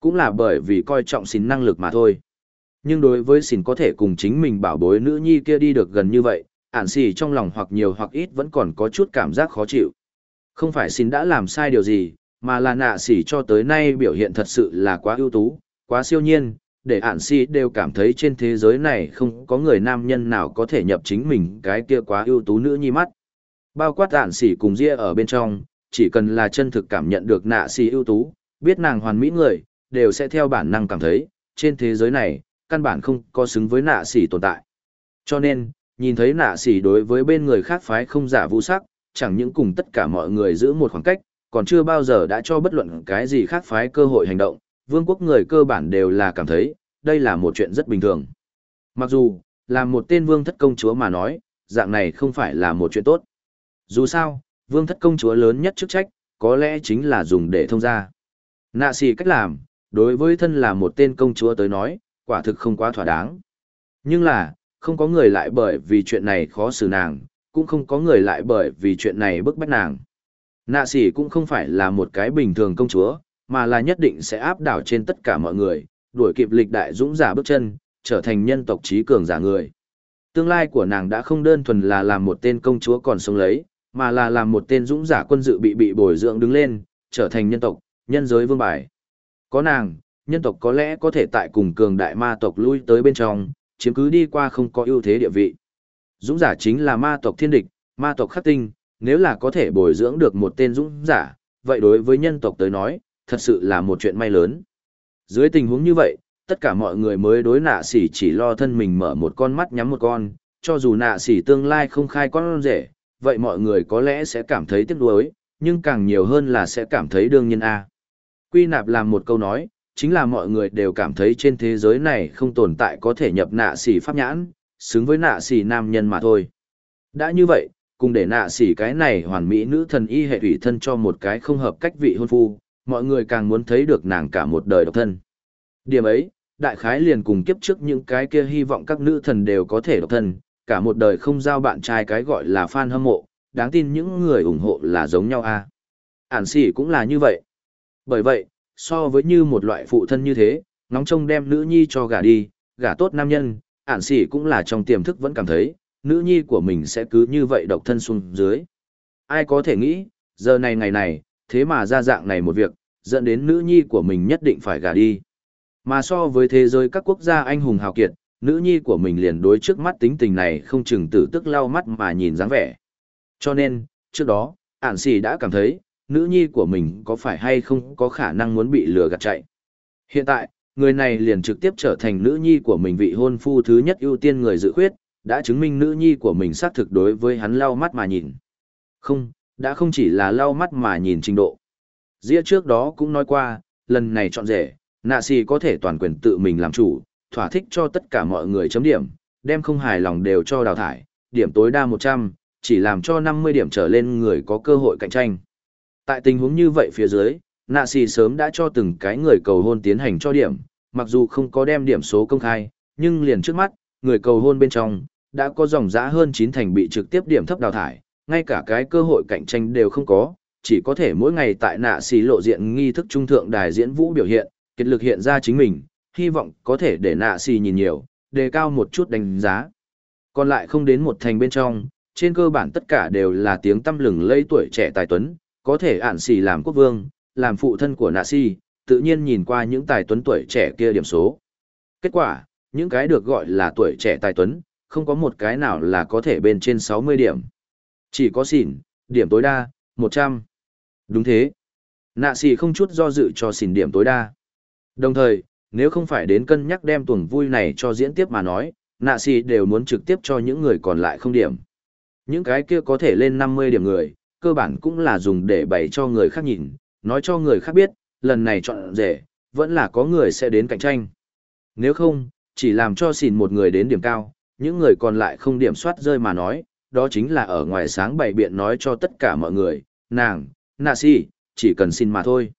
Cũng là bởi vì coi trọng xin năng lực mà thôi. Nhưng đối với xin có thể cùng chính mình bảo bối nữ nhi kia đi được gần như vậy, ản xì trong lòng hoặc nhiều hoặc ít vẫn còn có chút cảm giác khó chịu. Không phải xin đã làm sai điều gì, mà là nạ xỉ cho tới nay biểu hiện thật sự là quá ưu tú, quá siêu nhiên, để ản xì đều cảm thấy trên thế giới này không có người nam nhân nào có thể nhập chính mình cái kia quá ưu tú nữ nhi mắt. Bao quát ản xỉ cùng ria ở bên trong, chỉ cần là chân thực cảm nhận được nạ xỉ ưu tú, biết nàng hoàn mỹ người, đều sẽ theo bản năng cảm thấy, trên thế giới này, căn bản không có xứng với nạ sỉ tồn tại. Cho nên, nhìn thấy nạ sỉ đối với bên người khác phái không giả vũ sắc, chẳng những cùng tất cả mọi người giữ một khoảng cách, còn chưa bao giờ đã cho bất luận cái gì khác phái cơ hội hành động, vương quốc người cơ bản đều là cảm thấy, đây là một chuyện rất bình thường. Mặc dù, là một tên vương thất công chúa mà nói, dạng này không phải là một chuyện tốt. Dù sao, vương thất công chúa lớn nhất chức trách, có lẽ chính là dùng để thông gia. Nạ xì cách làm, đối với thân là một tên công chúa tới nói, quả thực không quá thỏa đáng. Nhưng là, không có người lại bởi vì chuyện này khó xử nàng, cũng không có người lại bởi vì chuyện này bức bách nàng. Nạ sỉ cũng không phải là một cái bình thường công chúa, mà là nhất định sẽ áp đảo trên tất cả mọi người, đuổi kịp lịch đại dũng giả bước chân, trở thành nhân tộc trí cường giả người. Tương lai của nàng đã không đơn thuần là làm một tên công chúa còn sống lấy, mà là làm một tên dũng giả quân dự bị bị bồi dưỡng đứng lên, trở thành nhân tộc, nhân giới vương bài. Có nàng, nhân tộc có lẽ có thể tại cùng cường đại ma tộc lui tới bên trong, chiếm cứ đi qua không có ưu thế địa vị. Dũng giả chính là ma tộc thiên địch, ma tộc khắc tinh, nếu là có thể bồi dưỡng được một tên dũng giả, vậy đối với nhân tộc tới nói, thật sự là một chuyện may lớn. Dưới tình huống như vậy, tất cả mọi người mới đối nạ sỉ chỉ lo thân mình mở một con mắt nhắm một con, cho dù nạ sỉ tương lai không khai con rể, vậy mọi người có lẽ sẽ cảm thấy tiếc nuối, nhưng càng nhiều hơn là sẽ cảm thấy đương nhiên a. Quy nạp làm một câu nói, chính là mọi người đều cảm thấy trên thế giới này không tồn tại có thể nhập nạ xỉ pháp nhãn, xứng với nạ xỉ nam nhân mà thôi. Đã như vậy, cùng để nạ xỉ cái này hoàn mỹ nữ thần y hệ thủy thân cho một cái không hợp cách vị hôn phu, mọi người càng muốn thấy được nàng cả một đời độc thân. Điểm ấy, đại khái liền cùng kiếp trước những cái kia hy vọng các nữ thần đều có thể độc thân, cả một đời không giao bạn trai cái gọi là fan hâm mộ, đáng tin những người ủng hộ là giống nhau a. À. Ản xỉ cũng là như vậy. Bởi vậy, so với như một loại phụ thân như thế, nóng trông đem nữ nhi cho gả đi, gả tốt nam nhân, ản sĩ cũng là trong tiềm thức vẫn cảm thấy, nữ nhi của mình sẽ cứ như vậy độc thân xuống dưới. Ai có thể nghĩ, giờ này ngày này, thế mà ra dạng này một việc, dẫn đến nữ nhi của mình nhất định phải gả đi. Mà so với thế giới các quốc gia anh hùng hào kiệt, nữ nhi của mình liền đối trước mắt tính tình này không chừng tử tức lau mắt mà nhìn dáng vẻ. Cho nên, trước đó, ản sĩ đã cảm thấy, nữ nhi của mình có phải hay không có khả năng muốn bị lừa gạt chạy. Hiện tại, người này liền trực tiếp trở thành nữ nhi của mình vị hôn phu thứ nhất ưu tiên người dự khuyết, đã chứng minh nữ nhi của mình xác thực đối với hắn lau mắt mà nhìn. Không, đã không chỉ là lau mắt mà nhìn trình độ. Dĩa trước đó cũng nói qua, lần này chọn rể, nạ xì có thể toàn quyền tự mình làm chủ, thỏa thích cho tất cả mọi người chấm điểm, đem không hài lòng đều cho đào thải, điểm tối đa 100, chỉ làm cho 50 điểm trở lên người có cơ hội cạnh tranh. Tại tình huống như vậy phía dưới, nạ xì sớm đã cho từng cái người cầu hôn tiến hành cho điểm, mặc dù không có đem điểm số công khai, nhưng liền trước mắt, người cầu hôn bên trong, đã có dòng giá hơn 9 thành bị trực tiếp điểm thấp đào thải, ngay cả cái cơ hội cạnh tranh đều không có, chỉ có thể mỗi ngày tại nạ xì lộ diện nghi thức trung thượng đài diễn vũ biểu hiện, kết lực hiện ra chính mình, hy vọng có thể để nạ xì nhìn nhiều, đề cao một chút đánh giá. Còn lại không đến một thành bên trong, trên cơ bản tất cả đều là tiếng tâm lừng lây tuổi trẻ tài tuấn, có thể ản xì làm quốc vương, làm phụ thân của nạ si, tự nhiên nhìn qua những tài tuấn tuổi trẻ kia điểm số. Kết quả, những cái được gọi là tuổi trẻ tài tuấn, không có một cái nào là có thể bên trên 60 điểm. Chỉ có xỉn, điểm tối đa, 100. Đúng thế. Nạ xì không chút do dự cho xỉn điểm tối đa. Đồng thời, nếu không phải đến cân nhắc đem tuần vui này cho diễn tiếp mà nói, nạ xì đều muốn trực tiếp cho những người còn lại không điểm. Những cái kia có thể lên 50 điểm người, cơ bản cũng là dùng để bày cho người khác nhìn, nói cho người khác biết, lần này chọn rể, vẫn là có người sẽ đến cạnh tranh. Nếu không, chỉ làm cho xỉn một người đến điểm cao, những người còn lại không điểm soát rơi mà nói, đó chính là ở ngoài sáng bày biện nói cho tất cả mọi người, nàng, nạ si, chỉ cần xin mà thôi.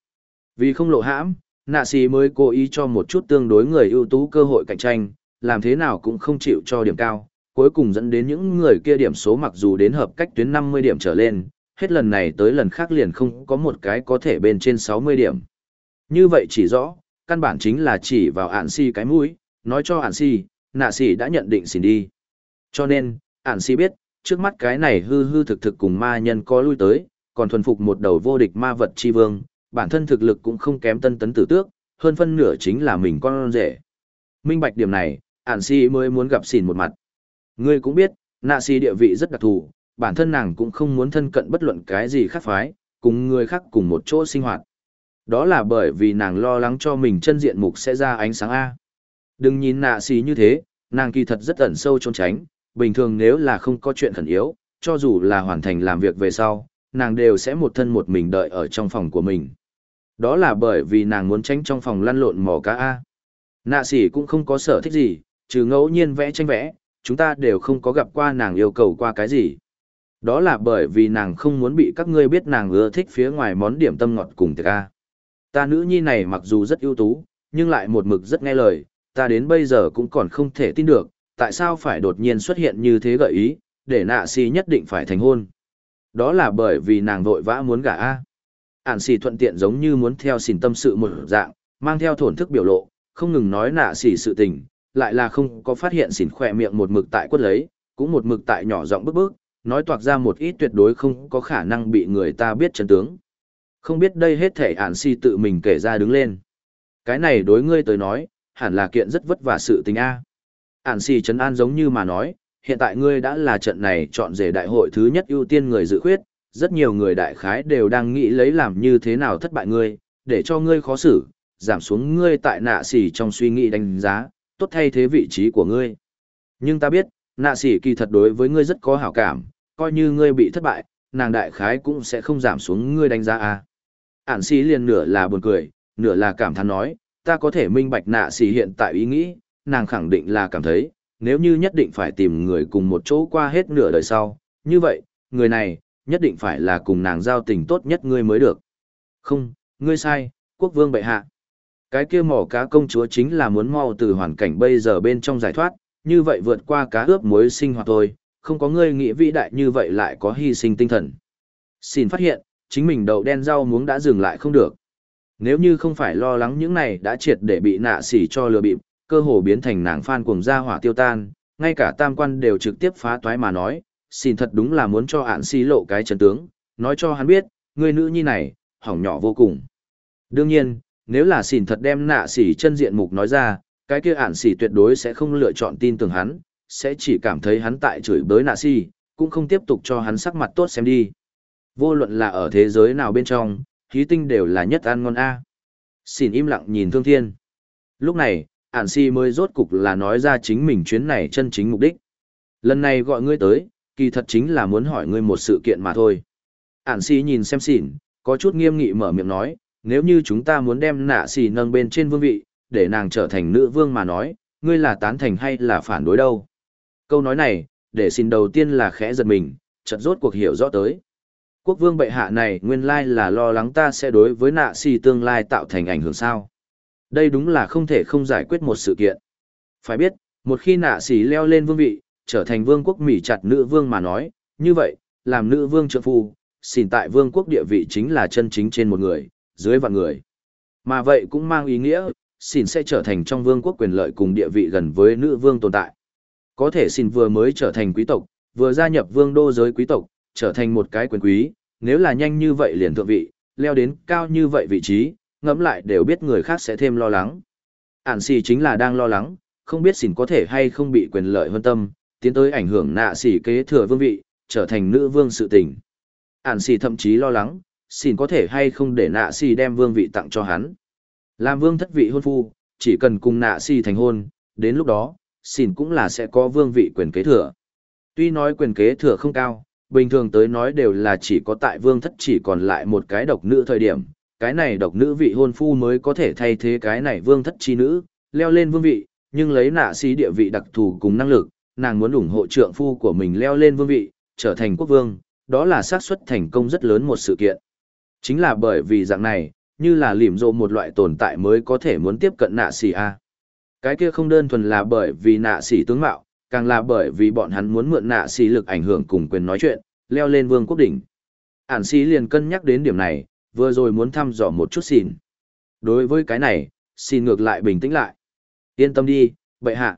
Vì không lộ hãm, nạ si mới cố ý cho một chút tương đối người ưu tú cơ hội cạnh tranh, làm thế nào cũng không chịu cho điểm cao, cuối cùng dẫn đến những người kia điểm số mặc dù đến hợp cách tuyến 50 điểm trở lên, hết lần này tới lần khác liền không có một cái có thể bên trên 60 điểm. Như vậy chỉ rõ, căn bản chính là chỉ vào ản si cái mũi, nói cho ản si, nạ si đã nhận định xin đi. Cho nên, ản si biết, trước mắt cái này hư hư thực thực cùng ma nhân có lui tới, còn thuần phục một đầu vô địch ma vật chi vương, bản thân thực lực cũng không kém tân tấn tử tước, hơn phân nửa chính là mình con rể. Minh bạch điểm này, ản si mới muốn gặp xỉn một mặt. Ngươi cũng biết, nạ si địa vị rất đặc thù, bản thân nàng cũng không muốn thân cận bất luận cái gì khác phái, cùng người khác cùng một chỗ sinh hoạt. Đó là bởi vì nàng lo lắng cho mình chân diện mục sẽ ra ánh sáng A. Đừng nhìn nạ xì như thế, nàng kỳ thật rất ẩn sâu trốn tránh, bình thường nếu là không có chuyện khẩn yếu, cho dù là hoàn thành làm việc về sau, nàng đều sẽ một thân một mình đợi ở trong phòng của mình. Đó là bởi vì nàng muốn tránh trong phòng lăn lộn mò cá A. Nạ xỉ cũng không có sở thích gì, trừ ngẫu nhiên vẽ tranh vẽ, chúng ta đều không có gặp qua nàng yêu cầu qua cái gì. Đó là bởi vì nàng không muốn bị các ngươi biết nàng ưa thích phía ngoài món điểm tâm ngọt cùng tiệc A. Ta nữ nhi này mặc dù rất ưu tú, nhưng lại một mực rất nghe lời, ta đến bây giờ cũng còn không thể tin được, tại sao phải đột nhiên xuất hiện như thế gợi ý, để nạ si nhất định phải thành hôn. Đó là bởi vì nàng vội vã muốn gả A. Ản xì thuận tiện giống như muốn theo xìn tâm sự một dạng, mang theo thổn thức biểu lộ, không ngừng nói nạ xì sự tình, lại là không có phát hiện xỉn khỏe miệng một mực tại quất lấy, cũng một mực tại nhỏ giọng bức bức, nói toạc ra một ít tuyệt đối không có khả năng bị người ta biết chân tướng. Không biết đây hết thể ản si tự mình kể ra đứng lên. Cái này đối ngươi tới nói, hẳn là kiện rất vất vả sự tình A. Ản si chấn an giống như mà nói, hiện tại ngươi đã là trận này chọn rể đại hội thứ nhất ưu tiên người dự khuyết, rất nhiều người đại khái đều đang nghĩ lấy làm như thế nào thất bại ngươi, để cho ngươi khó xử, giảm xuống ngươi tại nạ xỉ trong suy nghĩ đánh giá, tốt thay thế vị trí của ngươi. Nhưng ta biết, nạ xỉ kỳ thật đối với ngươi rất có hảo cảm, coi như ngươi bị thất bại, nàng đại khái cũng sẽ không giảm xuống ngươi đánh giá a. Ản sĩ liền nửa là buồn cười, nửa là cảm thán nói, ta có thể minh bạch nạ xỉ hiện tại ý nghĩ, nàng khẳng định là cảm thấy, nếu như nhất định phải tìm người cùng một chỗ qua hết nửa đời sau, như vậy, người này, nhất định phải là cùng nàng giao tình tốt nhất ngươi mới được. Không, ngươi sai, quốc vương bệ hạ. Cái kia mỏ cá công chúa chính là muốn mau từ hoàn cảnh bây giờ bên trong giải thoát, như vậy vượt qua cá ướp muối sinh hoạt thôi, không có ngươi nghĩ vĩ đại như vậy lại có hy sinh tinh thần. Xin phát hiện, chính mình đầu đen rau muống đã dừng lại không được. Nếu như không phải lo lắng những này đã triệt để bị nạ xỉ cho lừa bịp, cơ hồ biến thành nàng phan cuồng ra hỏa tiêu tan, ngay cả tam quan đều trực tiếp phá toái mà nói, xin thật đúng là muốn cho ản xí lộ cái chân tướng, nói cho hắn biết, người nữ nhi này, hỏng nhỏ vô cùng. Đương nhiên, nếu là xỉn thật đem nạ xỉ chân diện mục nói ra, cái kia ản xỉ tuyệt đối sẽ không lựa chọn tin tưởng hắn, sẽ chỉ cảm thấy hắn tại chửi bới nạ si, cũng không tiếp tục cho hắn sắc mặt tốt xem đi. Vô luận là ở thế giới nào bên trong, khí tinh đều là nhất ăn ngon A. Xỉn im lặng nhìn thương thiên. Lúc này, ản xỉ mới rốt cục là nói ra chính mình chuyến này chân chính mục đích. Lần này gọi ngươi tới, kỳ thật chính là muốn hỏi ngươi một sự kiện mà thôi. Ản si nhìn xem xỉn, có chút nghiêm nghị mở miệng nói, nếu như chúng ta muốn đem nạ xì nâng bên trên vương vị, để nàng trở thành nữ vương mà nói, ngươi là tán thành hay là phản đối đâu. Câu nói này, để xin đầu tiên là khẽ giật mình, chợt rốt cuộc hiểu rõ tới. Quốc vương bệ hạ này nguyên lai là lo lắng ta sẽ đối với nạ xì tương lai tạo thành ảnh hưởng sao. Đây đúng là không thể không giải quyết một sự kiện. Phải biết, một khi nạ xì leo lên vương vị, trở thành vương quốc mỹ chặt nữ vương mà nói, như vậy, làm nữ vương trợ phu, xin tại vương quốc địa vị chính là chân chính trên một người, dưới vạn người. Mà vậy cũng mang ý nghĩa, xin sẽ trở thành trong vương quốc quyền lợi cùng địa vị gần với nữ vương tồn tại. Có thể xin vừa mới trở thành quý tộc, vừa gia nhập vương đô giới quý tộc, trở thành một cái quyền quý, nếu là nhanh như vậy liền thượng vị, leo đến cao như vậy vị trí, ngẫm lại đều biết người khác sẽ thêm lo lắng. Ản xì chính là đang lo lắng, không biết xỉn có thể hay không bị quyền lợi hơn tâm, tiến tới ảnh hưởng nạ xỉ kế thừa vương vị, trở thành nữ vương sự tình. Ản xì thậm chí lo lắng, xin có thể hay không để nạ xỉ đem vương vị tặng cho hắn. Làm vương thất vị hôn phu, chỉ cần cùng nạ si thành hôn, đến lúc đó, xin cũng là sẽ có vương vị quyền kế thừa. Tuy nói quyền kế thừa không cao, bình thường tới nói đều là chỉ có tại vương thất chỉ còn lại một cái độc nữ thời điểm, cái này độc nữ vị hôn phu mới có thể thay thế cái này vương thất chi nữ, leo lên vương vị, nhưng lấy nạ si địa vị đặc thù cùng năng lực, nàng muốn ủng hộ trượng phu của mình leo lên vương vị, trở thành quốc vương, đó là xác suất thành công rất lớn một sự kiện. Chính là bởi vì dạng này, như là lìm rộ một loại tồn tại mới có thể muốn tiếp cận nạ xỉ A. Cái kia không đơn thuần là bởi vì nạ xỉ tướng mạo, càng là bởi vì bọn hắn muốn mượn nạ xỉ lực ảnh hưởng cùng quyền nói chuyện, leo lên vương quốc đỉnh. Ản xỉ liền cân nhắc đến điểm này, vừa rồi muốn thăm dò một chút xỉn. Đối với cái này, xin ngược lại bình tĩnh lại. Yên tâm đi, bệ hạ.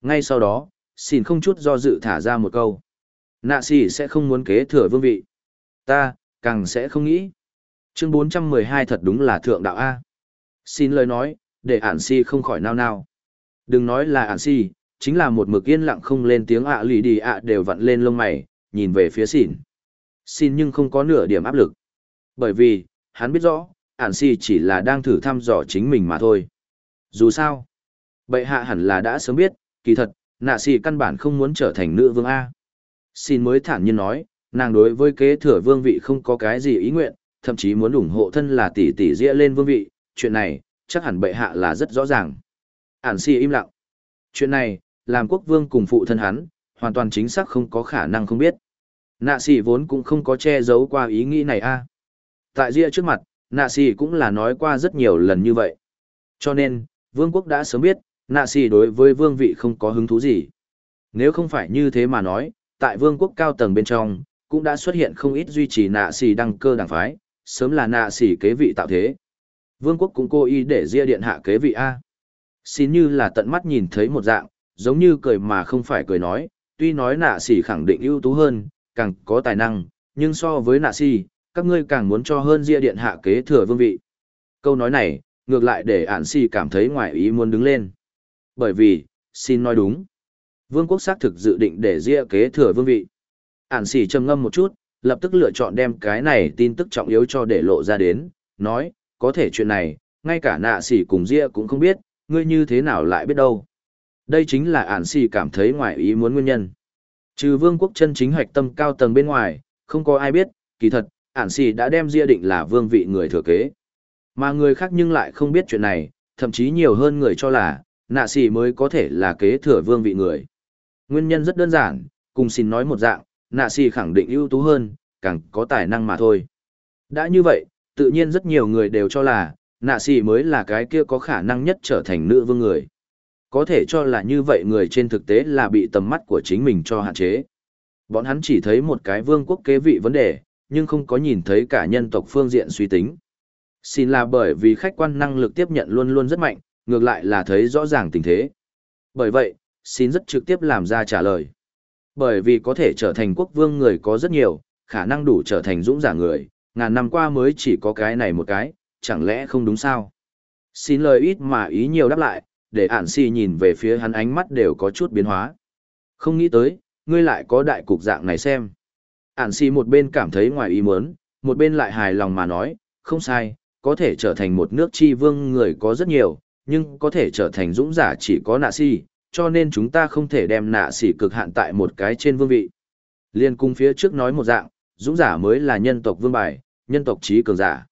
Ngay sau đó, xin không chút do dự thả ra một câu. Nạ xì sẽ không muốn kế thừa vương vị. Ta, càng sẽ không nghĩ. Chương 412 thật đúng là thượng đạo A. Xin lời nói, để ản si không khỏi nao nao. Đừng nói là ản si, chính là một mực yên lặng không lên tiếng ạ lì đi ạ đều vặn lên lông mày, nhìn về phía xỉn. Xin nhưng không có nửa điểm áp lực. Bởi vì, hắn biết rõ, ản si chỉ là đang thử thăm dò chính mình mà thôi. Dù sao, bệ hạ hẳn là đã sớm biết, kỳ thật, nạ si căn bản không muốn trở thành nữ vương A. Xin mới thản nhiên nói, nàng đối với kế thừa vương vị không có cái gì ý nguyện, thậm chí muốn ủng hộ thân là tỷ tỷ ria lên vương vị, chuyện này, chắc hẳn bệ hạ là rất rõ ràng. Ản si im lặng. Chuyện này, làm quốc vương cùng phụ thân hắn, hoàn toàn chính xác không có khả năng không biết. Nạ sĩ vốn cũng không có che giấu qua ý nghĩ này a. Tại ria trước mặt, nạ sĩ cũng là nói qua rất nhiều lần như vậy. Cho nên, vương quốc đã sớm biết, nạ sĩ đối với vương vị không có hứng thú gì. Nếu không phải như thế mà nói, tại vương quốc cao tầng bên trong, cũng đã xuất hiện không ít duy trì nạ sĩ đăng cơ đảng phái, sớm là nạ xỉ kế vị tạo thế. Vương quốc cũng cố ý để ria điện hạ kế vị A. Xin như là tận mắt nhìn thấy một dạng, giống như cười mà không phải cười nói, tuy nói nạ xỉ khẳng định ưu tú hơn, càng có tài năng, nhưng so với nạ xỉ, các ngươi càng muốn cho hơn ria điện hạ kế thừa vương vị. Câu nói này, ngược lại để ản xỉ cảm thấy ngoài ý muốn đứng lên. Bởi vì, xin nói đúng. Vương quốc xác thực dự định để ria kế thừa vương vị. Ản xỉ trầm ngâm một chút, lập tức lựa chọn đem cái này tin tức trọng yếu cho để lộ ra đến, nói, có thể chuyện này, ngay cả nạ sỉ cùng ria cũng không biết, ngươi như thế nào lại biết đâu. Đây chính là ản sỉ cảm thấy ngoài ý muốn nguyên nhân. Trừ vương quốc chân chính hoạch tâm cao tầng bên ngoài, không có ai biết, kỳ thật, ản sỉ đã đem ria định là vương vị người thừa kế. Mà người khác nhưng lại không biết chuyện này, thậm chí nhiều hơn người cho là, nạ sỉ mới có thể là kế thừa vương vị người. Nguyên nhân rất đơn giản, cùng xin nói một dạng, nạ xì khẳng định ưu tú hơn, càng có tài năng mà thôi. Đã như vậy, tự nhiên rất nhiều người đều cho là, nạ xì mới là cái kia có khả năng nhất trở thành nữ vương người. Có thể cho là như vậy người trên thực tế là bị tầm mắt của chính mình cho hạn chế. Bọn hắn chỉ thấy một cái vương quốc kế vị vấn đề, nhưng không có nhìn thấy cả nhân tộc phương diện suy tính. Xin là bởi vì khách quan năng lực tiếp nhận luôn luôn rất mạnh, ngược lại là thấy rõ ràng tình thế. Bởi vậy, xin rất trực tiếp làm ra trả lời. Bởi vì có thể trở thành quốc vương người có rất nhiều, khả năng đủ trở thành dũng giả người, ngàn năm qua mới chỉ có cái này một cái, chẳng lẽ không đúng sao? Xin lời ít mà ý nhiều đáp lại, để ản si nhìn về phía hắn ánh mắt đều có chút biến hóa. Không nghĩ tới, ngươi lại có đại cục dạng này xem. Ản si một bên cảm thấy ngoài ý muốn, một bên lại hài lòng mà nói, không sai, có thể trở thành một nước chi vương người có rất nhiều, nhưng có thể trở thành dũng giả chỉ có nạ si, cho nên chúng ta không thể đem nạ sỉ cực hạn tại một cái trên vương vị. Liên cung phía trước nói một dạng, dũng giả mới là nhân tộc vương bài, nhân tộc trí cường giả.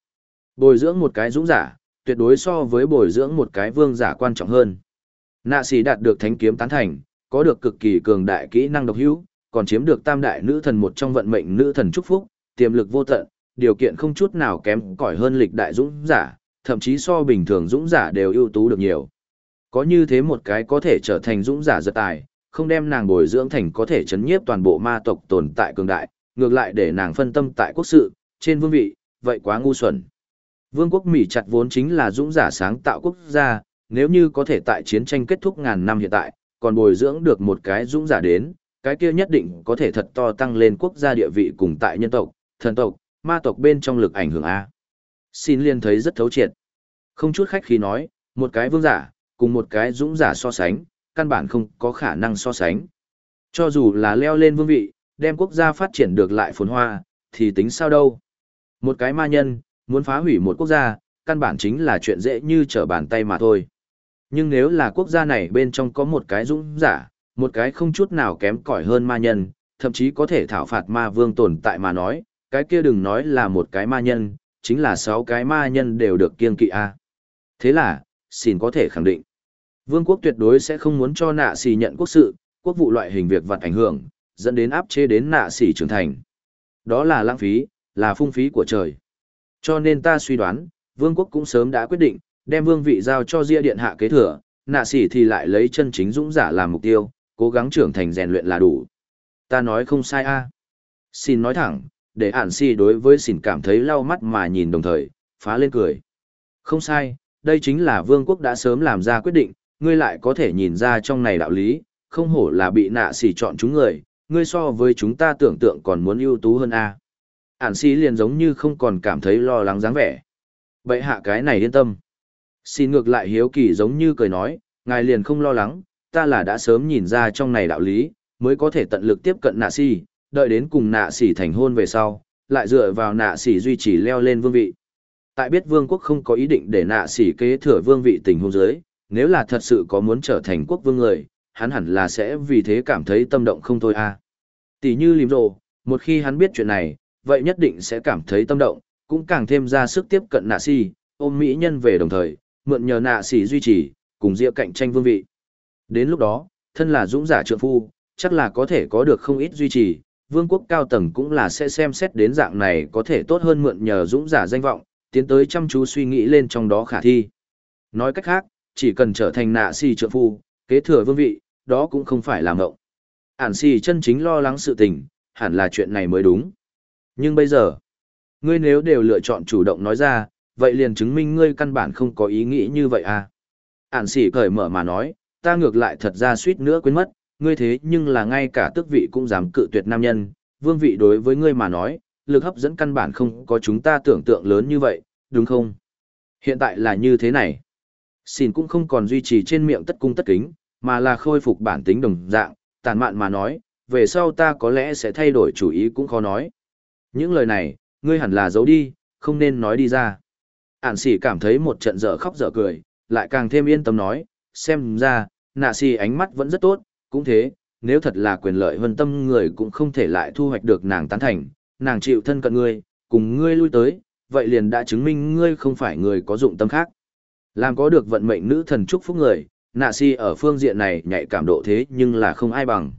Bồi dưỡng một cái dũng giả, tuyệt đối so với bồi dưỡng một cái vương giả quan trọng hơn. Nạ sỉ đạt được thánh kiếm tán thành, có được cực kỳ cường đại kỹ năng độc hữu, còn chiếm được tam đại nữ thần một trong vận mệnh nữ thần chúc phúc, tiềm lực vô tận, điều kiện không chút nào kém cỏi hơn lịch đại dũng giả, thậm chí so bình thường dũng giả đều ưu tú được nhiều. Có như thế một cái có thể trở thành dũng giả giật tài, không đem nàng bồi dưỡng thành có thể chấn nhiếp toàn bộ ma tộc tồn tại cường đại, ngược lại để nàng phân tâm tại quốc sự, trên vương vị, vậy quá ngu xuẩn. Vương quốc Mỹ chặt vốn chính là dũng giả sáng tạo quốc gia, nếu như có thể tại chiến tranh kết thúc ngàn năm hiện tại, còn bồi dưỡng được một cái dũng giả đến, cái kia nhất định có thể thật to tăng lên quốc gia địa vị cùng tại nhân tộc, thần tộc, ma tộc bên trong lực ảnh hưởng A. Xin liên thấy rất thấu triệt. Không chút khách khí nói, một cái vương giả, cùng một cái dũng giả so sánh, căn bản không có khả năng so sánh. Cho dù là leo lên vương vị, đem quốc gia phát triển được lại phồn hoa, thì tính sao đâu. Một cái ma nhân, muốn phá hủy một quốc gia, căn bản chính là chuyện dễ như trở bàn tay mà thôi. Nhưng nếu là quốc gia này bên trong có một cái dũng giả, một cái không chút nào kém cỏi hơn ma nhân, thậm chí có thể thảo phạt ma vương tồn tại mà nói, cái kia đừng nói là một cái ma nhân, chính là sáu cái ma nhân đều được kiên kỵ a. Thế là, xin có thể khẳng định, vương quốc tuyệt đối sẽ không muốn cho nạ xì nhận quốc sự, quốc vụ loại hình việc vật ảnh hưởng, dẫn đến áp chế đến nạ xì trưởng thành. Đó là lãng phí, là phung phí của trời. Cho nên ta suy đoán, vương quốc cũng sớm đã quyết định, đem vương vị giao cho Ria Điện hạ kế thừa, nạ xì thì lại lấy chân chính dũng giả làm mục tiêu, cố gắng trưởng thành rèn luyện là đủ. Ta nói không sai a. Xin nói thẳng, để ản xì đối với xin cảm thấy lau mắt mà nhìn đồng thời, phá lên cười. Không sai, đây chính là vương quốc đã sớm làm ra quyết định, ngươi lại có thể nhìn ra trong này đạo lý, không hổ là bị nạ xỉ chọn chúng người, ngươi so với chúng ta tưởng tượng còn muốn ưu tú hơn a. Ản xỉ liền giống như không còn cảm thấy lo lắng dáng vẻ. Vậy hạ cái này yên tâm. Xin ngược lại hiếu kỳ giống như cười nói, ngài liền không lo lắng, ta là đã sớm nhìn ra trong này đạo lý, mới có thể tận lực tiếp cận nạ xỉ, đợi đến cùng nạ xỉ thành hôn về sau, lại dựa vào nạ xỉ duy trì leo lên vương vị. Tại biết vương quốc không có ý định để nạ xỉ kế thừa vương vị tình hôn giới, nếu là thật sự có muốn trở thành quốc vương người, hắn hẳn là sẽ vì thế cảm thấy tâm động không thôi à. Tỷ như lìm rồ, một khi hắn biết chuyện này, vậy nhất định sẽ cảm thấy tâm động, cũng càng thêm ra sức tiếp cận nạ xỉ, ôm mỹ nhân về đồng thời, mượn nhờ nạ xỉ duy trì, cùng dịa cạnh tranh vương vị. Đến lúc đó, thân là dũng giả trượng phu, chắc là có thể có được không ít duy trì, vương quốc cao tầng cũng là sẽ xem xét đến dạng này có thể tốt hơn mượn nhờ dũng giả danh vọng, tiến tới chăm chú suy nghĩ lên trong đó khả thi. Nói cách khác, chỉ cần trở thành nạ si trượng phu, kế thừa vương vị, đó cũng không phải là ngộng. Ản si chân chính lo lắng sự tình, hẳn là chuyện này mới đúng. Nhưng bây giờ, ngươi nếu đều lựa chọn chủ động nói ra, vậy liền chứng minh ngươi căn bản không có ý nghĩ như vậy à. Ản si cởi mở mà nói, ta ngược lại thật ra suýt nữa quên mất, ngươi thế nhưng là ngay cả tước vị cũng dám cự tuyệt nam nhân, vương vị đối với ngươi mà nói, lực hấp dẫn căn bản không có chúng ta tưởng tượng lớn như vậy, đúng không? Hiện tại là như thế này. Xin cũng không còn duy trì trên miệng tất cung tất kính, mà là khôi phục bản tính đồng dạng, tàn mạn mà nói, về sau ta có lẽ sẽ thay đổi chủ ý cũng khó nói. Những lời này, ngươi hẳn là giấu đi, không nên nói đi ra. Ản xỉ cảm thấy một trận dở khóc dở cười, lại càng thêm yên tâm nói, xem ra, nạ xỉ ánh mắt vẫn rất tốt, cũng thế, nếu thật là quyền lợi vân tâm người cũng không thể lại thu hoạch được nàng tán thành, nàng chịu thân cận ngươi, cùng ngươi lui tới, vậy liền đã chứng minh ngươi không phải người có dụng tâm khác. Làm có được vận mệnh nữ thần chúc phúc người, nạ si ở phương diện này nhạy cảm độ thế nhưng là không ai bằng.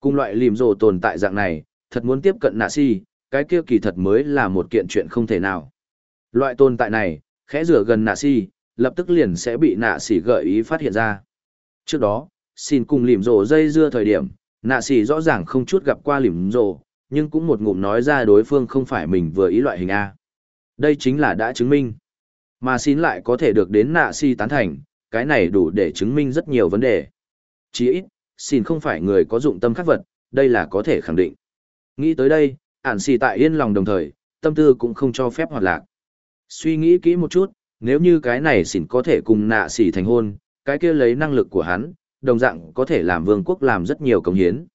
Cùng loại lìm rồ tồn tại dạng này, thật muốn tiếp cận nạ si, cái kia kỳ thật mới là một kiện chuyện không thể nào. Loại tồn tại này, khẽ rửa gần nạ si, lập tức liền sẽ bị nạ si gợi ý phát hiện ra. Trước đó, xin cùng lìm rồ dây dưa thời điểm, nạ si rõ ràng không chút gặp qua lìm rồ, nhưng cũng một ngụm nói ra đối phương không phải mình vừa ý loại hình A. Đây chính là đã chứng minh. Mà xin lại có thể được đến nạ si tán thành, cái này đủ để chứng minh rất nhiều vấn đề. Chỉ ít, xin không phải người có dụng tâm khắc vật, đây là có thể khẳng định. Nghĩ tới đây, ản xì tại yên lòng đồng thời, tâm tư cũng không cho phép hoạt lạc. Suy nghĩ kỹ một chút, nếu như cái này xỉn có thể cùng nạ xỉ thành hôn, cái kia lấy năng lực của hắn, đồng dạng có thể làm vương quốc làm rất nhiều công hiến.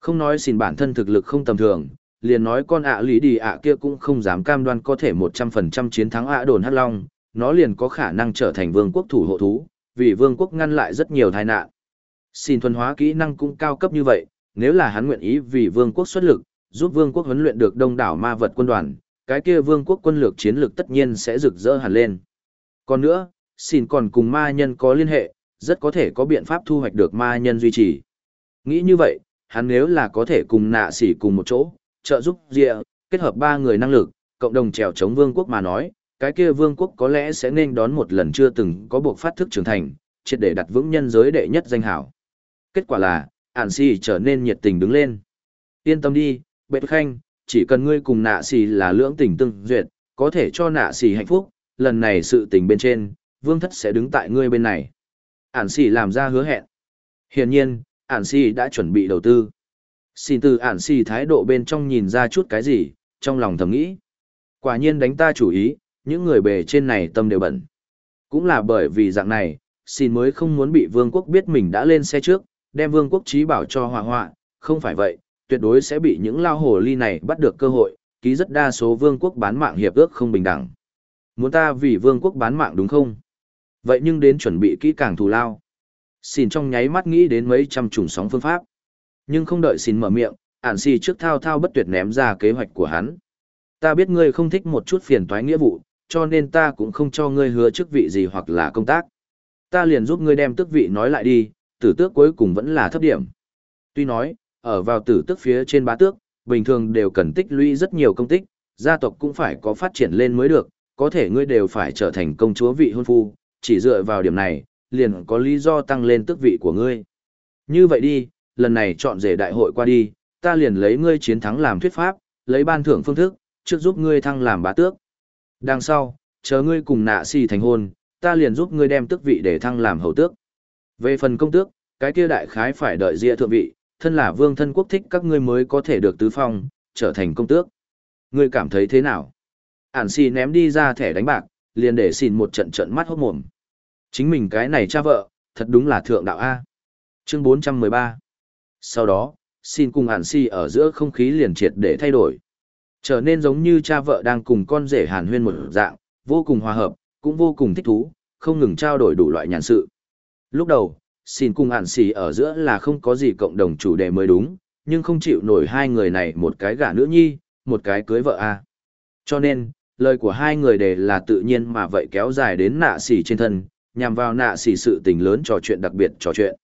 Không nói xỉn bản thân thực lực không tầm thường, liền nói con ạ lý đi ạ kia cũng không dám cam đoan có thể 100% chiến thắng ạ đồn hắc long, nó liền có khả năng trở thành vương quốc thủ hộ thú, vì vương quốc ngăn lại rất nhiều tai nạn. Xin thuần hóa kỹ năng cũng cao cấp như vậy, nếu là hắn nguyện ý vì vương quốc xuất lực, giúp vương quốc huấn luyện được đông đảo ma vật quân đoàn, cái kia vương quốc quân lược chiến lược tất nhiên sẽ rực rỡ hẳn lên. Còn nữa, xin còn cùng ma nhân có liên hệ, rất có thể có biện pháp thu hoạch được ma nhân duy trì. Nghĩ như vậy, hắn nếu là có thể cùng nạ sỉ cùng một chỗ, trợ giúp Dịa, kết hợp ba người năng lực, cộng đồng trèo chống vương quốc mà nói, cái kia vương quốc có lẽ sẽ nên đón một lần chưa từng có buộc phát thức trưởng thành, triệt để đặt vững nhân giới đệ nhất danh hảo. Kết quả là, ản xì trở nên nhiệt tình đứng lên. Yên tâm đi, bệ khanh, chỉ cần ngươi cùng nạ xì là lưỡng tình tương duyệt, có thể cho nạ xì hạnh phúc, lần này sự tình bên trên, vương thất sẽ đứng tại ngươi bên này. Ản xì làm ra hứa hẹn. Hiển nhiên, ản xì đã chuẩn bị đầu tư. Xin từ ản xì thái độ bên trong nhìn ra chút cái gì, trong lòng thầm nghĩ. Quả nhiên đánh ta chủ ý, những người bề trên này tâm đều bẩn. Cũng là bởi vì dạng này, xin mới không muốn bị vương quốc biết mình đã lên xe trước, đem vương quốc trí bảo cho hỏa hoạ, không phải vậy, tuyệt đối sẽ bị những lao hồ ly này bắt được cơ hội, ký rất đa số vương quốc bán mạng hiệp ước không bình đẳng. Muốn ta vì vương quốc bán mạng đúng không? Vậy nhưng đến chuẩn bị kỹ càng thù lao. Xin trong nháy mắt nghĩ đến mấy trăm chủng sóng phương pháp. Nhưng không đợi xin mở miệng, ản xì trước thao thao bất tuyệt ném ra kế hoạch của hắn. Ta biết ngươi không thích một chút phiền toái nghĩa vụ, cho nên ta cũng không cho ngươi hứa chức vị gì hoặc là công tác. Ta liền giúp ngươi đem tước vị nói lại đi, tử tước cuối cùng vẫn là thấp điểm. Tuy nói, ở vào tử tước phía trên bá tước, bình thường đều cần tích lũy rất nhiều công tích, gia tộc cũng phải có phát triển lên mới được, có thể ngươi đều phải trở thành công chúa vị hôn phu, chỉ dựa vào điểm này, liền có lý do tăng lên tước vị của ngươi. Như vậy đi, lần này chọn rể đại hội qua đi, ta liền lấy ngươi chiến thắng làm thuyết pháp, lấy ban thưởng phương thức, trước giúp ngươi thăng làm bá tước. Đằng sau, chờ ngươi cùng nạ si thành hôn, ta liền giúp ngươi đem tước vị để thăng làm hầu tước. Về phần công tước, cái kia đại khái phải đợi ria thượng vị, thân là vương thân quốc thích các ngươi mới có thể được tứ phong, trở thành công tước. Ngươi cảm thấy thế nào? Ản xì ném đi ra thẻ đánh bạc, liền để xìn một trận trận mắt hốt mồm. Chính mình cái này cha vợ, thật đúng là thượng đạo A. Chương 413 sau đó, xin cùng hàn si ở giữa không khí liền triệt để thay đổi. Trở nên giống như cha vợ đang cùng con rể hàn huyên một dạng, vô cùng hòa hợp, cũng vô cùng thích thú, không ngừng trao đổi đủ loại nhàn sự. Lúc đầu, xin cùng hàn si ở giữa là không có gì cộng đồng chủ đề mới đúng, nhưng không chịu nổi hai người này một cái gả nữ nhi, một cái cưới vợ a. Cho nên, lời của hai người đề là tự nhiên mà vậy kéo dài đến nạ xỉ trên thân, nhằm vào nạ xỉ sự tình lớn trò chuyện đặc biệt trò chuyện.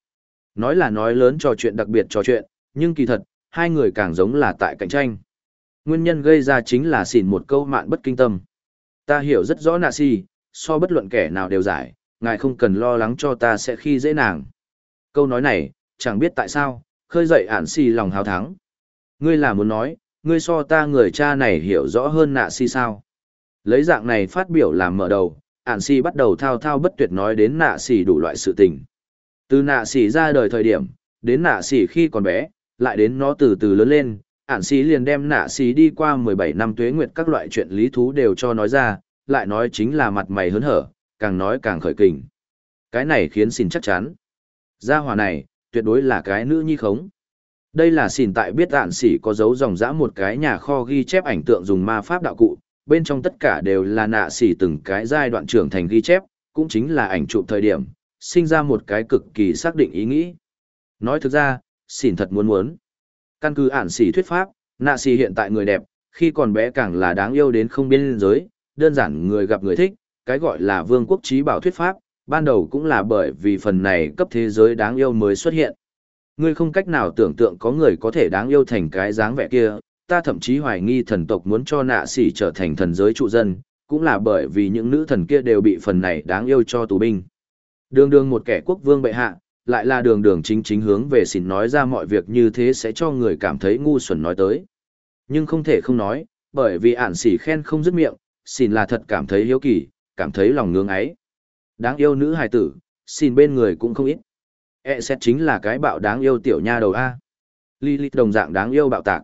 Nói là nói lớn trò chuyện đặc biệt trò chuyện, nhưng kỳ thật, hai người càng giống là tại cạnh tranh. Nguyên nhân gây ra chính là xỉn một câu mạn bất kinh tâm. Ta hiểu rất rõ nạ si, so bất luận kẻ nào đều giải, ngài không cần lo lắng cho ta sẽ khi dễ nàng. Câu nói này, chẳng biết tại sao, khơi dậy ản si lòng hào thắng. Ngươi là muốn nói, ngươi so ta người cha này hiểu rõ hơn nạ si sao. Lấy dạng này phát biểu làm mở đầu, ản si bắt đầu thao thao bất tuyệt nói đến nạ si đủ loại sự tình. Từ nạ sỉ ra đời thời điểm, đến nạ sỉ khi còn bé, lại đến nó từ từ lớn lên, ản sỉ liền đem nạ sỉ đi qua 17 năm tuế nguyệt các loại chuyện lý thú đều cho nói ra, lại nói chính là mặt mày hớn hở, càng nói càng khởi kình. Cái này khiến xin chắc chắn. Gia hỏa này, tuyệt đối là cái nữ nhi khống. Đây là xỉn tại biết ạn sỉ có dấu dòng dã một cái nhà kho ghi chép ảnh tượng dùng ma pháp đạo cụ, bên trong tất cả đều là nạ xỉ từng cái giai đoạn trưởng thành ghi chép, cũng chính là ảnh chụp thời điểm, sinh ra một cái cực kỳ xác định ý nghĩ. Nói thực ra, xỉn thật muốn muốn. Căn cứ ản xỉ thuyết pháp, nạ xỉ hiện tại người đẹp, khi còn bé càng là đáng yêu đến không biên giới, đơn giản người gặp người thích, cái gọi là vương quốc trí bảo thuyết pháp, ban đầu cũng là bởi vì phần này cấp thế giới đáng yêu mới xuất hiện. Ngươi không cách nào tưởng tượng có người có thể đáng yêu thành cái dáng vẻ kia, ta thậm chí hoài nghi thần tộc muốn cho nạ xỉ trở thành thần giới trụ dân, cũng là bởi vì những nữ thần kia đều bị phần này đáng yêu cho tù binh. Đường đường một kẻ quốc vương bệ hạ, lại là đường đường chính chính hướng về xỉn nói ra mọi việc như thế sẽ cho người cảm thấy ngu xuẩn nói tới. Nhưng không thể không nói, bởi vì ản xỉ khen không dứt miệng, xỉn là thật cảm thấy hiếu kỳ, cảm thấy lòng ngưỡng ấy. Đáng yêu nữ hài tử, xin bên người cũng không ít. E xét chính là cái bạo đáng yêu tiểu nha đầu A. Lilith đồng dạng đáng yêu bạo tạc.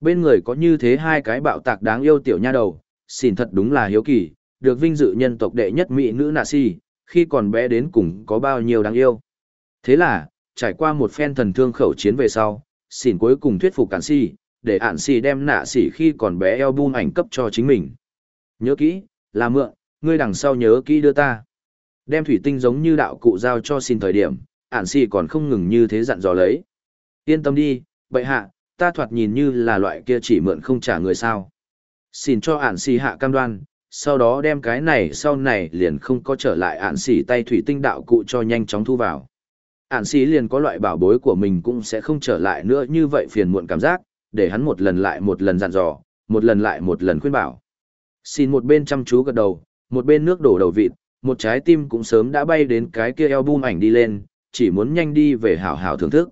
Bên người có như thế hai cái bạo tạc đáng yêu tiểu nha đầu, xin thật đúng là hiếu kỳ, được vinh dự nhân tộc đệ nhất mỹ nữ nạ si, khi còn bé đến cùng có bao nhiêu đáng yêu. Thế là, trải qua một phen thần thương khẩu chiến về sau, xỉn cuối cùng thuyết phục cản si, để ản si đem nạ si khi còn bé eo album ảnh cấp cho chính mình. Nhớ kỹ, là mượn, ngươi đằng sau nhớ kỹ đưa ta. Đem thủy tinh giống như đạo cụ giao cho xin thời điểm, ản si còn không ngừng như thế dặn dò lấy. Yên tâm đi, bệ hạ, ta thoạt nhìn như là loại kia chỉ mượn không trả người sao. Xin cho ản si hạ cam đoan, sau đó đem cái này sau này liền không có trở lại ản xỉ tay thủy tinh đạo cụ cho nhanh chóng thu vào. Ản xỉ liền có loại bảo bối của mình cũng sẽ không trở lại nữa như vậy phiền muộn cảm giác, để hắn một lần lại một lần dặn dò, một lần lại một lần khuyên bảo. Xin một bên chăm chú gật đầu, một bên nước đổ đầu vịt, một trái tim cũng sớm đã bay đến cái kia album ảnh đi lên, chỉ muốn nhanh đi về hảo hảo thưởng thức.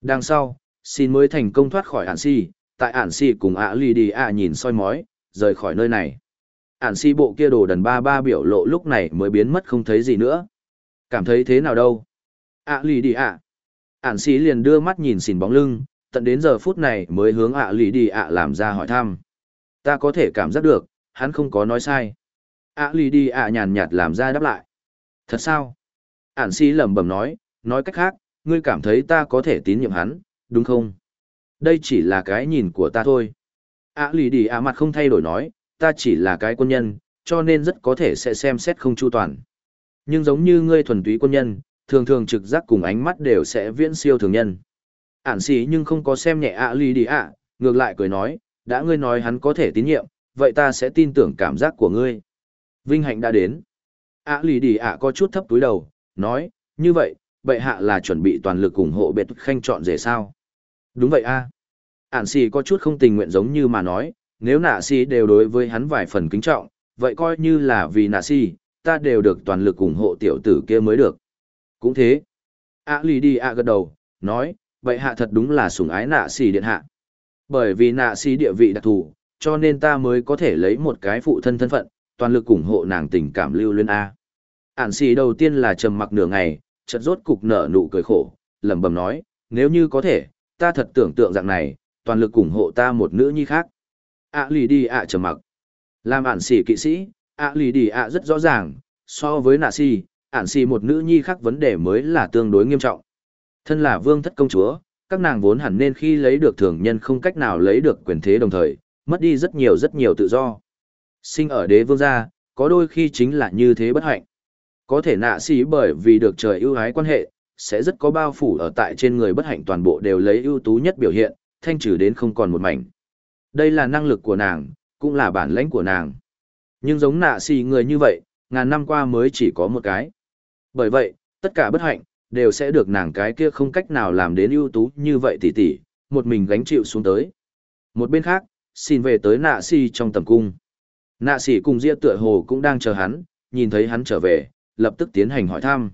Đằng sau, xin mới thành công thoát khỏi ản xỉ, tại ản xỉ cùng ạ lì đi ạ nhìn soi mói, rời khỏi nơi này. Ản si bộ kia đồ đần ba ba biểu lộ lúc này mới biến mất không thấy gì nữa. Cảm thấy thế nào đâu? ạ lì đi ạ. Ản si liền đưa mắt nhìn xìn bóng lưng, tận đến giờ phút này mới hướng ạ lì đi ạ làm ra hỏi thăm. Ta có thể cảm giác được, hắn không có nói sai ạ lì đi ạ nhàn nhạt làm ra đáp lại thật sao ản si lẩm bẩm nói nói cách khác ngươi cảm thấy ta có thể tín nhiệm hắn đúng không đây chỉ là cái nhìn của ta thôi ạ lì đi ạ mặt không thay đổi nói ta chỉ là cái quân nhân cho nên rất có thể sẽ xem xét không chu toàn nhưng giống như ngươi thuần túy quân nhân thường thường trực giác cùng ánh mắt đều sẽ viễn siêu thường nhân ản sĩ nhưng không có xem nhẹ ạ lì đi ạ ngược lại cười nói đã ngươi nói hắn có thể tín nhiệm vậy ta sẽ tin tưởng cảm giác của ngươi Vinh hạnh đã đến. ạ lì đi ạ có chút thấp túi đầu, nói, như vậy, bệ hạ là chuẩn bị toàn lực ủng hộ biệt khanh chọn rể sao. Đúng vậy a Ản sĩ có chút không tình nguyện giống như mà nói, nếu nạ si đều đối với hắn vài phần kính trọng, vậy coi như là vì nạ si, ta đều được toàn lực ủng hộ tiểu tử kia mới được. Cũng thế. A lì đi a gật đầu, nói, vậy hạ thật đúng là sủng ái nạ si điện hạ. Bởi vì nạ si địa vị đặc thù, cho nên ta mới có thể lấy một cái phụ thân thân phận, toàn lực ủng hộ nàng tình cảm lưu luyến A. Ản si đầu tiên là trầm mặc nửa ngày, chợt rốt cục nở nụ cười khổ, lẩm bẩm nói, nếu như có thể, ta thật tưởng tượng dạng này, toàn lực ủng hộ ta một nữ nhi khác ạ lì đi ạ trầm mặc. Làm ản xì kỵ sĩ, ạ lì đi ạ rất rõ ràng, so với nạ xì, ản xì một nữ nhi khác vấn đề mới là tương đối nghiêm trọng. Thân là vương thất công chúa, các nàng vốn hẳn nên khi lấy được thường nhân không cách nào lấy được quyền thế đồng thời, mất đi rất nhiều rất nhiều tự do. Sinh ở đế vương gia, có đôi khi chính là như thế bất hạnh. Có thể nạ xì bởi vì được trời ưu ái quan hệ, sẽ rất có bao phủ ở tại trên người bất hạnh toàn bộ đều lấy ưu tú nhất biểu hiện, thanh trừ đến không còn một mảnh. Đây là năng lực của nàng, cũng là bản lãnh của nàng. Nhưng giống nạ xì người như vậy, ngàn năm qua mới chỉ có một cái. Bởi vậy, tất cả bất hạnh, đều sẽ được nàng cái kia không cách nào làm đến ưu tú như vậy tỉ tỉ, một mình gánh chịu xuống tới. Một bên khác, xin về tới nạ xì trong tầm cung. Nạ xì cùng Diệp tựa hồ cũng đang chờ hắn, nhìn thấy hắn trở về, lập tức tiến hành hỏi thăm.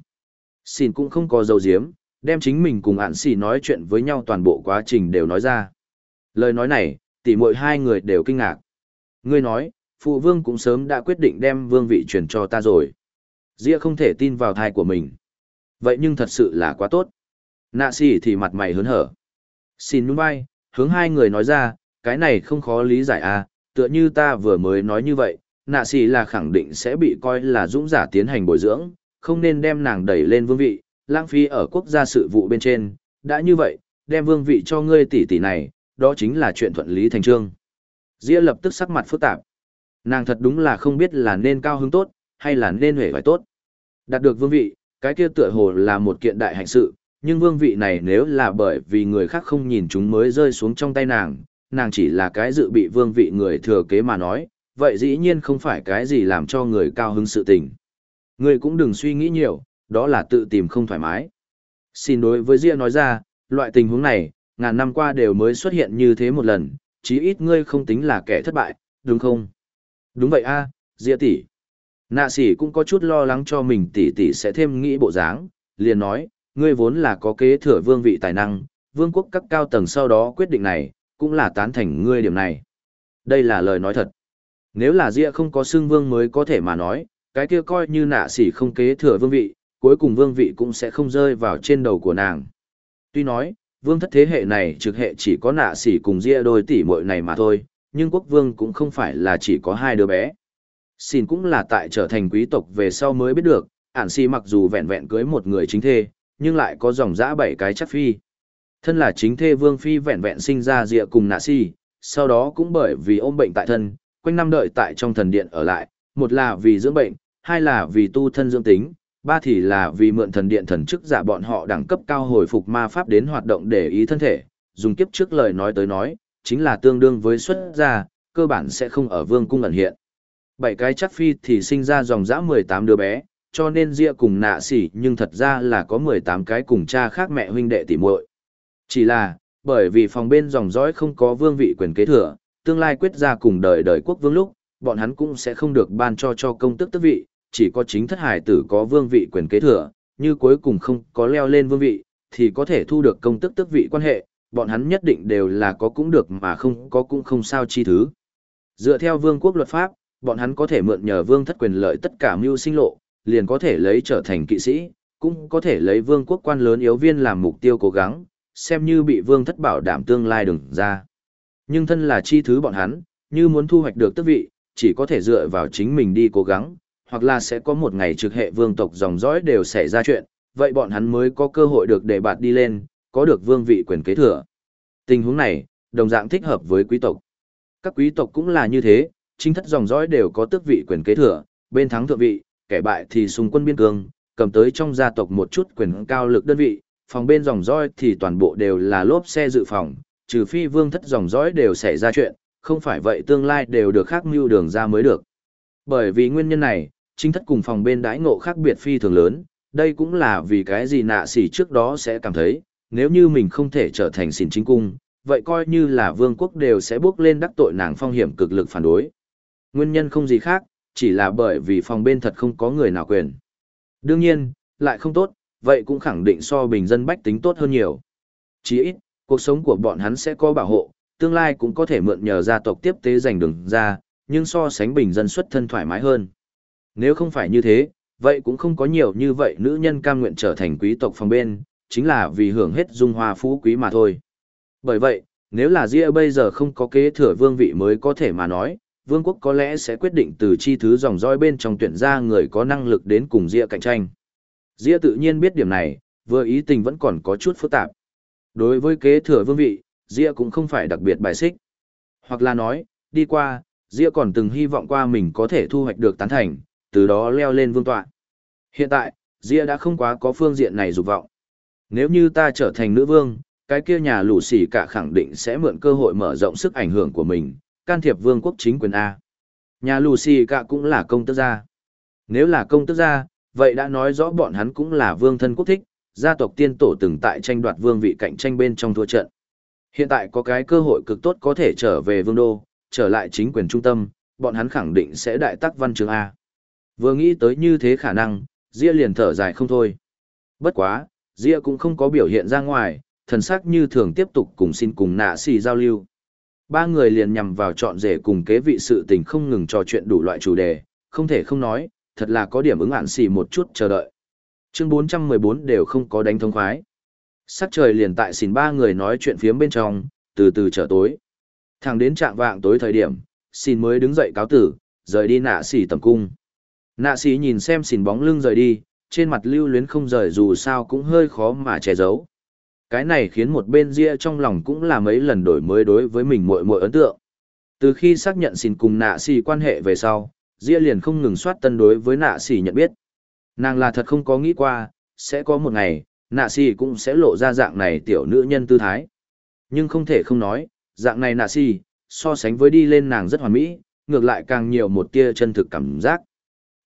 Xin cũng không có dầu diếm, đem chính mình cùng ạn xì nói chuyện với nhau toàn bộ quá trình đều nói ra. Lời nói này, tỉ muội hai người đều kinh ngạc. Ngươi nói, phụ vương cũng sớm đã quyết định đem vương vị truyền cho ta rồi. Dĩa không thể tin vào thai của mình. Vậy nhưng thật sự là quá tốt. Nạ xỉ thì mặt mày hớn hở. Xin nhún vai, hướng hai người nói ra, cái này không khó lý giải à, tựa như ta vừa mới nói như vậy, nạ xỉ là khẳng định sẽ bị coi là dũng giả tiến hành bồi dưỡng, không nên đem nàng đẩy lên vương vị, lãng phí ở quốc gia sự vụ bên trên, đã như vậy, đem vương vị cho ngươi tỷ tỷ này, đó chính là chuyện thuận lý thành trương. Dĩa lập tức sắc mặt phức tạp. Nàng thật đúng là không biết là nên cao hứng tốt, hay là nên hề vải tốt. Đạt được vương vị, cái kia tựa hồ là một kiện đại hạnh sự, nhưng vương vị này nếu là bởi vì người khác không nhìn chúng mới rơi xuống trong tay nàng, nàng chỉ là cái dự bị vương vị người thừa kế mà nói, vậy dĩ nhiên không phải cái gì làm cho người cao hứng sự tình. Người cũng đừng suy nghĩ nhiều, đó là tự tìm không thoải mái. Xin đối với Dia nói ra, loại tình huống này, ngàn năm qua đều mới xuất hiện như thế một lần, chí ít ngươi không tính là kẻ thất bại, đúng không? Đúng vậy a, à, tỷ. Nạ sĩ cũng có chút lo lắng cho mình tỷ tỷ sẽ thêm nghĩ bộ dáng, liền nói, ngươi vốn là có kế thừa vương vị tài năng, vương quốc các cao tầng sau đó quyết định này, cũng là tán thành ngươi điểm này. Đây là lời nói thật. Nếu là Diệp không có xương vương mới có thể mà nói, cái kia coi như nạ sĩ không kế thừa vương vị, cuối cùng vương vị cũng sẽ không rơi vào trên đầu của nàng. Tuy nói, vương thất thế hệ này trực hệ chỉ có nạ xỉ cùng ria đôi tỷ muội này mà thôi, nhưng quốc vương cũng không phải là chỉ có hai đứa bé. Xin cũng là tại trở thành quý tộc về sau mới biết được, ản xỉ mặc dù vẹn vẹn cưới một người chính thê, nhưng lại có dòng dã bảy cái chắc phi. Thân là chính thê vương phi vẹn vẹn sinh ra rịa cùng nạ xỉ. sau đó cũng bởi vì ôm bệnh tại thân, quanh năm đợi tại trong thần điện ở lại, một là vì dưỡng bệnh, hai là vì tu thân dưỡng tính, ba thì là vì mượn thần điện thần chức giả bọn họ đẳng cấp cao hồi phục ma pháp đến hoạt động để ý thân thể, dùng kiếp trước lời nói tới nói, chính là tương đương với xuất gia, cơ bản sẽ không ở vương cung ẩn hiện. Bảy cái chắc phi thì sinh ra dòng dã 18 đứa bé, cho nên Ria cùng nạ sỉ nhưng thật ra là có 18 cái cùng cha khác mẹ huynh đệ tỉ muội. Chỉ là, bởi vì phòng bên dòng dõi không có vương vị quyền kế thừa, tương lai quyết ra cùng đời đời quốc vương lúc, bọn hắn cũng sẽ không được ban cho cho công tước tước vị, chỉ có chính thất hải tử có vương vị quyền kế thừa, như cuối cùng không có leo lên vương vị, thì có thể thu được công tức tước vị quan hệ, bọn hắn nhất định đều là có cũng được mà không có cũng không sao chi thứ. Dựa theo vương quốc luật pháp, bọn hắn có thể mượn nhờ vương thất quyền lợi tất cả mưu sinh lộ, liền có thể lấy trở thành kỵ sĩ, cũng có thể lấy vương quốc quan lớn yếu viên làm mục tiêu cố gắng, xem như bị vương thất bảo đảm tương lai đừng ra. Nhưng thân là chi thứ bọn hắn, như muốn thu hoạch được tước vị, chỉ có thể dựa vào chính mình đi cố gắng, hoặc là sẽ có một ngày trực hệ vương tộc dòng dõi đều xảy ra chuyện, vậy bọn hắn mới có cơ hội được để bạt đi lên, có được vương vị quyền kế thừa. Tình huống này, đồng dạng thích hợp với quý tộc. Các quý tộc cũng là như thế, chính thất dòng dõi đều có tước vị quyền kế thừa, bên thắng thượng vị, kẻ bại thì xung quân biên cương, cầm tới trong gia tộc một chút quyền cao lực đơn vị, phòng bên dòng dõi thì toàn bộ đều là lốp xe dự phòng, trừ phi vương thất dòng dõi đều xảy ra chuyện, không phải vậy tương lai đều được khác mưu đường ra mới được. Bởi vì nguyên nhân này, chính thất cùng phòng bên đãi ngộ khác biệt phi thường lớn, đây cũng là vì cái gì nạ xỉ trước đó sẽ cảm thấy, nếu như mình không thể trở thành xỉn chính cung, vậy coi như là vương quốc đều sẽ bước lên đắc tội nàng phong hiểm cực lực phản đối. Nguyên nhân không gì khác, chỉ là bởi vì phòng bên thật không có người nào quyền. Đương nhiên, lại không tốt, vậy cũng khẳng định so bình dân bách tính tốt hơn nhiều. Chỉ ít, cuộc sống của bọn hắn sẽ có bảo hộ, tương lai cũng có thể mượn nhờ gia tộc tiếp tế giành đường ra, nhưng so sánh bình dân xuất thân thoải mái hơn. Nếu không phải như thế, vậy cũng không có nhiều như vậy nữ nhân cam nguyện trở thành quý tộc phòng bên, chính là vì hưởng hết dung hoa phú quý mà thôi. Bởi vậy, nếu là Ria bây giờ không có kế thừa vương vị mới có thể mà nói, vương quốc có lẽ sẽ quyết định từ chi thứ dòng dõi bên trong tuyển ra người có năng lực đến cùng Ria cạnh tranh. Ria tự nhiên biết điểm này, vừa ý tình vẫn còn có chút phức tạp. Đối với kế thừa vương vị, Ria cũng không phải đặc biệt bài xích. Hoặc là nói, đi qua, Ria còn từng hy vọng qua mình có thể thu hoạch được tán thành, từ đó leo lên vương tọa. Hiện tại, Gia đã không quá có phương diện này dục vọng. Nếu như ta trở thành nữ vương, cái kia nhà lũ xỉ cả khẳng định sẽ mượn cơ hội mở rộng sức ảnh hưởng của mình, can thiệp vương quốc chính quyền A. Nhà lũ xỉ cả cũng là công tước gia. Nếu là công tước gia, vậy đã nói rõ bọn hắn cũng là vương thân quốc thích, gia tộc tiên tổ từng tại tranh đoạt vương vị cạnh tranh bên trong thua trận. Hiện tại có cái cơ hội cực tốt có thể trở về vương đô, trở lại chính quyền trung tâm, bọn hắn khẳng định sẽ đại tắc văn trường A. Vừa nghĩ tới như thế khả năng, Dia liền thở dài không thôi. Bất quá, Dia cũng không có biểu hiện ra ngoài, thần sắc như thường tiếp tục cùng xin cùng nạ xì giao lưu. Ba người liền nhằm vào chọn rể cùng kế vị sự tình không ngừng trò chuyện đủ loại chủ đề, không thể không nói, thật là có điểm ứng ản xì một chút chờ đợi. Chương 414 đều không có đánh thông khoái. Sắc trời liền tại xìn ba người nói chuyện phiếm bên trong, từ từ trở tối. Thẳng đến trạng vạng tối thời điểm, xin mới đứng dậy cáo tử, rời đi nạ xỉ tầm cung. Nạ sĩ nhìn xem xỉn bóng lưng rời đi, trên mặt lưu luyến không rời dù sao cũng hơi khó mà che giấu. Cái này khiến một bên ria trong lòng cũng là mấy lần đổi mới đối với mình muội muội ấn tượng. Từ khi xác nhận xin cùng nạ sĩ quan hệ về sau, ria liền không ngừng soát tân đối với nạ sĩ nhận biết. Nàng là thật không có nghĩ qua, sẽ có một ngày, nạ sĩ cũng sẽ lộ ra dạng này tiểu nữ nhân tư thái. Nhưng không thể không nói, dạng này nạ sĩ, so sánh với đi lên nàng rất hoàn mỹ, ngược lại càng nhiều một tia chân thực cảm giác.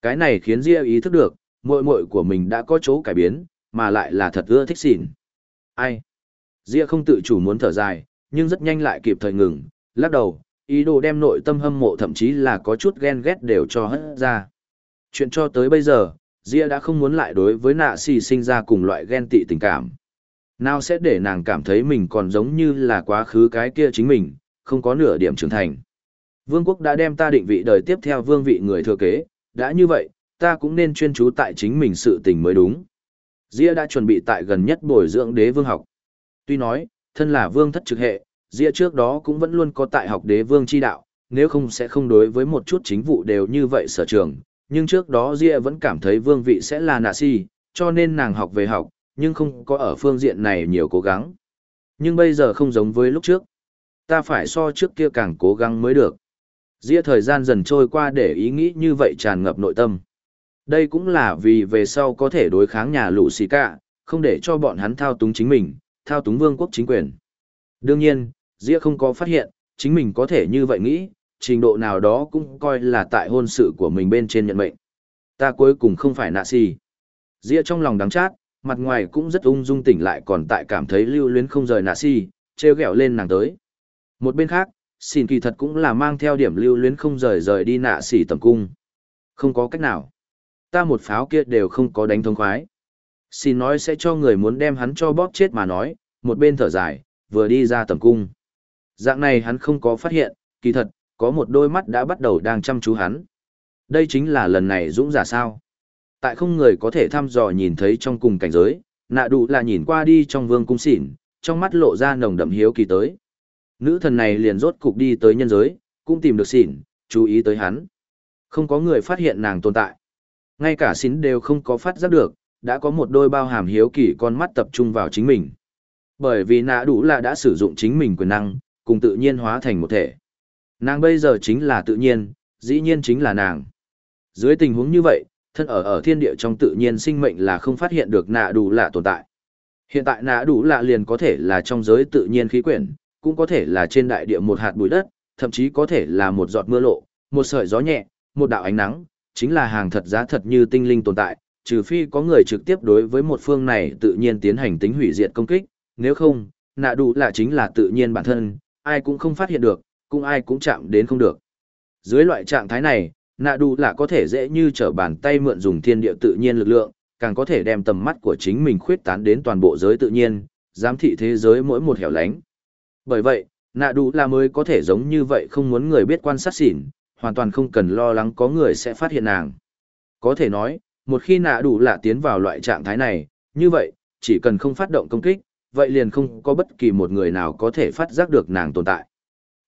Cái này khiến Ria ý thức được, muội muội của mình đã có chỗ cải biến, mà lại là thật ưa thích xỉn. Ai? Ria không tự chủ muốn thở dài, nhưng rất nhanh lại kịp thời ngừng, lắc đầu, ý đồ đem nội tâm hâm mộ thậm chí là có chút ghen ghét đều cho hất ra. Chuyện cho tới bây giờ, Ria đã không muốn lại đối với nạ xì sinh ra cùng loại ghen tị tình cảm. Nào sẽ để nàng cảm thấy mình còn giống như là quá khứ cái kia chính mình, không có nửa điểm trưởng thành. Vương quốc đã đem ta định vị đời tiếp theo vương vị người thừa kế, đã như vậy, ta cũng nên chuyên chú tại chính mình sự tình mới đúng. Dĩa đã chuẩn bị tại gần nhất bồi dưỡng đế vương học. Tuy nói, thân là vương thất trực hệ, Dĩa trước đó cũng vẫn luôn có tại học đế vương chi đạo, nếu không sẽ không đối với một chút chính vụ đều như vậy sở trường. Nhưng trước đó Dĩa vẫn cảm thấy vương vị sẽ là nạ si, cho nên nàng học về học, nhưng không có ở phương diện này nhiều cố gắng. Nhưng bây giờ không giống với lúc trước ta phải so trước kia càng cố gắng mới được. Dĩa thời gian dần trôi qua để ý nghĩ như vậy tràn ngập nội tâm. Đây cũng là vì về sau có thể đối kháng nhà lũ xì cả, không để cho bọn hắn thao túng chính mình, thao túng vương quốc chính quyền. Đương nhiên, Dĩa không có phát hiện, chính mình có thể như vậy nghĩ, trình độ nào đó cũng coi là tại hôn sự của mình bên trên nhận mệnh. Ta cuối cùng không phải nạ xì. Dĩa trong lòng đắng chát, mặt ngoài cũng rất ung dung tỉnh lại còn tại cảm thấy lưu luyến không rời nạ xì, treo gẹo lên nàng tới. Một bên khác, xin kỳ thật cũng là mang theo điểm lưu luyến không rời rời đi nạ xỉ tầm cung. Không có cách nào. Ta một pháo kia đều không có đánh thông khoái. Xin nói sẽ cho người muốn đem hắn cho bóp chết mà nói, một bên thở dài, vừa đi ra tầm cung. Dạng này hắn không có phát hiện, kỳ thật, có một đôi mắt đã bắt đầu đang chăm chú hắn. Đây chính là lần này dũng giả sao. Tại không người có thể thăm dò nhìn thấy trong cùng cảnh giới, nạ đủ là nhìn qua đi trong vương cung xỉn, trong mắt lộ ra nồng đậm hiếu kỳ tới. Nữ thần này liền rốt cục đi tới nhân giới, cũng tìm được xỉn, chú ý tới hắn. Không có người phát hiện nàng tồn tại. Ngay cả xín đều không có phát giác được, đã có một đôi bao hàm hiếu kỳ con mắt tập trung vào chính mình. Bởi vì nạ đủ là đã sử dụng chính mình quyền năng, cùng tự nhiên hóa thành một thể. Nàng bây giờ chính là tự nhiên, dĩ nhiên chính là nàng. Dưới tình huống như vậy, thân ở ở thiên địa trong tự nhiên sinh mệnh là không phát hiện được nạ đủ lạ tồn tại. Hiện tại nạ đủ lạ liền có thể là trong giới tự nhiên khí quyển, cũng có thể là trên đại địa một hạt bụi đất, thậm chí có thể là một giọt mưa lộ, một sợi gió nhẹ, một đạo ánh nắng, chính là hàng thật giá thật như tinh linh tồn tại, trừ phi có người trực tiếp đối với một phương này tự nhiên tiến hành tính hủy diệt công kích, nếu không, nạ đủ là chính là tự nhiên bản thân, ai cũng không phát hiện được, cũng ai cũng chạm đến không được. Dưới loại trạng thái này, nạ đủ là có thể dễ như trở bàn tay mượn dùng thiên địa tự nhiên lực lượng, càng có thể đem tầm mắt của chính mình khuyết tán đến toàn bộ giới tự nhiên, giám thị thế giới mỗi một hẻo lánh. Bởi vậy, nạ đủ là mới có thể giống như vậy không muốn người biết quan sát xỉn, hoàn toàn không cần lo lắng có người sẽ phát hiện nàng. Có thể nói, một khi nạ đủ là tiến vào loại trạng thái này, như vậy, chỉ cần không phát động công kích, vậy liền không có bất kỳ một người nào có thể phát giác được nàng tồn tại.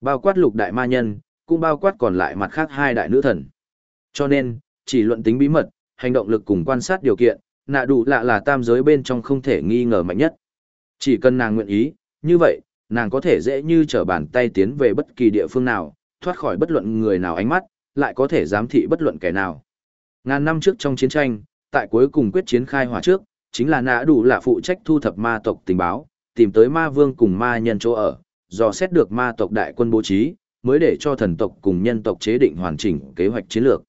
Bao quát lục đại ma nhân, cũng bao quát còn lại mặt khác hai đại nữ thần. Cho nên, chỉ luận tính bí mật, hành động lực cùng quan sát điều kiện, nạ đủ lạ là tam giới bên trong không thể nghi ngờ mạnh nhất. Chỉ cần nàng nguyện ý, như vậy, nàng có thể dễ như trở bàn tay tiến về bất kỳ địa phương nào, thoát khỏi bất luận người nào ánh mắt, lại có thể giám thị bất luận kẻ nào. Ngàn năm trước trong chiến tranh, tại cuối cùng quyết chiến khai hỏa trước, chính là nã đủ là phụ trách thu thập ma tộc tình báo, tìm tới ma vương cùng ma nhân chỗ ở, dò xét được ma tộc đại quân bố trí, mới để cho thần tộc cùng nhân tộc chế định hoàn chỉnh kế hoạch chiến lược.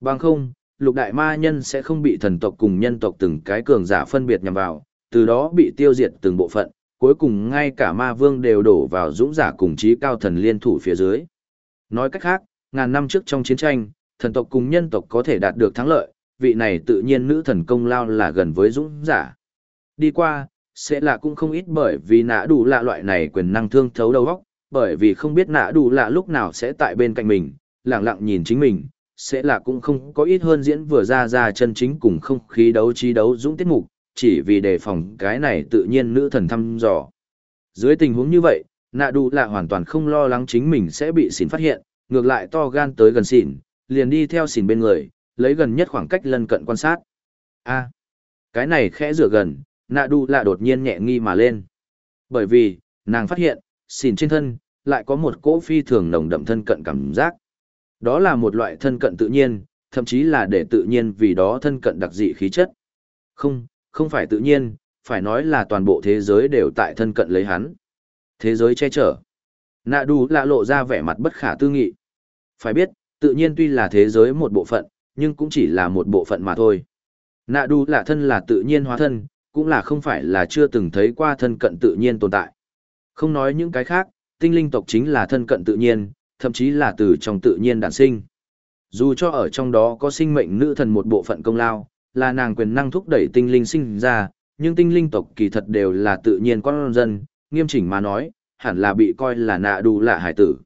Bằng không, lục đại ma nhân sẽ không bị thần tộc cùng nhân tộc từng cái cường giả phân biệt nhằm vào, từ đó bị tiêu diệt từng bộ phận, cuối cùng ngay cả ma vương đều đổ vào dũng giả cùng trí cao thần liên thủ phía dưới. Nói cách khác, ngàn năm trước trong chiến tranh, thần tộc cùng nhân tộc có thể đạt được thắng lợi, vị này tự nhiên nữ thần công lao là gần với dũng giả. Đi qua, sẽ là cũng không ít bởi vì nã đủ lạ loại này quyền năng thương thấu đầu óc, bởi vì không biết nã đủ lạ lúc nào sẽ tại bên cạnh mình, lặng lặng nhìn chính mình, sẽ là cũng không có ít hơn diễn vừa ra ra chân chính cùng không khí đấu trí đấu dũng tiết mục, chỉ vì đề phòng cái này tự nhiên nữ thần thăm dò. Dưới tình huống như vậy, nạ đủ là hoàn toàn không lo lắng chính mình sẽ bị xỉn phát hiện, ngược lại to gan tới gần xỉn, liền đi theo xỉn bên người, lấy gần nhất khoảng cách lân cận quan sát. a cái này khẽ rửa gần, nạ đủ là đột nhiên nhẹ nghi mà lên. Bởi vì, nàng phát hiện, xỉn trên thân, lại có một cỗ phi thường nồng đậm thân cận cảm giác. Đó là một loại thân cận tự nhiên, thậm chí là để tự nhiên vì đó thân cận đặc dị khí chất. Không, không phải tự nhiên, phải nói là toàn bộ thế giới đều tại thân cận lấy hắn. Thế giới che chở. Nạ đủ lạ lộ ra vẻ mặt bất khả tư nghị. Phải biết, tự nhiên tuy là thế giới một bộ phận, nhưng cũng chỉ là một bộ phận mà thôi. Nạ đủ lạ thân là tự nhiên hóa thân, cũng là không phải là chưa từng thấy qua thân cận tự nhiên tồn tại. Không nói những cái khác, tinh linh tộc chính là thân cận tự nhiên, thậm chí là từ trong tự nhiên đản sinh. Dù cho ở trong đó có sinh mệnh nữ thần một bộ phận công lao, là nàng quyền năng thúc đẩy tinh linh sinh ra, nhưng tinh linh tộc kỳ thật đều là tự nhiên con dân, nghiêm chỉnh mà nói, hẳn là bị coi là nạ đủ lạ hải tử.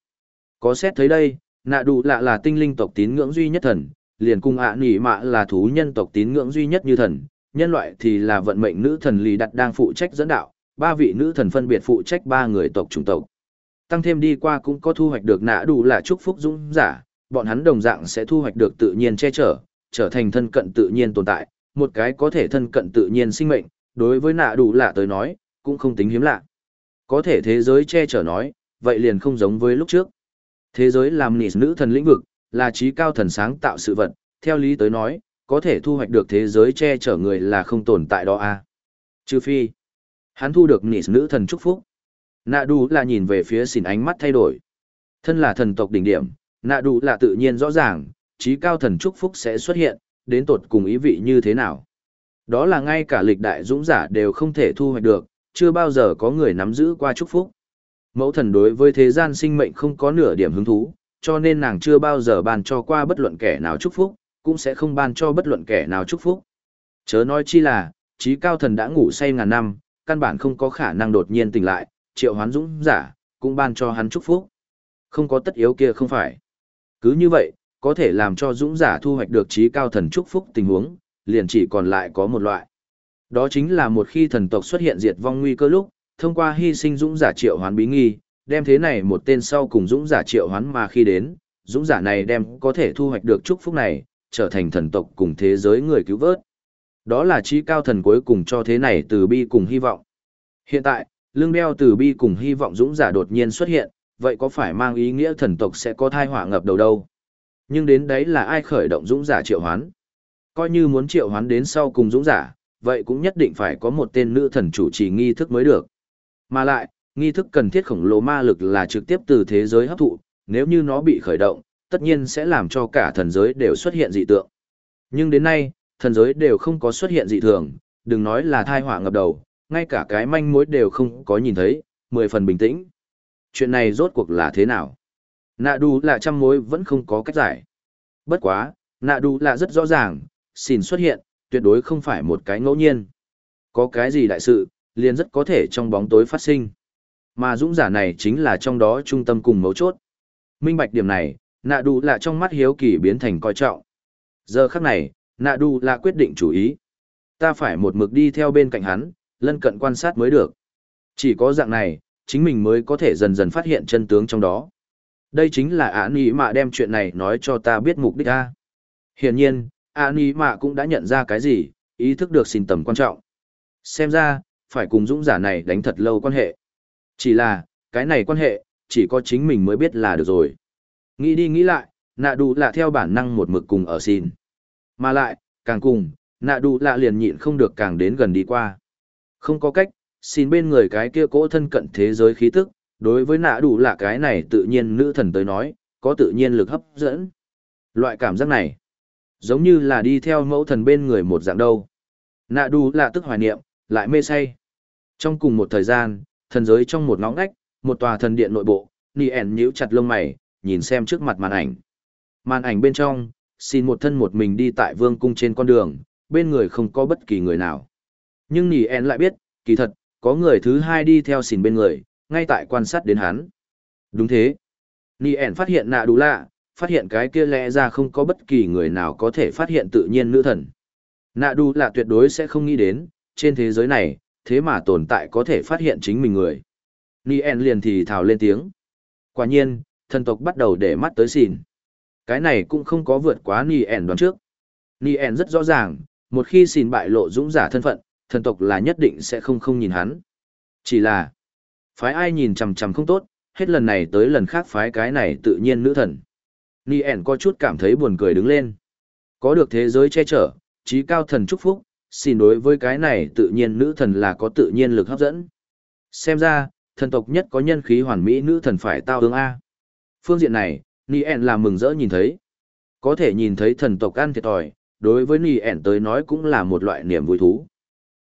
Có xét thấy đây, nạ đủ lạ là tinh linh tộc tín ngưỡng duy nhất thần, liền cung ạ à nỉ mạ là thú nhân tộc tín ngưỡng duy nhất như thần, nhân loại thì là vận mệnh nữ thần lì đặt đang phụ trách dẫn đạo, ba vị nữ thần phân biệt phụ trách ba người tộc chủng tộc. Tăng thêm đi qua cũng có thu hoạch được nạ đủ là chúc phúc dũng giả, bọn hắn đồng dạng sẽ thu hoạch được tự nhiên che chở, trở thành thân cận tự nhiên tồn tại, một cái có thể thân cận tự nhiên sinh mệnh, đối với nạ đủ lạ tới nói, cũng không tính hiếm lạ. Có thể thế giới che chở nói, vậy liền không giống với lúc trước. Thế giới làm nịt nữ thần lĩnh vực, là trí cao thần sáng tạo sự vật, theo lý tới nói, có thể thu hoạch được thế giới che chở người là không tồn tại đó a à. Trừ phi, hắn thu được nịt nữ thần chúc phúc. Nạ đủ là nhìn về phía xỉn ánh mắt thay đổi. Thân là thần tộc đỉnh điểm, nạ đủ là tự nhiên rõ ràng, trí cao thần chúc phúc sẽ xuất hiện, đến tột cùng ý vị như thế nào. Đó là ngay cả lịch đại dũng giả đều không thể thu hoạch được, chưa bao giờ có người nắm giữ qua chúc phúc. Mẫu thần đối với thế gian sinh mệnh không có nửa điểm hứng thú, cho nên nàng chưa bao giờ ban cho qua bất luận kẻ nào chúc phúc, cũng sẽ không ban cho bất luận kẻ nào chúc phúc. Chớ nói chi là, trí cao thần đã ngủ say ngàn năm, căn bản không có khả năng đột nhiên tỉnh lại, triệu hoán dũng giả, cũng ban cho hắn chúc phúc. Không có tất yếu kia không phải. Cứ như vậy, có thể làm cho dũng giả thu hoạch được trí cao thần chúc phúc tình huống, liền chỉ còn lại có một loại. Đó chính là một khi thần tộc xuất hiện diệt vong nguy cơ lúc, thông qua hy sinh dũng giả triệu hoán bí nghi, đem thế này một tên sau cùng dũng giả triệu hoán mà khi đến, dũng giả này đem có thể thu hoạch được chúc phúc này, trở thành thần tộc cùng thế giới người cứu vớt. Đó là trí cao thần cuối cùng cho thế này từ bi cùng hy vọng. Hiện tại, lương đeo từ bi cùng hy vọng dũng giả đột nhiên xuất hiện, vậy có phải mang ý nghĩa thần tộc sẽ có thai họa ngập đầu đâu? Nhưng đến đấy là ai khởi động dũng giả triệu hoán? Coi như muốn triệu hoán đến sau cùng dũng giả, vậy cũng nhất định phải có một tên nữ thần chủ trì nghi thức mới được. Mà lại, nghi thức cần thiết khổng lồ ma lực là trực tiếp từ thế giới hấp thụ, nếu như nó bị khởi động, tất nhiên sẽ làm cho cả thần giới đều xuất hiện dị tượng. Nhưng đến nay, thần giới đều không có xuất hiện dị thường, đừng nói là thai họa ngập đầu, ngay cả cái manh mối đều không có nhìn thấy, mười phần bình tĩnh. Chuyện này rốt cuộc là thế nào? Nạ đủ là trăm mối vẫn không có cách giải. Bất quá, nạ đủ là rất rõ ràng, xin xuất hiện, tuyệt đối không phải một cái ngẫu nhiên. Có cái gì đại sự, liền rất có thể trong bóng tối phát sinh. Mà dũng giả này chính là trong đó trung tâm cùng mấu chốt. Minh bạch điểm này, nạ đủ là trong mắt hiếu kỳ biến thành coi trọng. Giờ khắc này, Nạ đu là quyết định chủ ý. Ta phải một mực đi theo bên cạnh hắn, lân cận quan sát mới được. Chỉ có dạng này, chính mình mới có thể dần dần phát hiện chân tướng trong đó. Đây chính là ả nì mạ đem chuyện này nói cho ta biết mục đích ta. Hiển nhiên, ả nì mạ cũng đã nhận ra cái gì, ý thức được xin tầm quan trọng. Xem ra, phải cùng dũng giả này đánh thật lâu quan hệ. Chỉ là, cái này quan hệ, chỉ có chính mình mới biết là được rồi. Nghĩ đi nghĩ lại, nạ đủ là theo bản năng một mực cùng ở xin. Mà lại, càng cùng, nạ đủ lạ liền nhịn không được càng đến gần đi qua. Không có cách, xin bên người cái kia cỗ thân cận thế giới khí tức, đối với nạ đủ là cái này tự nhiên nữ thần tới nói, có tự nhiên lực hấp dẫn. Loại cảm giác này, giống như là đi theo mẫu thần bên người một dạng đâu. Nạ đủ là tức hoài niệm, lại mê say. Trong cùng một thời gian, thần giới trong một ngõ ngách, một tòa thần điện nội bộ, Nì ẻn nhíu chặt lông mày, nhìn xem trước mặt màn ảnh. Màn ảnh bên trong, xin một thân một mình đi tại vương cung trên con đường, bên người không có bất kỳ người nào. Nhưng Nì ẻn lại biết, kỳ thật, có người thứ hai đi theo xin bên người, ngay tại quan sát đến hắn. Đúng thế. Nì ẻn phát hiện nạ đủ lạ, phát hiện cái kia lẽ ra không có bất kỳ người nào có thể phát hiện tự nhiên nữ thần. Nạ đủ lạ tuyệt đối sẽ không nghĩ đến, trên thế giới này, thế mà tồn tại có thể phát hiện chính mình người. Nien liền thì thào lên tiếng. Quả nhiên, thần tộc bắt đầu để mắt tới xìn. Cái này cũng không có vượt quá Nien đoán trước. Nien rất rõ ràng, một khi xìn bại lộ dũng giả thân phận, thần tộc là nhất định sẽ không không nhìn hắn. Chỉ là, phái ai nhìn chằm chằm không tốt, hết lần này tới lần khác phái cái này tự nhiên nữ thần. Nien có chút cảm thấy buồn cười đứng lên. Có được thế giới che chở, trí cao thần chúc phúc, xin đối với cái này tự nhiên nữ thần là có tự nhiên lực hấp dẫn. Xem ra, thần tộc nhất có nhân khí hoàn mỹ nữ thần phải tao ương A. Phương diện này, Nien là mừng rỡ nhìn thấy. Có thể nhìn thấy thần tộc ăn thiệt thòi, đối với Nien tới nói cũng là một loại niềm vui thú.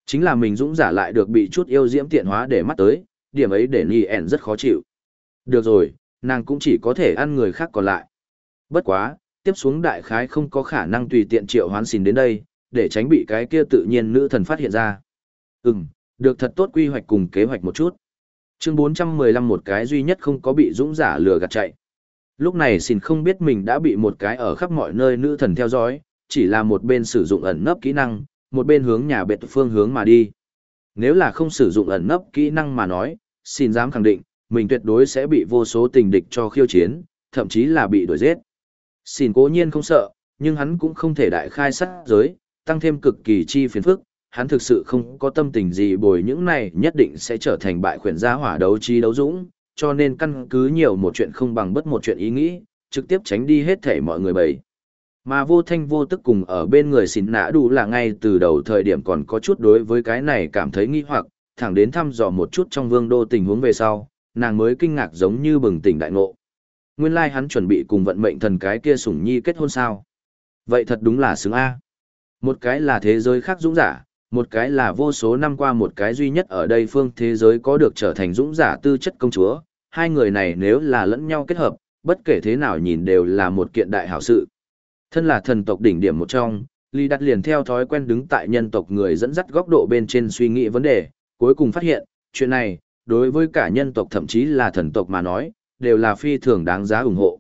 Chính là mình dũng giả lại được bị chút yêu diễm tiện hóa để mắt tới, điểm ấy để Nien rất khó chịu. Được rồi, nàng cũng chỉ có thể ăn người khác còn lại. Bất quá, tiếp xuống đại khái không có khả năng tùy tiện triệu hoán xin đến đây, để tránh bị cái kia tự nhiên nữ thần phát hiện ra. Ừm, được thật tốt quy hoạch cùng kế hoạch một chút. Chương 415 một cái duy nhất không có bị dũng giả lừa gạt chạy. Lúc này xin không biết mình đã bị một cái ở khắp mọi nơi nữ thần theo dõi, chỉ là một bên sử dụng ẩn nấp kỹ năng, một bên hướng nhà bệt phương hướng mà đi. Nếu là không sử dụng ẩn nấp kỹ năng mà nói, xin dám khẳng định, mình tuyệt đối sẽ bị vô số tình địch cho khiêu chiến, thậm chí là bị đuổi giết. Xin cố nhiên không sợ, nhưng hắn cũng không thể đại khai sát giới, tăng thêm cực kỳ chi phiền phức, hắn thực sự không có tâm tình gì bồi những này nhất định sẽ trở thành bại khuyển gia hỏa đấu trí đấu dũng, cho nên căn cứ nhiều một chuyện không bằng bất một chuyện ý nghĩ, trực tiếp tránh đi hết thể mọi người bầy. Mà vô thanh vô tức cùng ở bên người xin nã đủ là ngay từ đầu thời điểm còn có chút đối với cái này cảm thấy nghi hoặc, thẳng đến thăm dò một chút trong vương đô tình huống về sau, nàng mới kinh ngạc giống như bừng tỉnh đại ngộ. Nguyên lai like hắn chuẩn bị cùng vận mệnh thần cái kia sủng nhi kết hôn sao. Vậy thật đúng là xứng A. Một cái là thế giới khác dũng giả, một cái là vô số năm qua một cái duy nhất ở đây phương thế giới có được trở thành dũng giả tư chất công chúa. Hai người này nếu là lẫn nhau kết hợp, bất kể thế nào nhìn đều là một kiện đại hảo sự. Thân là thần tộc đỉnh điểm một trong, Lý Đặt liền theo thói quen đứng tại nhân tộc người dẫn dắt góc độ bên trên suy nghĩ vấn đề, cuối cùng phát hiện, chuyện này, đối với cả nhân tộc thậm chí là thần tộc mà nói, đều là phi thường đáng giá ủng hộ.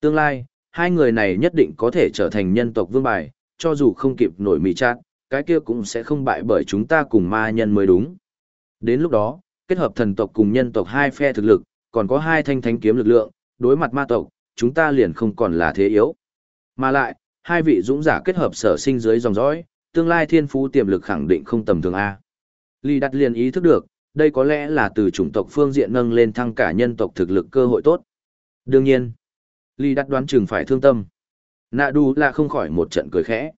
Tương lai, hai người này nhất định có thể trở thành nhân tộc vương bài, cho dù không kịp nổi mì chát, cái kia cũng sẽ không bại bởi chúng ta cùng ma nhân mới đúng. Đến lúc đó, kết hợp thần tộc cùng nhân tộc hai phe thực lực, còn có hai thanh thánh kiếm lực lượng, đối mặt ma tộc, chúng ta liền không còn là thế yếu. Mà lại, hai vị dũng giả kết hợp sở sinh dưới dòng dõi, tương lai thiên phú tiềm lực khẳng định không tầm thường A. Lý đặt liền ý thức được, đây có lẽ là từ chủng tộc phương diện nâng lên thăng cả nhân tộc thực lực cơ hội tốt. Đương nhiên, Lý đặt đoán chừng phải thương tâm. Nạ đu là không khỏi một trận cười khẽ.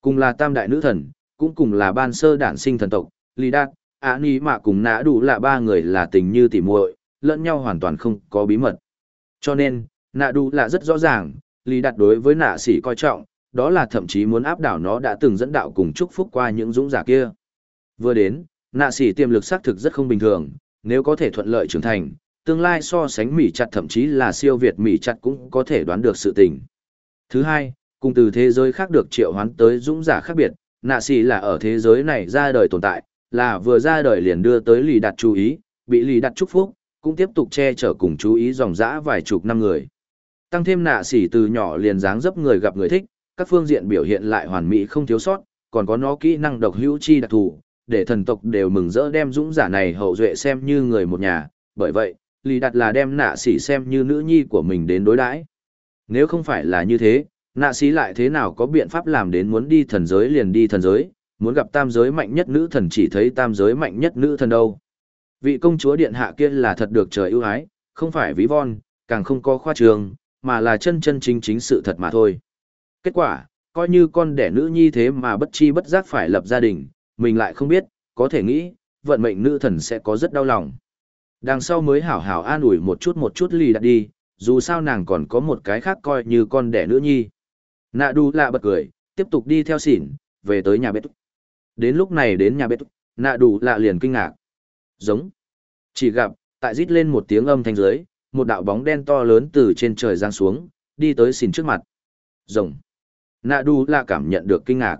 Cùng là tam đại nữ thần, cũng cùng là ban sơ đản sinh thần tộc, Lý Đạt, Á Ní Mạ cùng nạ Đu là ba người là tình như tỉ muội, lẫn nhau hoàn toàn không có bí mật. Cho nên, nạ Đu là rất rõ ràng, Lý Đạt đối với nạ sĩ coi trọng, đó là thậm chí muốn áp đảo nó đã từng dẫn đạo cùng chúc phúc qua những dũng giả kia. Vừa đến, nạ sĩ tiềm lực xác thực rất không bình thường, nếu có thể thuận lợi trưởng thành, tương lai so sánh Mỹ chặt thậm chí là siêu Việt Mỹ chặt cũng có thể đoán được sự tình. Thứ hai, cùng từ thế giới khác được triệu hoán tới dũng giả khác biệt, nạ sĩ là ở thế giới này ra đời tồn tại, là vừa ra đời liền đưa tới lì đặt chú ý, bị lì đặt chúc phúc, cũng tiếp tục che chở cùng chú ý dòng dã vài chục năm người. Tăng thêm nạ xỉ từ nhỏ liền dáng dấp người gặp người thích, các phương diện biểu hiện lại hoàn mỹ không thiếu sót, còn có nó kỹ năng độc hữu chi đặc thù, để thần tộc đều mừng rỡ đem dũng giả này hậu duệ xem như người một nhà, bởi vậy, Lý Đạt là đem nạ sĩ xem như nữ nhi của mình đến đối đãi. Nếu không phải là như thế, nạ sĩ lại thế nào có biện pháp làm đến muốn đi thần giới liền đi thần giới, muốn gặp tam giới mạnh nhất nữ thần chỉ thấy tam giới mạnh nhất nữ thần đâu. Vị công chúa điện hạ kia là thật được trời ưu ái, không phải ví von, càng không có khoa trường, mà là chân chân chính chính sự thật mà thôi. Kết quả, coi như con đẻ nữ nhi thế mà bất chi bất giác phải lập gia đình, mình lại không biết, có thể nghĩ, vận mệnh nữ thần sẽ có rất đau lòng. Đằng sau mới hảo hảo an ủi một chút một chút lì đặt đi, dù sao nàng còn có một cái khác coi như con đẻ nữ nhi. Nạ đu lạ bật cười, tiếp tục đi theo xỉn, về tới nhà bếp. Đến lúc này đến nhà bếp, nạ Đu lạ liền kinh ngạc. Giống. Chỉ gặp, tại rít lên một tiếng âm thanh dưới, một đạo bóng đen to lớn từ trên trời giáng xuống, đi tới xỉn trước mặt. Rồng. Nạ Đu lạ cảm nhận được kinh ngạc.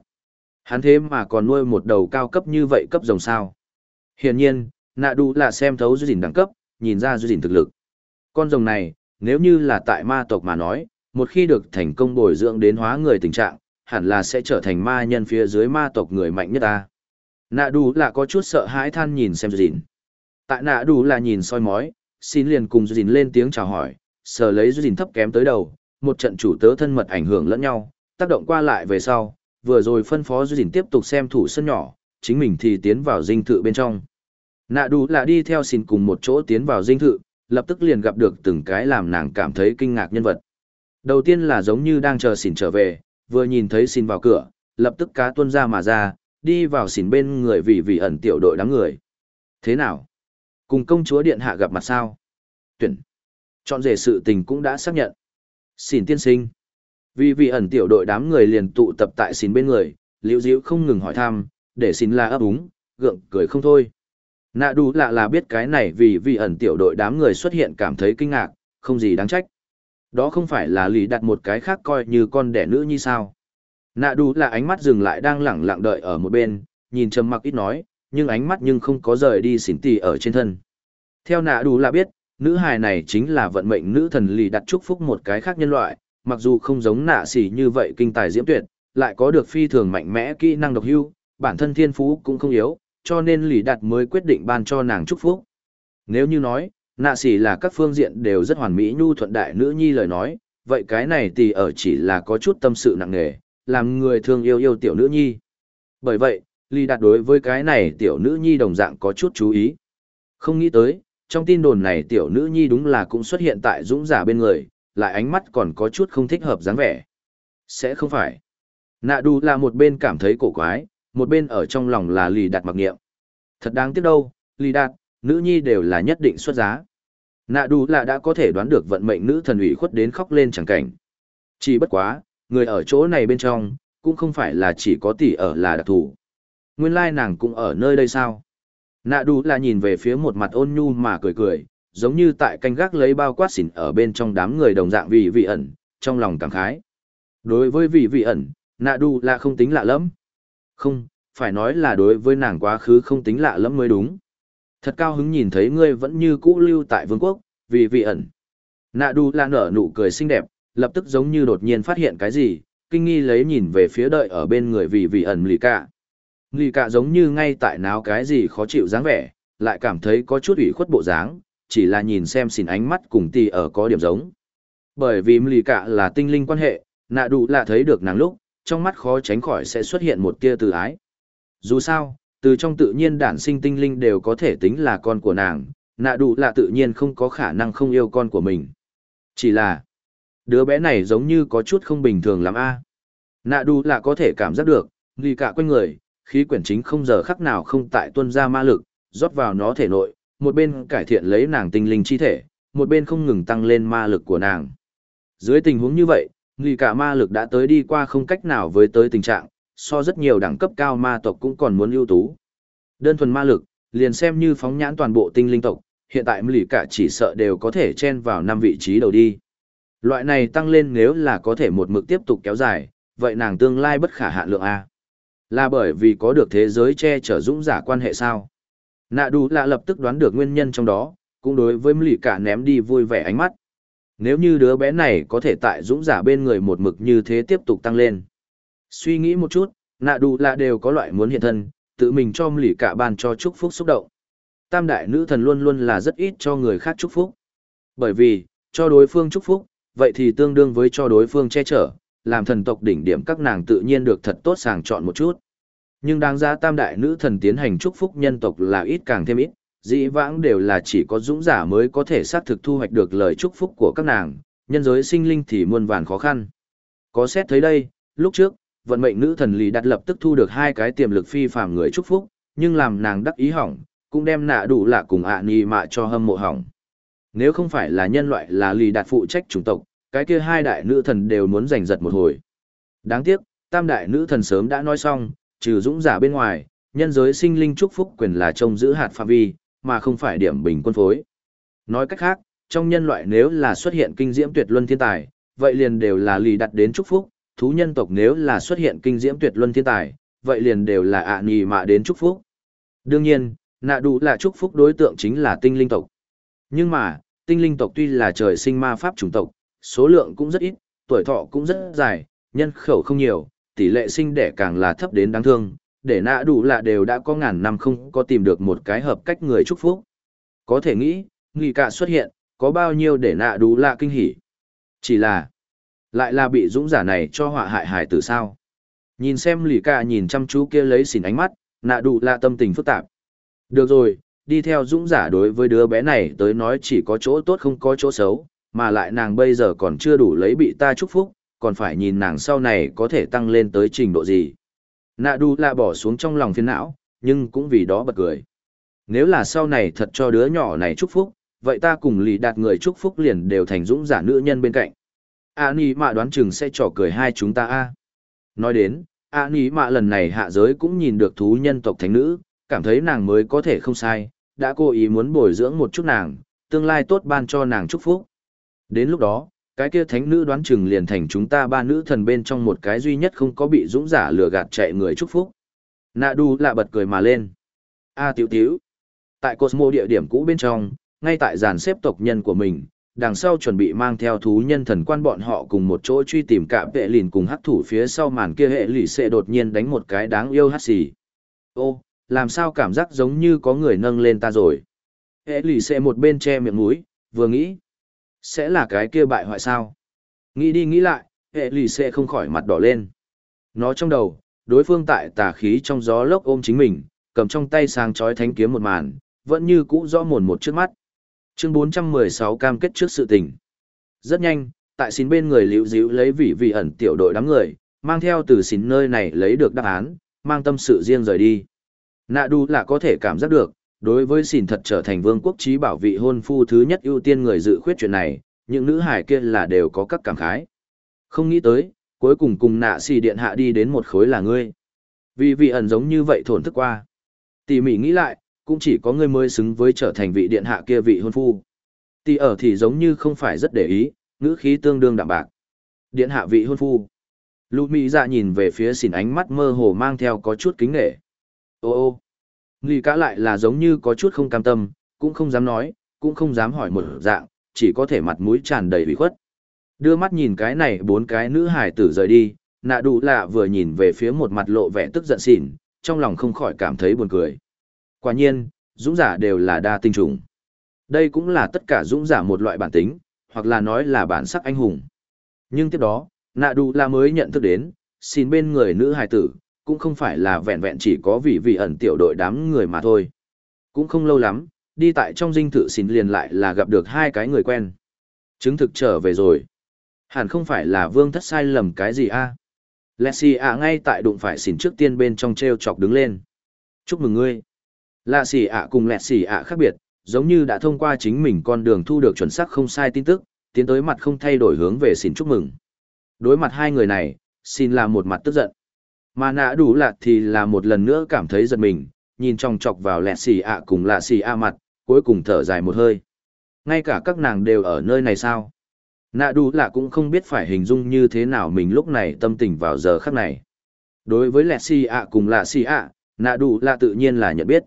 Hắn thế mà còn nuôi một đầu cao cấp như vậy cấp rồng sao. Hiển nhiên, nạ đủ là xem thấu dư dìn đẳng cấp, nhìn ra dư dìn thực lực. Con rồng này, nếu như là tại ma tộc mà nói, một khi được thành công bồi dưỡng đến hóa người tình trạng, hẳn là sẽ trở thành ma nhân phía dưới ma tộc người mạnh nhất ta. Nạ đủ là có chút sợ hãi than nhìn xem dìn. Tại nạ đủ là nhìn soi mói, xin liền cùng dìn lên tiếng chào hỏi, sờ lấy dìn thấp kém tới đầu, một trận chủ tớ thân mật ảnh hưởng lẫn nhau, tác động qua lại về sau, vừa rồi phân phó dìn tiếp tục xem thủ sân nhỏ, chính mình thì tiến vào dinh thự bên trong. Nạ đủ là đi theo xin cùng một chỗ tiến vào dinh thự, lập tức liền gặp được từng cái làm nàng cảm thấy kinh ngạc nhân vật. Đầu tiên là giống như đang chờ xỉn trở về, vừa nhìn thấy xỉn vào cửa, lập tức cá tuân ra mà ra, đi vào xỉn bên người vì vì ẩn tiểu đội đám người. Thế nào? Cùng công chúa điện hạ gặp mặt sao? Tuyển. Chọn rể sự tình cũng đã xác nhận. Xỉn tiên sinh. Vì vị ẩn tiểu đội đám người liền tụ tập tại xin bên người, liễu diễu không ngừng hỏi thăm, để xin là ấp úng, gượng cười không thôi. Nạ đủ lạ là biết cái này vì vị ẩn tiểu đội đám người xuất hiện cảm thấy kinh ngạc, không gì đáng trách. Đó không phải là lì đặt một cái khác coi như con đẻ nữ như sao. Nạ đủ là ánh mắt dừng lại đang lẳng lặng đợi ở một bên, nhìn trầm mặc ít nói, nhưng ánh mắt nhưng không có rời đi xỉn tì ở trên thân. Theo nạ đủ là biết, nữ hài này chính là vận mệnh nữ thần lì đặt chúc phúc một cái khác nhân loại, mặc dù không giống nạ xỉ như vậy kinh tài diễm tuyệt, lại có được phi thường mạnh mẽ kỹ năng độc hưu, bản thân thiên phú cũng không yếu, cho nên lì đặt mới quyết định ban cho nàng chúc phúc. Nếu như nói, nạ xỉ là các phương diện đều rất hoàn mỹ nhu thuận đại nữ nhi lời nói, vậy cái này thì ở chỉ là có chút tâm sự nặng nề, làm người thương yêu yêu tiểu nữ nhi. Bởi vậy, lì đạt đối với cái này tiểu nữ nhi đồng dạng có chút chú ý. Không nghĩ tới, trong tin đồn này tiểu nữ nhi đúng là cũng xuất hiện tại dũng giả bên người, lại ánh mắt còn có chút không thích hợp dáng vẻ. Sẽ không phải. Nạ đù là một bên cảm thấy cổ quái, một bên ở trong lòng là lì đạt mặc nghiệm. Thật đáng tiếc đâu, lì đạt, nữ nhi đều là nhất định xuất giá. Nạ đủ là đã có thể đoán được vận mệnh nữ thần ủy khuất đến khóc lên chẳng cảnh. Chỉ bất quá, người ở chỗ này bên trong, cũng không phải là chỉ có tỷ ở là đặc thù. Nguyên lai nàng cũng ở nơi đây sao? Nạ đủ là nhìn về phía một mặt ôn nhu mà cười cười, giống như tại canh gác lấy bao quát xỉn ở bên trong đám người đồng dạng vì vị ẩn, trong lòng cảm khái. Đối với vị vị ẩn, nạ Đu là không tính lạ lắm. Không, phải nói là đối với nàng quá khứ không tính lạ lắm mới đúng. Thật cao hứng nhìn thấy ngươi vẫn như cũ lưu tại vương quốc, vì vị ẩn. Nạ đu là nở nụ cười xinh đẹp, lập tức giống như đột nhiên phát hiện cái gì, kinh nghi lấy nhìn về phía đợi ở bên người vì vị ẩn lì cả. Lì cả giống như ngay tại náo cái gì khó chịu dáng vẻ, lại cảm thấy có chút ủy khuất bộ dáng, chỉ là nhìn xem xin ánh mắt cùng tì ở có điểm giống. Bởi vì lì cả là tinh linh quan hệ, nạ đủ là thấy được nàng lúc, trong mắt khó tránh khỏi sẽ xuất hiện một tia từ ái. Dù sao, từ trong tự nhiên đản sinh tinh linh đều có thể tính là con của nàng, nạ đủ là tự nhiên không có khả năng không yêu con của mình. Chỉ là, đứa bé này giống như có chút không bình thường lắm a. Nạ đủ là có thể cảm giác được, lì cả quanh người, khí quyển chính không giờ khắc nào không tại tuân ra ma lực, rót vào nó thể nội, một bên cải thiện lấy nàng tinh linh chi thể, một bên không ngừng tăng lên ma lực của nàng. Dưới tình huống như vậy, nghỉ cả ma lực đã tới đi qua không cách nào với tới tình trạng, so rất nhiều đẳng cấp cao ma tộc cũng còn muốn ưu tú. Đơn thuần ma lực, liền xem như phóng nhãn toàn bộ tinh linh tộc, hiện tại lì cả chỉ sợ đều có thể chen vào năm vị trí đầu đi. Loại này tăng lên nếu là có thể một mực tiếp tục kéo dài, vậy nàng tương lai bất khả hạn lượng A. Là bởi vì có được thế giới che chở dũng giả quan hệ sao. Nạ đủ lạ lập tức đoán được nguyên nhân trong đó, cũng đối với lì cả ném đi vui vẻ ánh mắt. Nếu như đứa bé này có thể tại dũng giả bên người một mực như thế tiếp tục tăng lên. Suy nghĩ một chút, nạ đủ lạ đều có loại muốn hiện thân, tự mình cho lì cả ban cho chúc phúc xúc động. Tam đại nữ thần luôn luôn là rất ít cho người khác chúc phúc. Bởi vì, cho đối phương chúc phúc, vậy thì tương đương với cho đối phương che chở, làm thần tộc đỉnh điểm các nàng tự nhiên được thật tốt sàng chọn một chút. Nhưng đáng ra tam đại nữ thần tiến hành chúc phúc nhân tộc là ít càng thêm ít, dĩ vãng đều là chỉ có dũng giả mới có thể xác thực thu hoạch được lời chúc phúc của các nàng, nhân giới sinh linh thì muôn vàn khó khăn. Có xét thấy đây, lúc trước, vận mệnh nữ thần lì đặt lập tức thu được hai cái tiềm lực phi phàm người chúc phúc, nhưng làm nàng đắc ý hỏng, cũng đem nạ đủ lạ cùng ạ à nì mạ cho hâm mộ hỏng. Nếu không phải là nhân loại là lì đạt phụ trách chủng tộc, cái kia hai đại nữ thần đều muốn giành giật một hồi. Đáng tiếc, tam đại nữ thần sớm đã nói xong, trừ dũng giả bên ngoài, nhân giới sinh linh chúc phúc quyền là trông giữ hạt phạm vi, mà không phải điểm bình quân phối. Nói cách khác, trong nhân loại nếu là xuất hiện kinh diễm tuyệt luân thiên tài, vậy liền đều là lì đặt đến chúc phúc, thú nhân tộc nếu là xuất hiện kinh diễm tuyệt luân thiên tài, vậy liền đều là ạ à nì mạ đến chúc phúc. Đương nhiên, nạ đủ là chúc phúc đối tượng chính là tinh linh tộc. Nhưng mà, tinh linh tộc tuy là trời sinh ma pháp chủng tộc, số lượng cũng rất ít, tuổi thọ cũng rất dài, nhân khẩu không nhiều, tỷ lệ sinh đẻ càng là thấp đến đáng thương, để nạ đủ là đều đã có ngàn năm không có tìm được một cái hợp cách người chúc phúc. Có thể nghĩ, nghỉ cả xuất hiện, có bao nhiêu để nạ đủ là kinh hỉ. Chỉ là, lại là bị dũng giả này cho họa hại hải tử sao. Nhìn xem lì cả nhìn chăm chú kia lấy xỉn ánh mắt, nạ đủ là tâm tình phức tạp. Được rồi, đi theo dũng giả đối với đứa bé này tới nói chỉ có chỗ tốt không có chỗ xấu, mà lại nàng bây giờ còn chưa đủ lấy bị ta chúc phúc, còn phải nhìn nàng sau này có thể tăng lên tới trình độ gì. Nạ đu là bỏ xuống trong lòng phiền não, nhưng cũng vì đó bật cười. Nếu là sau này thật cho đứa nhỏ này chúc phúc, vậy ta cùng lì đạt người chúc phúc liền đều thành dũng giả nữ nhân bên cạnh. A Nhi mạ đoán chừng sẽ trò cười hai chúng ta a. Nói đến, A Nhi mạ lần này hạ giới cũng nhìn được thú nhân tộc thánh nữ, cảm thấy nàng mới có thể không sai, đã cố ý muốn bồi dưỡng một chút nàng, tương lai tốt ban cho nàng chúc phúc. Đến lúc đó, cái kia thánh nữ đoán chừng liền thành chúng ta ba nữ thần bên trong một cái duy nhất không có bị dũng giả lừa gạt chạy người chúc phúc. Nạ đu lạ bật cười mà lên. A à, tiểu tiểu. Tại Cosmo địa điểm cũ bên trong, ngay tại dàn xếp tộc nhân của mình, đằng sau chuẩn bị mang theo thú nhân thần quan bọn họ cùng một chỗ truy tìm cả vệ lìn cùng hắc thủ phía sau màn kia hệ lì sẽ đột nhiên đánh một cái đáng yêu hắt xì. Ô, làm sao cảm giác giống như có người nâng lên ta rồi. Hệ lì sẽ một bên che miệng mũi, vừa nghĩ. Sẽ là cái kia bại hoại sao? Nghĩ đi nghĩ lại, hệ lì sẽ không khỏi mặt đỏ lên. Nó trong đầu, đối phương tại tà khí trong gió lốc ôm chính mình, cầm trong tay sang chói thánh kiếm một màn, vẫn như cũ rõ mồn một trước mắt. Chương 416 cam kết trước sự tình. Rất nhanh, tại xin bên người liễu díu lấy vị vị ẩn tiểu đội đám người, mang theo từ xin nơi này lấy được đáp án, mang tâm sự riêng rời đi. Nạ đu là có thể cảm giác được, đối với xỉn thật trở thành vương quốc trí bảo vị hôn phu thứ nhất ưu tiên người dự khuyết chuyện này, những nữ hải kia là đều có các cảm khái. Không nghĩ tới, cuối cùng cùng nạ xì điện hạ đi đến một khối là ngươi. Vì vị ẩn giống như vậy thổn thức qua. Tỉ mỉ nghĩ lại, cũng chỉ có ngươi mới xứng với trở thành vị điện hạ kia vị hôn phu. Tỉ ở thì giống như không phải rất để ý, ngữ khí tương đương đạm bạc. Điện hạ vị hôn phu. Lũ Mỹ dạ nhìn về phía xỉn ánh mắt mơ hồ mang theo có chút kính nghệ. Ô ô. Nghi cả lại là giống như có chút không cam tâm, cũng không dám nói, cũng không dám hỏi một dạng, chỉ có thể mặt mũi tràn đầy ủy khuất. Đưa mắt nhìn cái này bốn cái nữ hải tử rời đi, nạ đủ lạ vừa nhìn về phía một mặt lộ vẻ tức giận xỉn, trong lòng không khỏi cảm thấy buồn cười. Quả nhiên, dũng giả đều là đa tinh trùng. Đây cũng là tất cả dũng giả một loại bản tính, hoặc là nói là bản sắc anh hùng. Nhưng tiếp đó, nạ đủ lạ mới nhận thức đến, xin bên người nữ hải tử, cũng không phải là vẹn vẹn chỉ có vị vị ẩn tiểu đội đám người mà thôi. Cũng không lâu lắm, đi tại trong dinh thự xin liền lại là gặp được hai cái người quen. Chứng thực trở về rồi. Hẳn không phải là vương thất sai lầm cái gì a à? Lẹ xì ạ ngay tại đụng phải xỉn trước tiên bên trong treo chọc đứng lên. Chúc mừng ngươi. Lạ xỉ ạ cùng lẹ xỉ ạ khác biệt, giống như đã thông qua chính mình con đường thu được chuẩn xác không sai tin tức, tiến tới mặt không thay đổi hướng về xỉn chúc mừng. Đối mặt hai người này, xin là một mặt tức giận. Mà nạ đủ lạt thì là một lần nữa cảm thấy giật mình, nhìn chòng chọc vào lẹ xì ạ cùng lạ xì ạ mặt, cuối cùng thở dài một hơi. Ngay cả các nàng đều ở nơi này sao? Nạ đủ lạ cũng không biết phải hình dung như thế nào mình lúc này tâm tình vào giờ khắc này. Đối với lẹ xì ạ cùng lạ xì ạ, nạ đủ lạ tự nhiên là nhận biết.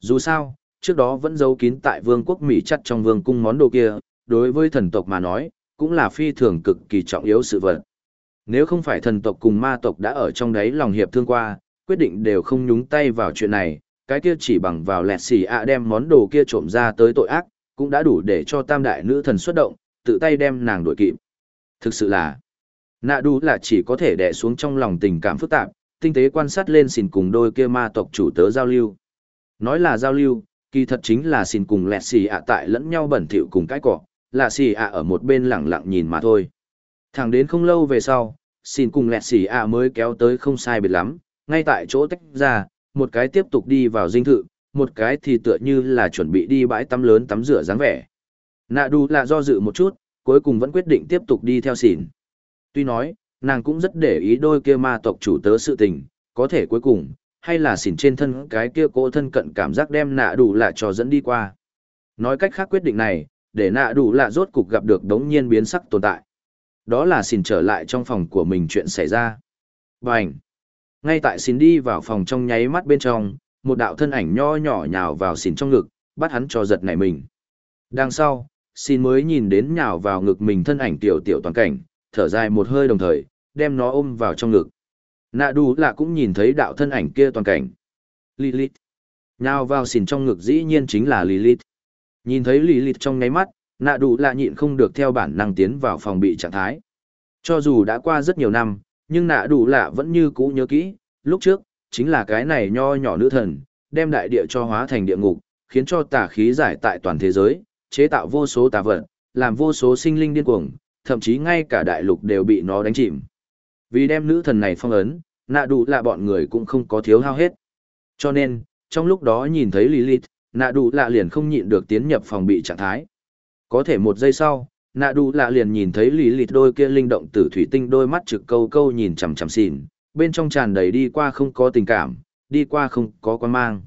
Dù sao, trước đó vẫn giấu kín tại vương quốc Mỹ chặt trong vương cung món đồ kia, đối với thần tộc mà nói, cũng là phi thường cực kỳ trọng yếu sự vật. Nếu không phải thần tộc cùng ma tộc đã ở trong đấy lòng hiệp thương qua, quyết định đều không nhúng tay vào chuyện này, cái kia chỉ bằng vào lẹt xì ạ đem món đồ kia trộm ra tới tội ác, cũng đã đủ để cho tam đại nữ thần xuất động, tự tay đem nàng đuổi kịp. Thực sự là, nạ đủ là chỉ có thể đè xuống trong lòng tình cảm phức tạp, tinh tế quan sát lên xìn cùng đôi kia ma tộc chủ tớ giao lưu. Nói là giao lưu, kỳ thật chính là xìn cùng lẹt xì ạ tại lẫn nhau bẩn thỉu cùng cái cỏ, là xì ạ ở một bên lẳng lặng nhìn mà thôi. Thẳng đến không lâu về sau, Xin cùng lẹt xì ạ mới kéo tới không sai biệt lắm, ngay tại chỗ tách ra, một cái tiếp tục đi vào dinh thự, một cái thì tựa như là chuẩn bị đi bãi tắm lớn tắm rửa dáng vẻ. Nạ đu là do dự một chút, cuối cùng vẫn quyết định tiếp tục đi theo xỉn. Tuy nói, nàng cũng rất để ý đôi kia ma tộc chủ tớ sự tình, có thể cuối cùng, hay là xỉn trên thân cái kia cô thân cận cảm giác đem nạ đủ lạ cho dẫn đi qua. Nói cách khác quyết định này, để nạ đủ lạ rốt cục gặp được đống nhiên biến sắc tồn tại. Đó là xin trở lại trong phòng của mình chuyện xảy ra. Bành! Ngay tại xin đi vào phòng trong nháy mắt bên trong, một đạo thân ảnh nho nhỏ nhào vào xin trong ngực, bắt hắn cho giật nảy mình. Đằng sau, xin mới nhìn đến nhào vào ngực mình thân ảnh tiểu tiểu toàn cảnh, thở dài một hơi đồng thời, đem nó ôm vào trong ngực. Nạ đủ là cũng nhìn thấy đạo thân ảnh kia toàn cảnh. Lilith. Nhào vào xin trong ngực dĩ nhiên chính là Lilith. Nhìn thấy Lilith trong ngáy mắt, nạ đủ là nhịn không được theo bản năng tiến vào phòng bị trạng thái. Cho dù đã qua rất nhiều năm, nhưng nạ đủ lạ vẫn như cũ nhớ kỹ, lúc trước, chính là cái này nho nhỏ nữ thần, đem đại địa cho hóa thành địa ngục, khiến cho tà khí giải tại toàn thế giới, chế tạo vô số tà vật, làm vô số sinh linh điên cuồng, thậm chí ngay cả đại lục đều bị nó đánh chìm. Vì đem nữ thần này phong ấn, nạ đủ là bọn người cũng không có thiếu hao hết. Cho nên, trong lúc đó nhìn thấy Lilith, nạ đủ lạ liền không nhịn được tiến nhập phòng bị trạng thái. Có thể một giây sau, nạ đủ lạ liền nhìn thấy Lilith đôi kia linh động tử thủy tinh đôi mắt trực câu câu nhìn chằm chằm xỉn, bên trong tràn đầy đi qua không có tình cảm, đi qua không có quan mang.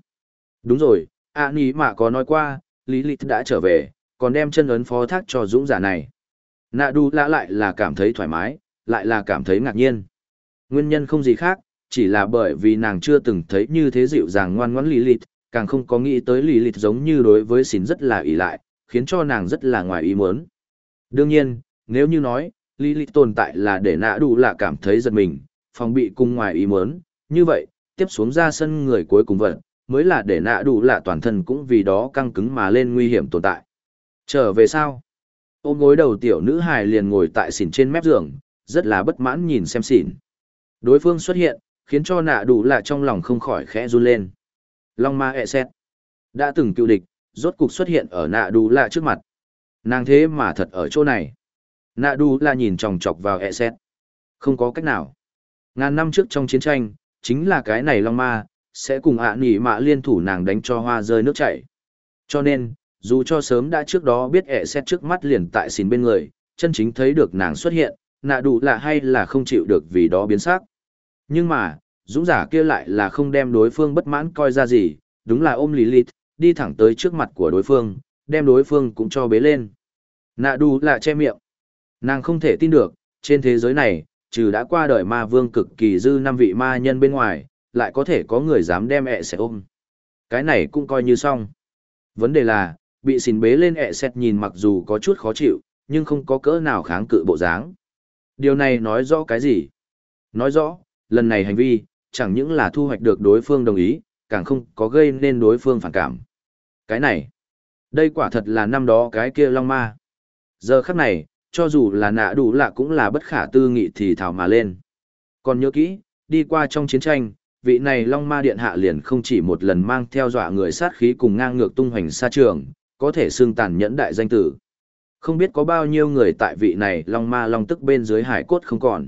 Đúng rồi, ạ à, ní mà có nói qua, Lý Lịch đã trở về, còn đem chân ấn phó thác cho dũng giả này. Nạ đu lạ lại là cảm thấy thoải mái, lại là cảm thấy ngạc nhiên. Nguyên nhân không gì khác, chỉ là bởi vì nàng chưa từng thấy như thế dịu dàng ngoan ngoãn Lý Lịch, càng không có nghĩ tới Lý Lịch giống như đối với xỉn rất là ỷ lại, khiến cho nàng rất là ngoài ý muốn. Đương nhiên, nếu như nói, Lý tồn tại là để nạ đủ là cảm thấy giật mình, phòng bị cung ngoài ý muốn, như vậy, tiếp xuống ra sân người cuối cùng vận, mới là để nạ đủ lạ toàn thân cũng vì đó căng cứng mà lên nguy hiểm tồn tại. Trở về sao? Ôm gối đầu tiểu nữ hài liền ngồi tại xỉn trên mép giường, rất là bất mãn nhìn xem xỉn. Đối phương xuất hiện, khiến cho nạ đủ lạ trong lòng không khỏi khẽ run lên. Long ma e xét. Đã từng cựu địch, rốt cục xuất hiện ở nạ đủ lạ trước mặt. Nàng thế mà thật ở chỗ này. Nạ đủ lạ nhìn chòng chọc vào e xét. Không có cách nào. Ngàn năm trước trong chiến tranh, chính là cái này Long ma, sẽ cùng ạ nỉ mạ liên thủ nàng đánh cho hoa rơi nước chảy. Cho nên, dù cho sớm đã trước đó biết ẹ xét trước mắt liền tại xìn bên người, chân chính thấy được nàng xuất hiện, nạ đủ lạ hay là không chịu được vì đó biến sắc. Nhưng mà, dũng giả kia lại là không đem đối phương bất mãn coi ra gì, đúng là ôm Lilith, đi thẳng tới trước mặt của đối phương, đem đối phương cũng cho bế lên. Nạ Đu là che miệng. Nàng không thể tin được, trên thế giới này, trừ đã qua đời ma vương cực kỳ dư năm vị ma nhân bên ngoài, lại có thể có người dám đem ẹ sẽ ôm. Cái này cũng coi như xong. Vấn đề là, bị xìn bế lên ẹ xét nhìn mặc dù có chút khó chịu, nhưng không có cỡ nào kháng cự bộ dáng. Điều này nói rõ cái gì? Nói rõ, lần này hành vi, chẳng những là thu hoạch được đối phương đồng ý, càng không có gây nên đối phương phản cảm. Cái này, đây quả thật là năm đó cái kia long ma. Giờ khắc này, cho dù là nạ đủ lạ cũng là bất khả tư nghị thì thảo mà lên. Còn nhớ kỹ, đi qua trong chiến tranh, vị này Long Ma Điện Hạ liền không chỉ một lần mang theo dọa người sát khí cùng ngang ngược tung hoành xa trường, có thể xương tàn nhẫn đại danh tử. Không biết có bao nhiêu người tại vị này Long Ma Long tức bên dưới hải cốt không còn.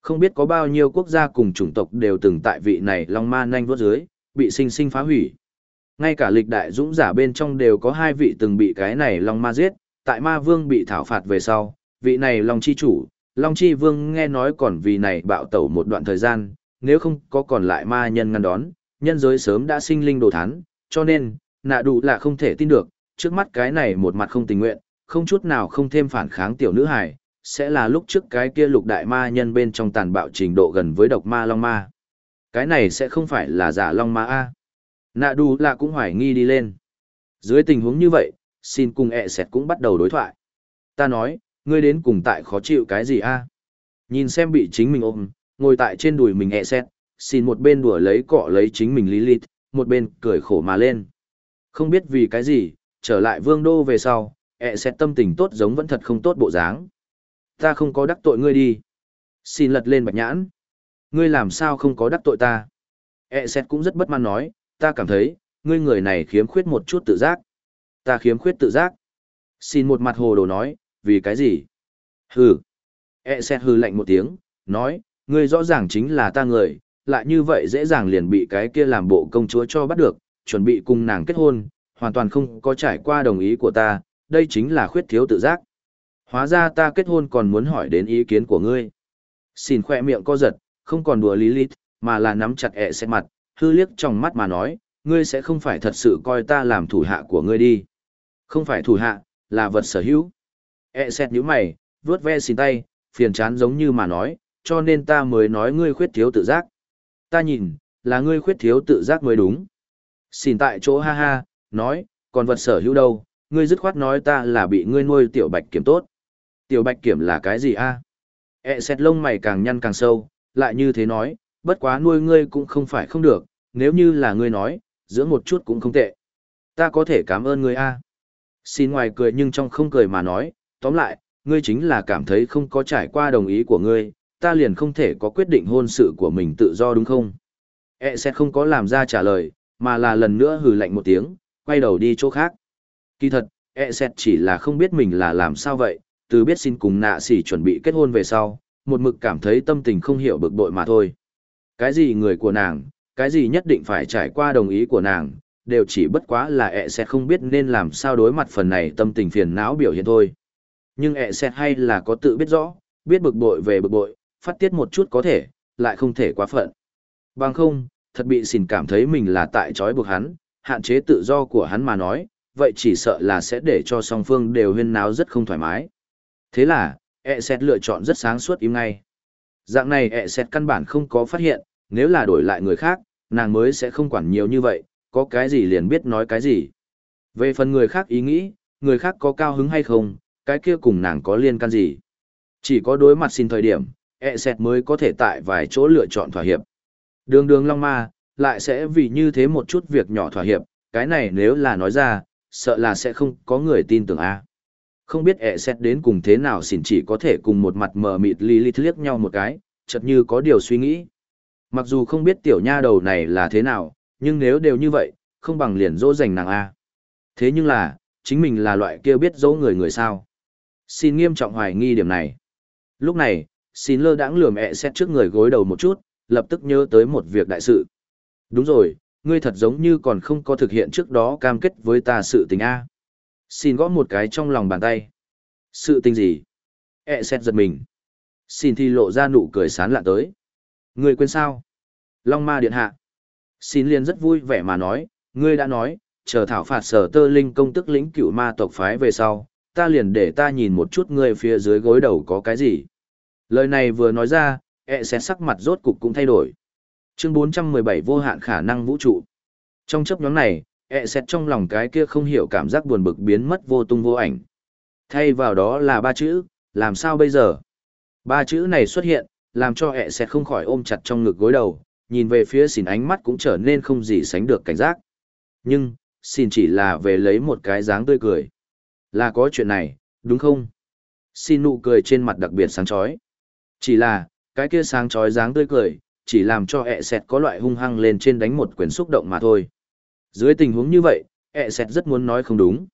Không biết có bao nhiêu quốc gia cùng chủng tộc đều từng tại vị này Long Ma nhanh vuốt dưới, bị sinh sinh phá hủy. Ngay cả lịch đại dũng giả bên trong đều có hai vị từng bị cái này Long Ma giết, tại Ma Vương bị thảo phạt về sau, vị này Long Chi chủ, Long Chi Vương nghe nói còn vì này bạo tẩu một đoạn thời gian, nếu không có còn lại ma nhân ngăn đón, nhân giới sớm đã sinh linh đồ thán, cho nên, nạ đủ là không thể tin được, trước mắt cái này một mặt không tình nguyện, không chút nào không thêm phản kháng tiểu nữ hải, sẽ là lúc trước cái kia lục đại ma nhân bên trong tàn bạo trình độ gần với độc ma long ma. Cái này sẽ không phải là giả long ma A. Nạ đủ là cũng hoài nghi đi lên. Dưới tình huống như vậy, xin cùng ẹ e sẹt cũng bắt đầu đối thoại. Ta nói, ngươi đến cùng tại khó chịu cái gì a? Nhìn xem bị chính mình ôm, ngồi tại trên đùi mình ẹ xét, xin một bên đùa lấy cọ lấy chính mình Lilith, một bên cười khổ mà lên. Không biết vì cái gì, trở lại vương đô về sau, ẹ xét tâm tình tốt giống vẫn thật không tốt bộ dáng. Ta không có đắc tội ngươi đi. Xin lật lên bạch nhãn. Ngươi làm sao không có đắc tội ta? ẹ xét cũng rất bất mãn nói, ta cảm thấy, ngươi người này khiếm khuyết một chút tự giác. Ta khiếm khuyết tự giác. Xin một mặt hồ đồ nói, vì cái gì? Hừ. E xét hừ lạnh một tiếng, nói, ngươi rõ ràng chính là ta người, lại như vậy dễ dàng liền bị cái kia làm bộ công chúa cho bắt được, chuẩn bị cùng nàng kết hôn, hoàn toàn không có trải qua đồng ý của ta, đây chính là khuyết thiếu tự giác. Hóa ra ta kết hôn còn muốn hỏi đến ý kiến của ngươi. Xin khoe miệng co giật, không còn đùa lý lít, mà là nắm chặt e ẹ xét mặt, hư liếc trong mắt mà nói, ngươi sẽ không phải thật sự coi ta làm thủ hạ của ngươi đi. Không phải thủ hạ, là vật sở hữu. E xét nhíu mày, vướt ve xin tay, phiền chán giống như mà nói, cho nên ta mới nói ngươi khuyết thiếu tự giác. Ta nhìn, là ngươi khuyết thiếu tự giác mới đúng. Xin tại chỗ ha ha, nói, còn vật sở hữu đâu, ngươi dứt khoát nói ta là bị ngươi nuôi tiểu bạch kiểm tốt. Tiểu bạch kiểm là cái gì a? E xét lông mày càng nhăn càng sâu, lại như thế nói, bất quá nuôi ngươi cũng không phải không được, nếu như là ngươi nói, dưỡng một chút cũng không tệ. Ta có thể cảm ơn ngươi a. Xin ngoài cười nhưng trong không cười mà nói, tóm lại, ngươi chính là cảm thấy không có trải qua đồng ý của ngươi, ta liền không thể có quyết định hôn sự của mình tự do đúng không? E sẽ không có làm ra trả lời, mà là lần nữa hừ lạnh một tiếng, quay đầu đi chỗ khác. Kỳ thật, E sẽ chỉ là không biết mình là làm sao vậy, từ biết xin cùng nạ sỉ chuẩn bị kết hôn về sau, một mực cảm thấy tâm tình không hiểu bực bội mà thôi. Cái gì người của nàng, cái gì nhất định phải trải qua đồng ý của nàng, đều chỉ bất quá là ẹ sẽ không biết nên làm sao đối mặt phần này tâm tình phiền não biểu hiện thôi. Nhưng ẹ sẽ hay là có tự biết rõ, biết bực bội về bực bội, phát tiết một chút có thể, lại không thể quá phận. Bằng không, thật bị xỉn cảm thấy mình là tại trói buộc hắn, hạn chế tự do của hắn mà nói, vậy chỉ sợ là sẽ để cho song phương đều huyên náo rất không thoải mái. Thế là, ẹ sẽ lựa chọn rất sáng suốt im ngay. Dạng này ẹ xẹt căn bản không có phát hiện, nếu là đổi lại người khác, nàng mới sẽ không quản nhiều như vậy, có cái gì liền biết nói cái gì. Về phần người khác ý nghĩ, người khác có cao hứng hay không, cái kia cùng nàng có liên can gì. Chỉ có đối mặt xin thời điểm, e xẹt mới có thể tại vài chỗ lựa chọn thỏa hiệp. Đường đường long ma, lại sẽ vì như thế một chút việc nhỏ thỏa hiệp, cái này nếu là nói ra, sợ là sẽ không có người tin tưởng a. Không biết ẹ xét đến cùng thế nào xỉn chỉ có thể cùng một mặt mờ mịt Lilith liếc nhau một cái, chợt như có điều suy nghĩ. Mặc dù không biết tiểu nha đầu này là thế nào, nhưng nếu đều như vậy, không bằng liền dỗ dành nàng A. Thế nhưng là, chính mình là loại kia biết dỗ người người sao. Xin nghiêm trọng hoài nghi điểm này. Lúc này, xin lơ đãng lườm ẹ xét trước người gối đầu một chút, lập tức nhớ tới một việc đại sự. Đúng rồi, ngươi thật giống như còn không có thực hiện trước đó cam kết với ta sự tình A. Xin gõ một cái trong lòng bàn tay. Sự tình gì? e xét giật mình. Xin thì lộ ra nụ cười sán lạ tới. người quên sao? Long ma điện hạ. Xin liền rất vui vẻ mà nói, ngươi đã nói, chờ thảo phạt sở tơ linh công tức lĩnh cựu ma tộc phái về sau, ta liền để ta nhìn một chút ngươi phía dưới gối đầu có cái gì. Lời này vừa nói ra, e sẽ sắc mặt rốt cục cũng thay đổi. Chương 417 vô hạn khả năng vũ trụ. Trong chấp nhóm này, e sẽ trong lòng cái kia không hiểu cảm giác buồn bực biến mất vô tung vô ảnh. Thay vào đó là ba chữ, làm sao bây giờ? Ba chữ này xuất hiện, làm cho ẹ sẽ không khỏi ôm chặt trong ngực gối đầu, nhìn về phía xỉn ánh mắt cũng trở nên không gì sánh được cảnh giác. Nhưng, xin chỉ là về lấy một cái dáng tươi cười. Là có chuyện này, đúng không? Xin nụ cười trên mặt đặc biệt sáng chói. Chỉ là, cái kia sáng chói dáng tươi cười, chỉ làm cho ẹ sẹt có loại hung hăng lên trên đánh một quyền xúc động mà thôi. Dưới tình huống như vậy, ẹ sẹt rất muốn nói không đúng.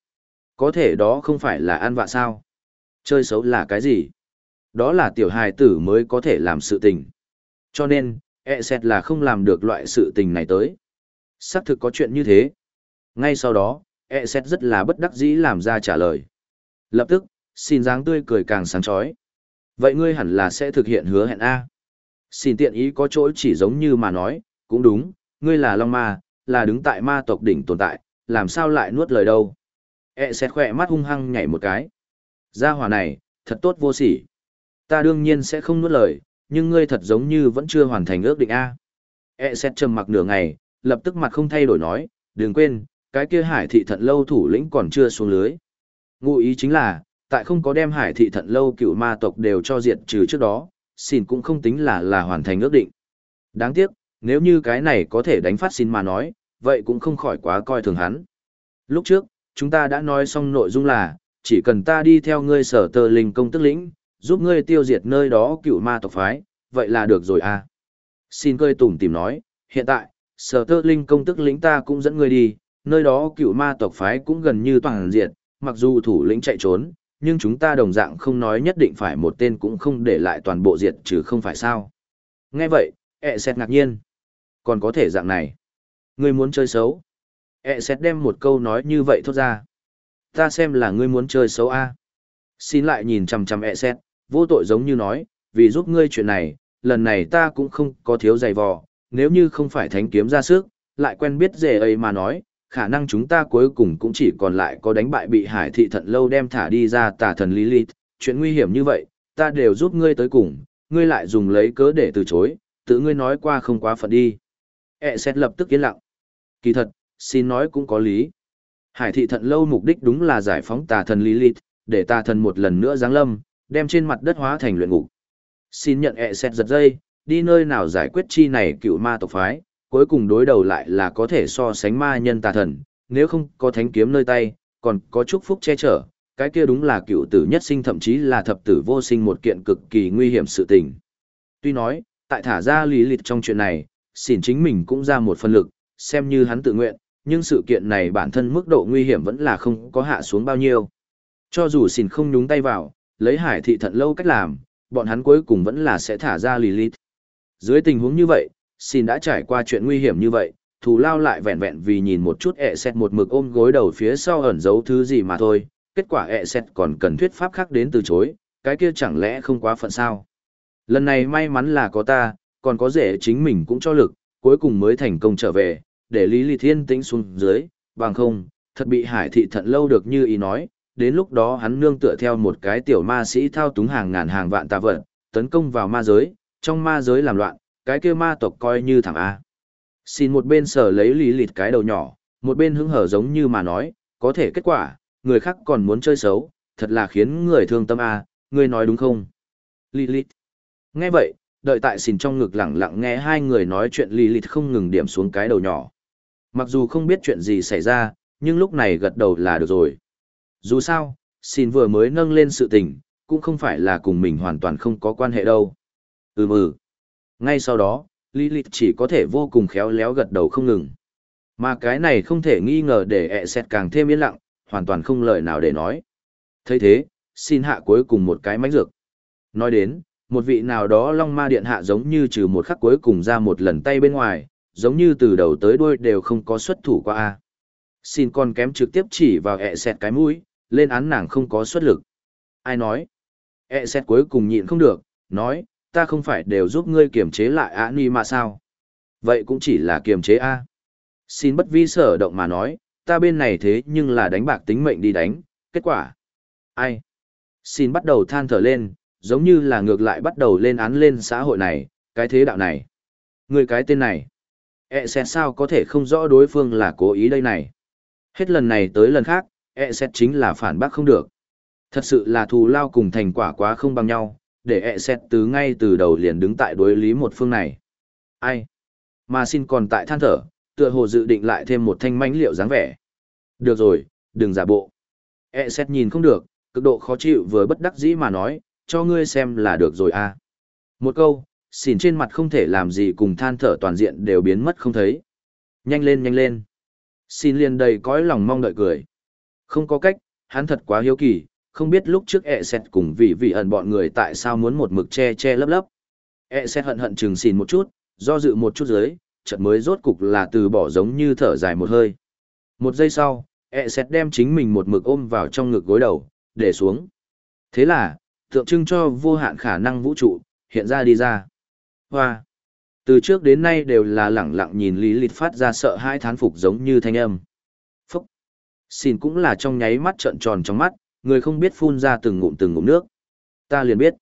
Có thể đó không phải là ăn vạ sao? Chơi xấu là cái gì? Đó là tiểu hài tử mới có thể làm sự tình. Cho nên, e xét là không làm được loại sự tình này tới. Xác thực có chuyện như thế. Ngay sau đó, e xét rất là bất đắc dĩ làm ra trả lời. Lập tức, xin dáng tươi cười càng sáng chói. Vậy ngươi hẳn là sẽ thực hiện hứa hẹn A. Xin tiện ý có chỗ chỉ giống như mà nói, cũng đúng, ngươi là Long Ma, là đứng tại ma tộc đỉnh tồn tại, làm sao lại nuốt lời đâu. E xét khỏe mắt hung hăng nhảy một cái. Gia hỏa này, thật tốt vô sỉ. Ta đương nhiên sẽ không nuốt lời, nhưng ngươi thật giống như vẫn chưa hoàn thành ước định A. E xét trầm mặc nửa ngày, lập tức mặt không thay đổi nói, đừng quên, cái kia hải thị thận lâu thủ lĩnh còn chưa xuống lưới. Ngụ ý chính là, Tại không có đem hải thị thận lâu cựu ma tộc đều cho diệt trừ trước đó, xin cũng không tính là là hoàn thành ước định. Đáng tiếc, nếu như cái này có thể đánh phát xin mà nói, vậy cũng không khỏi quá coi thường hắn. Lúc trước, chúng ta đã nói xong nội dung là, chỉ cần ta đi theo ngươi sở tờ linh công tức lĩnh, giúp ngươi tiêu diệt nơi đó cựu ma tộc phái, vậy là được rồi à. Xin cười tủm tìm nói, hiện tại, sở tơ linh công tức lĩnh ta cũng dẫn ngươi đi, nơi đó cựu ma tộc phái cũng gần như toàn diện, mặc dù thủ lĩnh chạy trốn, nhưng chúng ta đồng dạng không nói nhất định phải một tên cũng không để lại toàn bộ diệt trừ không phải sao. Nghe vậy, ẹ xét ngạc nhiên. Còn có thể dạng này. Ngươi muốn chơi xấu. E ẹ xét đem một câu nói như vậy thốt ra. Ta xem là ngươi muốn chơi xấu a. Xin lại nhìn chằm chằm e ẹ xét, vô tội giống như nói, vì giúp ngươi chuyện này, lần này ta cũng không có thiếu giày vò, nếu như không phải thánh kiếm ra sức, lại quen biết dề ấy mà nói, khả năng chúng ta cuối cùng cũng chỉ còn lại có đánh bại bị hải thị thận lâu đem thả đi ra tà thần Lilith, chuyện nguy hiểm như vậy, ta đều giúp ngươi tới cùng, ngươi lại dùng lấy cớ để từ chối, tự ngươi nói qua không quá phận đi. E xét lập tức yên lặng. Kỳ thật, xin nói cũng có lý. Hải thị thận lâu mục đích đúng là giải phóng tà thần Lilith, để tà thần một lần nữa giáng lâm, đem trên mặt đất hóa thành luyện ngục. Xin nhận E xét giật dây, đi nơi nào giải quyết chi này cựu ma tộc phái, cuối cùng đối đầu lại là có thể so sánh ma nhân tà thần, nếu không có thánh kiếm nơi tay, còn có chúc phúc che chở, cái kia đúng là cựu tử nhất sinh thậm chí là thập tử vô sinh một kiện cực kỳ nguy hiểm sự tình. Tuy nói, tại thả ra lý lịch trong chuyện này, xỉn chính mình cũng ra một phần lực, xem như hắn tự nguyện, nhưng sự kiện này bản thân mức độ nguy hiểm vẫn là không có hạ xuống bao nhiêu. Cho dù xỉn không nhúng tay vào, lấy hải thị thận lâu cách làm, bọn hắn cuối cùng vẫn là sẽ thả ra Lilith. Dưới tình huống như vậy, xin đã trải qua chuyện nguy hiểm như vậy, thù lao lại vẹn vẹn vì nhìn một chút ẹ xét một mực ôm gối đầu phía sau ẩn giấu thứ gì mà thôi, kết quả ẹ xét còn cần thuyết pháp khác đến từ chối, cái kia chẳng lẽ không quá phận sao. Lần này may mắn là có ta, còn có rể chính mình cũng cho lực, cuối cùng mới thành công trở về, để Lý Lý Thiên tĩnh xuống dưới, bằng không, thật bị hải thị thận lâu được như ý nói, đến lúc đó hắn nương tựa theo một cái tiểu ma sĩ thao túng hàng ngàn hàng vạn tà vật, tấn công vào ma giới, trong ma giới làm loạn, cái kia ma tộc coi như thẳng A. Xin một bên sở lấy lý lịt cái đầu nhỏ, một bên hứng hở giống như mà nói, có thể kết quả, người khác còn muốn chơi xấu, thật là khiến người thương tâm A, người nói đúng không? Lý Lịt. Nghe vậy, đợi tại xìn trong ngực lặng lặng nghe hai người nói chuyện lì lịt không ngừng điểm xuống cái đầu nhỏ. Mặc dù không biết chuyện gì xảy ra, nhưng lúc này gật đầu là được rồi. Dù sao, xin vừa mới nâng lên sự tình, cũng không phải là cùng mình hoàn toàn không có quan hệ đâu. Ừ. ừ. Ngay sau đó, lì lịt chỉ có thể vô cùng khéo léo gật đầu không ngừng. Mà cái này không thể nghi ngờ để ẹ xét càng thêm yên lặng, hoàn toàn không lời nào để nói. thấy thế, xin hạ cuối cùng một cái mánh dược. Nói đến, một vị nào đó long ma điện hạ giống như trừ một khắc cuối cùng ra một lần tay bên ngoài, giống như từ đầu tới đuôi đều không có xuất thủ qua. a Xin con kém trực tiếp chỉ vào ẹ xẹt cái mũi, lên án nàng không có xuất lực. Ai nói? ẹ xẹt cuối cùng nhịn không được, nói, ta không phải đều giúp ngươi kiềm chế lại ạ ni mà sao? Vậy cũng chỉ là kiềm chế A. Xin bất vi sở động mà nói, ta bên này thế nhưng là đánh bạc tính mệnh đi đánh, kết quả. Ai? Xin bắt đầu than thở lên, giống như là ngược lại bắt đầu lên án lên xã hội này, cái thế đạo này. Người cái tên này. E sẽ sao có thể không rõ đối phương là cố ý đây này. Hết lần này tới lần khác, E sẽ chính là phản bác không được. Thật sự là thù lao cùng thành quả quá không bằng nhau, để ẹ sẽ từ ngay từ đầu liền đứng tại đối lý một phương này. Ai? Mà xin còn tại than thở, tựa hồ dự định lại thêm một thanh mánh liệu dáng vẻ. Được rồi, đừng giả bộ. ẹ xét nhìn không được, cực độ khó chịu vừa bất đắc dĩ mà nói, cho ngươi xem là được rồi à. Một câu, xỉn trên mặt không thể làm gì cùng than thở toàn diện đều biến mất không thấy. Nhanh lên nhanh lên. Xin liền đầy cõi lòng mong đợi cười. Không có cách, hắn thật quá hiếu kỳ, không biết lúc trước ẹ xét cùng vị vị ẩn bọn người tại sao muốn một mực che che lấp lấp. ẹ xét hận hận chừng xỉn một chút, do dự một chút dưới, chợt mới rốt cục là từ bỏ giống như thở dài một hơi. Một giây sau, ẹ xét đem chính mình một mực ôm vào trong ngực gối đầu, để xuống. Thế là, tượng trưng cho vô hạn khả năng vũ trụ, hiện ra đi ra. Hoa! Từ trước đến nay đều là lẳng lặng nhìn Lý Lịch phát ra sợ hai thán phục giống như thanh âm. Phúc! Xin cũng là trong nháy mắt trợn tròn trong mắt, người không biết phun ra từng ngụm từng ngụm nước. Ta liền biết.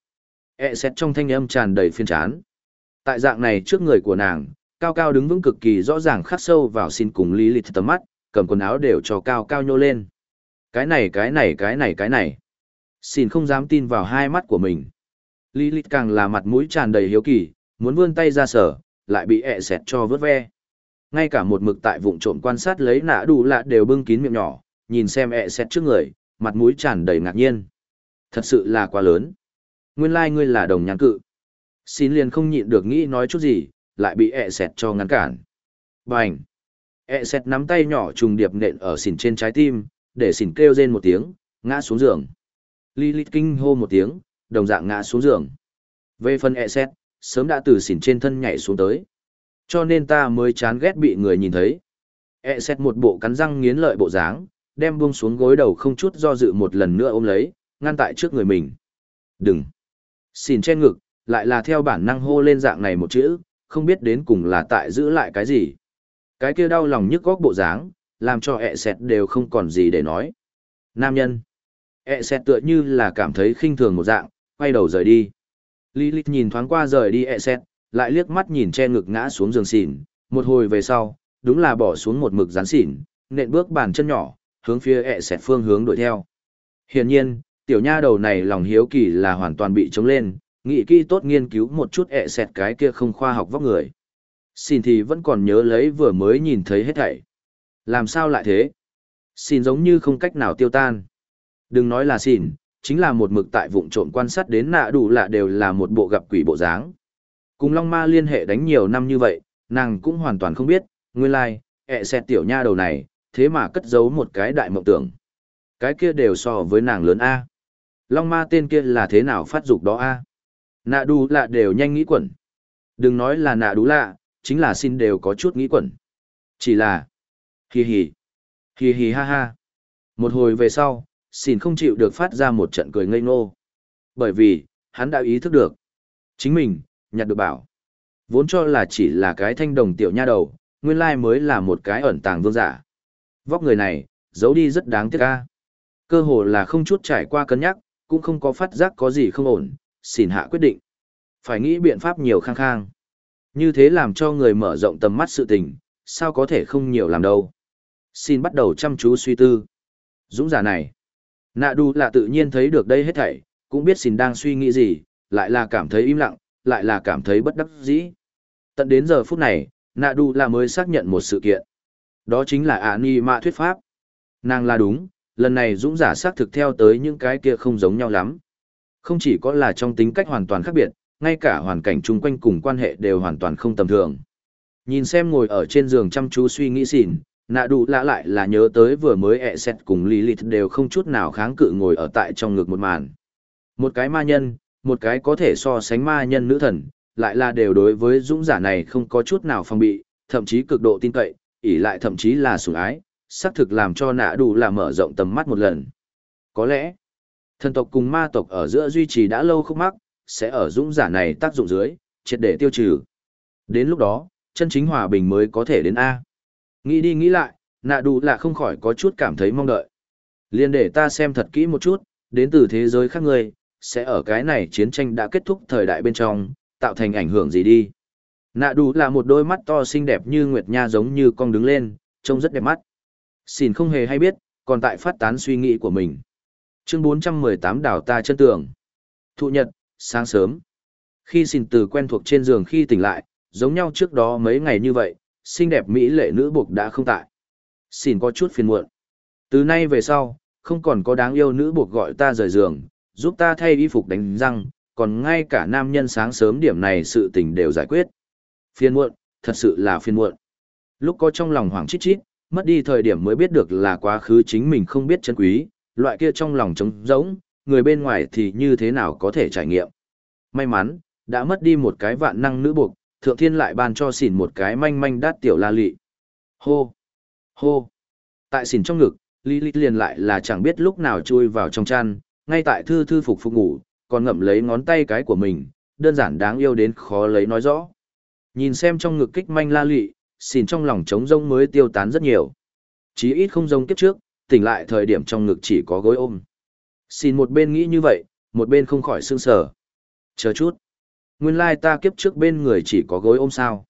E xét trong thanh âm tràn đầy phiên chán. Tại dạng này trước người của nàng, cao cao đứng vững cực kỳ rõ ràng khắc sâu vào xin cùng lý lịch tầm mắt, cầm quần áo đều cho cao cao nhô lên. Cái này cái này cái này cái này. Xin không dám tin vào hai mắt của mình. Lilith càng là mặt mũi tràn đầy hiếu kỳ, muốn vươn tay ra sở, lại bị ẹ xẹt cho vớt ve. Ngay cả một mực tại vụng trộm quan sát lấy nạ đủ lạ đều bưng kín miệng nhỏ, nhìn xem ẹ xẹt trước người, mặt mũi tràn đầy ngạc nhiên. Thật sự là quá lớn. Nguyên lai like ngươi là đồng nhãn cự. Xin liền không nhịn được nghĩ nói chút gì, lại bị ẹ xẹt cho ngăn cản. Bành! ẹ xẹt nắm tay nhỏ trùng điệp nện ở xỉn trên trái tim, để xỉn kêu rên một tiếng, ngã xuống giường. Lilith kinh hô một tiếng, đồng dạng ngã xuống giường. Về phần ẹ xét, sớm đã từ xỉn trên thân nhảy xuống tới. Cho nên ta mới chán ghét bị người nhìn thấy. ẹ xét một bộ cắn răng nghiến lợi bộ dáng, đem buông xuống gối đầu không chút do dự một lần nữa ôm lấy, ngăn tại trước người mình. Đừng! Xỉn trên ngực, lại là theo bản năng hô lên dạng này một chữ, không biết đến cùng là tại giữ lại cái gì. Cái kia đau lòng nhức góc bộ dáng, làm cho ẹ xét đều không còn gì để nói. Nam nhân. E ẹ xét tựa như là cảm thấy khinh thường một dạng, quay đầu rời đi. Lilith nhìn thoáng qua rời đi e ẹ xét, lại liếc mắt nhìn che ngực ngã xuống giường xỉn, một hồi về sau, đúng là bỏ xuống một mực rán xỉn, nện bước bàn chân nhỏ, hướng phía e ẹ xét phương hướng đuổi theo. Hiển nhiên, tiểu nha đầu này lòng hiếu kỳ là hoàn toàn bị chống lên, nghĩ kỹ tốt nghiên cứu một chút ẹ sẹt cái kia không khoa học vóc người. Xin thì vẫn còn nhớ lấy vừa mới nhìn thấy hết thảy. Làm sao lại thế? Xin giống như không cách nào tiêu tan. Đừng nói là xin, chính là một mực tại vụng trộm quan sát đến nạ đủ lạ đều là một bộ gặp quỷ bộ dáng. Cùng Long Ma liên hệ đánh nhiều năm như vậy, nàng cũng hoàn toàn không biết, nguyên lai, like, ẹ xẹt tiểu nha đầu này, thế mà cất giấu một cái đại mộng tưởng. Cái kia đều so với nàng lớn A. Long Ma tên kia là thế nào phát dục đó A. Nạ đủ lạ đều nhanh nghĩ quẩn. Đừng nói là nạ đủ lạ, chính là xin đều có chút nghĩ quẩn. Chỉ là, hì hì, hì hì ha ha. Một hồi về sau, xin không chịu được phát ra một trận cười ngây ngô. Bởi vì, hắn đã ý thức được. Chính mình, nhặt được bảo. Vốn cho là chỉ là cái thanh đồng tiểu nha đầu, nguyên lai mới là một cái ẩn tàng vương giả. Vóc người này, giấu đi rất đáng tiếc ca. Cơ hồ là không chút trải qua cân nhắc, cũng không có phát giác có gì không ổn, xin hạ quyết định. Phải nghĩ biện pháp nhiều khang khang. Như thế làm cho người mở rộng tầm mắt sự tình, sao có thể không nhiều làm đâu. Xin bắt đầu chăm chú suy tư. Dũng giả này. Nạ đu là tự nhiên thấy được đây hết thảy, cũng biết xin đang suy nghĩ gì, lại là cảm thấy im lặng, lại là cảm thấy bất đắc dĩ. Tận đến giờ phút này, nạ đu là mới xác nhận một sự kiện. Đó chính là ả ni mạ thuyết pháp. Nàng là đúng, lần này dũng giả xác thực theo tới những cái kia không giống nhau lắm. Không chỉ có là trong tính cách hoàn toàn khác biệt, ngay cả hoàn cảnh chung quanh cùng quan hệ đều hoàn toàn không tầm thường. Nhìn xem ngồi ở trên giường chăm chú suy nghĩ xỉn, nạ đủ lạ lại là nhớ tới vừa mới ẹ xét cùng Lilith đều không chút nào kháng cự ngồi ở tại trong ngực một màn. Một cái ma nhân, một cái có thể so sánh ma nhân nữ thần, lại là đều đối với dũng giả này không có chút nào phòng bị, thậm chí cực độ tin cậy, ỉ lại thậm chí là sủng ái, xác thực làm cho nạ đủ là mở rộng tầm mắt một lần. Có lẽ, thần tộc cùng ma tộc ở giữa duy trì đã lâu không mắc, sẽ ở dũng giả này tác dụng dưới, triệt để tiêu trừ. Đến lúc đó, chân chính hòa bình mới có thể đến A. Nghĩ đi nghĩ lại, nạ đủ là không khỏi có chút cảm thấy mong đợi. Liên để ta xem thật kỹ một chút, đến từ thế giới khác người, sẽ ở cái này chiến tranh đã kết thúc thời đại bên trong, tạo thành ảnh hưởng gì đi. Nạ đủ là một đôi mắt to xinh đẹp như nguyệt nha giống như con đứng lên, trông rất đẹp mắt. Xin không hề hay biết, còn tại phát tán suy nghĩ của mình. Chương 418 đảo ta chân tường. Thụ nhật, sáng sớm. Khi xin từ quen thuộc trên giường khi tỉnh lại, giống nhau trước đó mấy ngày như vậy, xinh đẹp mỹ lệ nữ buộc đã không tại. Xin có chút phiền muộn. Từ nay về sau, không còn có đáng yêu nữ buộc gọi ta rời giường, giúp ta thay y phục đánh răng, còn ngay cả nam nhân sáng sớm điểm này sự tình đều giải quyết. Phiền muộn, thật sự là phiền muộn. Lúc có trong lòng hoảng chít chít, mất đi thời điểm mới biết được là quá khứ chính mình không biết chân quý, loại kia trong lòng trống rỗng, người bên ngoài thì như thế nào có thể trải nghiệm. May mắn, đã mất đi một cái vạn năng nữ buộc, thượng thiên lại ban cho xỉn một cái manh manh đát tiểu la lị. Hô! Hô! Tại xỉn trong ngực, Lý Lý liền lại là chẳng biết lúc nào chui vào trong chăn, ngay tại thư thư phục phục ngủ, còn ngậm lấy ngón tay cái của mình, đơn giản đáng yêu đến khó lấy nói rõ. Nhìn xem trong ngực kích manh la lị, xỉn trong lòng trống rông mới tiêu tán rất nhiều. Chí ít không rông kiếp trước, tỉnh lại thời điểm trong ngực chỉ có gối ôm. Xin một bên nghĩ như vậy, một bên không khỏi sương sở. Chờ chút. Nguyên lai ta kiếp trước bên người chỉ có gối ôm sao.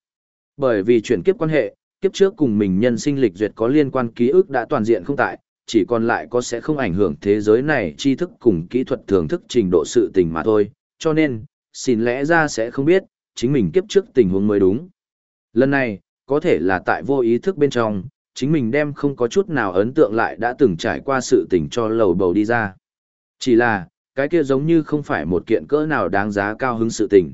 Bởi vì chuyển kiếp quan hệ, kiếp trước cùng mình nhân sinh lịch duyệt có liên quan ký ức đã toàn diện không tại, chỉ còn lại có sẽ không ảnh hưởng thế giới này tri thức cùng kỹ thuật thưởng thức trình độ sự tình mà thôi, cho nên, xin lẽ ra sẽ không biết, chính mình kiếp trước tình huống mới đúng. Lần này, có thể là tại vô ý thức bên trong, chính mình đem không có chút nào ấn tượng lại đã từng trải qua sự tình cho lầu bầu đi ra. Chỉ là, cái kia giống như không phải một kiện cỡ nào đáng giá cao hứng sự tình.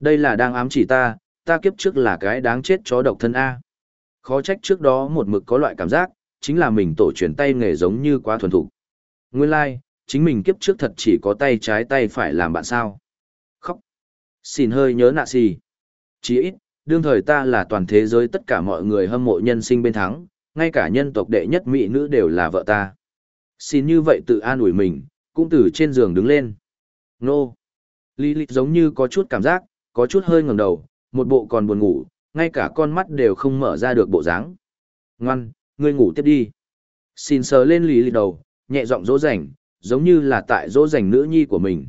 Đây là đang ám chỉ ta, ta kiếp trước là cái đáng chết chó độc thân A. Khó trách trước đó một mực có loại cảm giác, chính là mình tổ truyền tay nghề giống như quá thuần thục. Nguyên lai, like, chính mình kiếp trước thật chỉ có tay trái tay phải làm bạn sao. Khóc. Xin hơi nhớ nạ xì. Chỉ ít, đương thời ta là toàn thế giới tất cả mọi người hâm mộ nhân sinh bên thắng, ngay cả nhân tộc đệ nhất mỹ nữ đều là vợ ta. Xin như vậy tự an ủi mình, cũng từ trên giường đứng lên. Nô. Lý lịch giống như có chút cảm giác, có chút hơi ngẩng đầu, một bộ còn buồn ngủ, ngay cả con mắt đều không mở ra được bộ dáng. Ngoan, ngươi ngủ tiếp đi. Xin sờ lên Lý lịch đầu, nhẹ giọng dỗ dành, giống như là tại dỗ dành nữ nhi của mình.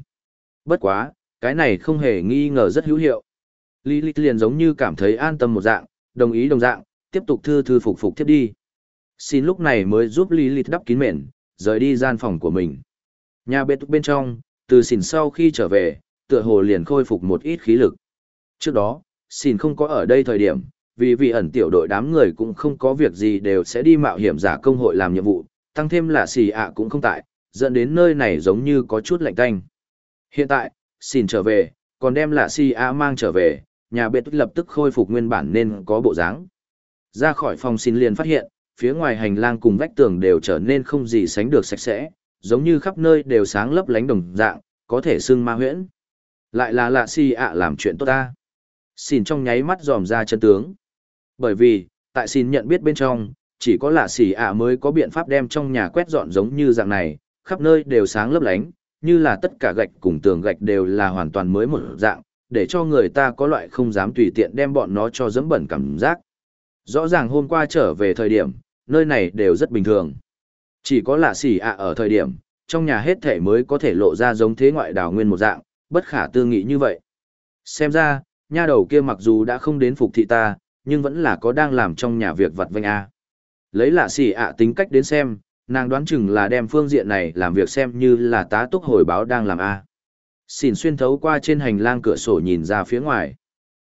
Bất quá, cái này không hề nghi ngờ rất hữu hiệu. Lý lịch liền giống như cảm thấy an tâm một dạng, đồng ý đồng dạng, tiếp tục thư thư phục phục tiếp đi. Xin lúc này mới giúp Lý lịch đắp kín mền, rời đi gian phòng của mình. Nhà bếp bên trong, từ xỉn sau khi trở về, tựa hồ liền khôi phục một ít khí lực. Trước đó, xỉn không có ở đây thời điểm, vì vị ẩn tiểu đội đám người cũng không có việc gì đều sẽ đi mạo hiểm giả công hội làm nhiệm vụ, tăng thêm là xì ạ cũng không tại, dẫn đến nơi này giống như có chút lạnh tanh. Hiện tại, xỉn trở về, còn đem là xì ạ mang trở về, nhà bếp lập tức khôi phục nguyên bản nên có bộ dáng. Ra khỏi phòng xin liền phát hiện, phía ngoài hành lang cùng vách tường đều trở nên không gì sánh được sạch sẽ, giống như khắp nơi đều sáng lấp lánh đồng dạng, có thể xưng ma huyễn. Lại là lạ si ạ làm chuyện tốt ta. Xin trong nháy mắt dòm ra chân tướng. Bởi vì, tại xin nhận biết bên trong, chỉ có lạ xì ạ mới có biện pháp đem trong nhà quét dọn giống như dạng này, khắp nơi đều sáng lấp lánh, như là tất cả gạch cùng tường gạch đều là hoàn toàn mới một dạng, để cho người ta có loại không dám tùy tiện đem bọn nó cho dẫm bẩn cảm giác. Rõ ràng hôm qua trở về thời điểm, nơi này đều rất bình thường. Chỉ có lạ xỉ ạ ở thời điểm, trong nhà hết thể mới có thể lộ ra giống thế ngoại đảo nguyên một dạng, bất khả tư nghị như vậy. Xem ra, nha đầu kia mặc dù đã không đến phục thị ta, nhưng vẫn là có đang làm trong nhà việc vặt vanh a. Lấy lạ xỉ ạ tính cách đến xem, nàng đoán chừng là đem phương diện này làm việc xem như là tá túc hồi báo đang làm a. Xỉn xuyên thấu qua trên hành lang cửa sổ nhìn ra phía ngoài.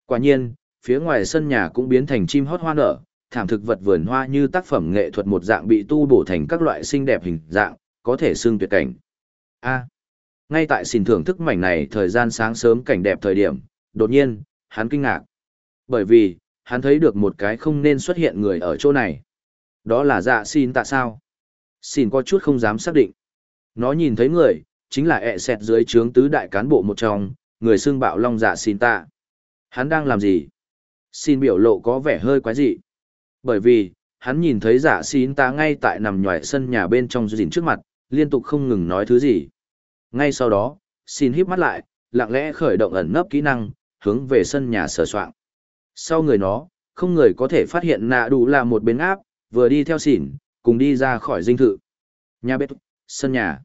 Quả nhiên, phía ngoài sân nhà cũng biến thành chim hót hoa nở, thảm thực vật vườn hoa như tác phẩm nghệ thuật một dạng bị tu bổ thành các loại xinh đẹp hình dạng, có thể xưng tuyệt cảnh. A. ngay tại xin thưởng thức mảnh này thời gian sáng sớm cảnh đẹp thời điểm, đột nhiên, hắn kinh ngạc. Bởi vì, hắn thấy được một cái không nên xuất hiện người ở chỗ này. Đó là dạ xin tại sao? Xin có chút không dám xác định. Nó nhìn thấy người, chính là ẹ xẹt dưới trướng tứ đại cán bộ một trong, người xưng bạo long dạ xin tạ. Hắn đang làm gì? Xin biểu lộ có vẻ hơi quái dị. Bởi vì, hắn nhìn thấy giả xin ta ngay tại nằm nhòi sân nhà bên trong dìn trước mặt, liên tục không ngừng nói thứ gì. Ngay sau đó, xin híp mắt lại, lặng lẽ khởi động ẩn nấp kỹ năng, hướng về sân nhà sờ soạn. Sau người nó, không người có thể phát hiện nạ đủ là một bên áp, vừa đi theo xỉn, cùng đi ra khỏi dinh thự. Nhà bếp, sân nhà.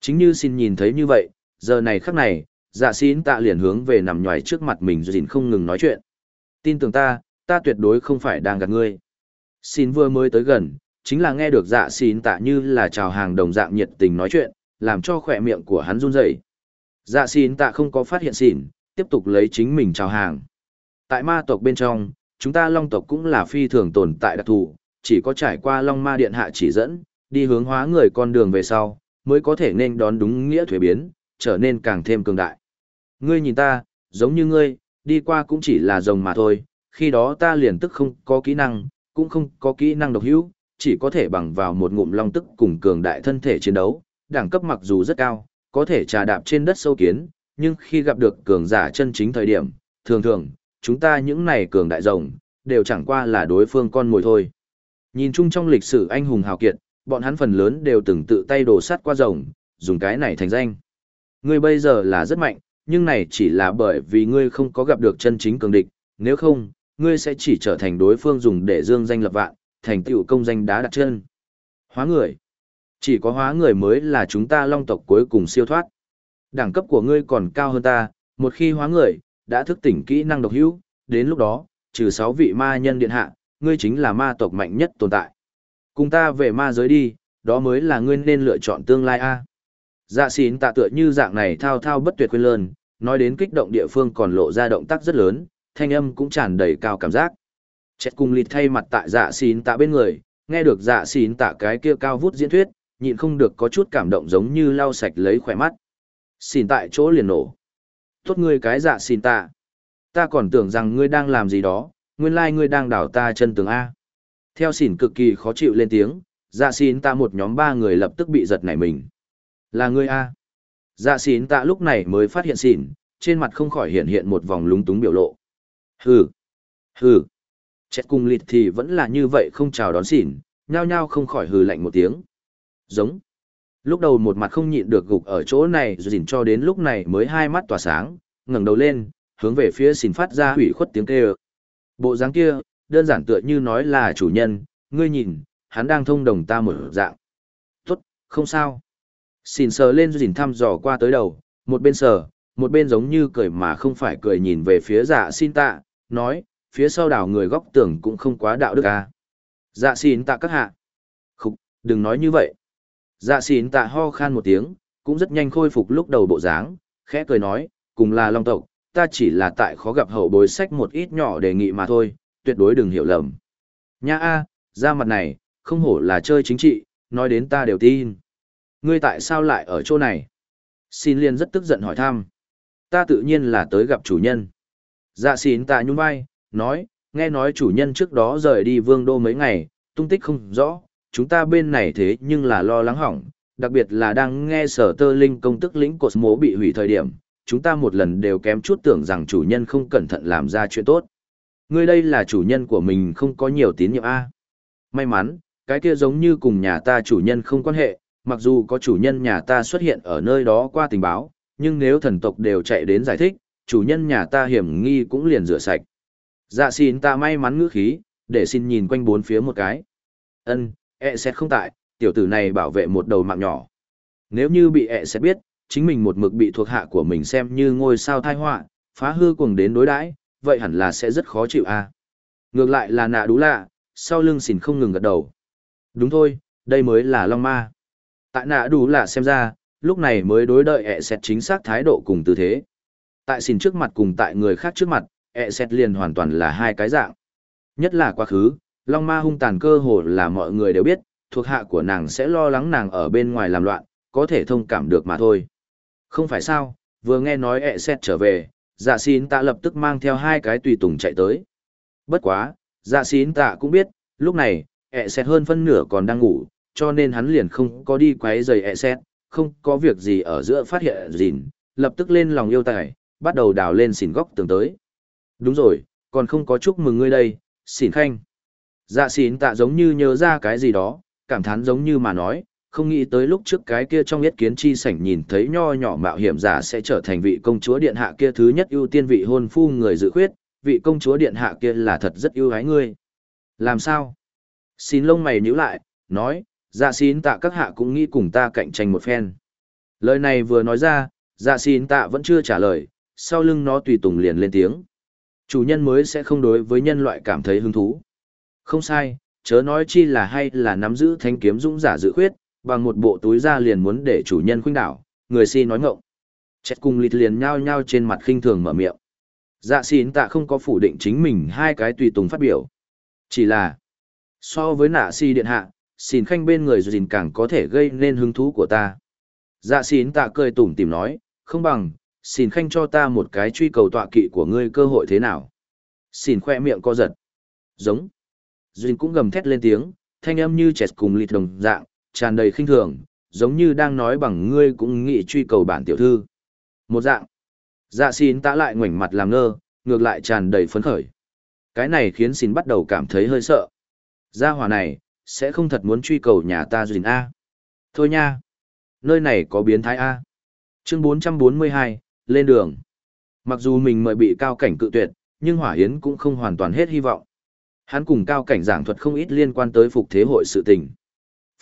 Chính như xin nhìn thấy như vậy, giờ này khắc này, dạ xin tạ liền hướng về nằm nhoài trước mặt mình dìn không ngừng nói chuyện. Tin tưởng ta, ta tuyệt đối không phải đang gạt ngươi. Xin vừa mới tới gần, chính là nghe được dạ xin tạ như là chào hàng đồng dạng nhiệt tình nói chuyện, làm cho khỏe miệng của hắn run rẩy. Dạ xin tạ không có phát hiện xỉn, tiếp tục lấy chính mình chào hàng. Tại ma tộc bên trong, chúng ta long tộc cũng là phi thường tồn tại đặc thù, chỉ có trải qua long ma điện hạ chỉ dẫn, đi hướng hóa người con đường về sau, mới có thể nên đón đúng nghĩa thuế biến, trở nên càng thêm cường đại. Ngươi nhìn ta, giống như ngươi, đi qua cũng chỉ là rồng mà thôi, khi đó ta liền tức không có kỹ năng, cũng không có kỹ năng độc hữu, chỉ có thể bằng vào một ngụm long tức cùng cường đại thân thể chiến đấu, đẳng cấp mặc dù rất cao, có thể trà đạp trên đất sâu kiến, nhưng khi gặp được cường giả chân chính thời điểm, thường thường, chúng ta những này cường đại rồng, đều chẳng qua là đối phương con mồi thôi. Nhìn chung trong lịch sử anh hùng hào kiệt, bọn hắn phần lớn đều từng tự tay đổ sắt qua rồng, dùng cái này thành danh. Ngươi bây giờ là rất mạnh, nhưng này chỉ là bởi vì ngươi không có gặp được chân chính cường địch, nếu không, ngươi sẽ chỉ trở thành đối phương dùng để dương danh lập vạn, thành tựu công danh đá đặt chân. Hóa người. Chỉ có hóa người mới là chúng ta long tộc cuối cùng siêu thoát. Đẳng cấp của ngươi còn cao hơn ta, một khi hóa người, đã thức tỉnh kỹ năng độc hữu, đến lúc đó, trừ 6 vị ma nhân điện hạ, ngươi chính là ma tộc mạnh nhất tồn tại. Cùng ta về ma giới đi, đó mới là ngươi nên lựa chọn tương lai a. Dạ xín tạ tựa như dạng này thao thao bất tuyệt quên lơn, nói đến kích động địa phương còn lộ ra động tác rất lớn, thanh âm cũng tràn đầy cao cảm giác. Chết cùng lịt thay mặt tại dạ xín tạ bên người, nghe được dạ xín tạ cái kia cao vút diễn thuyết, nhịn không được có chút cảm động giống như lau sạch lấy khỏe mắt. Xin tại chỗ liền nổ. Tốt ngươi cái dạ xin tạ. Ta còn tưởng rằng ngươi đang làm gì đó, nguyên lai ngươi đang đảo ta chân tường A. Theo xỉn cực kỳ khó chịu lên tiếng, dạ xin ta một nhóm ba người lập tức bị giật nảy mình. Là ngươi A. Dạ xin ta lúc này mới phát hiện xỉn, trên mặt không khỏi hiện hiện một vòng lúng túng biểu lộ. Hừ. Hừ. Chết cùng lịt thì vẫn là như vậy không chào đón xỉn, nhao nhao không khỏi hừ lạnh một tiếng. Giống. Lúc đầu một mặt không nhịn được gục ở chỗ này dình cho đến lúc này mới hai mắt tỏa sáng, ngẩng đầu lên, hướng về phía xỉn phát ra hủy khuất tiếng kêu. Bộ dáng kia, đơn giản tựa như nói là chủ nhân, ngươi nhìn, hắn đang thông đồng ta một dạng. Tốt, không sao. Xỉn sờ lên dình thăm dò qua tới đầu, một bên sờ, một bên giống như cười mà không phải cười nhìn về phía dạ xin tạ, nói, phía sau đảo người góc tưởng cũng không quá đạo đức à. Dạ xin tạ các hạ. Khúc, đừng nói như vậy. Dạ xin tạ ho khan một tiếng, cũng rất nhanh khôi phục lúc đầu bộ dáng, khẽ cười nói, cùng là long tộc, ta chỉ là tại khó gặp hậu bối sách một ít nhỏ đề nghị mà thôi, tuyệt đối đừng hiểu lầm. Nha a, ra mặt này, không hổ là chơi chính trị, nói đến ta đều tin. Ngươi tại sao lại ở chỗ này? Xin liên rất tức giận hỏi thăm. Ta tự nhiên là tới gặp chủ nhân. Dạ xín tạ nhún vai, nói, nghe nói chủ nhân trước đó rời đi vương đô mấy ngày, tung tích không rõ, chúng ta bên này thế nhưng là lo lắng hỏng, đặc biệt là đang nghe sở tơ linh công tức lĩnh cột mố bị hủy thời điểm, chúng ta một lần đều kém chút tưởng rằng chủ nhân không cẩn thận làm ra chuyện tốt. Ngươi đây là chủ nhân của mình không có nhiều tín nhiệm A. May mắn, cái kia giống như cùng nhà ta chủ nhân không quan hệ, mặc dù có chủ nhân nhà ta xuất hiện ở nơi đó qua tình báo, nhưng nếu thần tộc đều chạy đến giải thích, chủ nhân nhà ta hiểm nghi cũng liền rửa sạch. Dạ xin ta may mắn ngữ khí, để xin nhìn quanh bốn phía một cái. Ân, e xét không tại, tiểu tử này bảo vệ một đầu mạng nhỏ. Nếu như bị e xét biết, chính mình một mực bị thuộc hạ của mình xem như ngôi sao thai họa, phá hư cuồng đến đối đãi, vậy hẳn là sẽ rất khó chịu a. À? Ngược lại là nạ đú lạ, sau lưng xỉn không ngừng gật đầu. Đúng thôi, đây mới là long ma. Tại nạ đủ lạ xem ra, lúc này mới đối đợi ẹ xét chính xác thái độ cùng tư thế. Tại xin trước mặt cùng tại người khác trước mặt, ẹ xét liền hoàn toàn là hai cái dạng. Nhất là quá khứ, long ma hung tàn cơ hồ là mọi người đều biết, thuộc hạ của nàng sẽ lo lắng nàng ở bên ngoài làm loạn, có thể thông cảm được mà thôi. Không phải sao, vừa nghe nói ẹ xét trở về, dạ xin tạ lập tức mang theo hai cái tùy tùng chạy tới. Bất quá, dạ xin tạ cũng biết, lúc này, ẹ xét hơn phân nửa còn đang ngủ, cho nên hắn liền không có đi quấy giày ẹ xét, không có việc gì ở giữa phát hiện gìn, lập tức lên lòng yêu tài, bắt đầu đào lên xỉn góc tường tới. Đúng rồi, còn không có chúc mừng ngươi đây, xỉn khanh. Dạ xỉn tạ giống như nhớ ra cái gì đó, cảm thán giống như mà nói, không nghĩ tới lúc trước cái kia trong nhất kiến chi sảnh nhìn thấy nho nhỏ mạo hiểm giả sẽ trở thành vị công chúa điện hạ kia thứ nhất ưu tiên vị hôn phu người dự khuyết, vị công chúa điện hạ kia là thật rất ưu ái ngươi. Làm sao? Xin lông mày nhíu lại, nói, dạ xin tạ các hạ cũng nghĩ cùng ta cạnh tranh một phen. Lời này vừa nói ra, dạ xin tạ vẫn chưa trả lời, sau lưng nó tùy tùng liền lên tiếng. Chủ nhân mới sẽ không đối với nhân loại cảm thấy hứng thú. Không sai, chớ nói chi là hay là nắm giữ thanh kiếm dũng giả dự khuyết, bằng một bộ túi ra liền muốn để chủ nhân khuynh đảo, người si nói ngộng. Chết cùng lịt liền nhao nhao trên mặt khinh thường mở miệng. Dạ xin tạ không có phủ định chính mình hai cái tùy tùng phát biểu. Chỉ là, so với nạ si điện hạ, xin khanh bên người dình càng có thể gây nên hứng thú của ta. Dạ xin tạ cười tủm tìm nói, không bằng, xin khanh cho ta một cái truy cầu tọa kỵ của ngươi cơ hội thế nào. Xin khoe miệng co giật. Giống. duyên cũng gầm thét lên tiếng, thanh âm như chẹt cùng lịt đồng dạng, tràn đầy khinh thường, giống như đang nói bằng ngươi cũng nghĩ truy cầu bản tiểu thư. Một dạng. Dạ xin tạ lại ngoảnh mặt làm ngơ, ngược lại tràn đầy phấn khởi. Cái này khiến xin bắt đầu cảm thấy hơi sợ. Gia hỏa này, sẽ không thật muốn truy cầu nhà ta duyên A. Thôi nha. Nơi này có biến thái A. Chương 442, lên đường. Mặc dù mình mời bị cao cảnh cự tuyệt, nhưng hỏa hiến cũng không hoàn toàn hết hy vọng. Hắn cùng cao cảnh giảng thuật không ít liên quan tới phục thế hội sự tình.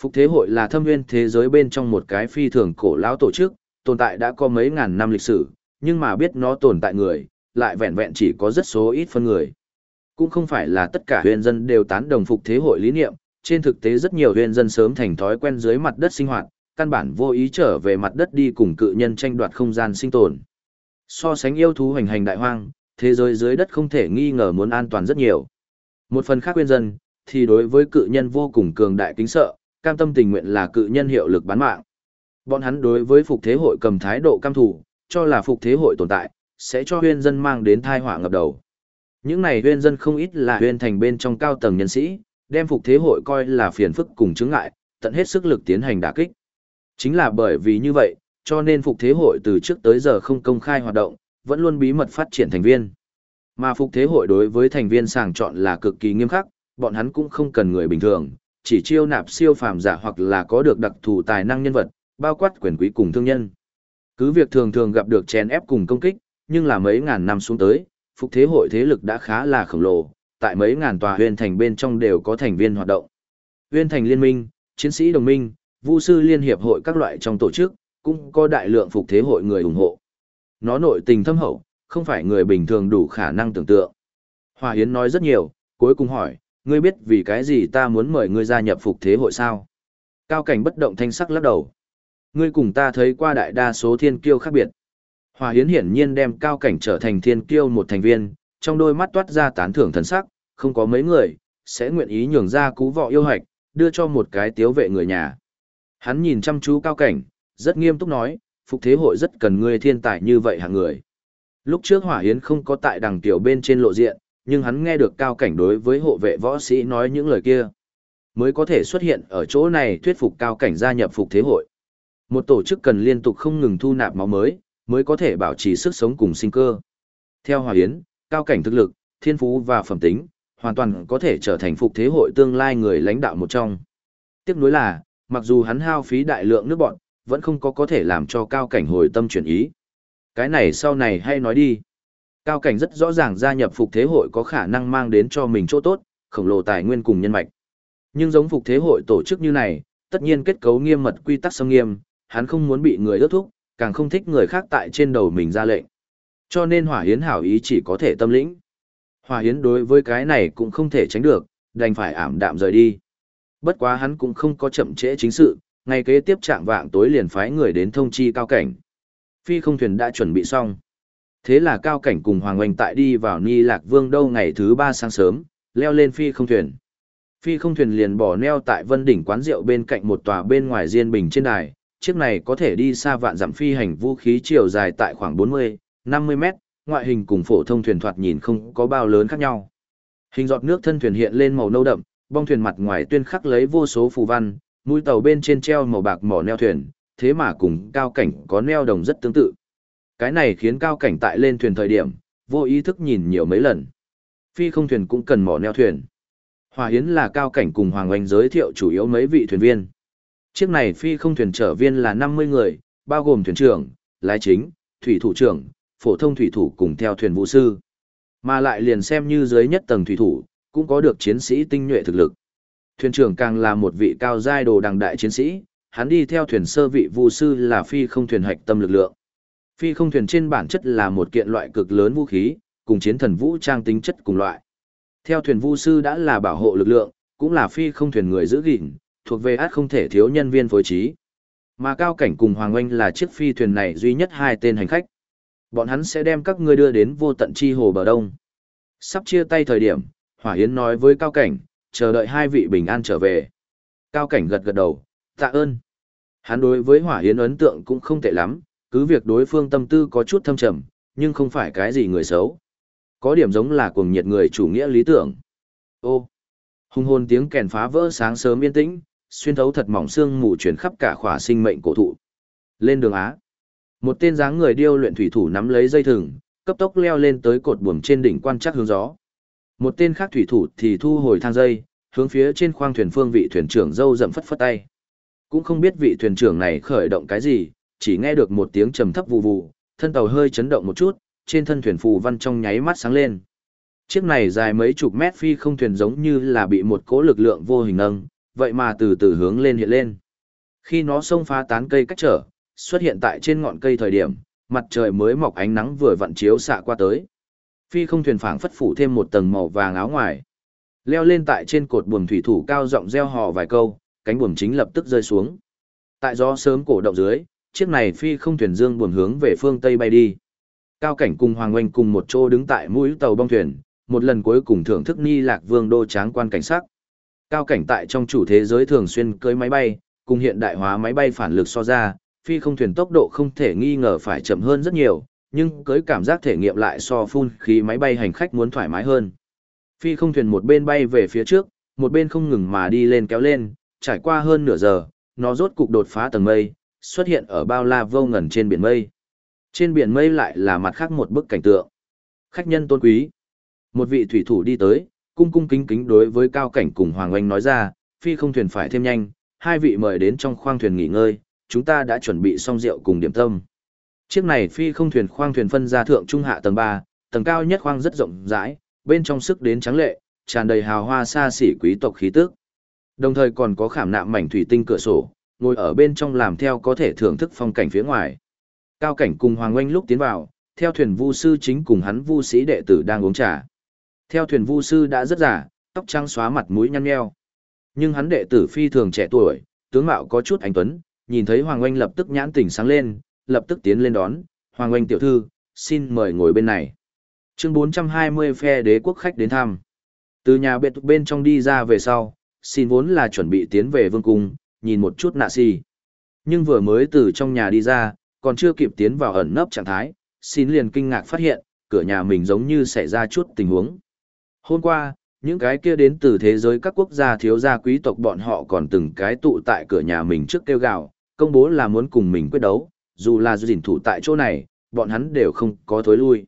Phục thế hội là thâm nguyên thế giới bên trong một cái phi thường cổ lão tổ chức, tồn tại đã có mấy ngàn năm lịch sử, nhưng mà biết nó tồn tại người, lại vẹn vẹn chỉ có rất số ít phân người. Cũng không phải là tất cả huyền dân đều tán đồng phục thế hội lý niệm, trên thực tế rất nhiều huyền dân sớm thành thói quen dưới mặt đất sinh hoạt, căn bản vô ý trở về mặt đất đi cùng cự nhân tranh đoạt không gian sinh tồn. So sánh yêu thú hành hành đại hoang, thế giới dưới đất không thể nghi ngờ muốn an toàn rất nhiều. Một phần khác quyên dân, thì đối với cự nhân vô cùng cường đại kính sợ, cam tâm tình nguyện là cự nhân hiệu lực bán mạng. Bọn hắn đối với phục thế hội cầm thái độ cam thủ, cho là phục thế hội tồn tại, sẽ cho huyên dân mang đến thai họa ngập đầu. Những này huyên dân không ít là huyên thành bên trong cao tầng nhân sĩ, đem phục thế hội coi là phiền phức cùng chứng ngại, tận hết sức lực tiến hành đả kích. Chính là bởi vì như vậy, cho nên phục thế hội từ trước tới giờ không công khai hoạt động, vẫn luôn bí mật phát triển thành viên. Mà phục thế hội đối với thành viên sàng chọn là cực kỳ nghiêm khắc, bọn hắn cũng không cần người bình thường, chỉ chiêu nạp siêu phàm giả hoặc là có được đặc thù tài năng nhân vật, bao quát quyền quý cùng thương nhân. Cứ việc thường thường gặp được chèn ép cùng công kích, nhưng là mấy ngàn năm xuống tới, phục thế hội thế lực đã khá là khổng lồ, tại mấy ngàn tòa huyên thành bên trong đều có thành viên hoạt động. Huyên thành liên minh, chiến sĩ đồng minh, vũ sư liên hiệp hội các loại trong tổ chức, cũng có đại lượng phục thế hội người ủng hộ. Nó nội tình thâm hậu, không phải người bình thường đủ khả năng tưởng tượng. Hòa Hiến nói rất nhiều, cuối cùng hỏi, ngươi biết vì cái gì ta muốn mời ngươi gia nhập phục thế hội sao? Cao cảnh bất động thanh sắc lắc đầu. Ngươi cùng ta thấy qua đại đa số thiên kiêu khác biệt. Hòa Hiến hiển nhiên đem cao cảnh trở thành thiên kiêu một thành viên, trong đôi mắt toát ra tán thưởng thần sắc, không có mấy người, sẽ nguyện ý nhường ra cú vọ yêu hạch, đưa cho một cái tiếu vệ người nhà. Hắn nhìn chăm chú cao cảnh, rất nghiêm túc nói, phục thế hội rất cần ngươi thiên tài như vậy hạng người. Lúc trước hỏa hiến không có tại đằng tiểu bên trên lộ diện, nhưng hắn nghe được cao cảnh đối với hộ vệ võ sĩ nói những lời kia. Mới có thể xuất hiện ở chỗ này thuyết phục cao cảnh gia nhập phục thế hội. Một tổ chức cần liên tục không ngừng thu nạp máu mới, mới có thể bảo trì sức sống cùng sinh cơ. Theo hỏa hiến, cao cảnh thực lực, thiên phú và phẩm tính, hoàn toàn có thể trở thành phục thế hội tương lai người lãnh đạo một trong. Tiếc nuối là, mặc dù hắn hao phí đại lượng nước bọn, vẫn không có có thể làm cho cao cảnh hồi tâm chuyển ý. Cái này sau này hay nói đi. Cao cảnh rất rõ ràng gia nhập phục thế hội có khả năng mang đến cho mình chỗ tốt, khổng lồ tài nguyên cùng nhân mạch. Nhưng giống phục thế hội tổ chức như này, tất nhiên kết cấu nghiêm mật quy tắc sông nghiêm, hắn không muốn bị người ước thúc, càng không thích người khác tại trên đầu mình ra lệnh. Cho nên hỏa hiến hảo ý chỉ có thể tâm lĩnh. Hỏa hiến đối với cái này cũng không thể tránh được, đành phải ảm đạm rời đi. Bất quá hắn cũng không có chậm trễ chính sự, ngày kế tiếp trạng vạng tối liền phái người đến thông chi cao cảnh. Phi không thuyền đã chuẩn bị xong. Thế là cao cảnh cùng Hoàng Oanh tại đi vào Ni Lạc Vương đâu ngày thứ ba sáng sớm, leo lên phi không thuyền. Phi không thuyền liền bỏ neo tại vân đỉnh quán rượu bên cạnh một tòa bên ngoài diên bình trên đài. Chiếc này có thể đi xa vạn dặm phi hành vũ khí chiều dài tại khoảng 40, 50 mét, ngoại hình cùng phổ thông thuyền thoạt nhìn không có bao lớn khác nhau. Hình giọt nước thân thuyền hiện lên màu nâu đậm, bong thuyền mặt ngoài tuyên khắc lấy vô số phù văn, mũi tàu bên trên treo màu bạc mỏ neo thuyền, thế mà cùng cao cảnh có neo đồng rất tương tự. Cái này khiến cao cảnh tại lên thuyền thời điểm, vô ý thức nhìn nhiều mấy lần. Phi không thuyền cũng cần mỏ neo thuyền. Hòa Hiến là cao cảnh cùng Hoàng Oanh giới thiệu chủ yếu mấy vị thuyền viên. Chiếc này phi không thuyền trở viên là 50 người, bao gồm thuyền trưởng, lái chính, thủy thủ trưởng, phổ thông thủy thủ cùng theo thuyền vũ sư. Mà lại liền xem như dưới nhất tầng thủy thủ, cũng có được chiến sĩ tinh nhuệ thực lực. Thuyền trưởng càng là một vị cao giai đồ đằng đại chiến sĩ, hắn đi theo thuyền sơ vị Vu sư là phi không thuyền hạch tâm lực lượng. Phi không thuyền trên bản chất là một kiện loại cực lớn vũ khí, cùng chiến thần vũ trang tính chất cùng loại. Theo thuyền Vu sư đã là bảo hộ lực lượng, cũng là phi không thuyền người giữ gìn, thuộc về át không thể thiếu nhân viên phối trí. Mà cao cảnh cùng Hoàng Oanh là chiếc phi thuyền này duy nhất hai tên hành khách. Bọn hắn sẽ đem các ngươi đưa đến vô tận chi hồ bờ đông. Sắp chia tay thời điểm, Hỏa Yến nói với cao cảnh, chờ đợi hai vị bình an trở về. Cao cảnh gật gật đầu, tạ ơn. Hắn đối với Hỏa Yến ấn tượng cũng không tệ lắm, cứ việc đối phương tâm tư có chút thâm trầm, nhưng không phải cái gì người xấu. Có điểm giống là cuồng nhiệt người chủ nghĩa lý tưởng. Ô, hung hồn tiếng kèn phá vỡ sáng sớm yên tĩnh, xuyên thấu thật mỏng xương mù chuyển khắp cả khỏa sinh mệnh cổ thụ. Lên đường Á. Một tên dáng người điêu luyện thủy thủ nắm lấy dây thừng, cấp tốc leo lên tới cột buồm trên đỉnh quan chắc hướng gió. Một tên khác thủy thủ thì thu hồi thang dây, hướng phía trên khoang thuyền phương vị thuyền trưởng dâu rậm phất phất tay. Cũng không biết vị thuyền trưởng này khởi động cái gì, chỉ nghe được một tiếng trầm thấp vù vù, thân tàu hơi chấn động một chút, trên thân thuyền phù văn trong nháy mắt sáng lên. Chiếc này dài mấy chục mét phi không thuyền giống như là bị một cỗ lực lượng vô hình nâng, vậy mà từ từ hướng lên hiện lên. Khi nó xông phá tán cây cách trở, xuất hiện tại trên ngọn cây thời điểm, mặt trời mới mọc ánh nắng vừa vặn chiếu xạ qua tới. Phi không thuyền phảng phất phủ thêm một tầng màu vàng áo ngoài. Leo lên tại trên cột buồm thủy thủ cao giọng reo hò vài câu, cánh buồm chính lập tức rơi xuống. Tại gió sớm cổ động dưới, chiếc này phi không thuyền dương buồm hướng về phương tây bay đi. Cao cảnh cùng Hoàng Oanh cùng một chỗ đứng tại mũi tàu bong thuyền, một lần cuối cùng thưởng thức Ni Lạc Vương đô tráng quan cảnh sắc. Cao cảnh tại trong chủ thế giới thường xuyên cưới máy bay, cùng hiện đại hóa máy bay phản lực so ra, phi không thuyền tốc độ không thể nghi ngờ phải chậm hơn rất nhiều, nhưng cưới cảm giác thể nghiệm lại so phun khí máy bay hành khách muốn thoải mái hơn. Phi không thuyền một bên bay về phía trước, một bên không ngừng mà đi lên kéo lên, trải qua hơn nửa giờ, nó rốt cục đột phá tầng mây, xuất hiện ở bao la vô ngần trên biển mây. Trên biển mây lại là mặt khác một bức cảnh tượng. Khách nhân tôn quý. Một vị thủy thủ đi tới, cung cung kính kính đối với cao cảnh cùng Hoàng Oanh nói ra, phi không thuyền phải thêm nhanh, hai vị mời đến trong khoang thuyền nghỉ ngơi, chúng ta đã chuẩn bị xong rượu cùng điểm tâm. Chiếc này phi không thuyền khoang thuyền phân ra thượng trung hạ tầng 3, tầng cao nhất khoang rất rộng rãi, bên trong sức đến trắng lệ, tràn đầy hào hoa xa xỉ quý tộc khí tức. Đồng thời còn có khảm nạm mảnh thủy tinh cửa sổ, ngồi ở bên trong làm theo có thể thưởng thức phong cảnh phía ngoài. Cao cảnh cùng Hoàng Oanh lúc tiến vào, theo thuyền vu sư chính cùng hắn vu sĩ đệ tử đang uống trà. Theo thuyền vu sư đã rất già, tóc trắng xóa mặt mũi nhăn nheo. Nhưng hắn đệ tử phi thường trẻ tuổi, tướng mạo có chút anh tuấn, nhìn thấy Hoàng Oanh lập tức nhãn tỉnh sáng lên, lập tức tiến lên đón, Hoàng Oanh tiểu thư, xin mời ngồi bên này. Chương 420 phe đế quốc khách đến thăm. Từ nhà biệt bên trong đi ra về sau, xin vốn là chuẩn bị tiến về vương cung, nhìn một chút nạ si. Nhưng vừa mới từ trong nhà đi ra, còn chưa kịp tiến vào ẩn nấp trạng thái, xin liền kinh ngạc phát hiện, cửa nhà mình giống như xảy ra chút tình huống. Hôm qua, những cái kia đến từ thế giới các quốc gia thiếu gia quý tộc bọn họ còn từng cái tụ tại cửa nhà mình trước kêu gào, công bố là muốn cùng mình quyết đấu, dù là dình thủ tại chỗ này, bọn hắn đều không có thối lui.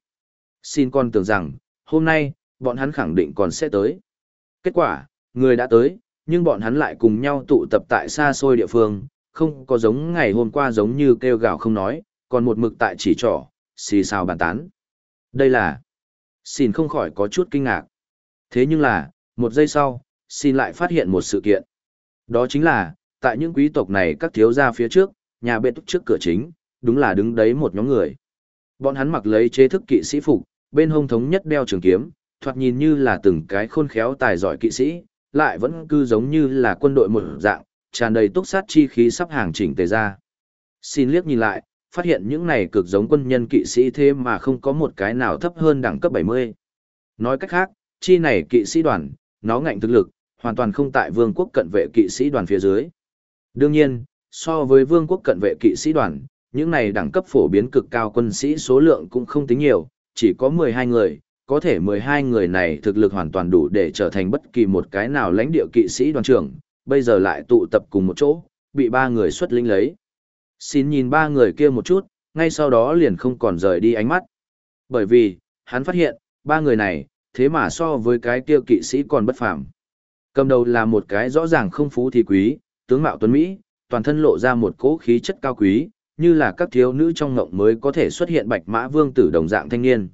Xin con tưởng rằng, hôm nay, bọn hắn khẳng định còn sẽ tới. Kết quả, người đã tới, nhưng bọn hắn lại cùng nhau tụ tập tại xa xôi địa phương, không có giống ngày hôm qua giống như kêu gào không nói, còn một mực tại chỉ trỏ, xì xào bàn tán. Đây là... Xin không khỏi có chút kinh ngạc. Thế nhưng là, một giây sau, xin lại phát hiện một sự kiện. Đó chính là, tại những quý tộc này các thiếu gia phía trước, nhà bệ trước cửa chính, đúng là đứng đấy một nhóm người. Bọn hắn mặc lấy chế thức kỵ sĩ phục, bên hông thống nhất đeo trường kiếm, thoạt nhìn như là từng cái khôn khéo tài giỏi kỵ sĩ, lại vẫn cứ giống như là quân đội một dạng, tràn đầy túc sát chi khí sắp hàng chỉnh tề ra. Xin liếc nhìn lại, phát hiện những này cực giống quân nhân kỵ sĩ thế mà không có một cái nào thấp hơn đẳng cấp 70. Nói cách khác, chi này kỵ sĩ đoàn, nó ngạnh thực lực, hoàn toàn không tại vương quốc cận vệ kỵ sĩ đoàn phía dưới. Đương nhiên, so với vương quốc cận vệ kỵ sĩ đoàn, những này đẳng cấp phổ biến cực cao quân sĩ số lượng cũng không tính nhiều, chỉ có 12 người, có thể 12 người này thực lực hoàn toàn đủ để trở thành bất kỳ một cái nào lãnh địa kỵ sĩ đoàn trưởng, bây giờ lại tụ tập cùng một chỗ, bị ba người xuất linh lấy. Xin nhìn ba người kia một chút, ngay sau đó liền không còn rời đi ánh mắt. Bởi vì, hắn phát hiện, ba người này, thế mà so với cái kia kỵ sĩ còn bất phàm. Cầm đầu là một cái rõ ràng không phú thì quý, tướng mạo tuấn Mỹ, toàn thân lộ ra một cỗ khí chất cao quý, như là các thiếu nữ trong ngộng mới có thể xuất hiện bạch mã vương tử đồng dạng thanh niên.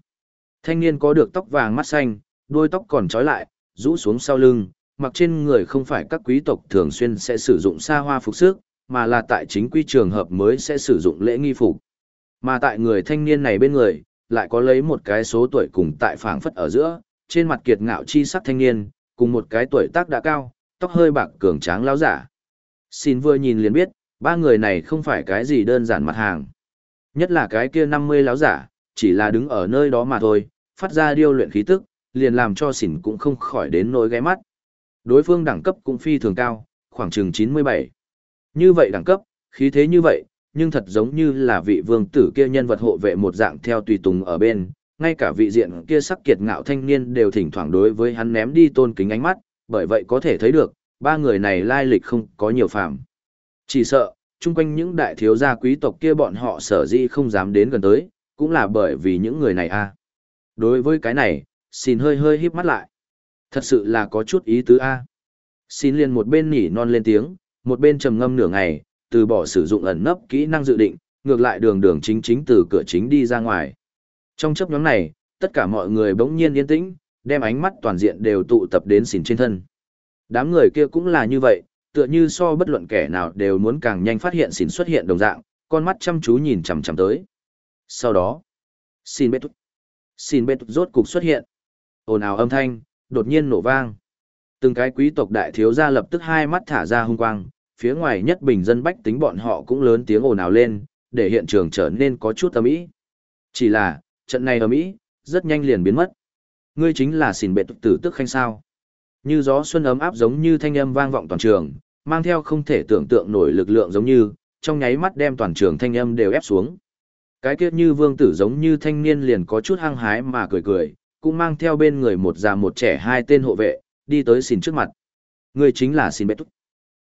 Thanh niên có được tóc vàng mắt xanh, đuôi tóc còn trói lại, rũ xuống sau lưng, mặc trên người không phải các quý tộc thường xuyên sẽ sử dụng xa hoa phục sức, mà là tại chính quy trường hợp mới sẽ sử dụng lễ nghi phục. Mà tại người thanh niên này bên người, lại có lấy một cái số tuổi cùng tại phảng phất ở giữa, trên mặt kiệt ngạo chi sắc thanh niên, cùng một cái tuổi tác đã cao, tóc hơi bạc cường tráng lão giả. Xin vừa nhìn liền biết, ba người này không phải cái gì đơn giản mặt hàng. Nhất là cái kia 50 lão giả, chỉ là đứng ở nơi đó mà thôi, phát ra điêu luyện khí tức, liền làm cho xỉn cũng không khỏi đến nỗi ghé mắt. Đối phương đẳng cấp cũng phi thường cao, khoảng chừng 97. Như vậy đẳng cấp, khí thế như vậy, nhưng thật giống như là vị vương tử kia nhân vật hộ vệ một dạng theo tùy tùng ở bên, ngay cả vị diện kia sắc kiệt ngạo thanh niên đều thỉnh thoảng đối với hắn ném đi tôn kính ánh mắt, bởi vậy có thể thấy được, ba người này lai lịch không có nhiều phạm. Chỉ sợ, chung quanh những đại thiếu gia quý tộc kia bọn họ sở dĩ không dám đến gần tới, cũng là bởi vì những người này a. Đối với cái này, xin hơi hơi híp mắt lại. Thật sự là có chút ý tứ a. Xin liền một bên nỉ non lên tiếng, một bên trầm ngâm nửa ngày, từ bỏ sử dụng ẩn nấp kỹ năng dự định, ngược lại đường đường chính chính từ cửa chính đi ra ngoài. Trong chấp nhóm này, tất cả mọi người bỗng nhiên yên tĩnh, đem ánh mắt toàn diện đều tụ tập đến xỉn trên thân. Đám người kia cũng là như vậy, tựa như so bất luận kẻ nào đều muốn càng nhanh phát hiện xỉn xuất hiện đồng dạng, con mắt chăm chú nhìn chằm chằm tới. Sau đó, xin bê thúc. Xin bê thúc rốt cục xuất hiện. Ồn ào âm thanh, đột nhiên nổ vang. Từng cái quý tộc đại thiếu gia lập tức hai mắt thả ra hung quang, phía ngoài nhất bình dân bách tính bọn họ cũng lớn tiếng ồn ào lên, để hiện trường trở nên có chút âm ĩ. Chỉ là, trận này âm ĩ, rất nhanh liền biến mất. Ngươi chính là xỉn bệ tử tức khanh sao? Như gió xuân ấm áp giống như thanh âm vang vọng toàn trường, mang theo không thể tưởng tượng nổi lực lượng giống như, trong nháy mắt đem toàn trường thanh âm đều ép xuống. Cái kia như vương tử giống như thanh niên liền có chút hăng hái mà cười cười, cũng mang theo bên người một già một trẻ hai tên hộ vệ, đi tới xỉn trước mặt. Người chính là xỉn bệ túc.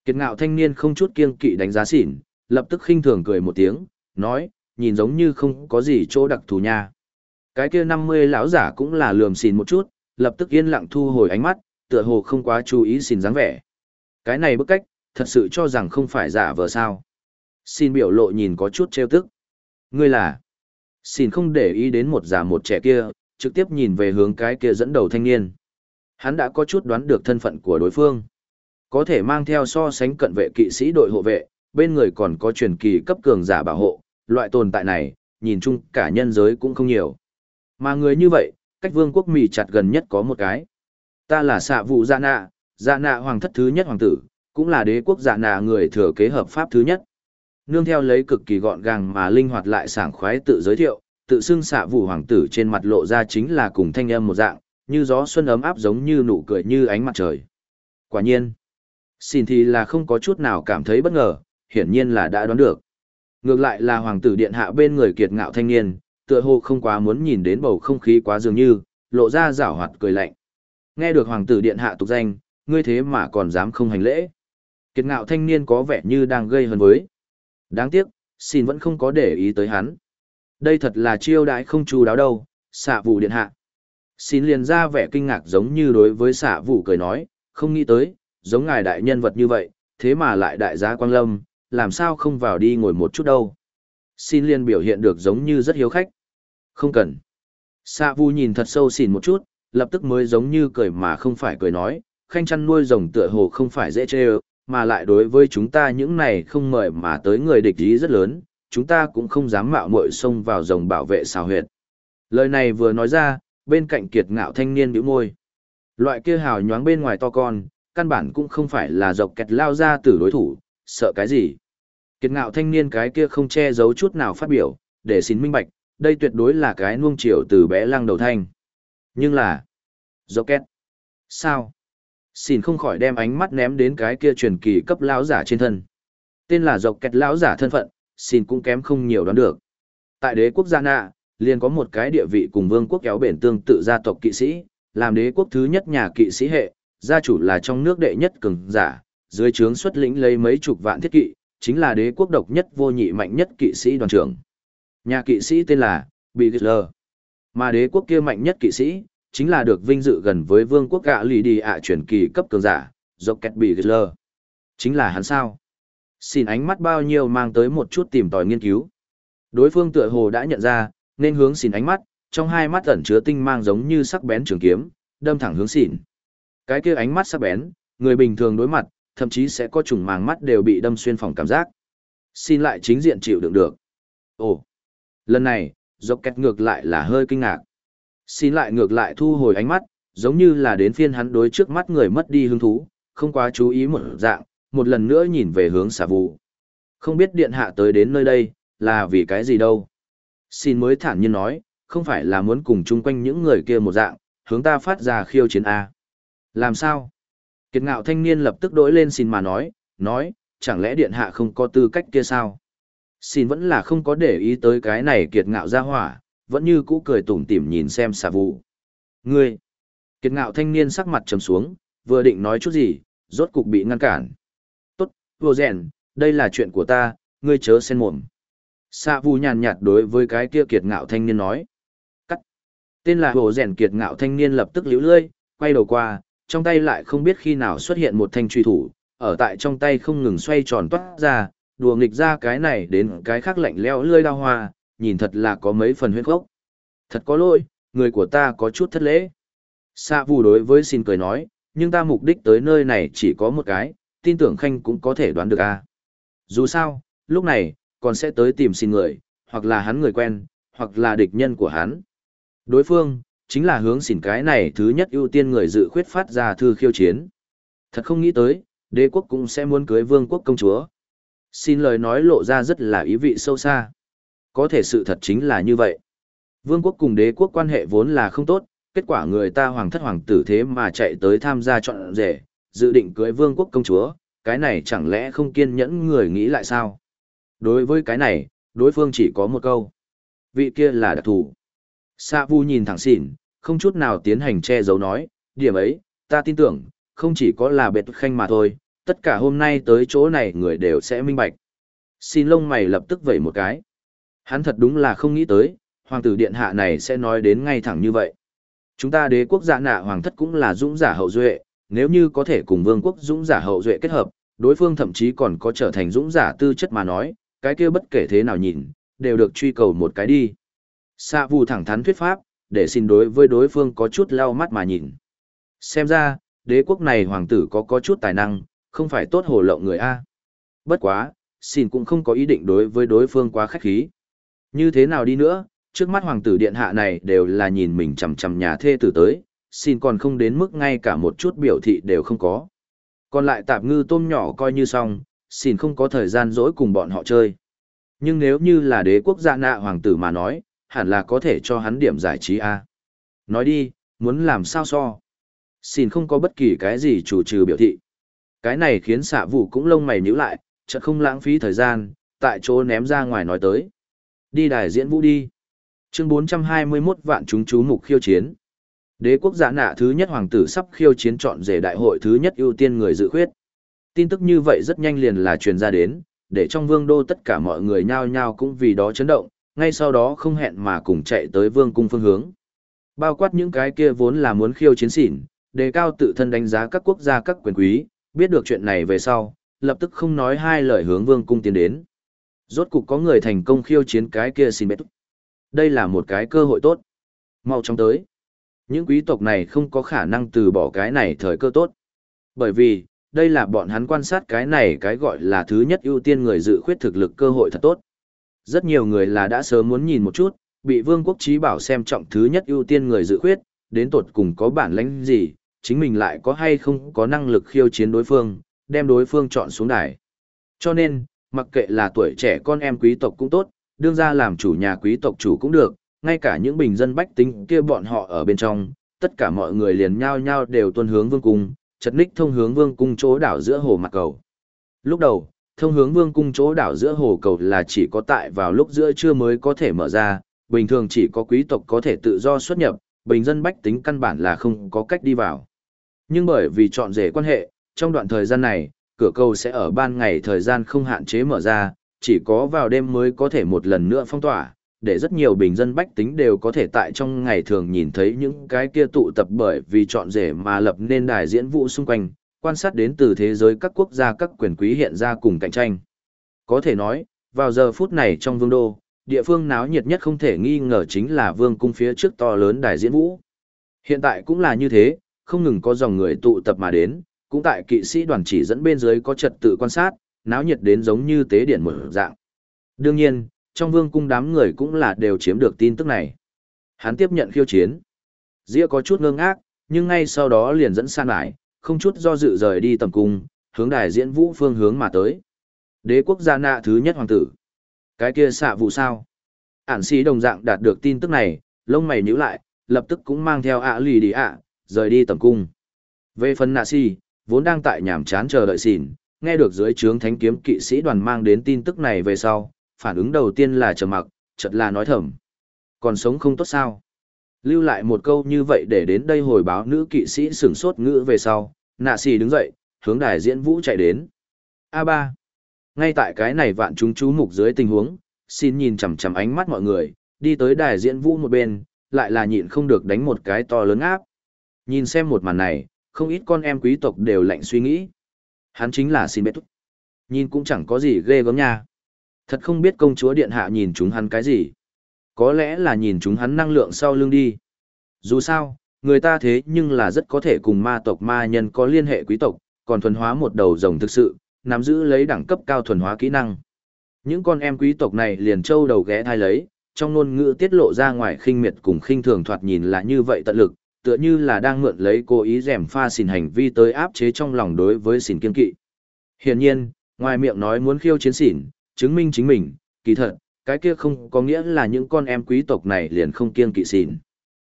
Kiệt ngạo thanh niên không chút kiêng kỵ đánh giá xỉn, lập tức khinh thường cười một tiếng, nói, nhìn giống như không có gì chỗ đặc thù nha. Cái kia năm mươi lão giả cũng là lườm xỉn một chút, lập tức yên lặng thu hồi ánh mắt, tựa hồ không quá chú ý xin dáng vẻ. Cái này bức cách, thật sự cho rằng không phải giả vờ sao. Xin biểu lộ nhìn có chút trêu tức. Ngươi là... Xin không để ý đến một già một trẻ kia, trực tiếp nhìn về hướng cái kia dẫn đầu thanh niên. Hắn đã có chút đoán được thân phận của đối phương. Có thể mang theo so sánh cận vệ kỵ sĩ đội hộ vệ, bên người còn có truyền kỳ cấp cường giả bảo hộ, loại tồn tại này, nhìn chung cả nhân giới cũng không nhiều. Mà người như vậy, cách vương quốc Mỹ chặt gần nhất có một cái. Ta là xạ vụ dạ nạ, dạ nạ hoàng thất thứ nhất hoàng tử, cũng là đế quốc dạ nạ người thừa kế hợp pháp thứ nhất. Nương theo lấy cực kỳ gọn gàng mà linh hoạt lại sảng khoái tự giới thiệu, tự xưng xạ vụ hoàng tử trên mặt lộ ra chính là cùng thanh âm một dạng, như gió xuân ấm áp giống như nụ cười như ánh mặt trời. Quả nhiên, xin thì là không có chút nào cảm thấy bất ngờ, hiển nhiên là đã đoán được. Ngược lại là hoàng tử điện hạ bên người kiệt ngạo thanh niên, tựa hồ không quá muốn nhìn đến bầu không khí quá dường như, lộ ra rảo hoạt cười lạnh. Nghe được hoàng tử điện hạ tục danh, ngươi thế mà còn dám không hành lễ. Kiệt ngạo thanh niên có vẻ như đang gây hấn với. Đáng tiếc, xin vẫn không có để ý tới hắn. Đây thật là chiêu đãi không chú đáo đâu, xạ vụ điện hạ. Xin liền ra vẻ kinh ngạc giống như đối với xạ vụ cười nói, không nghĩ tới, giống ngài đại nhân vật như vậy, thế mà lại đại gia quang lâm, làm sao không vào đi ngồi một chút đâu. Xin liền biểu hiện được giống như rất hiếu khách. Không cần. Xạ vụ nhìn thật sâu xỉn một chút, lập tức mới giống như cười mà không phải cười nói, khanh chăn nuôi rồng tựa hồ không phải dễ chê mà lại đối với chúng ta những này không mời mà tới người địch ý rất lớn, chúng ta cũng không dám mạo muội xông vào rồng bảo vệ xào huyệt. Lời này vừa nói ra, bên cạnh kiệt ngạo thanh niên bĩu môi. Loại kia hào nhoáng bên ngoài to con, căn bản cũng không phải là dọc kẹt lao ra từ đối thủ, sợ cái gì. Kiệt ngạo thanh niên cái kia không che giấu chút nào phát biểu, để xin minh bạch, đây tuyệt đối là cái nuông chiều từ bé lăng đầu thanh. Nhưng là, dọc. Sao? Xin không khỏi đem ánh mắt ném đến cái kia truyền kỳ cấp lão giả trên thân. Tên là dọc kẹt lão giả thân phận, xin cũng kém không nhiều đoán được. Tại đế quốc gia nạ, liền có một cái địa vị cùng vương quốc kéo bền tương tự gia tộc kỵ sĩ, làm đế quốc thứ nhất nhà kỵ sĩ hệ, gia chủ là trong nước đệ nhất cường giả, dưới trướng xuất lĩnh lấy mấy chục vạn thiết kỵ, chính là đế quốc độc nhất vô nhị mạnh nhất kỵ sĩ đoàn trưởng. Nhà kỵ sĩ tên là Bigler. Mà đế quốc kia mạnh nhất kỵ sĩ, chính là được vinh dự gần với vương quốc gạ lì đi ạ chuyển kỳ cấp cường giả, dọt kẹt bị lơ Chính là hắn sao? Xin ánh mắt bao nhiêu mang tới một chút tìm tòi nghiên cứu. Đối phương tựa hồ đã nhận ra, nên hướng xin ánh mắt, trong hai mắt ẩn chứa tinh mang giống như sắc bén trường kiếm, đâm thẳng hướng xỉn. Cái kia ánh mắt sắc bén, người bình thường đối mặt, thậm chí sẽ có trùng màng mắt đều bị đâm xuyên phòng cảm giác. Xin lại chính diện chịu đựng được. Ồ, lần này, dọc kẹt ngược lại là hơi kinh ngạc. Xin lại ngược lại thu hồi ánh mắt, giống như là đến phiên hắn đối trước mắt người mất đi hứng thú, không quá chú ý một dạng, một lần nữa nhìn về hướng xà vụ. Không biết điện hạ tới đến nơi đây, là vì cái gì đâu. Xin mới thản nhiên nói, không phải là muốn cùng chung quanh những người kia một dạng, hướng ta phát ra khiêu chiến A. Làm sao? Kiệt ngạo thanh niên lập tức đổi lên xin mà nói, nói, chẳng lẽ điện hạ không có tư cách kia sao? Xin vẫn là không có để ý tới cái này kiệt ngạo ra hỏa, vẫn như cũ cười tủm tỉm nhìn xem xà vụ. Ngươi! Kiệt ngạo thanh niên sắc mặt trầm xuống, vừa định nói chút gì, rốt cục bị ngăn cản. Tốt, vô rèn, đây là chuyện của ta, ngươi chớ xen mồm. Xạ vũ nhàn nhạt đối với cái kia kiệt ngạo thanh niên nói. Cắt. Tên là hồ rèn kiệt ngạo thanh niên lập tức liễu lươi, quay đầu qua, trong tay lại không biết khi nào xuất hiện một thanh truy thủ, ở tại trong tay không ngừng xoay tròn toát ra, đùa nghịch ra cái này đến cái khác lạnh leo lươi đau hoa, nhìn thật là có mấy phần huyết khốc. Thật có lỗi, người của ta có chút thất lễ. Xạ vù đối với xin cười nói, nhưng ta mục đích tới nơi này chỉ có một cái, tin tưởng khanh cũng có thể đoán được a. Dù sao, lúc này, còn sẽ tới tìm xin người, hoặc là hắn người quen, hoặc là địch nhân của hắn. Đối phương, chính là hướng xỉn cái này thứ nhất ưu tiên người dự khuyết phát ra thư khiêu chiến. Thật không nghĩ tới, đế quốc cũng sẽ muốn cưới vương quốc công chúa. Xin lời nói lộ ra rất là ý vị sâu xa. Có thể sự thật chính là như vậy. Vương quốc cùng đế quốc quan hệ vốn là không tốt, kết quả người ta hoàng thất hoàng tử thế mà chạy tới tham gia chọn rể, dự định cưới vương quốc công chúa, cái này chẳng lẽ không kiên nhẫn người nghĩ lại sao? Đối với cái này, đối phương chỉ có một câu. Vị kia là đặc thủ. Sa Vu nhìn thẳng xỉn, không chút nào tiến hành che giấu nói, điểm ấy, ta tin tưởng, không chỉ có là bệt khanh mà thôi, tất cả hôm nay tới chỗ này người đều sẽ minh bạch. Xin lông mày lập tức vẩy một cái. Hắn thật đúng là không nghĩ tới, hoàng tử điện hạ này sẽ nói đến ngay thẳng như vậy. Chúng ta đế quốc dạ nạ hoàng thất cũng là dũng giả hậu duệ, nếu như có thể cùng vương quốc dũng giả hậu duệ kết hợp, đối phương thậm chí còn có trở thành dũng giả tư chất mà nói, cái kia bất kể thế nào nhìn, đều được truy cầu một cái đi. Sa Vu thẳng thắn thuyết pháp, để xin đối với đối phương có chút lau mắt mà nhìn. Xem ra, đế quốc này hoàng tử có có chút tài năng, không phải tốt hồ lộng người A. Bất quá, xin cũng không có ý định đối với đối phương quá khách khí. Như thế nào đi nữa, trước mắt hoàng tử điện hạ này đều là nhìn mình chằm chằm nhà thê tử tới, xin còn không đến mức ngay cả một chút biểu thị đều không có. Còn lại tạp ngư tôm nhỏ coi như xong, xin không có thời gian dỗi cùng bọn họ chơi. Nhưng nếu như là đế quốc gia nạ hoàng tử mà nói, hẳn là có thể cho hắn điểm giải trí a. Nói đi, muốn làm sao so. Xin không có bất kỳ cái gì chủ trừ biểu thị. Cái này khiến xạ vụ cũng lông mày nhíu lại, chợt không lãng phí thời gian, tại chỗ ném ra ngoài nói tới. Đi đài diễn vũ đi. Chương 421 vạn chúng chú mục khiêu chiến. Đế quốc giả nạ thứ nhất hoàng tử sắp khiêu chiến chọn rể đại hội thứ nhất ưu tiên người dự khuyết. Tin tức như vậy rất nhanh liền là truyền ra đến, để trong vương đô tất cả mọi người nhao nhao cũng vì đó chấn động, ngay sau đó không hẹn mà cùng chạy tới vương cung phương hướng. Bao quát những cái kia vốn là muốn khiêu chiến xỉn, đề cao tự thân đánh giá các quốc gia các quyền quý, biết được chuyện này về sau, lập tức không nói hai lời hướng vương cung tiến đến. Rốt cục có người thành công khiêu chiến cái kia xin bết. Đây là một cái cơ hội tốt. Mau chóng tới. Những quý tộc này không có khả năng từ bỏ cái này thời cơ tốt. Bởi vì, đây là bọn hắn quan sát cái này cái gọi là thứ nhất ưu tiên người dự khuyết thực lực cơ hội thật tốt. Rất nhiều người là đã sớm muốn nhìn một chút, bị vương quốc trí bảo xem trọng thứ nhất ưu tiên người dự khuyết, đến tột cùng có bản lãnh gì, chính mình lại có hay không có năng lực khiêu chiến đối phương, đem đối phương chọn xuống đài. Cho nên, mặc kệ là tuổi trẻ con em quý tộc cũng tốt, đương ra làm chủ nhà quý tộc chủ cũng được, ngay cả những bình dân bách tính kia bọn họ ở bên trong, tất cả mọi người liền nhao nhao đều tuân hướng vương cung, chật ních thông hướng vương cung chỗ đảo giữa hồ mặt cầu. Lúc đầu, thông hướng vương cung chỗ đảo giữa hồ cầu là chỉ có tại vào lúc giữa trưa mới có thể mở ra, bình thường chỉ có quý tộc có thể tự do xuất nhập, bình dân bách tính căn bản là không có cách đi vào. Nhưng bởi vì chọn rể quan hệ, trong đoạn thời gian này, cửa cầu sẽ ở ban ngày thời gian không hạn chế mở ra, chỉ có vào đêm mới có thể một lần nữa phong tỏa, để rất nhiều bình dân bách tính đều có thể tại trong ngày thường nhìn thấy những cái kia tụ tập bởi vì chọn rể mà lập nên đài diễn vụ xung quanh, quan sát đến từ thế giới các quốc gia các quyền quý hiện ra cùng cạnh tranh. Có thể nói, vào giờ phút này trong vương đô, địa phương náo nhiệt nhất không thể nghi ngờ chính là vương cung phía trước to lớn đài diễn vũ. Hiện tại cũng là như thế, không ngừng có dòng người tụ tập mà đến, cũng tại kỵ sĩ đoàn chỉ dẫn bên dưới có trật tự quan sát, náo nhiệt đến giống như tế điện mở dạng. Đương nhiên, trong vương cung đám người cũng là đều chiếm được tin tức này. Hắn tiếp nhận khiêu chiến. Dĩa có chút ngơ ngác, nhưng ngay sau đó liền dẫn san lại, không chút do dự rời đi tầm cung, hướng đài diễn vũ phương hướng mà tới. Đế quốc gia nạ thứ nhất hoàng tử. Cái kia xạ vụ sao? Ản sĩ đồng dạng đạt được tin tức này, lông mày nhíu lại, lập tức cũng mang theo ạ lì đi ạ, rời đi tầm cung. Về phần nạ si, vốn đang tại nhàm chán chờ đợi xỉn, nghe được dưới trướng thánh kiếm kỵ sĩ đoàn mang đến tin tức này về sau, phản ứng đầu tiên là trầm mặc, chợt là nói thầm. Còn sống không tốt sao? Lưu lại một câu như vậy để đến đây hồi báo nữ kỵ sĩ sửng sốt ngữ về sau, nạ xì đứng dậy, hướng đài diễn vũ chạy đến. A3. Ngay tại cái này vạn chúng chú mục dưới tình huống, xin nhìn chằm chằm ánh mắt mọi người, đi tới đài diễn vũ một bên, lại là nhịn không được đánh một cái to lớn áp. Nhìn xem một màn này, không ít con em quý tộc đều lạnh suy nghĩ. Hắn chính là xin bệ túc. Nhìn cũng chẳng có gì ghê gớm nha. Thật không biết công chúa điện hạ nhìn chúng hắn cái gì. Có lẽ là nhìn chúng hắn năng lượng sau lưng đi. Dù sao, người ta thế nhưng là rất có thể cùng ma tộc ma nhân có liên hệ quý tộc, còn thuần hóa một đầu rồng thực sự, nắm giữ lấy đẳng cấp cao thuần hóa kỹ năng. Những con em quý tộc này liền trâu đầu ghé thai lấy, trong ngôn ngữ tiết lộ ra ngoài khinh miệt cùng khinh thường thoạt nhìn là như vậy tận lực, tựa như là đang mượn lấy cố ý rèm pha xỉn hành vi tới áp chế trong lòng đối với xỉn kiên kỵ. Hiển nhiên, ngoài miệng nói muốn khiêu chiến xỉn, chứng minh chính mình, kỳ thật, cái kia không có nghĩa là những con em quý tộc này liền không kiên kỵ xỉn.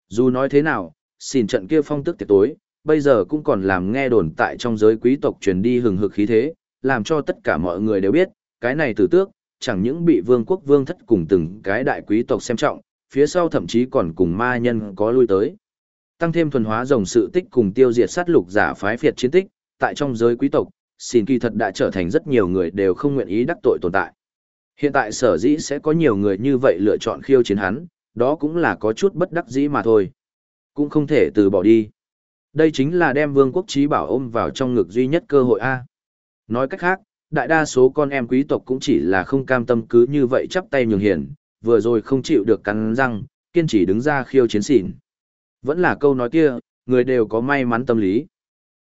Dù nói thế nào, xỉn trận kia phong tức tiệc tối, bây giờ cũng còn làm nghe đồn tại trong giới quý tộc truyền đi hừng hực khí thế, làm cho tất cả mọi người đều biết, cái này tử tước, chẳng những bị vương quốc vương thất cùng từng cái đại quý tộc xem trọng, phía sau thậm chí còn cùng ma nhân có lui tới. Tăng thêm thuần hóa rồng sự tích cùng tiêu diệt sát lục giả phái phiệt chiến tích, tại trong giới quý tộc, xin kỳ thật đã trở thành rất nhiều người đều không nguyện ý đắc tội tồn tại. Hiện tại sở dĩ sẽ có nhiều người như vậy lựa chọn khiêu chiến hắn, đó cũng là có chút bất đắc dĩ mà thôi. Cũng không thể từ bỏ đi. Đây chính là đem vương quốc trí bảo ôm vào trong ngực duy nhất cơ hội A. Nói cách khác, đại đa số con em quý tộc cũng chỉ là không cam tâm cứ như vậy chắp tay nhường hiền, vừa rồi không chịu được cắn răng, kiên trì đứng ra khiêu chiến xỉn. Vẫn là câu nói kia, người đều có may mắn tâm lý.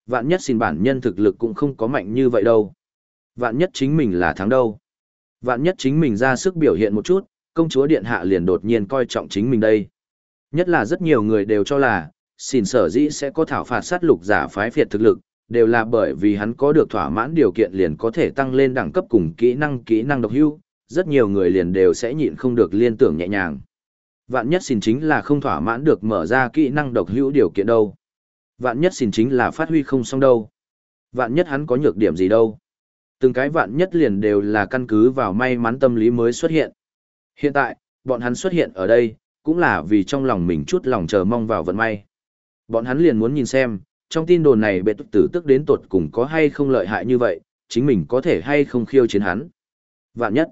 Vạn nhất xin bản nhân thực lực cũng không có mạnh như vậy đâu. Vạn nhất chính mình là thắng đâu. Vạn nhất chính mình ra sức biểu hiện một chút, công chúa điện hạ liền đột nhiên coi trọng chính mình đây. Nhất là rất nhiều người đều cho là, xin sở dĩ sẽ có thảo phạt sát lục giả phái phiệt thực lực, đều là bởi vì hắn có được thỏa mãn điều kiện liền có thể tăng lên đẳng cấp cùng kỹ năng kỹ năng độc hưu, rất nhiều người liền đều sẽ nhịn không được liên tưởng nhẹ nhàng. Vạn nhất xin chính là không thỏa mãn được mở ra kỹ năng độc hữu điều kiện đâu. Vạn nhất xin chính là phát huy không xong đâu. Vạn nhất hắn có nhược điểm gì đâu. Từng cái vạn nhất liền đều là căn cứ vào may mắn tâm lý mới xuất hiện. Hiện tại, bọn hắn xuất hiện ở đây, cũng là vì trong lòng mình chút lòng chờ mong vào vận may. Bọn hắn liền muốn nhìn xem, trong tin đồn này bệ tử tức đến tột cùng có hay không lợi hại như vậy, chính mình có thể hay không khiêu chiến hắn. Vạn nhất,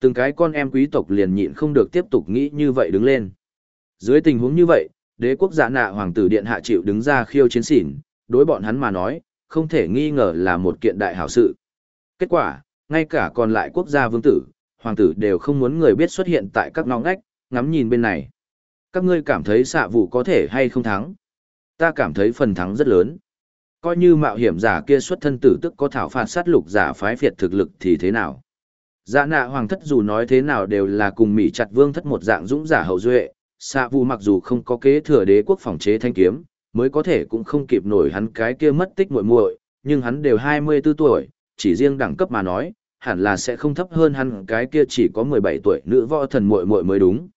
từng cái con em quý tộc liền nhịn không được tiếp tục nghĩ như vậy đứng lên. Dưới tình huống như vậy, đế quốc giả nạ hoàng tử điện hạ chịu đứng ra khiêu chiến xỉn, đối bọn hắn mà nói, không thể nghi ngờ là một kiện đại hảo sự. Kết quả, ngay cả còn lại quốc gia vương tử, hoàng tử đều không muốn người biết xuất hiện tại các ngõ ngách, ngắm nhìn bên này. Các ngươi cảm thấy xạ vụ có thể hay không thắng? Ta cảm thấy phần thắng rất lớn. Coi như mạo hiểm giả kia xuất thân tử tức có thảo phạt sát lục giả phái phiệt thực lực thì thế nào? Dạ nạ hoàng thất dù nói thế nào đều là cùng mỹ chặt vương thất một dạng dũng giả hậu duệ, xạ vụ mặc dù không có kế thừa đế quốc phòng chế thanh kiếm, mới có thể cũng không kịp nổi hắn cái kia mất tích muội muội, nhưng hắn đều 24 tuổi, chỉ riêng đẳng cấp mà nói, hẳn là sẽ không thấp hơn hắn cái kia chỉ có 17 tuổi nữ võ thần muội muội mới đúng.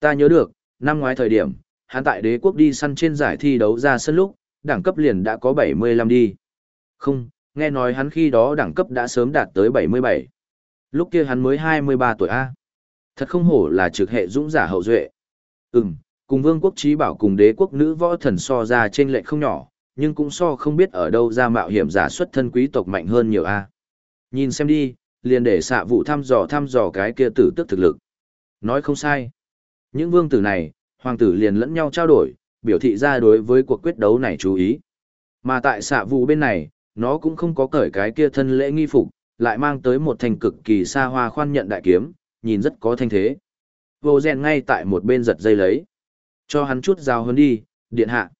Ta nhớ được, năm ngoái thời điểm, hắn tại đế quốc đi săn trên giải thi đấu ra sân lúc, đẳng cấp liền đã có 75 đi. Không, nghe nói hắn khi đó đẳng cấp đã sớm đạt tới 77. Lúc kia hắn mới 23 tuổi A. Thật không hổ là trực hệ dũng giả hậu duệ. Ừm, cùng vương quốc trí bảo cùng đế quốc nữ võ thần so ra trên lệnh không nhỏ, nhưng cũng so không biết ở đâu ra mạo hiểm giả xuất thân quý tộc mạnh hơn nhiều A. Nhìn xem đi, liền để xạ vụ thăm dò thăm dò cái kia tử tức thực lực. Nói không sai. Những vương tử này, hoàng tử liền lẫn nhau trao đổi, biểu thị ra đối với cuộc quyết đấu này chú ý. Mà tại xạ vụ bên này, nó cũng không có cởi cái kia thân lễ nghi phục, lại mang tới một thành cực kỳ xa hoa khoan nhận đại kiếm, nhìn rất có thanh thế. Vô rèn ngay tại một bên giật dây lấy. Cho hắn chút rào hơn đi, điện hạ.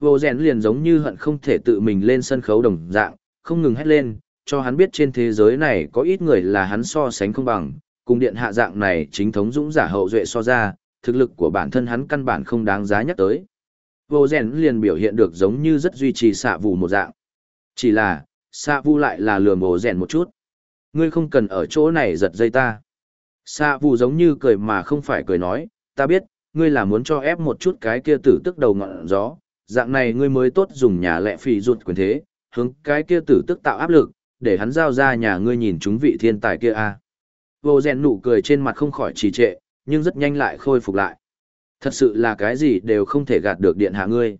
Vô rèn liền giống như hận không thể tự mình lên sân khấu đồng dạng, không ngừng hét lên, cho hắn biết trên thế giới này có ít người là hắn so sánh không bằng, cùng điện hạ dạng này chính thống dũng giả hậu duệ so ra, thực lực của bản thân hắn căn bản không đáng giá nhắc tới. Vô rèn liền biểu hiện được giống như rất duy trì xạ vù một dạng. Chỉ là, xạ Vu lại là lừa vô rèn một chút. Ngươi không cần ở chỗ này giật dây ta. Xạ Vu giống như cười mà không phải cười nói, ta biết, ngươi là muốn cho ép một chút cái kia tử tức đầu ngọn gió, dạng này ngươi mới tốt dùng nhà lẹ phì rụt quyền thế, hướng cái kia tử tức tạo áp lực, để hắn giao ra nhà ngươi nhìn chúng vị thiên tài kia a. Vô rèn nụ cười trên mặt không khỏi trì trệ, nhưng rất nhanh lại khôi phục lại. Thật sự là cái gì đều không thể gạt được điện hạ ngươi.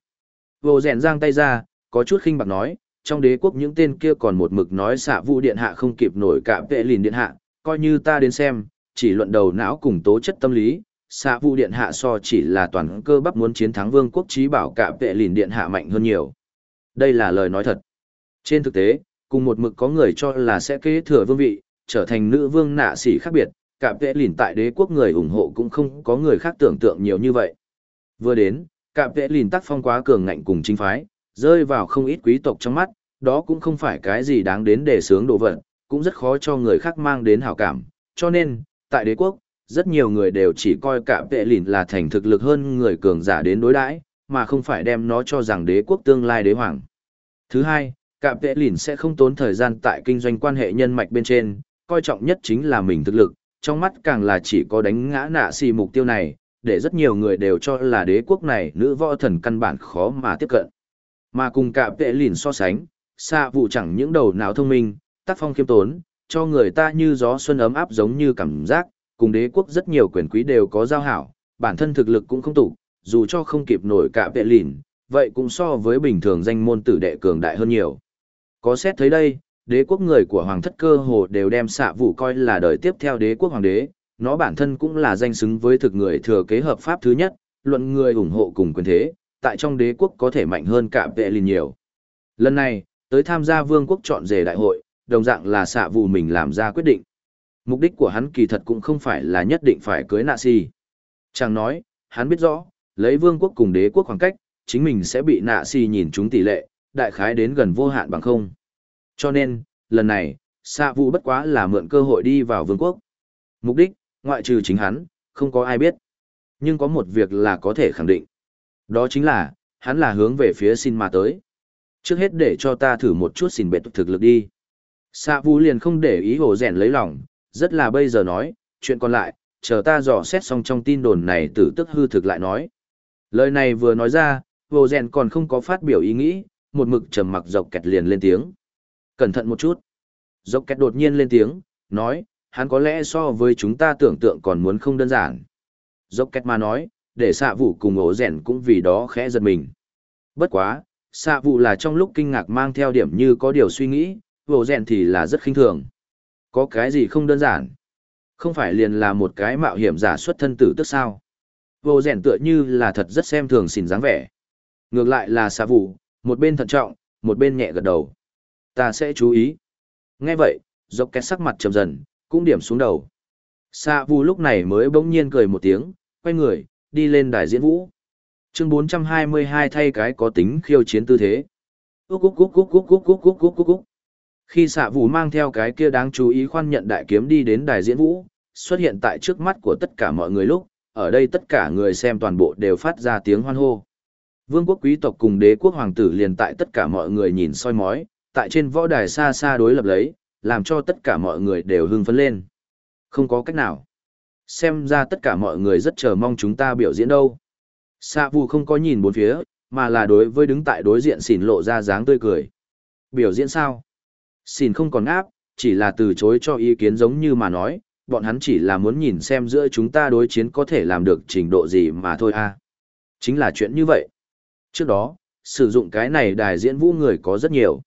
Vô rèn giang tay ra, có chút khinh bạc nói, trong đế quốc những tên kia còn một mực nói xạ vụ điện hạ không kịp nổi cả vệ lìn điện hạ, coi như ta đến xem, chỉ luận đầu não cùng tố chất tâm lý, xạ vụ điện hạ so chỉ là toàn cơ bắp muốn chiến thắng vương quốc trí bảo cả vệ lìn điện hạ mạnh hơn nhiều. Đây là lời nói thật. Trên thực tế, cùng một mực có người cho là sẽ kế thừa vương vị, trở thành nữ vương nạ sĩ khác biệt, cả vệ lìn tại đế quốc người ủng hộ cũng không có người khác tưởng tượng nhiều như vậy. Vừa đến, cả vệ lìn tác phong quá cường ngạnh cùng chính phái, rơi vào không ít quý tộc trong mắt, đó cũng không phải cái gì đáng đến để sướng đồ vật, cũng rất khó cho người khác mang đến hảo cảm, cho nên, tại đế quốc, rất nhiều người đều chỉ coi cả vệ lìn là thành thực lực hơn người cường giả đến đối đãi, mà không phải đem nó cho rằng đế quốc tương lai đế hoàng. Thứ hai, cạm vệ lìn sẽ không tốn thời gian tại kinh doanh quan hệ nhân mạch bên trên, coi trọng nhất chính là mình thực lực, trong mắt càng là chỉ có đánh ngã nạ xì mục tiêu này, để rất nhiều người đều cho là đế quốc này nữ võ thần căn bản khó mà tiếp cận. Mà cùng cả vệ lìn so sánh, xa vụ chẳng những đầu não thông minh, tác phong khiêm tốn, cho người ta như gió xuân ấm áp giống như cảm giác, cùng đế quốc rất nhiều quyền quý đều có giao hảo, bản thân thực lực cũng không tụ, dù cho không kịp nổi cả vệ lìn, vậy cũng so với bình thường danh môn tử đệ cường đại hơn nhiều. Có xét thấy đây, đế quốc người của hoàng thất cơ hồ đều đem xạ vụ coi là đời tiếp theo đế quốc hoàng đế, nó bản thân cũng là danh xứng với thực người thừa kế hợp pháp thứ nhất, luận người ủng hộ cùng quyền thế, tại trong đế quốc có thể mạnh hơn cả vệ lìn nhiều. Lần này, tới tham gia vương quốc chọn rể đại hội, đồng dạng là xạ vụ mình làm ra quyết định. Mục đích của hắn kỳ thật cũng không phải là nhất định phải cưới nạ si. chàng nói, hắn biết rõ, lấy vương quốc cùng đế quốc khoảng cách, chính mình sẽ bị nạ si nhìn chúng tỷ lệ, đại khái đến gần vô hạn bằng không. Cho nên, lần này, xạ vụ bất quá là mượn cơ hội đi vào vương quốc. Mục đích, ngoại trừ chính hắn, không có ai biết. Nhưng có một việc là có thể khẳng định. Đó chính là, hắn là hướng về phía xin mà tới. Trước hết để cho ta thử một chút xin bệ thực lực đi. Xạ vũ liền không để ý hồ rèn lấy lòng, rất là bây giờ nói, chuyện còn lại, chờ ta dò xét xong trong tin đồn này tử tức hư thực lại nói. Lời này vừa nói ra, hồ rèn còn không có phát biểu ý nghĩ, một mực trầm mặc dọc kẹt liền lên tiếng. Cẩn thận một chút. Dọc kẹt đột nhiên lên tiếng, nói, hắn có lẽ so với chúng ta tưởng tượng còn muốn không đơn giản. Dốc kẹt mà nói, để xạ vụ cùng ổ rèn cũng vì đó khẽ giật mình. Bất quá, xạ vụ là trong lúc kinh ngạc mang theo điểm như có điều suy nghĩ, ổ rèn thì là rất khinh thường. Có cái gì không đơn giản? Không phải liền là một cái mạo hiểm giả xuất thân tử tức sao? Ổ rèn tựa như là thật rất xem thường xỉn dáng vẻ. Ngược lại là xạ vụ, một bên thận trọng, một bên nhẹ gật đầu. Ta sẽ chú ý. Nghe vậy, dốc cái sắc mặt trầm dần, cũng điểm xuống đầu. Sa Vu lúc này mới bỗng nhiên cười một tiếng, quay người, đi lên đài diễn vũ. Chương 422 thay cái có tính khiêu chiến tư thế. Cúc cúc cúc cúc cúc cúc cúc cúc cúc cúc cúc. Khi xạ vũ mang theo cái kia đáng chú ý khoan nhận đại kiếm đi đến đài diễn vũ, xuất hiện tại trước mắt của tất cả mọi người lúc, ở đây tất cả người xem toàn bộ đều phát ra tiếng hoan hô. Vương quốc quý tộc cùng đế quốc hoàng tử liền tại tất cả mọi người nhìn soi mói, tại trên võ đài xa xa đối lập lấy, làm cho tất cả mọi người đều hưng phấn lên. Không có cách nào. Xem ra tất cả mọi người rất chờ mong chúng ta biểu diễn đâu. Sa Vu không có nhìn bốn phía, mà là đối với đứng tại đối diện xỉn lộ ra dáng tươi cười. Biểu diễn sao? Xỉn không còn áp, chỉ là từ chối cho ý kiến giống như mà nói, bọn hắn chỉ là muốn nhìn xem giữa chúng ta đối chiến có thể làm được trình độ gì mà thôi a. À. Chính là chuyện như vậy. Trước đó, sử dụng cái này đài diễn vũ người có rất nhiều.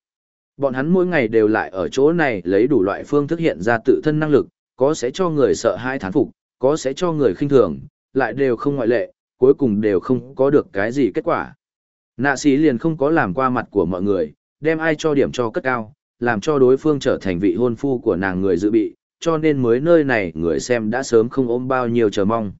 Bọn hắn mỗi ngày đều lại ở chỗ này lấy đủ loại phương thức hiện ra tự thân năng lực, có sẽ cho người sợ hai thán phục, có sẽ cho người khinh thường, lại đều không ngoại lệ, cuối cùng đều không có được cái gì kết quả. Nạ sĩ liền không có làm qua mặt của mọi người, đem ai cho điểm cho cất cao, làm cho đối phương trở thành vị hôn phu của nàng người dự bị, cho nên mới nơi này người xem đã sớm không ôm bao nhiêu chờ mong.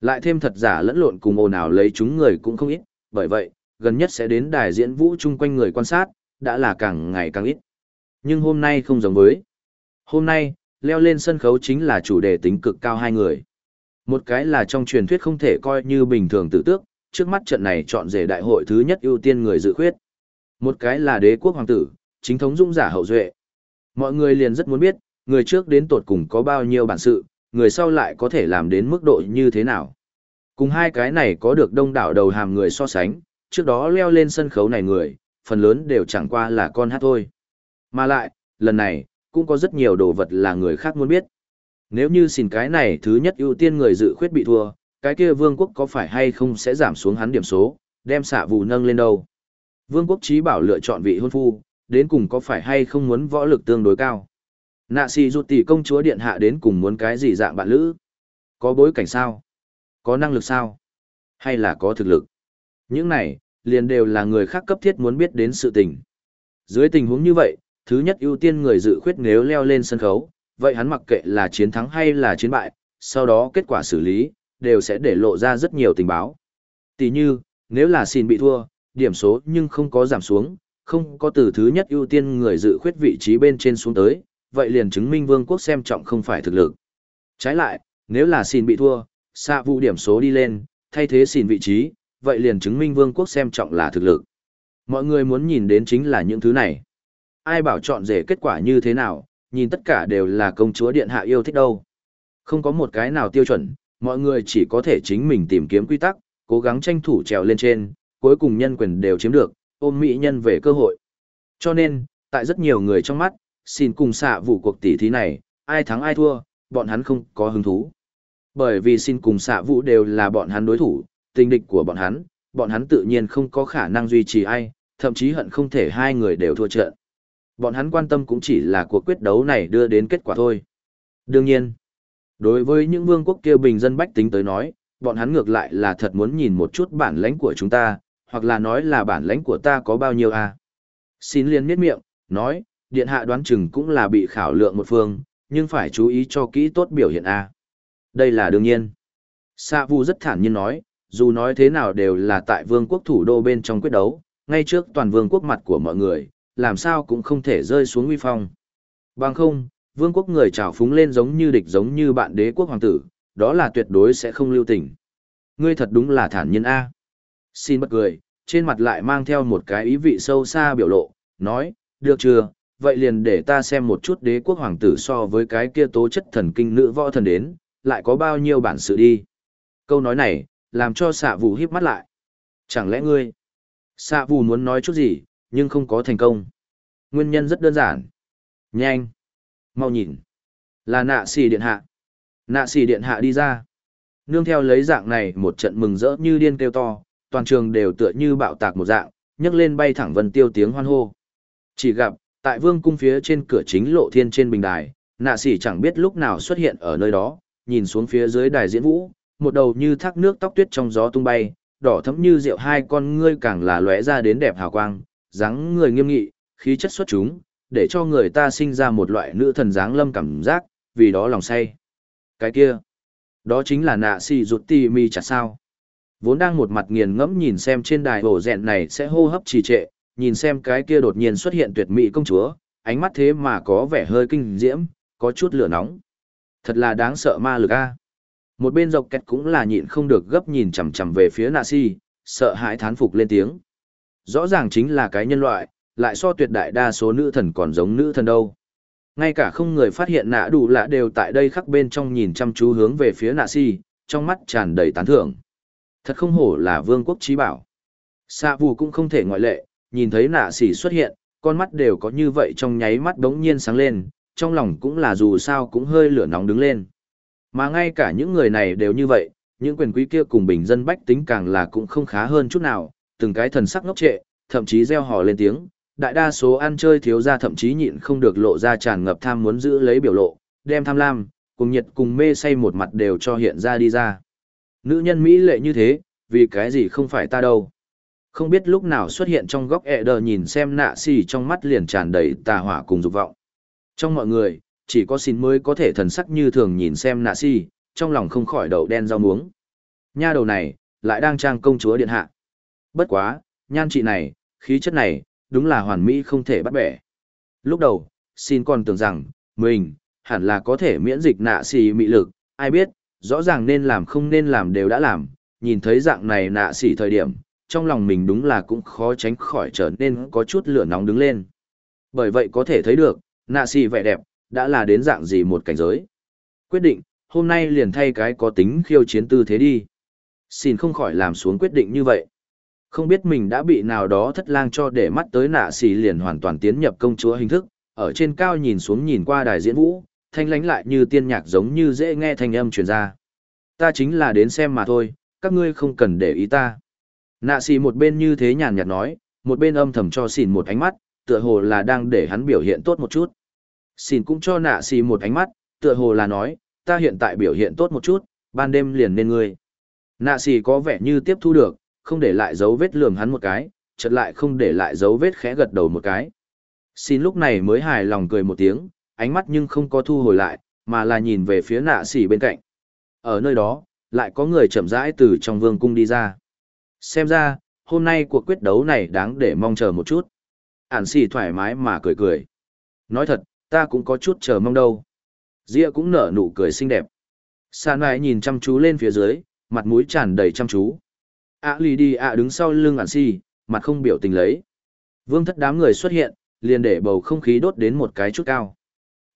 Lại thêm thật giả lẫn lộn cùng ồn ào lấy chúng người cũng không ít, bởi vậy, gần nhất sẽ đến đài diễn vũ chung quanh người quan sát, đã là càng ngày càng ít. Nhưng hôm nay không giống với. Hôm nay, leo lên sân khấu chính là chủ đề tính cực cao hai người. Một cái là trong truyền thuyết không thể coi như bình thường tự tước, trước mắt trận này chọn rể đại hội thứ nhất ưu tiên người dự khuyết. Một cái là đế quốc hoàng tử, chính thống dũng giả hậu duệ. Mọi người liền rất muốn biết, người trước đến tột cùng có bao nhiêu bản sự, người sau lại có thể làm đến mức độ như thế nào. Cùng hai cái này có được đông đảo đầu hàm người so sánh, trước đó leo lên sân khấu này người, phần lớn đều chẳng qua là con hát thôi. Mà lại, lần này, cũng có rất nhiều đồ vật là người khác muốn biết. Nếu như xin cái này thứ nhất ưu tiên người dự khuyết bị thua, cái kia vương quốc có phải hay không sẽ giảm xuống hắn điểm số, đem xạ vụ nâng lên đâu. Vương quốc trí bảo lựa chọn vị hôn phu, đến cùng có phải hay không muốn võ lực tương đối cao. Nạ si rụt tỷ công chúa điện hạ đến cùng muốn cái gì dạng bạn lữ? Có bối cảnh sao? Có năng lực sao? Hay là có thực lực? Những này, liền đều là người khác cấp thiết muốn biết đến sự tình. Dưới tình huống như vậy, thứ nhất ưu tiên người dự khuyết nếu leo lên sân khấu, vậy hắn mặc kệ là chiến thắng hay là chiến bại, sau đó kết quả xử lý, đều sẽ để lộ ra rất nhiều tình báo. Tỷ như, nếu là xin bị thua, điểm số nhưng không có giảm xuống, không có từ thứ nhất ưu tiên người dự khuyết vị trí bên trên xuống tới, vậy liền chứng minh vương quốc xem trọng không phải thực lực. Trái lại, nếu là xin bị thua, xạ vụ điểm số đi lên, thay thế xin vị trí, vậy liền chứng minh vương quốc xem trọng là thực lực. Mọi người muốn nhìn đến chính là những thứ này. Ai bảo chọn rể kết quả như thế nào, nhìn tất cả đều là công chúa điện hạ yêu thích đâu. Không có một cái nào tiêu chuẩn, mọi người chỉ có thể chính mình tìm kiếm quy tắc, cố gắng tranh thủ trèo lên trên, cuối cùng nhân quyền đều chiếm được, ôm mỹ nhân về cơ hội. Cho nên, tại rất nhiều người trong mắt, xin cùng xạ vụ cuộc tỷ thí này, ai thắng ai thua, bọn hắn không có hứng thú. Bởi vì xin cùng xạ vụ đều là bọn hắn đối thủ, tình địch của bọn hắn, bọn hắn tự nhiên không có khả năng duy trì ai, thậm chí hận không thể hai người đều thua trận. Bọn hắn quan tâm cũng chỉ là cuộc quyết đấu này đưa đến kết quả thôi. Đương nhiên, đối với những vương quốc kia bình dân bách tính tới nói, bọn hắn ngược lại là thật muốn nhìn một chút bản lãnh của chúng ta, hoặc là nói là bản lãnh của ta có bao nhiêu à. Xin liên miết miệng, nói, điện hạ đoán chừng cũng là bị khảo lượng một phương, nhưng phải chú ý cho kỹ tốt biểu hiện a. Đây là đương nhiên. Sa Vu rất thản nhiên nói, dù nói thế nào đều là tại vương quốc thủ đô bên trong quyết đấu, ngay trước toàn vương quốc mặt của mọi người, làm sao cũng không thể rơi xuống uy phong. Bằng không, vương quốc người trào phúng lên giống như địch giống như bạn đế quốc hoàng tử, đó là tuyệt đối sẽ không lưu tình. Ngươi thật đúng là thản nhiên A. Xin bất cười, trên mặt lại mang theo một cái ý vị sâu xa biểu lộ, nói, được chưa, vậy liền để ta xem một chút đế quốc hoàng tử so với cái kia tố chất thần kinh nữ võ thần đến, lại có bao nhiêu bản sự đi. Câu nói này, làm cho xạ vụ híp mắt lại. Chẳng lẽ ngươi? Xạ vụ muốn nói chút gì, nhưng không có thành công. Nguyên nhân rất đơn giản. Nhanh! Mau nhìn! Là nạ xì điện hạ. Nạ xì điện hạ đi ra. Nương theo lấy dạng này một trận mừng rỡ như điên kêu to, toàn trường đều tựa như bạo tạc một dạng, nhấc lên bay thẳng vân tiêu tiếng hoan hô. Chỉ gặp, tại vương cung phía trên cửa chính lộ thiên trên bình đài, nạ xì chẳng biết lúc nào xuất hiện ở nơi đó, nhìn xuống phía dưới đài diễn vũ, một đầu như thác nước tóc tuyết trong gió tung bay, đỏ thẫm như rượu hai con ngươi càng là lóe ra đến đẹp hào quang, dáng người nghiêm nghị, khí chất xuất chúng, để cho người ta sinh ra một loại nữ thần dáng lâm cảm giác, vì đó lòng say. Cái kia, đó chính là nạ sĩ rụt tì mi chặt sao. Vốn đang một mặt nghiền ngẫm nhìn xem trên đài hổ rẹn này sẽ hô hấp trì trệ, nhìn xem cái kia đột nhiên xuất hiện tuyệt mỹ công chúa, ánh mắt thế mà có vẻ hơi kinh diễm, có chút lửa nóng. Thật là đáng sợ ma lực a. Một bên dọc kẹt cũng là nhịn không được gấp nhìn chằm chằm về phía nạ si, sợ hãi thán phục lên tiếng. Rõ ràng chính là cái nhân loại, lại so tuyệt đại đa số nữ thần còn giống nữ thần đâu. Ngay cả không người phát hiện nạ đủ lạ đều tại đây khắc bên trong nhìn chăm chú hướng về phía nạ si, trong mắt tràn đầy tán thưởng. Thật không hổ là vương quốc trí bảo. Sa vù cũng không thể ngoại lệ, nhìn thấy nạ si xuất hiện, con mắt đều có như vậy trong nháy mắt đống nhiên sáng lên, trong lòng cũng là dù sao cũng hơi lửa nóng đứng lên. Mà ngay cả những người này đều như vậy, những quyền quý kia cùng bình dân bách tính càng là cũng không khá hơn chút nào, từng cái thần sắc ngốc trệ, thậm chí reo hò lên tiếng, đại đa số ăn chơi thiếu gia thậm chí nhịn không được lộ ra tràn ngập tham muốn giữ lấy biểu lộ, đem tham lam, cùng nhiệt cùng mê say một mặt đều cho hiện ra đi ra. Nữ nhân Mỹ lệ như thế, vì cái gì không phải ta đâu. Không biết lúc nào xuất hiện trong góc ẹ đờ nhìn xem nạ xì trong mắt liền tràn đầy tà hỏa cùng dục vọng. Trong mọi người, chỉ có xin mới có thể thần sắc như thường nhìn xem nạ xì, trong lòng không khỏi đầu đen rau muống. Nha đầu này, lại đang trang công chúa điện hạ. Bất quá, nhan trị này, khí chất này, đúng là hoàn mỹ không thể bắt bẻ. Lúc đầu, xin còn tưởng rằng, mình, hẳn là có thể miễn dịch nạ xì mị lực, ai biết, rõ ràng nên làm không nên làm đều đã làm, nhìn thấy dạng này nạ xỉ thời điểm, trong lòng mình đúng là cũng khó tránh khỏi trở nên có chút lửa nóng đứng lên. Bởi vậy có thể thấy được, nạ xỉ vẻ đẹp, đã là đến dạng gì một cảnh giới. Quyết định, hôm nay liền thay cái có tính khiêu chiến tư thế đi. Xin không khỏi làm xuống quyết định như vậy. Không biết mình đã bị nào đó thất lang cho để mắt tới nạ xì liền hoàn toàn tiến nhập công chúa hình thức, ở trên cao nhìn xuống nhìn qua đài diễn vũ, thanh lánh lại như tiên nhạc giống như dễ nghe thanh âm truyền ra. Ta chính là đến xem mà thôi, các ngươi không cần để ý ta. Nạ xì một bên như thế nhàn nhạt nói, một bên âm thầm cho xỉn một ánh mắt, tựa hồ là đang để hắn biểu hiện tốt một chút. Xỉn cũng cho nạ xì một ánh mắt, tựa hồ là nói, ta hiện tại biểu hiện tốt một chút, ban đêm liền nên ngươi. Nạ xì có vẻ như tiếp thu được, không để lại dấu vết lườm hắn một cái, chợt lại không để lại dấu vết khẽ gật đầu một cái. Xin lúc này mới hài lòng cười một tiếng, ánh mắt nhưng không có thu hồi lại, mà là nhìn về phía nạ xỉ bên cạnh. Ở nơi đó, lại có người chậm rãi từ trong vương cung đi ra. Xem ra, hôm nay cuộc quyết đấu này đáng để mong chờ một chút. Ản xỉ thoải mái mà cười cười. Nói thật, ta cũng có chút chờ mong đâu. Dĩa cũng nở nụ cười xinh đẹp. Sàn lại nhìn chăm chú lên phía dưới, mặt mũi tràn đầy chăm chú ạ lì đi ạ đứng sau lưng ản si mặt không biểu tình lấy. Vương thất đám người xuất hiện, liền để bầu không khí đốt đến một cái chút cao.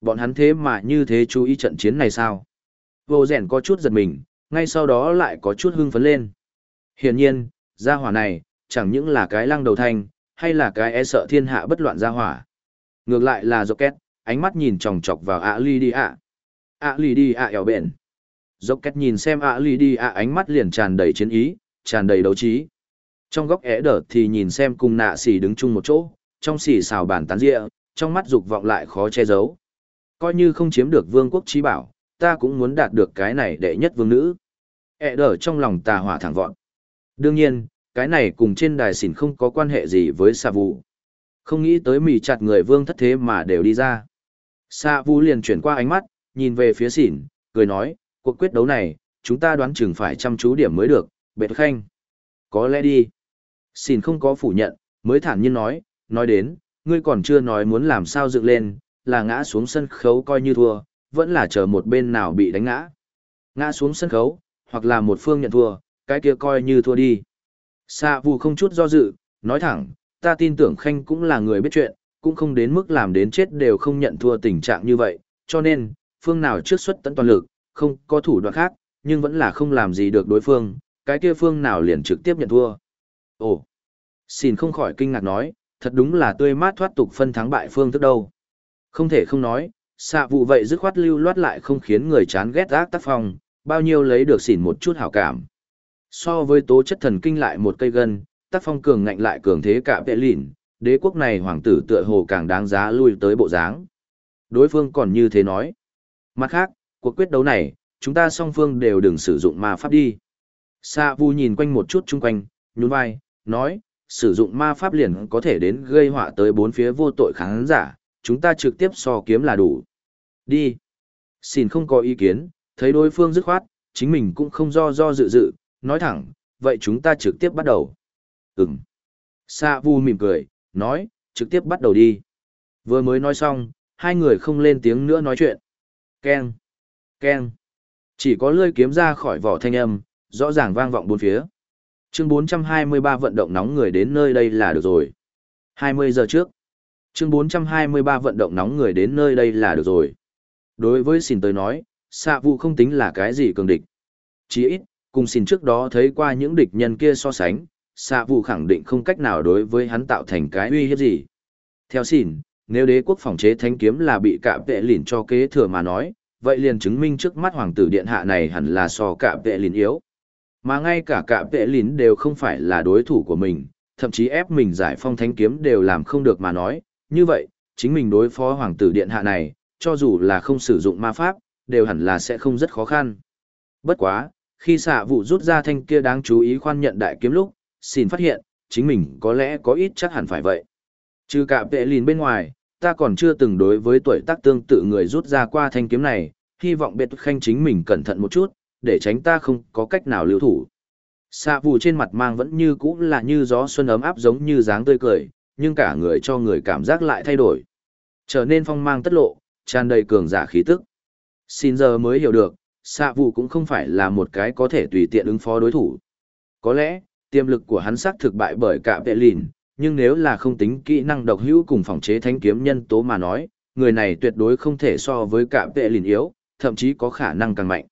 Bọn hắn thế mà như thế chú ý trận chiến này sao? Vô rèn có chút giật mình, ngay sau đó lại có chút hưng phấn lên. Hiển nhiên, gia hỏa này, chẳng những là cái lăng đầu thanh, hay là cái e sợ thiên hạ bất loạn gia hỏa. Ngược lại là dốc két ánh mắt nhìn chòng chọc vào ạ lì đi ạ ạ lì đi ạ ẻo bền dốc két nhìn xem ạ lì đi ạ ánh mắt liền tràn đầy chiến ý tràn đầy đấu trí. Trong góc é đờ thì nhìn xem cùng nạ xỉ đứng chung một chỗ, trong xỉ xào bàn tán rịa, trong mắt dục vọng lại khó che giấu. Coi như không chiếm được vương quốc trí bảo, ta cũng muốn đạt được cái này đệ nhất vương nữ. É đờ trong lòng tà hỏa thẳng vọn đương nhiên, cái này cùng trên đài xỉn không có quan hệ gì với xà vụ không nghĩ tới mì chặt người vương thất thế mà đều đi ra. Xà vụ liền chuyển qua ánh mắt, nhìn về phía xỉn, cười nói, cuộc quyết đấu này, chúng ta đoán chừng phải chăm chú điểm mới được bệt khanh. Có lẽ đi. Xin không có phủ nhận mới thản nhiên nói nói đến ngươi còn chưa nói muốn làm sao dựng lên là ngã xuống sân khấu coi như thua vẫn là chờ một bên nào bị đánh ngã. Ngã xuống sân khấu hoặc là một phương nhận thua cái kia coi như thua đi. Sa Vu không chút do dự, nói thẳng, ta tin tưởng Khanh cũng là người biết chuyện, cũng không đến mức làm đến chết đều không nhận thua tình trạng như vậy, cho nên, phương nào trước xuất tận toàn lực, không có thủ đoạn khác, nhưng vẫn là không làm gì được đối phương, cái kia phương nào liền trực tiếp nhận thua. Ồ, xin không khỏi kinh ngạc nói, thật đúng là tươi mát thoát tục phân thắng bại phương thức đâu. Không thể không nói, xạ vụ vậy dứt khoát lưu loát lại không khiến người chán ghét ác tác phong, bao nhiêu lấy được xỉn một chút hảo cảm. So với tố chất thần kinh lại một cây gân, tác phong cường ngạnh lại cường thế cả vệ lìn, đế quốc này hoàng tử tựa hồ càng đáng giá lui tới bộ dáng. Đối phương còn như thế nói. Mặt khác, cuộc quyết đấu này, chúng ta song phương đều đừng sử dụng ma pháp đi. Sa vu nhìn quanh một chút chung quanh, nhún vai, nói, sử dụng ma pháp liền có thể đến gây họa tới bốn phía vô tội kháng giả, chúng ta trực tiếp so kiếm là đủ. Đi. Xin không có ý kiến, thấy đối phương dứt khoát, chính mình cũng không do do dự dự, nói thẳng, vậy chúng ta trực tiếp bắt đầu. Ừm. Sa vu mỉm cười, nói, trực tiếp bắt đầu đi. Vừa mới nói xong, hai người không lên tiếng nữa nói chuyện. Keng. Keng. Chỉ có lưỡi kiếm ra khỏi vỏ thanh âm, rõ ràng vang vọng bốn phía. Chương 423 vận động nóng người đến nơi đây là được rồi. 20 giờ trước. Chương 423 vận động nóng người đến nơi đây là được rồi. Đối với xin tới nói, xạ vụ không tính là cái gì cường địch. Chỉ ít, cùng xin trước đó thấy qua những địch nhân kia so sánh, xạ vụ khẳng định không cách nào đối với hắn tạo thành cái uy hiếp gì. Theo xin, nếu đế quốc phòng chế thanh kiếm là bị cạm vệ lìn cho kế thừa mà nói, vậy liền chứng minh trước mắt hoàng tử điện hạ này hẳn là so cạm vệ lìn yếu. Mà ngay cả cả vệ lín đều không phải là đối thủ của mình, thậm chí ép mình giải phong thánh kiếm đều làm không được mà nói, như vậy, chính mình đối phó hoàng tử điện hạ này, cho dù là không sử dụng ma pháp, đều hẳn là sẽ không rất khó khăn. Bất quá, khi xạ vụ rút ra thanh kia đáng chú ý khoan nhận đại kiếm lúc, xin phát hiện, chính mình có lẽ có ít chắc hẳn phải vậy. Trừ cả vệ lìn bên ngoài, ta còn chưa từng đối với tuổi tác tương tự người rút ra qua thanh kiếm này, hy vọng biệt khanh chính mình cẩn thận một chút, để tránh ta không có cách nào lưu thủ. Xạ vù trên mặt mang vẫn như cũ là như gió xuân ấm áp giống như dáng tươi cười, nhưng cả người cho người cảm giác lại thay đổi. Trở nên phong mang tất lộ, tràn đầy cường giả khí tức. Xin giờ mới hiểu được, xạ vù cũng không phải là một cái có thể tùy tiện ứng phó đối thủ. Có lẽ, tiềm lực của hắn xác thực bại bởi cả vệ lìn, nhưng nếu là không tính kỹ năng độc hữu cùng phòng chế thánh kiếm nhân tố mà nói, người này tuyệt đối không thể so với cả vệ lìn yếu, thậm chí có khả năng càng mạnh.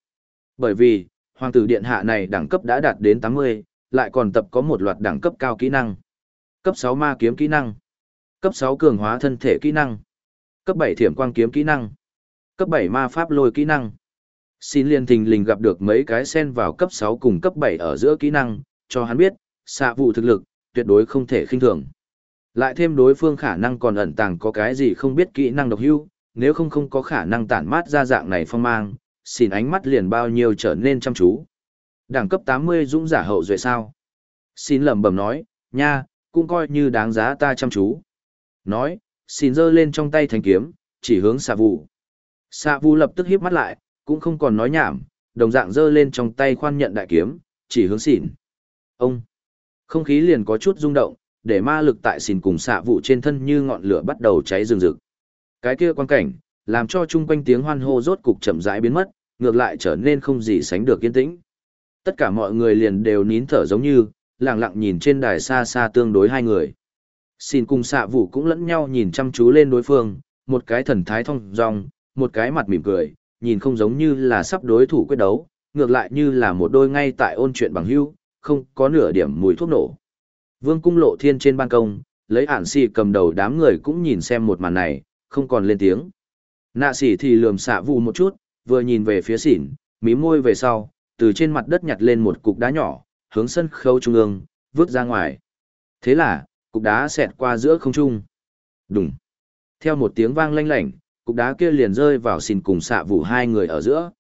Bởi vì, hoàng tử điện hạ này đẳng cấp đã đạt đến 80, lại còn tập có một loạt đẳng cấp cao kỹ năng. Cấp 6 ma kiếm kỹ năng, cấp 6 cường hóa thân thể kỹ năng, cấp 7 thiểm quang kiếm kỹ năng, cấp 7 ma pháp lôi kỹ năng. Xin liên thình lình gặp được mấy cái sen vào cấp 6 cùng cấp 7 ở giữa kỹ năng, cho hắn biết, xạ vụ thực lực, tuyệt đối không thể khinh thường. Lại thêm đối phương khả năng còn ẩn tàng có cái gì không biết kỹ năng độc hưu, nếu không không có khả năng tản mát ra dạng này phong mang, xin ánh mắt liền bao nhiêu trở nên chăm chú. Đẳng cấp 80 dũng giả hậu duệ sao? Xin lẩm bẩm nói, nha, cũng coi như đáng giá ta chăm chú. Nói, xin giơ lên trong tay thanh kiếm, chỉ hướng xạ vụ. Xạ vụ lập tức híp mắt lại, cũng không còn nói nhảm, đồng dạng giơ lên trong tay khoan nhận đại kiếm, chỉ hướng xỉn. Ông! Không khí liền có chút rung động, để ma lực tại xỉn cùng xạ vụ trên thân như ngọn lửa bắt đầu cháy rừng rực. Cái kia quan cảnh, làm cho chung quanh tiếng hoan hô rốt cục chậm rãi biến mất, ngược lại trở nên không gì sánh được yên tĩnh. Tất cả mọi người liền đều nín thở giống như, lặng lặng nhìn trên đài xa xa tương đối hai người. Xin cùng xạ Vũ cũng lẫn nhau nhìn chăm chú lên đối phương, một cái thần thái thong dong, một cái mặt mỉm cười, nhìn không giống như là sắp đối thủ quyết đấu, ngược lại như là một đôi ngay tại ôn chuyện bằng hữu, không có nửa điểm mùi thuốc nổ. Vương cung lộ thiên trên ban công, lấy ản xì cầm đầu đám người cũng nhìn xem một màn này, không còn lên tiếng. Nạ xỉ thì lườm xạ vụ một chút, vừa nhìn về phía xỉn, mí môi về sau, từ trên mặt đất nhặt lên một cục đá nhỏ, hướng sân khấu trung ương, vứt ra ngoài. Thế là, cục đá xẹt qua giữa không trung. Đùng. Theo một tiếng vang lanh lảnh, cục đá kia liền rơi vào xỉn cùng xạ vụ hai người ở giữa.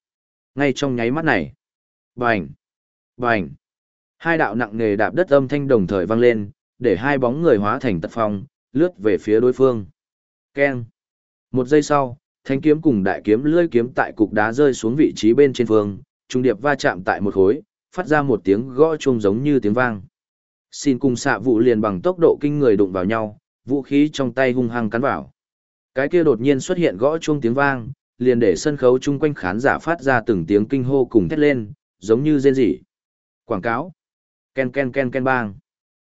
Ngay trong nháy mắt này. Bành. Bành. Hai đạo nặng nề đạp đất âm thanh đồng thời vang lên, để hai bóng người hóa thành tật phong, lướt về phía đối phương. Keng. Một giây sau, thanh kiếm cùng đại kiếm lưỡi kiếm tại cục đá rơi xuống vị trí bên trên phương, trung điệp va chạm tại một khối, phát ra một tiếng gõ chuông giống như tiếng vang. Xin cùng xạ vụ liền bằng tốc độ kinh người đụng vào nhau, vũ khí trong tay hung hăng cắn vào. Cái kia đột nhiên xuất hiện gõ chuông tiếng vang, liền để sân khấu chung quanh khán giả phát ra từng tiếng kinh hô cùng thét lên, giống như rên rỉ. Quảng cáo. Ken ken ken ken bang.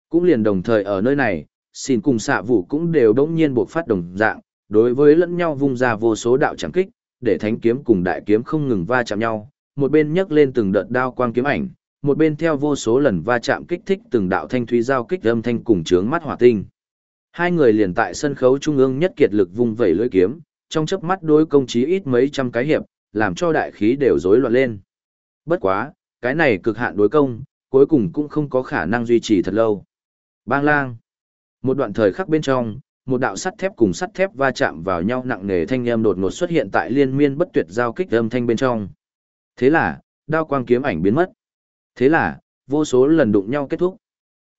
Cũng liền đồng thời ở nơi này, xin cùng xạ vụ cũng đều đống nhiên buộc phát đồng dạng, đối với lẫn nhau vung ra vô số đạo chẳng kích, để thánh kiếm cùng đại kiếm không ngừng va chạm nhau, một bên nhấc lên từng đợt đao quang kiếm ảnh, một bên theo vô số lần va chạm kích thích từng đạo thanh thúy giao kích âm thanh cùng chướng mắt hỏa tinh. Hai người liền tại sân khấu trung ương nhất kiệt lực vung vẩy lưỡi kiếm, trong chớp mắt đối công chí ít mấy trăm cái hiệp, làm cho đại khí đều rối loạn lên. Bất quá, cái này cực hạn đối công, cuối cùng cũng không có khả năng duy trì thật lâu. Bang lang. Một đoạn thời khắc bên trong, một đạo sắt thép cùng sắt thép va chạm vào nhau nặng nề thanh âm đột ngột xuất hiện tại liên miên bất tuyệt giao kích âm thanh bên trong. Thế là, đao quang kiếm ảnh biến mất. Thế là, vô số lần đụng nhau kết thúc.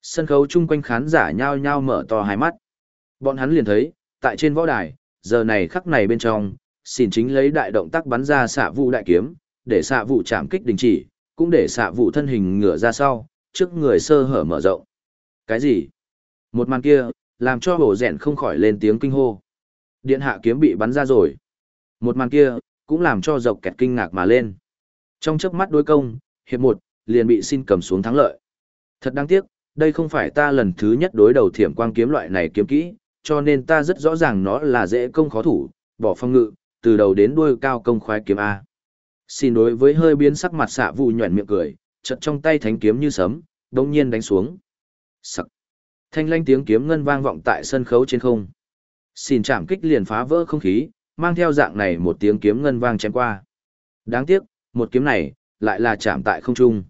Sân khấu chung quanh khán giả nhao nhao mở to hai mắt. Bọn hắn liền thấy, tại trên võ đài, giờ này khắc này bên trong, xin chính lấy đại động tác bắn ra xạ vụ đại kiếm, để xạ vụ chạm kích đình chỉ, cũng để xạ vụ thân hình ngửa ra sau, trước người sơ hở mở rộng. Cái gì? Một màn kia, làm cho bổ rèn không khỏi lên tiếng kinh hô. Điện hạ kiếm bị bắn ra rồi. Một màn kia, cũng làm cho dọc kẹt kinh ngạc mà lên. Trong chớp mắt đối công, hiệp một liền bị xin cầm xuống thắng lợi. Thật đáng tiếc, đây không phải ta lần thứ nhất đối đầu thiểm quang kiếm loại này kiếm kỹ, cho nên ta rất rõ ràng nó là dễ công khó thủ, bỏ phong ngự, từ đầu đến đuôi cao công khoái kiếm A. Xin đối với hơi biến sắc mặt xạ vụ nhuẩn miệng cười, chật trong tay thánh kiếm như sấm, đồng nhiên đánh xuống. Sặc. Thanh lanh tiếng kiếm ngân vang vọng tại sân khấu trên không. Xin chạm kích liền phá vỡ không khí, mang theo dạng này một tiếng kiếm ngân vang chém qua. Đáng tiếc, một kiếm này, lại là chạm tại không trung.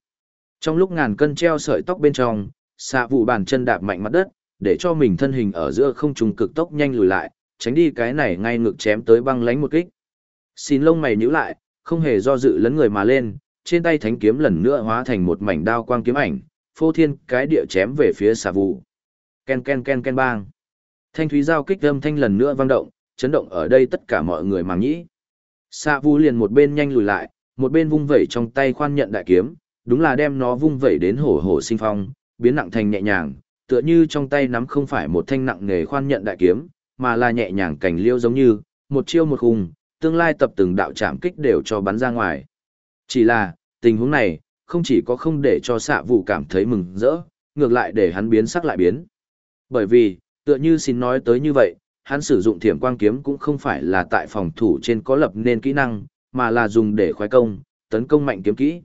Trong lúc ngàn cân treo sợi tóc bên trong, xạ vụ bàn chân đạp mạnh mặt đất, để cho mình thân hình ở giữa không trung cực tốc nhanh lùi lại, tránh đi cái này ngay ngực chém tới băng lánh một kích. Xin lông mày nhíu lại, không hề do dự lấn người mà lên, trên tay thánh kiếm lần nữa hóa thành một mảnh đao quang kiếm ảnh, phô thiên cái địa chém về phía xạ vụ. Ken ken ken ken bang. Thanh thúy giao kích âm thanh lần nữa vang động, chấn động ở đây tất cả mọi người màng nhĩ. Xạ Vu liền một bên nhanh lùi lại, một bên vung vẩy trong tay khoan nhận đại kiếm, đúng là đem nó vung vẩy đến hổ hổ sinh phong, biến nặng thành nhẹ nhàng, tựa như trong tay nắm không phải một thanh nặng nghề khoan nhận đại kiếm, mà là nhẹ nhàng cảnh liêu giống như, một chiêu một khung, tương lai tập từng đạo chạm kích đều cho bắn ra ngoài. Chỉ là, tình huống này, không chỉ có không để cho xạ vụ cảm thấy mừng rỡ, ngược lại để hắn biến sắc lại biến. Bởi vì, tựa như xin nói tới như vậy, hắn sử dụng thiểm quang kiếm cũng không phải là tại phòng thủ trên có lập nên kỹ năng, mà là dùng để khoái công, tấn công mạnh kiếm kỹ.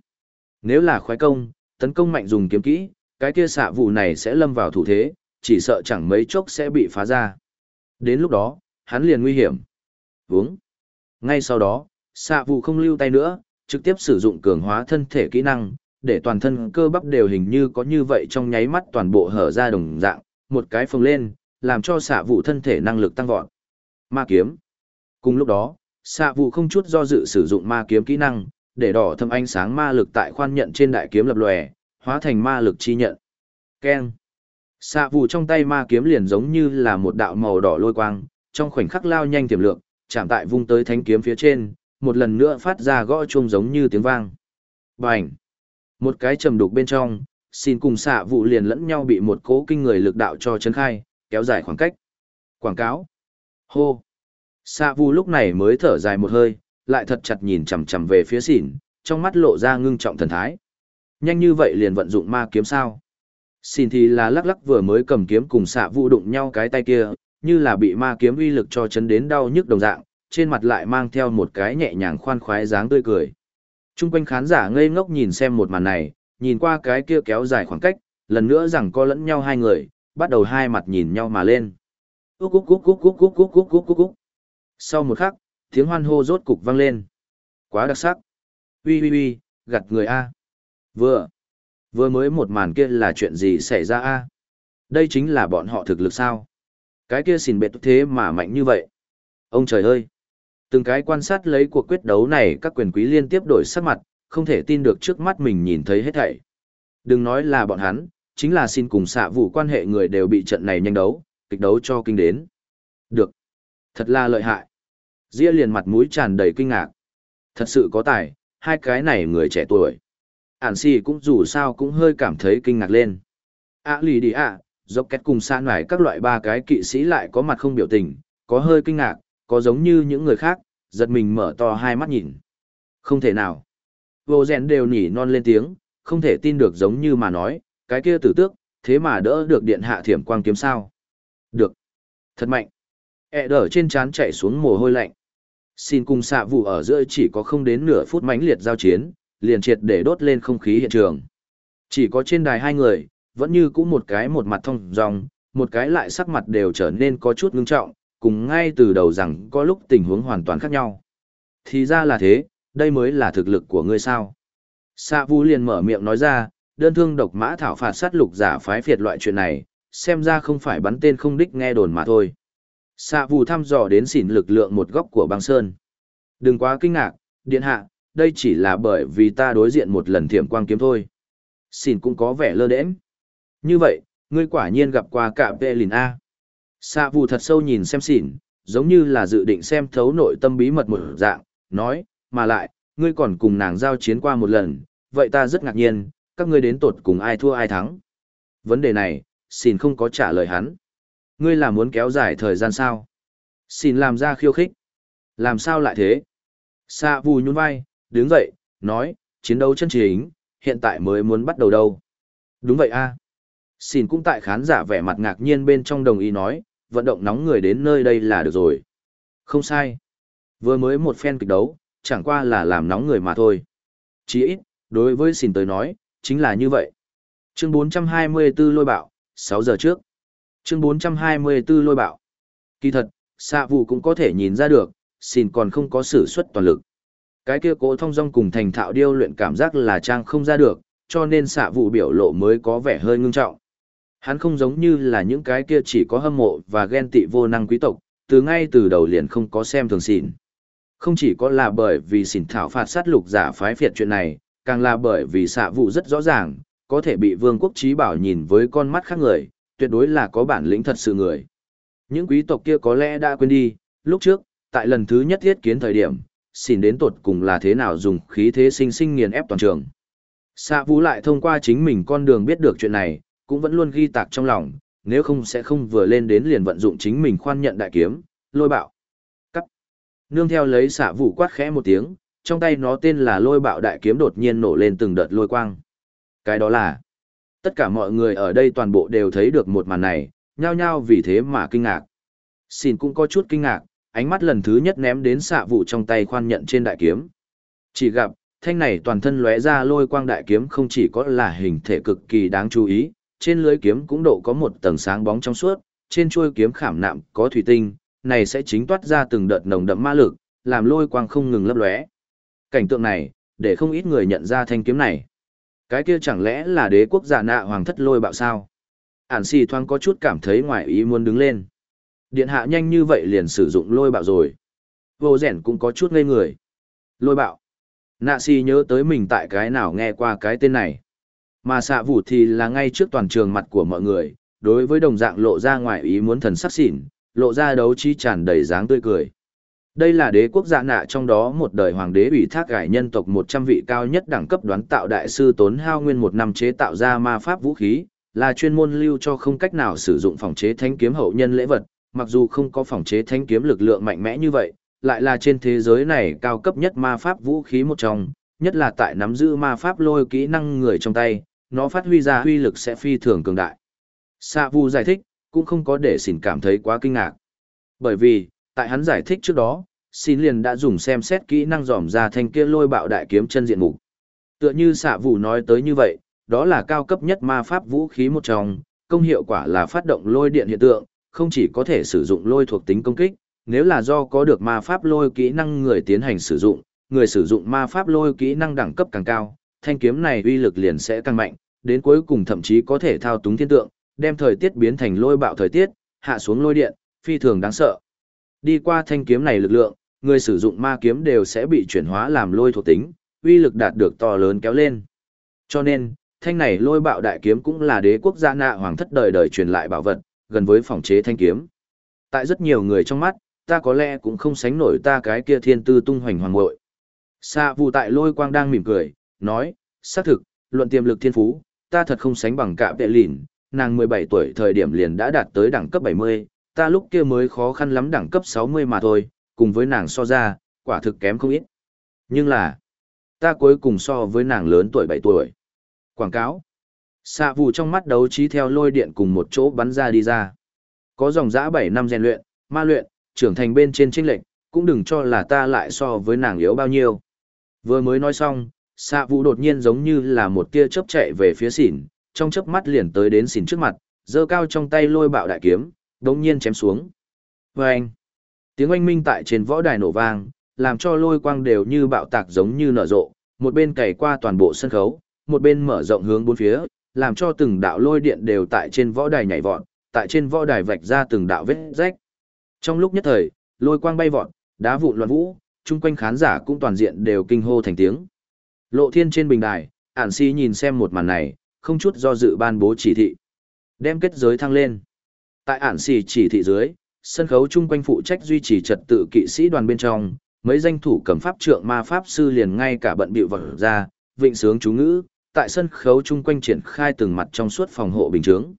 Nếu là khoái công, tấn công mạnh dùng kiếm kỹ, cái kia xạ vụ này sẽ lâm vào thủ thế, chỉ sợ chẳng mấy chốc sẽ bị phá ra. Đến lúc đó, hắn liền nguy hiểm. Vướng. Ngay sau đó, xạ vụ không lưu tay nữa, trực tiếp sử dụng cường hóa thân thể kỹ năng, để toàn thân cơ bắp đều hình như có như vậy trong nháy mắt toàn bộ hở ra đồng dạng, một cái phồng lên, làm cho xạ vụ thân thể năng lực tăng vọt. Ma kiếm. Cùng lúc đó, xạ vụ không chút do dự sử dụng ma kiếm kỹ năng, để đỏ thâm ánh sáng ma lực tại khoan nhận trên đại kiếm lập lòe, hóa thành ma lực chi nhận. Keng. Xạ vụ trong tay ma kiếm liền giống như là một đạo màu đỏ lôi quang, trong khoảnh khắc lao nhanh tiềm lượng, chạm tại vung tới thánh kiếm phía trên, một lần nữa phát ra gõ chuông giống như tiếng vang. Bành. Một cái trầm đục bên trong, xin cùng xạ vụ liền lẫn nhau bị một cố kinh người lực đạo cho chấn khai, kéo dài khoảng cách. Quảng cáo. Hô. Xạ vụ lúc này mới thở dài một hơi, lại thật chặt nhìn chằm chằm về phía xỉn, trong mắt lộ ra ngưng trọng thần thái. Nhanh như vậy liền vận dụng ma kiếm sao. Xin thì là lắc lắc vừa mới cầm kiếm cùng xạ vụ đụng nhau cái tay kia, như là bị ma kiếm uy lực cho chấn đến đau nhức đồng dạng, trên mặt lại mang theo một cái nhẹ nhàng khoan khoái dáng tươi cười. Trung quanh khán giả ngây ngốc nhìn xem một màn này, nhìn qua cái kia kéo dài khoảng cách, lần nữa rằng co lẫn nhau hai người, bắt đầu hai mặt nhìn nhau mà lên. Cúc cúc cúc cúc cúc cúc cúc cúc cúc cúc cúc. Sau một khắc, tiếng hoan hô rốt cục vang lên. Quá đặc sắc. Ui ui ui, gặt người A. Vừa. Vừa mới một màn kia là chuyện gì xảy ra A. Đây chính là bọn họ thực lực sao. Cái kia xỉn bệt thế mà mạnh như vậy. Ông trời ơi. Từng cái quan sát lấy cuộc quyết đấu này các quyền quý liên tiếp đổi sắc mặt, không thể tin được trước mắt mình nhìn thấy hết thảy. Đừng nói là bọn hắn, chính là xin cùng xạ vụ quan hệ người đều bị trận này nhanh đấu, kịch đấu cho kinh đến. Được. Thật là lợi hại. Ria liền mặt mũi tràn đầy kinh ngạc. Thật sự có tài, hai cái này người trẻ tuổi. Ản si cũng dù sao cũng hơi cảm thấy kinh ngạc lên. À lì đi ạ, dốc kết cùng xa ngoài các loại ba cái kỵ sĩ lại có mặt không biểu tình, có hơi kinh ngạc, có giống như những người khác, giật mình mở to hai mắt nhìn. Không thể nào. Vô rèn đều nhỉ non lên tiếng, không thể tin được giống như mà nói, cái kia tử tước, thế mà đỡ được điện hạ thiểm quang kiếm sao. Được. Thật mạnh. E đỡ trên trán chạy xuống mồ hôi lạnh. Xin cùng xạ vụ ở giữa chỉ có không đến nửa phút mãnh liệt giao chiến, liền triệt để đốt lên không khí hiện trường. Chỉ có trên đài hai người, vẫn như cũ một cái một mặt thông dòng, một cái lại sắc mặt đều trở nên có chút ngưng trọng, cùng ngay từ đầu rằng có lúc tình huống hoàn toàn khác nhau. Thì ra là thế, đây mới là thực lực của ngươi sao. Sa Vu liền mở miệng nói ra, đơn thương độc mã thảo phạt sát lục giả phái phiệt loại chuyện này, xem ra không phải bắn tên không đích nghe đồn mà thôi. Sa Vu thăm dò đến xỉn lực lượng một góc của băng sơn. Đừng quá kinh ngạc, điện hạ, đây chỉ là bởi vì ta đối diện một lần thiểm quang kiếm thôi. Xỉn cũng có vẻ lơ đễnh. Như vậy, ngươi quả nhiên gặp qua cả vệ lìn A. Sa Vu thật sâu nhìn xem xỉn, giống như là dự định xem thấu nội tâm bí mật một dạng, nói, mà lại, ngươi còn cùng nàng giao chiến qua một lần, vậy ta rất ngạc nhiên, các ngươi đến tột cùng ai thua ai thắng. Vấn đề này, xin không có trả lời hắn. Ngươi là muốn kéo dài thời gian sao? Xin làm ra khiêu khích. Làm sao lại thế? Sa vù nhún vai, đứng dậy, nói, chiến đấu chân chính, hiện tại mới muốn bắt đầu đâu. Đúng vậy a. Xin cũng tại khán giả vẻ mặt ngạc nhiên bên trong đồng ý nói, vận động nóng người đến nơi đây là được rồi. Không sai. Vừa mới một phen kịch đấu, chẳng qua là làm nóng người mà thôi. Chỉ ít, đối với xin tới nói, chính là như vậy. Chương 424 lôi bạo, 6 giờ trước. Chương 424 lôi bạo. Kỳ thật, xạ vụ cũng có thể nhìn ra được, xin còn không có sử xuất toàn lực. Cái kia cố thông dong cùng thành thạo điêu luyện cảm giác là trang không ra được, cho nên xạ vụ biểu lộ mới có vẻ hơi ngưng trọng. Hắn không giống như là những cái kia chỉ có hâm mộ và ghen tị vô năng quý tộc, từ ngay từ đầu liền không có xem thường xỉn. Không chỉ có là bởi vì xỉn thảo phạt sát lục giả phái phiệt chuyện này, càng là bởi vì xạ vụ rất rõ ràng, có thể bị vương quốc trí bảo nhìn với con mắt khác người, tuyệt đối là có bản lĩnh thật sự người. Những quý tộc kia có lẽ đã quên đi, lúc trước, tại lần thứ nhất thiết kiến thời điểm, xỉn đến tột cùng là thế nào dùng khí thế sinh sinh nghiền ép toàn trường. Xạ vũ lại thông qua chính mình con đường biết được chuyện này, cũng vẫn luôn ghi tạc trong lòng, nếu không sẽ không vừa lên đến liền vận dụng chính mình khoan nhận đại kiếm, lôi bạo nương theo lấy xạ vụ quát khẽ một tiếng, trong tay nó tên là lôi bạo đại kiếm đột nhiên nổ lên từng đợt lôi quang. Cái đó là, tất cả mọi người ở đây toàn bộ đều thấy được một màn này, nhao nhao vì thế mà kinh ngạc. Xin cũng có chút kinh ngạc, ánh mắt lần thứ nhất ném đến xạ vụ trong tay khoan nhận trên đại kiếm. Chỉ gặp, thanh này toàn thân lóe ra lôi quang đại kiếm không chỉ có là hình thể cực kỳ đáng chú ý, trên lưới kiếm cũng độ có một tầng sáng bóng trong suốt, trên chuôi kiếm khảm nạm có thủy tinh, này sẽ chính toát ra từng đợt nồng đậm ma lực, làm lôi quang không ngừng lấp lóe. Cảnh tượng này, để không ít người nhận ra thanh kiếm này. Cái kia chẳng lẽ là đế quốc giả nạ hoàng thất lôi bạo sao? Ản xì thoáng có chút cảm thấy ngoài ý muốn đứng lên. Điện hạ nhanh như vậy liền sử dụng lôi bạo rồi. Vô rẻn cũng có chút ngây người. Lôi bạo. Nạ xì nhớ tới mình tại cái nào nghe qua cái tên này. Mà xạ vũ thì là ngay trước toàn trường mặt của mọi người, đối với đồng dạng lộ ra ngoài ý muốn thần sắc xỉn, lộ ra đấu trí tràn đầy dáng tươi cười. Đây là đế quốc dạ nạ trong đó một đời hoàng đế ủy thác gải nhân tộc 100 vị cao nhất đẳng cấp đoán tạo đại sư tốn hao nguyên một năm chế tạo ra ma pháp vũ khí, là chuyên môn lưu cho không cách nào sử dụng phòng chế thanh kiếm hậu nhân lễ vật, mặc dù không có phòng chế thanh kiếm lực lượng mạnh mẽ như vậy, lại là trên thế giới này cao cấp nhất ma pháp vũ khí một trong, nhất là tại nắm giữ ma pháp lôi kỹ năng người trong tay, nó phát huy ra huy lực sẽ phi thường cường đại. Sa Vu giải thích, cũng không có để xin cảm thấy quá kinh ngạc. Bởi vì, tại hắn giải thích trước đó, xin liền đã dùng xem xét kỹ năng dòm ra thanh kia lôi bạo đại kiếm chân diện mục. Tựa như xạ vũ nói tới như vậy, đó là cao cấp nhất ma pháp vũ khí một trong, công hiệu quả là phát động lôi điện hiện tượng, không chỉ có thể sử dụng lôi thuộc tính công kích, nếu là do có được ma pháp lôi kỹ năng người tiến hành sử dụng, người sử dụng ma pháp lôi kỹ năng đẳng cấp càng cao, thanh kiếm này uy lực liền sẽ càng mạnh, đến cuối cùng thậm chí có thể thao túng thiên tượng, đem thời tiết biến thành lôi bạo thời tiết, hạ xuống lôi điện, phi thường đáng sợ. Đi qua thanh kiếm này lực lượng, người sử dụng ma kiếm đều sẽ bị chuyển hóa làm lôi thuộc tính, uy lực đạt được to lớn kéo lên. Cho nên, thanh này lôi bạo đại kiếm cũng là đế quốc gia nạ hoàng thất đời đời truyền lại bảo vật, gần với phòng chế thanh kiếm. Tại rất nhiều người trong mắt, ta có lẽ cũng không sánh nổi ta cái kia thiên tư tung hoành hoàng ngội. Sa vụ tại lôi quang đang mỉm cười, nói, xác thực, luận tiềm lực thiên phú, ta thật không sánh bằng cả vệ lìn, nàng 17 tuổi thời điểm liền đã đạt tới đẳng cấp 70, ta lúc kia mới khó khăn lắm đẳng cấp 60 mà thôi, cùng với nàng so ra, quả thực kém không ít. Nhưng là, ta cuối cùng so với nàng lớn tuổi 7 tuổi. Quảng cáo. Xạ vụ trong mắt đấu trí theo lôi điện cùng một chỗ bắn ra đi ra. Có dòng dã 7 năm rèn luyện, ma luyện, trưởng thành bên trên trinh lệnh, cũng đừng cho là ta lại so với nàng yếu bao nhiêu. Vừa mới nói xong, xạ vụ đột nhiên giống như là một tia chớp chạy về phía xỉn, trong chớp mắt liền tới đến xỉn trước mặt, giơ cao trong tay lôi bạo đại kiếm, đống nhiên chém xuống. Và anh, tiếng oanh minh tại trên võ đài nổ vang, làm cho lôi quang đều như bạo tạc giống như nở rộ, một bên cày qua toàn bộ sân khấu, một bên mở rộng hướng bốn phía, làm cho từng đạo lôi điện đều tại trên võ đài nhảy vọt, tại trên võ đài vạch ra từng đạo vết rách. Trong lúc nhất thời, lôi quang bay vọt, đá vụn loạn vũ, chung quanh khán giả cũng toàn diện đều kinh hô thành tiếng. Lộ thiên trên bình đài, ản si nhìn xem một màn này, không chút do dự ban bố chỉ thị. Đem kết giới thăng lên. Tại ản xì chỉ thị dưới, sân khấu chung quanh phụ trách duy trì trật tự kỵ sĩ đoàn bên trong, mấy danh thủ cầm pháp trượng ma pháp sư liền ngay cả bận bịu vật ra, vịnh sướng chú ngữ, tại sân khấu chung quanh triển khai từng mặt trong suốt phòng hộ bình chướng.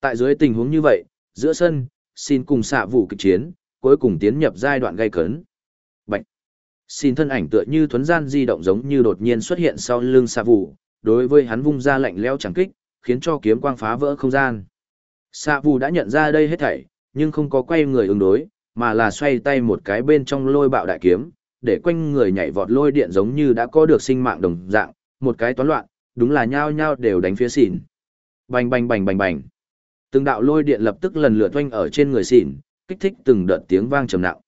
Tại dưới tình huống như vậy, giữa sân, xin cùng xạ vụ kịch chiến, cuối cùng tiến nhập giai đoạn gây cấn. Bạch! Xin thân ảnh tựa như thuấn gian di động giống như đột nhiên xuất hiện sau lưng xạ vụ, đối với hắn vung ra lạnh leo chẳng kích, khiến cho kiếm quang phá vỡ không gian. Sạ vù đã nhận ra đây hết thảy, nhưng không có quay người ứng đối, mà là xoay tay một cái bên trong lôi bạo đại kiếm, để quanh người nhảy vọt lôi điện giống như đã có được sinh mạng đồng dạng, một cái toán loạn, đúng là nhao nhao đều đánh phía xỉn. Bành bành bành bành bành. Từng đạo lôi điện lập tức lần lượt oanh ở trên người xỉn, kích thích từng đợt tiếng vang trầm nặng.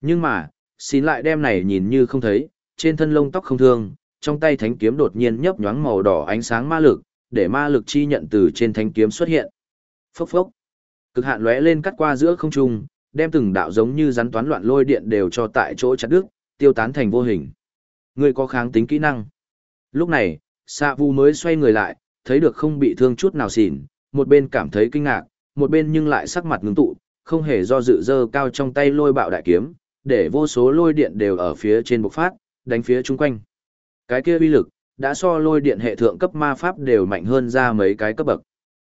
Nhưng mà, xỉn lại đem này nhìn như không thấy, trên thân lông tóc không thương, trong tay thánh kiếm đột nhiên nhấp nhoáng màu đỏ ánh sáng ma lực, để ma lực chi nhận từ trên thánh kiếm xuất hiện. Phốc phốc. Cực hạn lóe lên cắt qua giữa không trung, đem từng đạo giống như rắn toán loạn lôi điện đều cho tại chỗ chặt đứt, tiêu tán thành vô hình. Người có kháng tính kỹ năng. Lúc này, Sa Vu mới xoay người lại, thấy được không bị thương chút nào xỉn, một bên cảm thấy kinh ngạc, một bên nhưng lại sắc mặt ngưng tụ, không hề do dự dơ cao trong tay lôi bạo đại kiếm, để vô số lôi điện đều ở phía trên bộc phát, đánh phía chung quanh. Cái kia uy lực, đã so lôi điện hệ thượng cấp ma pháp đều mạnh hơn ra mấy cái cấp bậc.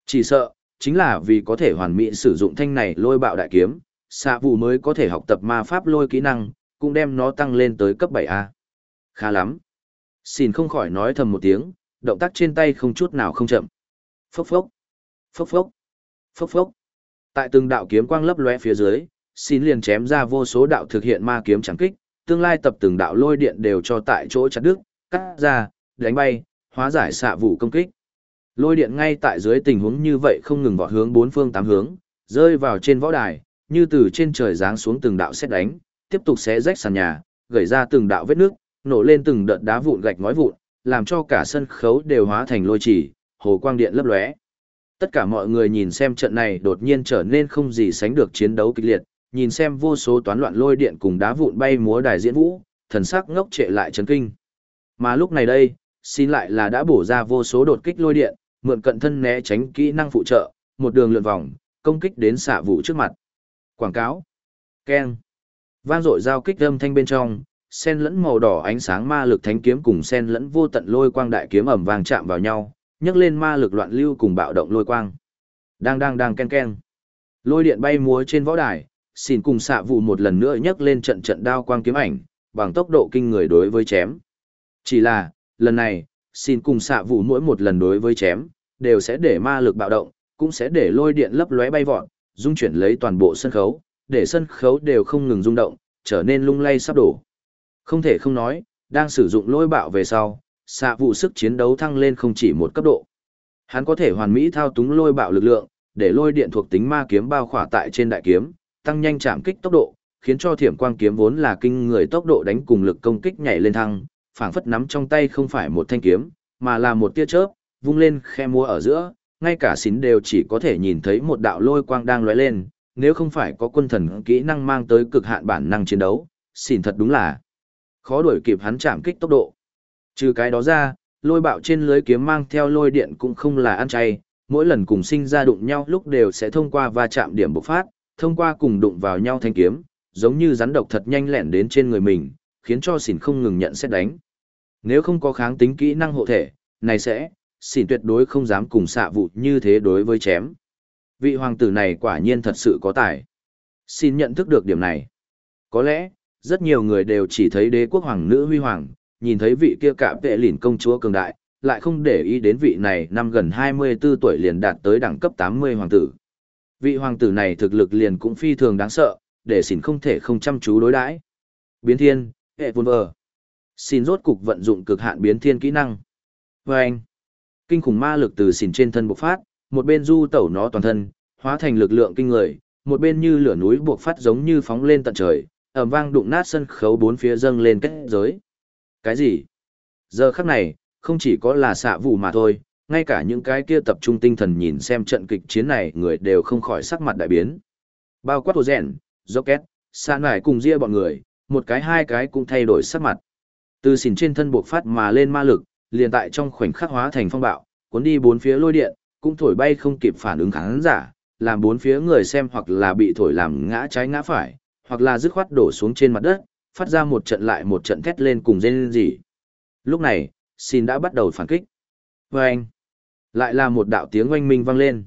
Chỉ sợ, chính là vì có thể hoàn mỹ sử dụng thanh này lôi bạo đại kiếm, xạ vụ mới có thể học tập ma pháp lôi kỹ năng, cũng đem nó tăng lên tới cấp 7A. Khá lắm. Xin không khỏi nói thầm một tiếng, động tác trên tay không chút nào không chậm. Phốc phốc, phốc phốc, phốc phốc. Tại từng đạo kiếm quang lấp lóe phía dưới, xin liền chém ra vô số đạo thực hiện ma kiếm chẳng kích, tương lai tập từng đạo lôi điện đều cho tại chỗ chặt đứt, cắt ra, đánh bay, hóa giải xạ vụ công kích. Lôi điện ngay tại dưới tình huống như vậy không ngừng vọt hướng bốn phương tám hướng, rơi vào trên võ đài, như từ trên trời giáng xuống từng đạo xét đánh, tiếp tục xé rách sàn nhà, gây ra từng đạo vết nước, nổ lên từng đợt đá vụn gạch ngói vụn, làm cho cả sân khấu đều hóa thành lôi chỉ, hồ quang điện lấp lóe. Tất cả mọi người nhìn xem trận này đột nhiên trở nên không gì sánh được chiến đấu kịch liệt, nhìn xem vô số toán loạn lôi điện cùng đá vụn bay múa đài diễn vũ, thần sắc ngốc trệ lại chấn kinh. Mà lúc này đây, xin lại là đã bổ ra vô số đột kích lôi điện, mượn cận thân né tránh kỹ năng phụ trợ, một đường lượn vòng, công kích đến xạ vụ trước mặt. Quảng cáo. Keng. Vang dội giao kích âm thanh bên trong, sen lẫn màu đỏ ánh sáng ma lực thánh kiếm cùng sen lẫn vô tận lôi quang đại kiếm ẩm vàng chạm vào nhau, nhấc lên ma lực loạn lưu cùng bạo động lôi quang. Đang đang đang ken ken. Lôi điện bay múa trên võ đài, xin cùng xạ vụ một lần nữa nhấc lên trận trận đao quang kiếm ảnh, bằng tốc độ kinh người đối với chém. Chỉ là, lần này, xin cùng xạ vụ mỗi một lần đối với chém, đều sẽ để ma lực bạo động, cũng sẽ để lôi điện lấp lóe bay vọt, dung chuyển lấy toàn bộ sân khấu, để sân khấu đều không ngừng rung động, trở nên lung lay sắp đổ. Không thể không nói, đang sử dụng lôi bạo về sau, xạ vụ sức chiến đấu thăng lên không chỉ một cấp độ. Hắn có thể hoàn mỹ thao túng lôi bạo lực lượng, để lôi điện thuộc tính ma kiếm bao khỏa tại trên đại kiếm, tăng nhanh chạm kích tốc độ, khiến cho thiểm quang kiếm vốn là kinh người tốc độ đánh cùng lực công kích nhảy lên thăng, phảng phất nắm trong tay không phải một thanh kiếm, mà là một tia chớp, vung lên khe múa ở giữa, ngay cả xín đều chỉ có thể nhìn thấy một đạo lôi quang đang lóe lên, nếu không phải có quân thần kỹ năng mang tới cực hạn bản năng chiến đấu, xỉn thật đúng là khó đuổi kịp hắn chạm kích tốc độ. Trừ cái đó ra, lôi bạo trên lưới kiếm mang theo lôi điện cũng không là ăn chay, mỗi lần cùng sinh ra đụng nhau lúc đều sẽ thông qua va chạm điểm bộc phát, thông qua cùng đụng vào nhau thanh kiếm, giống như rắn độc thật nhanh lẹn đến trên người mình, khiến cho xỉn không ngừng nhận xét đánh. Nếu không có kháng tính kỹ năng hộ thể, này sẽ, xỉn tuyệt đối không dám cùng xạ vụ như thế đối với chém. Vị hoàng tử này quả nhiên thật sự có tài. Xin nhận thức được điểm này. Có lẽ, rất nhiều người đều chỉ thấy đế quốc hoàng nữ huy hoàng, nhìn thấy vị kia cả vệ lìn công chúa cường đại, lại không để ý đến vị này năm gần 24 tuổi liền đạt tới đẳng cấp 80 hoàng tử. Vị hoàng tử này thực lực liền cũng phi thường đáng sợ, để xỉn không thể không chăm chú đối đãi. Biến thiên, hệ vun vờ. Xin rốt cục vận dụng cực hạn biến thiên kỹ năng. Và anh, kinh khủng ma lực từ xỉn trên thân bộc phát, một bên du tẩu nó toàn thân, hóa thành lực lượng kinh người, một bên như lửa núi buộc phát giống như phóng lên tận trời, ầm vang đụng nát sân khấu bốn phía dâng lên kết giới. Cái gì? Giờ khắc này, không chỉ có là xạ vụ mà thôi, ngay cả những cái kia tập trung tinh thần nhìn xem trận kịch chiến này người đều không khỏi sắc mặt đại biến. Bao quát hồ rèn, rocket, sàn nải cùng ria bọn người, một cái hai cái cũng thay đổi sắc mặt. Từ xỉn trên thân buộc phát mà lên ma lực, liền tại trong khoảnh khắc hóa thành phong bạo, cuốn đi bốn phía lôi điện, cũng thổi bay không kịp phản ứng khán giả, làm bốn phía người xem hoặc là bị thổi làm ngã trái ngã phải, hoặc là dứt khoát đổ xuống trên mặt đất, phát ra một trận lại một trận thét lên cùng dên gì. Lúc này, xin đã bắt đầu phản kích. Và anh, lại là một đạo tiếng oanh minh vang lên.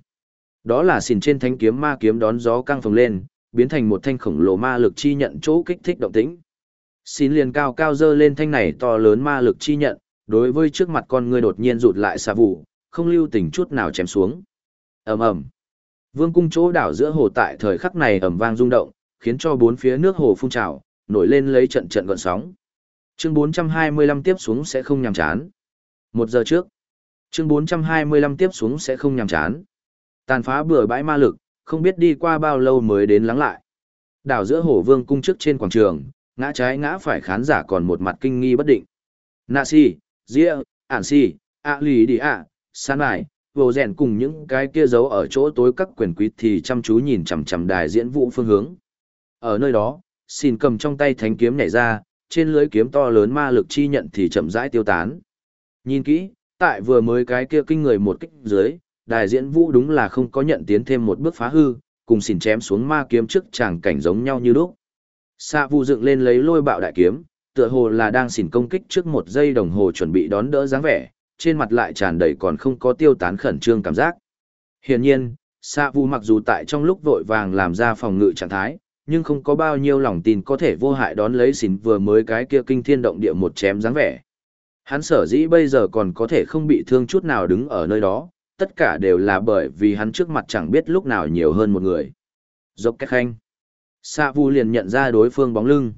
Đó là xin trên thanh kiếm ma kiếm đón gió căng phồng lên, biến thành một thanh khổng lồ ma lực chi nhận chỗ kích thích động tĩnh. Xin liền cao cao dơ lên thanh này to lớn ma lực chi nhận, đối với trước mặt con người đột nhiên rụt lại xà vụ, không lưu tình chút nào chém xuống. ầm ầm, Vương cung chỗ đảo giữa hồ tại thời khắc này ầm vang rung động, khiến cho bốn phía nước hồ phun trào, nổi lên lấy trận trận gợn sóng. Chương 425 tiếp xuống sẽ không nhàm chán. Một giờ trước. Chương 425 tiếp xuống sẽ không nhàm chán. Tàn phá bừa bãi ma lực, không biết đi qua bao lâu mới đến lắng lại. Đảo giữa hồ vương cung trước trên quảng trường, ngã trái ngã phải khán giả còn một mặt kinh nghi bất định. Nạ si, Dĩa, Ản si, A lì đi ạ, san Mải, vô rèn cùng những cái kia giấu ở chỗ tối các quyền quý thì chăm chú nhìn chằm chằm đài diễn vũ phương hướng. Ở nơi đó, xin cầm trong tay thánh kiếm nhảy ra, trên lưới kiếm to lớn ma lực chi nhận thì chậm rãi tiêu tán. Nhìn kỹ, tại vừa mới cái kia kinh người một kích dưới, đài diễn vũ đúng là không có nhận tiến thêm một bước phá hư, cùng xỉn chém xuống ma kiếm trước chàng cảnh giống nhau như lúc. Sa vu dựng lên lấy lôi bạo đại kiếm, tựa hồ là đang xỉn công kích trước một giây đồng hồ chuẩn bị đón đỡ dáng vẻ, trên mặt lại tràn đầy còn không có tiêu tán khẩn trương cảm giác. Hiển nhiên, Sa vu mặc dù tại trong lúc vội vàng làm ra phòng ngự trạng thái, nhưng không có bao nhiêu lòng tin có thể vô hại đón lấy xỉn vừa mới cái kia kinh thiên động địa một chém dáng vẻ. Hắn sở dĩ bây giờ còn có thể không bị thương chút nào đứng ở nơi đó, tất cả đều là bởi vì hắn trước mặt chẳng biết lúc nào nhiều hơn một người. Dốc cách khanh. Sạ vụ liền nhận ra đối phương bóng lưng.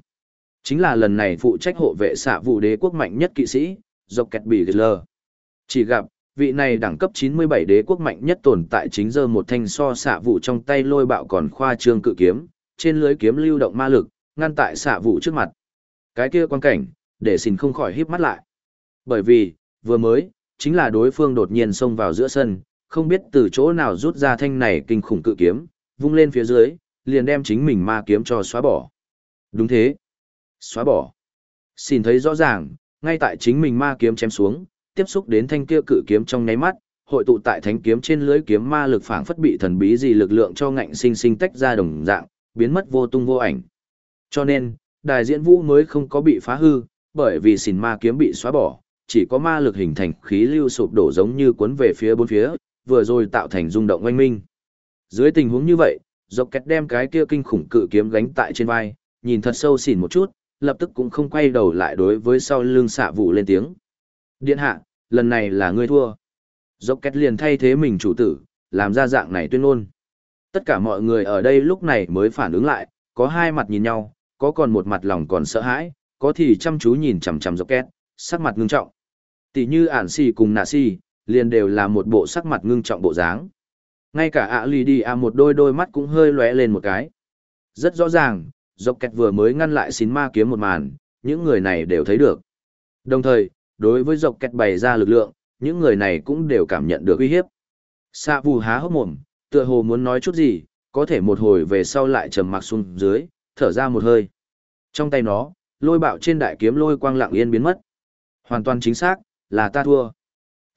Chính là lần này phụ trách hộ vệ xạ vụ đế quốc mạnh nhất kỵ sĩ, dọc kẹt bị lờ. Chỉ gặp, vị này đẳng cấp 97 đế quốc mạnh nhất tồn tại chính giờ một thanh so xạ vụ trong tay lôi bạo còn khoa trương cự kiếm, trên lưới kiếm lưu động ma lực, ngăn tại xạ vụ trước mặt. Cái kia quan cảnh, để xin không khỏi híp mắt lại. Bởi vì, vừa mới, chính là đối phương đột nhiên xông vào giữa sân, không biết từ chỗ nào rút ra thanh này kinh khủng cự kiếm, vung lên phía dưới, liền đem chính mình ma kiếm cho xóa bỏ. Đúng thế. Xóa bỏ. Xin thấy rõ ràng, ngay tại chính mình ma kiếm chém xuống, tiếp xúc đến thanh kia cự kiếm trong nháy mắt, hội tụ tại thánh kiếm trên lưới kiếm ma lực phảng phất bị thần bí gì lực lượng cho ngạnh sinh sinh tách ra đồng dạng, biến mất vô tung vô ảnh. Cho nên, đài diễn vũ mới không có bị phá hư, bởi vì xỉn ma kiếm bị xóa bỏ, chỉ có ma lực hình thành khí lưu sụp đổ giống như cuốn về phía bốn phía, vừa rồi tạo thành rung động oanh minh. Dưới tình huống như vậy, dọc kẹt đem cái kia kinh khủng cự kiếm gánh tại trên vai, nhìn thật sâu xỉn một chút, lập tức cũng không quay đầu lại đối với sau lưng xạ vụ lên tiếng. Điện hạ, lần này là ngươi thua. Dọc két liền thay thế mình chủ tử, làm ra dạng này tuyên ngôn. Tất cả mọi người ở đây lúc này mới phản ứng lại, có hai mặt nhìn nhau, có còn một mặt lòng còn sợ hãi, có thì chăm chú nhìn chằm chằm Dọc két, sắc mặt ngưng trọng. Tỷ như ản xì cùng nạ xì, liền đều là một bộ sắc mặt ngưng trọng bộ dáng. Ngay cả ạ lì đi ạ một đôi đôi mắt cũng hơi lóe lên một cái. Rất rõ ràng, dọc kẹt vừa mới ngăn lại xín ma kiếm một màn, những người này đều thấy được. Đồng thời, đối với dọc kẹt bày ra lực lượng, những người này cũng đều cảm nhận được uy hiếp. Sa vù há hốc mồm, tựa hồ muốn nói chút gì, có thể một hồi về sau lại trầm mặc xuống dưới, thở ra một hơi. Trong tay nó, lôi bạo trên đại kiếm lôi quang lặng yên biến mất. Hoàn toàn chính xác, là ta thua.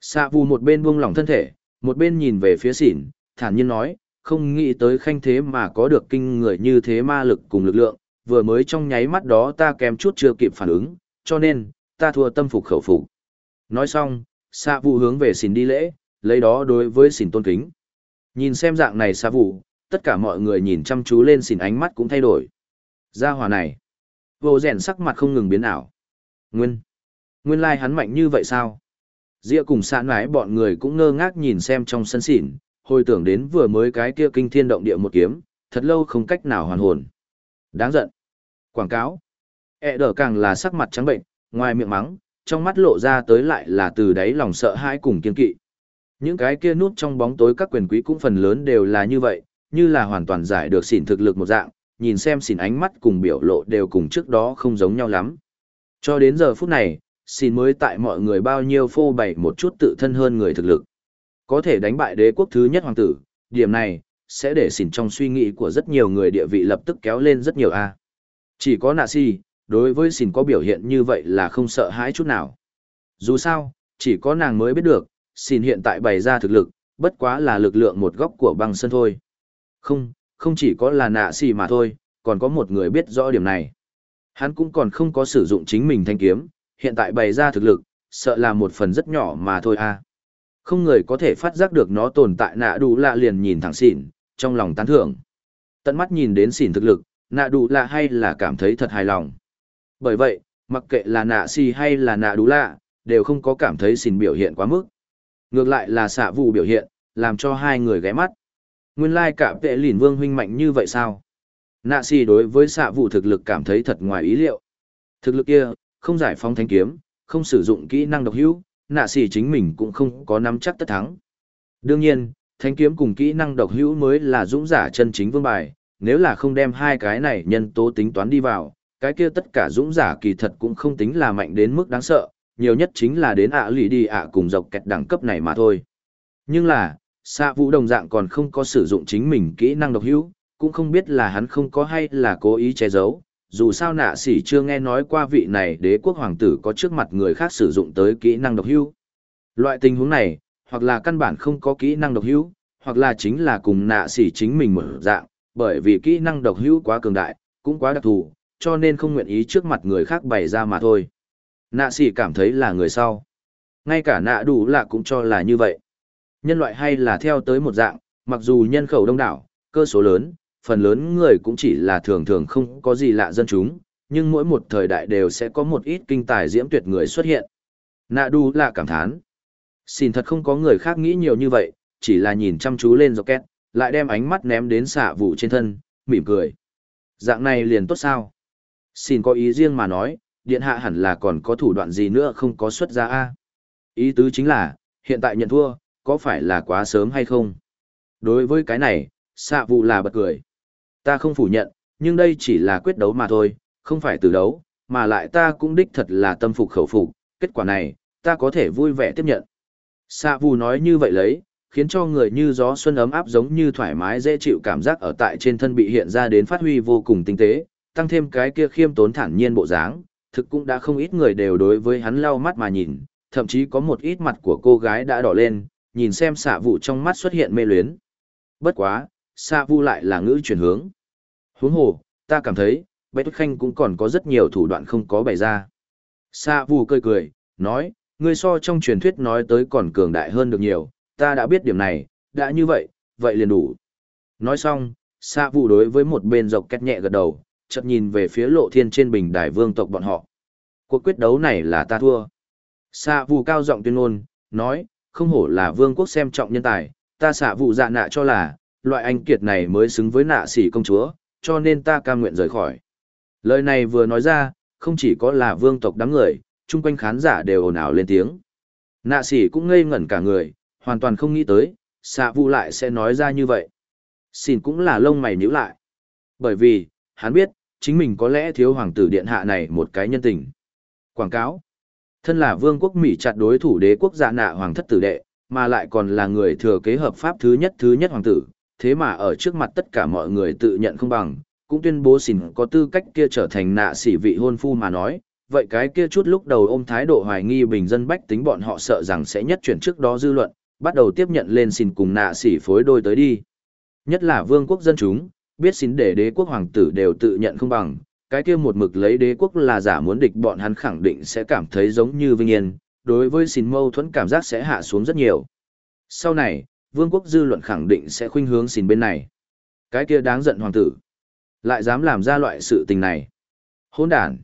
Sa vù một bên buông lỏng thân thể, một bên nhìn về phía xỉn, thản nhiên nói, không nghĩ tới khanh thế mà có được kinh người như thế ma lực cùng lực lượng, vừa mới trong nháy mắt đó ta kém chút chưa kịp phản ứng, cho nên, ta thua tâm phục khẩu phục. Nói xong, xạ vụ hướng về xỉn đi lễ, lấy đó đối với xỉn tôn kính. Nhìn xem dạng này xạ vụ, tất cả mọi người nhìn chăm chú lên xỉn ánh mắt cũng thay đổi. Gia hòa này, vô rèn sắc mặt không ngừng biến ảo. Nguyên, nguyên lai like hắn mạnh như vậy sao? Dĩa cùng sạn mái bọn người cũng ngơ ngác nhìn xem trong sân xỉn, hồi tưởng đến vừa mới cái kia kinh thiên động địa một kiếm, thật lâu không cách nào hoàn hồn. Đáng giận. Quảng cáo. E đờ càng là sắc mặt trắng bệnh, ngoài miệng mắng, trong mắt lộ ra tới lại là từ đáy lòng sợ hãi cùng kiên kỵ. Những cái kia núp trong bóng tối các quyền quý cũng phần lớn đều là như vậy, như là hoàn toàn giải được xỉn thực lực một dạng, nhìn xem xỉn ánh mắt cùng biểu lộ đều cùng trước đó không giống nhau lắm. Cho đến giờ phút này, xỉn mới tại mọi người bao nhiêu phô bày một chút tự thân hơn người thực lực. Có thể đánh bại đế quốc thứ nhất hoàng tử, điểm này, sẽ để xỉn trong suy nghĩ của rất nhiều người địa vị lập tức kéo lên rất nhiều a. Chỉ có nạ si, đối với xỉn có biểu hiện như vậy là không sợ hãi chút nào. Dù sao, chỉ có nàng mới biết được, xỉn hiện tại bày ra thực lực, bất quá là lực lượng một góc của băng sân thôi. Không, không chỉ có là nạ si mà thôi, còn có một người biết rõ điểm này. Hắn cũng còn không có sử dụng chính mình thanh kiếm, hiện tại bày ra thực lực, sợ là một phần rất nhỏ mà thôi a. Không người có thể phát giác được nó tồn tại nạ đủ lạ liền nhìn thẳng xỉn, trong lòng tán thưởng. Tận mắt nhìn đến xỉn thực lực, nạ đủ lạ hay là cảm thấy thật hài lòng. Bởi vậy, mặc kệ là nạ si hay là nạ đủ lạ, đều không có cảm thấy xỉn biểu hiện quá mức. Ngược lại là xạ vụ biểu hiện, làm cho hai người ghé mắt. Nguyên lai like cả vệ lìn vương huynh mạnh như vậy sao? Nạ si đối với xạ vụ thực lực cảm thấy thật ngoài ý liệu. Thực lực kia, không giải phóng thanh kiếm, không sử dụng kỹ năng độc hữu, nạ xỉ chính mình cũng không có nắm chắc tất thắng. Đương nhiên, thanh kiếm cùng kỹ năng độc hữu mới là dũng giả chân chính vương bài, nếu là không đem hai cái này nhân tố tính toán đi vào, cái kia tất cả dũng giả kỳ thật cũng không tính là mạnh đến mức đáng sợ, nhiều nhất chính là đến ạ à lì đi ạ cùng dọc kẹt đẳng cấp này mà thôi. Nhưng là, xạ vũ đồng dạng còn không có sử dụng chính mình kỹ năng độc hữu, cũng không biết là hắn không có hay là cố ý che giấu, dù sao nạ sỉ chưa nghe nói qua vị này đế quốc hoàng tử có trước mặt người khác sử dụng tới kỹ năng độc hưu. Loại tình huống này, hoặc là căn bản không có kỹ năng độc hưu, hoặc là chính là cùng nạ sỉ chính mình mở dạng, bởi vì kỹ năng độc hưu quá cường đại, cũng quá đặc thù, cho nên không nguyện ý trước mặt người khác bày ra mà thôi. Nạ sỉ cảm thấy là người sau. Ngay cả nạ đủ lạ cũng cho là như vậy. Nhân loại hay là theo tới một dạng, mặc dù nhân khẩu đông đảo, cơ số lớn, phần lớn người cũng chỉ là thường thường không có gì lạ dân chúng, nhưng mỗi một thời đại đều sẽ có một ít kinh tài diễm tuyệt người xuất hiện. Nạ đu là cảm thán. Xin thật không có người khác nghĩ nhiều như vậy, chỉ là nhìn chăm chú lên rocket, lại đem ánh mắt ném đến xạ vụ trên thân, mỉm cười. Dạng này liền tốt sao? Xin có ý riêng mà nói, điện hạ hẳn là còn có thủ đoạn gì nữa không có xuất ra a Ý tứ chính là, hiện tại nhận thua, có phải là quá sớm hay không? Đối với cái này, xạ vụ là bật cười. Ta không phủ nhận, nhưng đây chỉ là quyết đấu mà thôi, không phải từ đấu, mà lại ta cũng đích thật là tâm phục khẩu phục, kết quả này, ta có thể vui vẻ tiếp nhận. Sa Vu nói như vậy lấy, khiến cho người như gió xuân ấm áp giống như thoải mái dễ chịu cảm giác ở tại trên thân bị hiện ra đến phát huy vô cùng tinh tế, tăng thêm cái kia khiêm tốn thản nhiên bộ dáng, thực cũng đã không ít người đều đối với hắn lau mắt mà nhìn, thậm chí có một ít mặt của cô gái đã đỏ lên, nhìn xem xạ vụ trong mắt xuất hiện mê luyến. Bất quá, Sa Vu lại là ngữ chuyển hướng. Huống hồ, ta cảm thấy, Bạch Khanh cũng còn có rất nhiều thủ đoạn không có bày ra. Sa Vu cười cười, nói, ngươi so trong truyền thuyết nói tới còn cường đại hơn được nhiều, ta đã biết điểm này, đã như vậy, vậy liền đủ. Nói xong, Sa Vu đối với một bên dọc két nhẹ gật đầu, chợt nhìn về phía lộ thiên trên bình đài vương tộc bọn họ. Cuộc quyết đấu này là ta thua. Sa Vu cao giọng tuyên ngôn, nói, không hổ là vương quốc xem trọng nhân tài, ta xạ vụ dạ nạ cho là, loại anh kiệt này mới xứng với nạ sĩ công chúa, cho nên ta cam nguyện rời khỏi. Lời này vừa nói ra, không chỉ có là vương tộc đám người, chung quanh khán giả đều ồn ào lên tiếng. Nạ sĩ cũng ngây ngẩn cả người, hoàn toàn không nghĩ tới, xạ vụ lại sẽ nói ra như vậy. Xin cũng là lông mày nhíu lại. Bởi vì, hắn biết, chính mình có lẽ thiếu hoàng tử điện hạ này một cái nhân tình. Quảng cáo. Thân là vương quốc Mỹ chặt đối thủ đế quốc giả nạ hoàng thất tử đệ, mà lại còn là người thừa kế hợp pháp thứ nhất thứ nhất hoàng tử, thế mà ở trước mặt tất cả mọi người tự nhận không bằng, cũng tuyên bố xỉn có tư cách kia trở thành nạ sỉ vị hôn phu mà nói, vậy cái kia chút lúc đầu ôm thái độ hoài nghi bình dân bách tính bọn họ sợ rằng sẽ nhất chuyển trước đó dư luận, bắt đầu tiếp nhận lên xỉn cùng nạ sỉ phối đôi tới đi. Nhất là vương quốc dân chúng, biết xỉn để đế quốc hoàng tử đều tự nhận không bằng, cái kia một mực lấy đế quốc là giả muốn địch bọn hắn khẳng định sẽ cảm thấy giống như vinh yên, đối với xỉn mâu thuẫn cảm giác sẽ hạ xuống rất nhiều. Sau này, vương quốc dư luận khẳng định sẽ khuynh hướng xin bên này. Cái kia đáng giận hoàng tử. Lại dám làm ra loại sự tình này. Hôn đàn.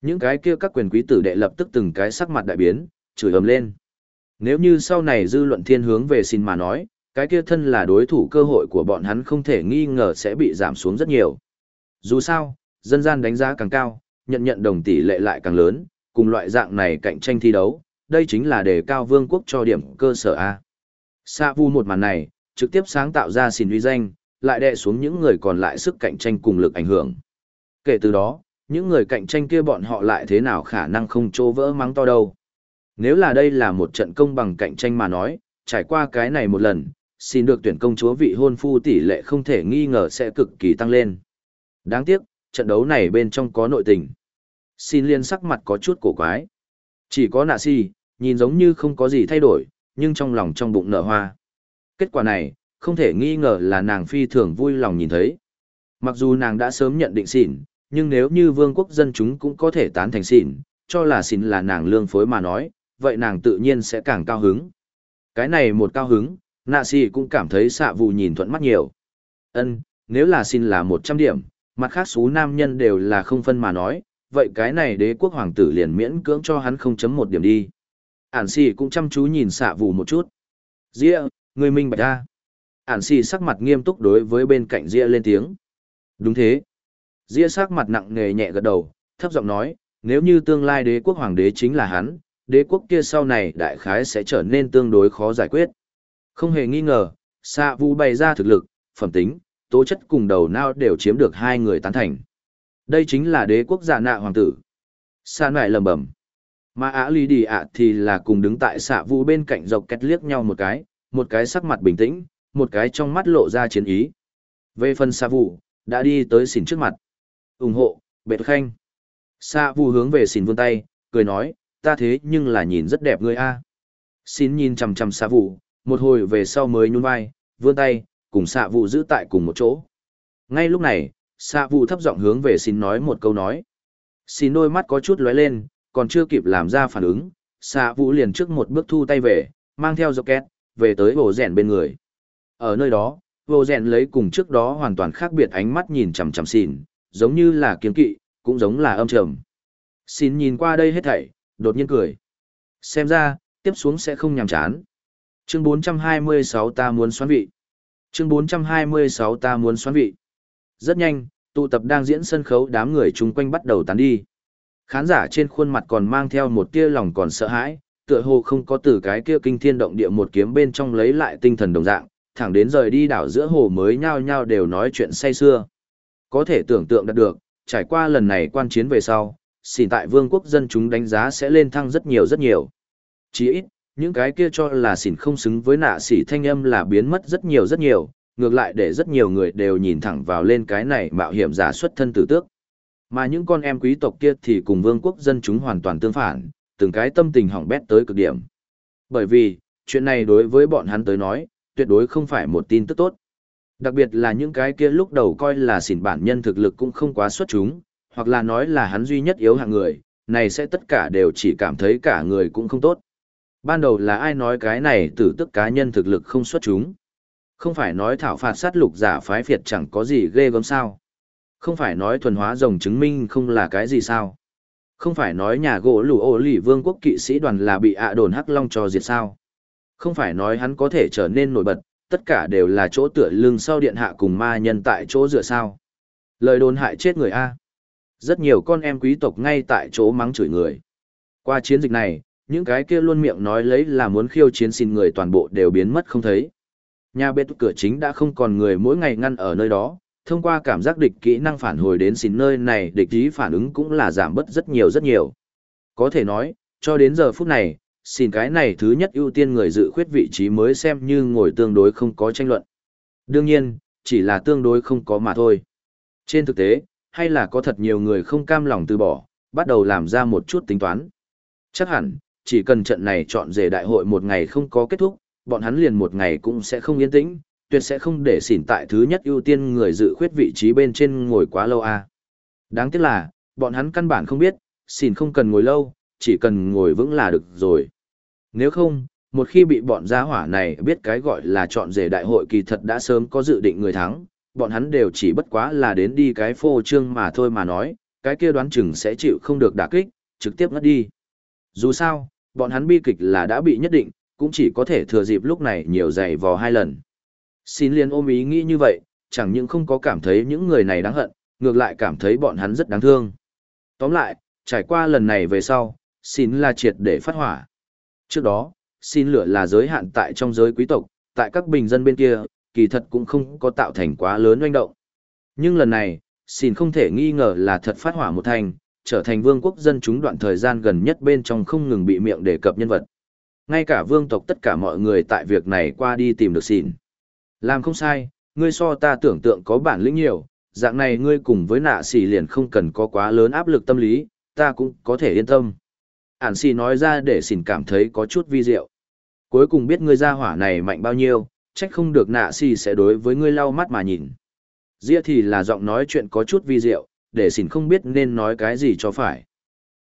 Những cái kia các quyền quý tử đệ lập tức từng cái sắc mặt đại biến, chửi ầm lên. Nếu như sau này dư luận thiên hướng về xin mà nói, cái kia thân là đối thủ cơ hội của bọn hắn không thể nghi ngờ sẽ bị giảm xuống rất nhiều. Dù sao, dân gian đánh giá càng cao, nhận nhận đồng tỷ lệ lại càng lớn, cùng loại dạng này cạnh tranh thi đấu, đây chính là đề cao vương quốc cho điểm cơ sở A. Sa vu một màn này, trực tiếp sáng tạo ra xin uy danh, lại đè xuống những người còn lại sức cạnh tranh cùng lực ảnh hưởng. Kể từ đó, những người cạnh tranh kia bọn họ lại thế nào khả năng không trô vỡ mắng to đâu. Nếu là đây là một trận công bằng cạnh tranh mà nói, trải qua cái này một lần, xin được tuyển công chúa vị hôn phu tỷ lệ không thể nghi ngờ sẽ cực kỳ tăng lên. Đáng tiếc, trận đấu này bên trong có nội tình. Xin liên sắc mặt có chút cổ quái. Chỉ có nạ si, nhìn giống như không có gì thay đổi, nhưng trong lòng trong bụng nở hoa. Kết quả này, không thể nghi ngờ là nàng phi thường vui lòng nhìn thấy. Mặc dù nàng đã sớm nhận định xỉn, nhưng nếu như vương quốc dân chúng cũng có thể tán thành xỉn, cho là xỉn là nàng lương phối mà nói, vậy nàng tự nhiên sẽ càng cao hứng. Cái này một cao hứng, nạ xỉ cũng cảm thấy xạ vụ nhìn thuận mắt nhiều. ân nếu là xỉn là 100 điểm, mặt khác số nam nhân đều là không phân mà nói, vậy cái này đế quốc hoàng tử liền miễn cưỡng cho hắn không chấm một điểm đi. Ản xì cũng chăm chú nhìn xạ vù một chút. ria người minh bạch ra. Ản xì sắc mặt nghiêm túc đối với bên cạnh ria lên tiếng. Đúng thế. ria sắc mặt nặng nề nhẹ gật đầu, thấp giọng nói, nếu như tương lai đế quốc hoàng đế chính là hắn, đế quốc kia sau này đại khái sẽ trở nên tương đối khó giải quyết. Không hề nghi ngờ, xạ vù bày ra thực lực, phẩm tính, tố chất cùng đầu não đều chiếm được hai người tán thành. Đây chính là đế quốc giả nạ hoàng tử. Sa nại lầm bẩm. Mà Á lì Đi ạ thì là cùng đứng tại xạ vũ bên cạnh dọc két liếc nhau một cái, một cái sắc mặt bình tĩnh, một cái trong mắt lộ ra chiến ý. Về phần xạ vũ, đã đi tới xỉn trước mặt. ủng hộ, bệt khanh. Xạ vũ hướng về xỉn vươn tay, cười nói, ta thế nhưng là nhìn rất đẹp ngươi a. Xin nhìn chằm chằm xạ vũ, một hồi về sau mới nhún vai, vươn tay, cùng xạ vũ giữ tại cùng một chỗ. Ngay lúc này, xạ vũ thấp giọng hướng về xin nói một câu nói. Xin đôi mắt có chút lóe lên, còn chưa kịp làm ra phản ứng, xạ vũ liền trước một bước thu tay về, mang theo dọc két, về tới hồ rèn bên người. Ở nơi đó, hồ rèn lấy cùng trước đó hoàn toàn khác biệt ánh mắt nhìn chằm chằm xìn, giống như là kiên kỵ, cũng giống là âm trầm. Xin nhìn qua đây hết thảy, đột nhiên cười. Xem ra, tiếp xuống sẽ không nhàm chán. Chương 426 ta muốn xoắn vị. Chương 426 ta muốn xoắn vị. Rất nhanh, tụ tập đang diễn sân khấu đám người chung quanh bắt đầu tán đi. Khán giả trên khuôn mặt còn mang theo một tia lòng còn sợ hãi, tựa hồ không có từ cái kia kinh thiên động địa một kiếm bên trong lấy lại tinh thần đồng dạng, thẳng đến rời đi đảo giữa hồ mới nhao nhao đều nói chuyện say xưa. Có thể tưởng tượng được, trải qua lần này quan chiến về sau, xỉn tại vương quốc dân chúng đánh giá sẽ lên thăng rất nhiều rất nhiều. Chỉ ít, những cái kia cho là xỉn không xứng với nạ xỉ thanh âm là biến mất rất nhiều rất nhiều, ngược lại để rất nhiều người đều nhìn thẳng vào lên cái này mạo hiểm giả xuất thân tử tước. Mà những con em quý tộc kia thì cùng vương quốc dân chúng hoàn toàn tương phản, từng cái tâm tình hỏng bét tới cực điểm. Bởi vì, chuyện này đối với bọn hắn tới nói, tuyệt đối không phải một tin tức tốt. Đặc biệt là những cái kia lúc đầu coi là xỉn bản nhân thực lực cũng không quá xuất chúng, hoặc là nói là hắn duy nhất yếu hạng người, này sẽ tất cả đều chỉ cảm thấy cả người cũng không tốt. Ban đầu là ai nói cái này tử tức cá nhân thực lực không xuất chúng. Không phải nói thảo phạt sát lục giả phái phiệt chẳng có gì ghê gớm sao. Không phải nói thuần hóa rồng chứng minh không là cái gì sao. Không phải nói nhà gỗ lù ô lì vương quốc kỵ sĩ đoàn là bị ạ đồn hắc long cho diệt sao. Không phải nói hắn có thể trở nên nổi bật, tất cả đều là chỗ tựa lưng sau điện hạ cùng ma nhân tại chỗ dựa sao. Lời đồn hại chết người A. Rất nhiều con em quý tộc ngay tại chỗ mắng chửi người. Qua chiến dịch này, những cái kia luôn miệng nói lấy là muốn khiêu chiến xin người toàn bộ đều biến mất không thấy. Nhà bếp cửa chính đã không còn người mỗi ngày ngăn ở nơi đó, thông qua cảm giác địch kỹ năng phản hồi đến xin nơi này địch ý phản ứng cũng là giảm bớt rất nhiều rất nhiều. Có thể nói, cho đến giờ phút này, xin cái này thứ nhất ưu tiên người dự khuyết vị trí mới xem như ngồi tương đối không có tranh luận. Đương nhiên, chỉ là tương đối không có mà thôi. Trên thực tế, hay là có thật nhiều người không cam lòng từ bỏ, bắt đầu làm ra một chút tính toán. Chắc hẳn, chỉ cần trận này chọn rể đại hội một ngày không có kết thúc, bọn hắn liền một ngày cũng sẽ không yên tĩnh, tuyệt sẽ không để xỉn tại thứ nhất ưu tiên người dự khuyết vị trí bên trên ngồi quá lâu a. À. Đáng tiếc là, bọn hắn căn bản không biết, xỉn không cần ngồi lâu, chỉ cần ngồi vững là được rồi. Nếu không, một khi bị bọn gia hỏa này biết cái gọi là chọn rể đại hội kỳ thật đã sớm có dự định người thắng, bọn hắn đều chỉ bất quá là đến đi cái phô trương mà thôi mà nói, cái kia đoán chừng sẽ chịu không được đả kích, trực tiếp ngất đi. Dù sao, bọn hắn bi kịch là đã bị nhất định, cũng chỉ có thể thừa dịp lúc này nhiều giày vò hai lần. Xin liền ôm ý nghĩ như vậy, chẳng những không có cảm thấy những người này đáng hận, ngược lại cảm thấy bọn hắn rất đáng thương. Tóm lại, trải qua lần này về sau, xin là triệt để phát hỏa. Trước đó, xin lửa là giới hạn tại trong giới quý tộc, tại các bình dân bên kia, kỳ thật cũng không có tạo thành quá lớn oanh động. Nhưng lần này, xin không thể nghi ngờ là thật phát hỏa một thành, trở thành vương quốc dân chúng đoạn thời gian gần nhất bên trong không ngừng bị miệng đề cập nhân vật. Ngay cả vương tộc tất cả mọi người tại việc này qua đi tìm được xin. Làm không sai, ngươi so ta tưởng tượng có bản lĩnh nhiều, dạng này ngươi cùng với nạ xỉ liền không cần có quá lớn áp lực tâm lý, ta cũng có thể yên tâm. Ản xỉ nói ra để xỉn cảm thấy có chút vi diệu. Cuối cùng biết ngươi ra hỏa này mạnh bao nhiêu, trách không được nạ xỉ sẽ đối với ngươi lau mắt mà nhìn. Dĩa thì là giọng nói chuyện có chút vi diệu, để xỉn không biết nên nói cái gì cho phải.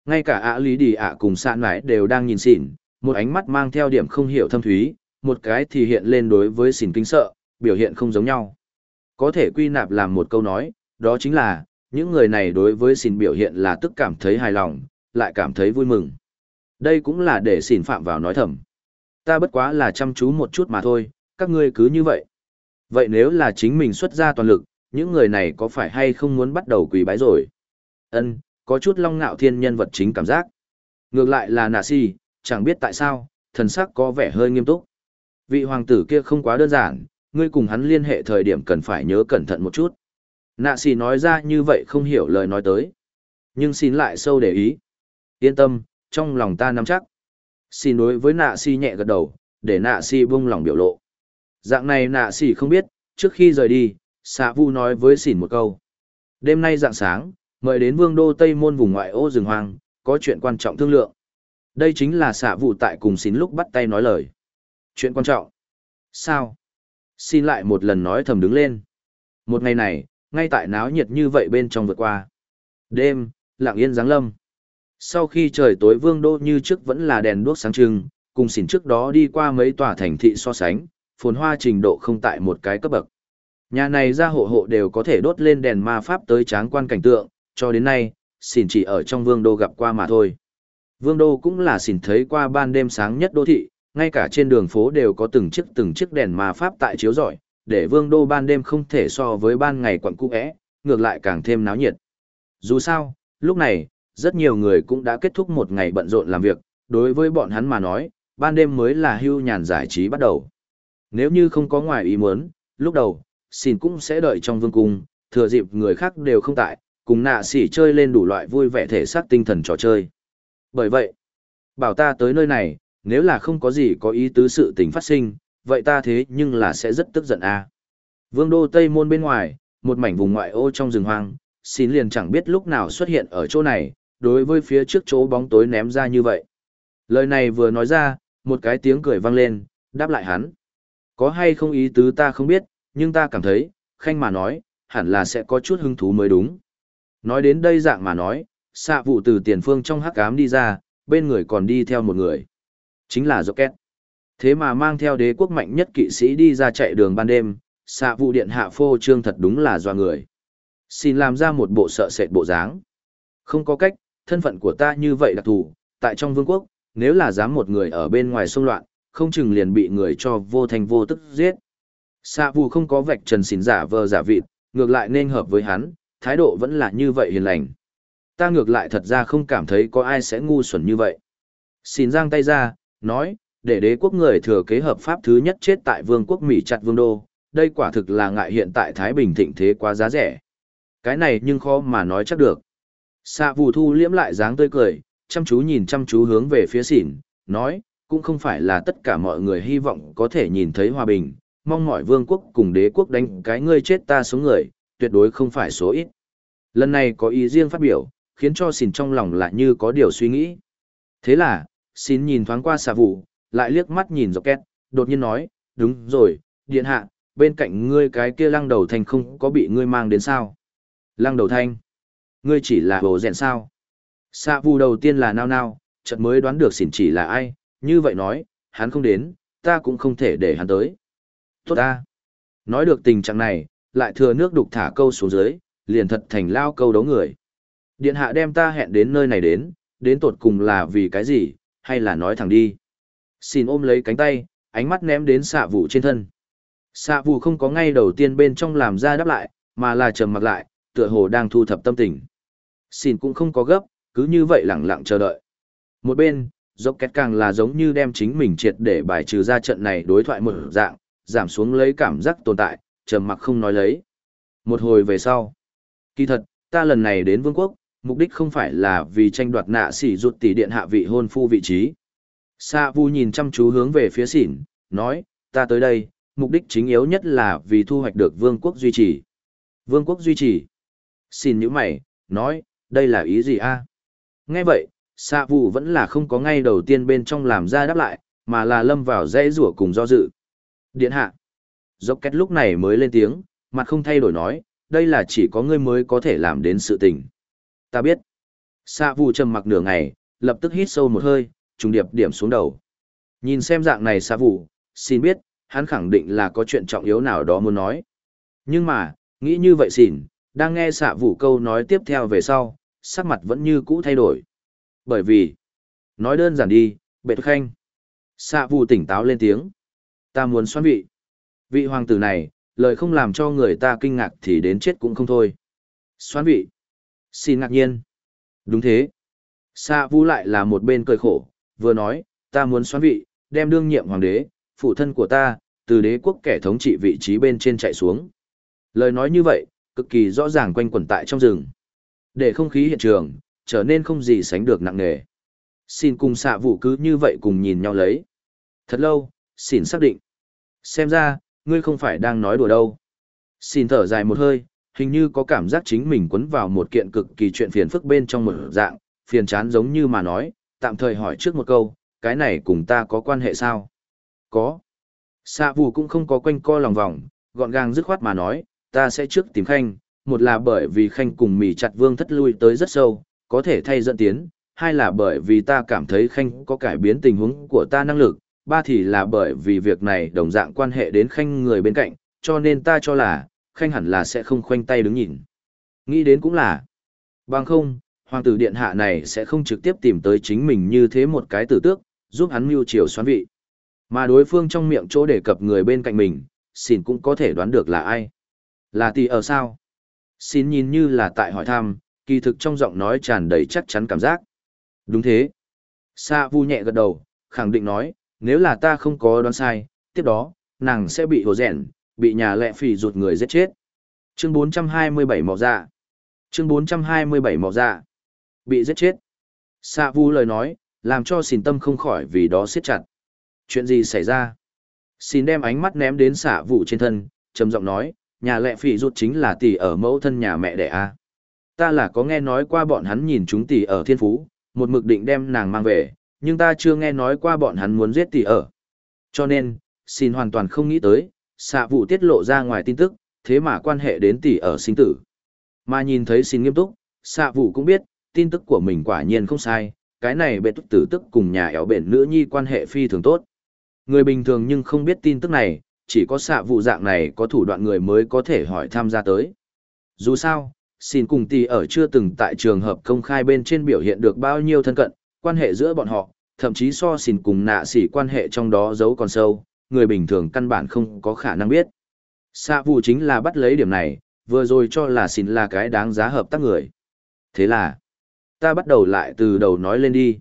Ngay cả ạ lý đi ạ cùng sạn mãi đều đang nhìn xỉn, một ánh mắt mang theo điểm không hiểu thâm thúy, một cái thì hiện lên đối với xỉn kinh sợ, biểu hiện không giống nhau. Có thể quy nạp làm một câu nói, đó chính là, những người này đối với xin biểu hiện là tức cảm thấy hài lòng, lại cảm thấy vui mừng. Đây cũng là để xỉn phạm vào nói thầm. Ta bất quá là chăm chú một chút mà thôi, các ngươi cứ như vậy. Vậy nếu là chính mình xuất ra toàn lực, những người này có phải hay không muốn bắt đầu quỳ bái rồi? Ân, có chút long ngạo thiên nhân vật chính cảm giác. Ngược lại là nạ si, chẳng biết tại sao, thần sắc có vẻ hơi nghiêm túc. Vị hoàng tử kia không quá đơn giản, ngươi cùng hắn liên hệ thời điểm cần phải nhớ cẩn thận một chút. Nạ xì nói ra như vậy không hiểu lời nói tới. Nhưng xin lại sâu để ý. Yên tâm, trong lòng ta nắm chắc. Xin đối với nạ xì nhẹ gật đầu, để nạ xì buông lòng biểu lộ. Dạng này nạ xì không biết, trước khi rời đi, xạ vu nói với xỉn một câu. Đêm nay dạng sáng, mời đến vương đô Tây Môn vùng ngoại ô rừng hoang, có chuyện quan trọng thương lượng. Đây chính là xạ vụ tại cùng xín lúc bắt tay nói lời. Chuyện quan trọng. Sao? Xin lại một lần nói thầm đứng lên. Một ngày này, ngay tại náo nhiệt như vậy bên trong vượt qua. Đêm, lặng yên giáng lâm. Sau khi trời tối vương đô như trước vẫn là đèn đuốc sáng trưng, cùng xỉn trước đó đi qua mấy tòa thành thị so sánh, phồn hoa trình độ không tại một cái cấp bậc. Nhà này ra hộ hộ đều có thể đốt lên đèn ma pháp tới tráng quan cảnh tượng, cho đến nay, xỉn chỉ ở trong vương đô gặp qua mà thôi. Vương đô cũng là xỉn thấy qua ban đêm sáng nhất đô thị, ngay cả trên đường phố đều có từng chiếc từng chiếc đèn ma pháp tại chiếu rọi, để vương đô ban đêm không thể so với ban ngày quận cũ é, ngược lại càng thêm náo nhiệt. Dù sao, lúc này, rất nhiều người cũng đã kết thúc một ngày bận rộn làm việc, đối với bọn hắn mà nói, ban đêm mới là hưu nhàn giải trí bắt đầu. Nếu như không có ngoài ý muốn, lúc đầu, xin cũng sẽ đợi trong vương cung, thừa dịp người khác đều không tại, cùng nạ sỉ chơi lên đủ loại vui vẻ thể xác tinh thần trò chơi. Bởi vậy, bảo ta tới nơi này, nếu là không có gì có ý tứ sự tình phát sinh, vậy ta thế nhưng là sẽ rất tức giận a. À. Vương đô Tây Môn bên ngoài, một mảnh vùng ngoại ô trong rừng hoang, xin liền chẳng biết lúc nào xuất hiện ở chỗ này, đối với phía trước chỗ bóng tối ném ra như vậy. Lời này vừa nói ra, một cái tiếng cười vang lên, đáp lại hắn. Có hay không ý tứ ta không biết, nhưng ta cảm thấy, khanh mà nói, hẳn là sẽ có chút hứng thú mới đúng. Nói đến đây dạng mà nói, xạ vụ từ tiền phương trong hắc ám đi ra, bên người còn đi theo một người. Chính là Rocket. Thế mà mang theo đế quốc mạnh nhất kỵ sĩ đi ra chạy đường ban đêm, xạ vụ điện hạ phô trương thật đúng là doa người. Xin làm ra một bộ sợ sệt bộ dáng. Không có cách, thân phận của ta như vậy đặc thù, tại trong vương quốc, nếu là dám một người ở bên ngoài xung loạn, không chừng liền bị người cho vô thành vô tức giết. Xạ vụ không có vạch trần xỉn giả vờ giả vịt, ngược lại nên hợp với hắn, thái độ vẫn là như vậy hiền lành. Ta ngược lại thật ra không cảm thấy có ai sẽ ngu xuẩn như vậy. Xin giang tay ra, nói, để đế quốc người thừa kế hợp pháp thứ nhất chết tại vương quốc Mỹ chặt vương đô, đây quả thực là ngại hiện tại Thái Bình thịnh thế quá giá rẻ. Cái này nhưng khó mà nói chắc được. Xạ vù thu liễm lại dáng tươi cười, chăm chú nhìn chăm chú hướng về phía xỉn, nói, cũng không phải là tất cả mọi người hy vọng có thể nhìn thấy hòa bình, mong mọi vương quốc cùng đế quốc đánh cái ngươi chết ta số người, tuyệt đối không phải số ít. Lần này có ý riêng phát biểu, khiến cho xỉn trong lòng lại như có điều suy nghĩ. Thế là, xin nhìn thoáng qua xà vụ, lại liếc mắt nhìn dọc két, đột nhiên nói, đúng rồi, điện hạ, bên cạnh ngươi cái kia lăng đầu thanh không có bị ngươi mang đến sao. Lăng đầu thanh, ngươi chỉ là hồ rèn sao. Xà vụ đầu tiên là nao nao, chợt mới đoán được xỉn chỉ là ai, như vậy nói, hắn không đến, ta cũng không thể để hắn tới. Tốt ta. Nói được tình trạng này, lại thừa nước đục thả câu xuống dưới, liền thật thành lao câu đấu người. Điện hạ đem ta hẹn đến nơi này đến, đến tột cùng là vì cái gì, hay là nói thẳng đi. Xin ôm lấy cánh tay, ánh mắt ném đến xạ vụ trên thân. Xạ vụ không có ngay đầu tiên bên trong làm ra đáp lại, mà là trầm mặc lại, tựa hồ đang thu thập tâm tình. Xin cũng không có gấp, cứ như vậy lẳng lặng chờ đợi. Một bên, dốc két càng là giống như đem chính mình triệt để bài trừ ra trận này đối thoại một dạng, giảm xuống lấy cảm giác tồn tại, trầm mặc không nói lấy. Một hồi về sau, kỳ thật, ta lần này đến vương quốc, mục đích không phải là vì tranh đoạt nạ sỉ rụt tỷ điện hạ vị hôn phu vị trí. Sa Vu nhìn chăm chú hướng về phía xỉn, nói, ta tới đây, mục đích chính yếu nhất là vì thu hoạch được vương quốc duy trì. Vương quốc duy trì. Xin những mày, nói, đây là ý gì a? Nghe vậy, Sa Vu vẫn là không có ngay đầu tiên bên trong làm ra đáp lại, mà là lâm vào dãy rủa cùng do dự. Điện hạ. Dốc kết lúc này mới lên tiếng, mặt không thay đổi nói, đây là chỉ có ngươi mới có thể làm đến sự tình. Ta biết. Sa Vu trầm mặc nửa ngày, lập tức hít sâu một hơi, trùng điệp điểm xuống đầu. Nhìn xem dạng này Sa Vu, xin biết, hắn khẳng định là có chuyện trọng yếu nào đó muốn nói. Nhưng mà, nghĩ như vậy xỉn, đang nghe xạ Vu câu nói tiếp theo về sau, sắc mặt vẫn như cũ thay đổi. Bởi vì, nói đơn giản đi, bệ khanh. Xạ Vu tỉnh táo lên tiếng. Ta muốn xoan vị. Vị hoàng tử này, lời không làm cho người ta kinh ngạc thì đến chết cũng không thôi. Xoan vị. Xin ngạc nhiên. Đúng thế. Sa Vu lại là một bên cười khổ, vừa nói, ta muốn xoắn vị, đem đương nhiệm hoàng đế, phụ thân của ta, từ đế quốc kẻ thống trị vị trí bên trên chạy xuống. Lời nói như vậy, cực kỳ rõ ràng quanh quẩn tại trong rừng. Để không khí hiện trường, trở nên không gì sánh được nặng nề. Xin cùng xạ vụ cứ như vậy cùng nhìn nhau lấy. Thật lâu, xin xác định. Xem ra, ngươi không phải đang nói đùa đâu. Xin thở dài một hơi, hình như có cảm giác chính mình quấn vào một kiện cực kỳ chuyện phiền phức bên trong một dạng, phiền chán giống như mà nói, tạm thời hỏi trước một câu, cái này cùng ta có quan hệ sao? Có. Sa vù cũng không có quanh co lòng vòng, gọn gàng dứt khoát mà nói, ta sẽ trước tìm khanh, một là bởi vì khanh cùng mì chặt vương thất lui tới rất sâu, có thể thay dẫn tiến, hai là bởi vì ta cảm thấy khanh có cải biến tình huống của ta năng lực, ba thì là bởi vì việc này đồng dạng quan hệ đến khanh người bên cạnh, cho nên ta cho là, khanh hẳn là sẽ không khoanh tay đứng nhìn. Nghĩ đến cũng là, bằng không, hoàng tử điện hạ này sẽ không trực tiếp tìm tới chính mình như thế một cái tử tước, giúp hắn mưu triều xoán vị. Mà đối phương trong miệng chỗ đề cập người bên cạnh mình, xin cũng có thể đoán được là ai. Là tỷ ở sao? Xin nhìn như là tại hỏi thăm, kỳ thực trong giọng nói tràn đầy chắc chắn cảm giác. Đúng thế. Sa vu nhẹ gật đầu, khẳng định nói, nếu là ta không có đoán sai, tiếp đó, nàng sẽ bị hồ rèn, bị nhà lệ phỉ rụt người giết chết. Chương 427 mỏ dạ. Chương 427 mỏ dạ. Bị giết chết. Sa vu lời nói, làm cho xìn tâm không khỏi vì đó siết chặt. Chuyện gì xảy ra? Xin đem ánh mắt ném đến xạ Vu trên thân, trầm giọng nói, nhà lệ phỉ rụt chính là tỷ ở mẫu thân nhà mẹ đẻ a. Ta là có nghe nói qua bọn hắn nhìn chúng tỷ ở thiên phú, một mực định đem nàng mang về, nhưng ta chưa nghe nói qua bọn hắn muốn giết tỷ ở. Cho nên, xin hoàn toàn không nghĩ tới, xạ vụ tiết lộ ra ngoài tin tức, thế mà quan hệ đến tỷ ở sinh tử. Mà nhìn thấy xin nghiêm túc, xạ vụ cũng biết, tin tức của mình quả nhiên không sai, cái này bệ tử tức cùng nhà éo bền nữ nhi quan hệ phi thường tốt. Người bình thường nhưng không biết tin tức này, chỉ có xạ vụ dạng này có thủ đoạn người mới có thể hỏi tham gia tới. Dù sao, xin cùng tỷ ở chưa từng tại trường hợp công khai bên trên biểu hiện được bao nhiêu thân cận, quan hệ giữa bọn họ, thậm chí so xin cùng nạ xỉ quan hệ trong đó giấu còn sâu, người bình thường căn bản không có khả năng biết. Sa vụ chính là bắt lấy điểm này, vừa rồi cho là xin là cái đáng giá hợp tác người. Thế là, ta bắt đầu lại từ đầu nói lên đi.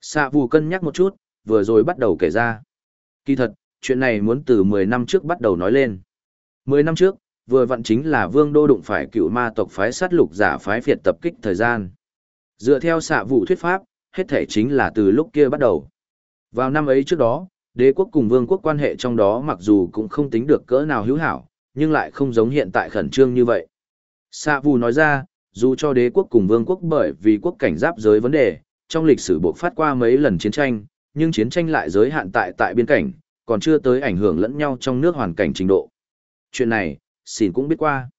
Sa vụ cân nhắc một chút, vừa rồi bắt đầu kể ra. Kỳ thật, chuyện này muốn từ 10 năm trước bắt đầu nói lên. 10 năm trước, vừa vặn chính là vương đô đụng phải cựu ma tộc phái sát lục giả phái phiệt tập kích thời gian. Dựa theo xạ vụ thuyết pháp, hết thể chính là từ lúc kia bắt đầu. Vào năm ấy trước đó, đế quốc cùng vương quốc quan hệ trong đó mặc dù cũng không tính được cỡ nào hữu hảo, nhưng lại không giống hiện tại khẩn trương như vậy. Sa Vu nói ra, dù cho đế quốc cùng vương quốc bởi vì quốc cảnh giáp giới vấn đề, trong lịch sử buộc phát qua mấy lần chiến tranh, nhưng chiến tranh lại giới hạn tại tại biên cảnh, còn chưa tới ảnh hưởng lẫn nhau trong nước hoàn cảnh trình độ. Chuyện này, xin cũng biết qua.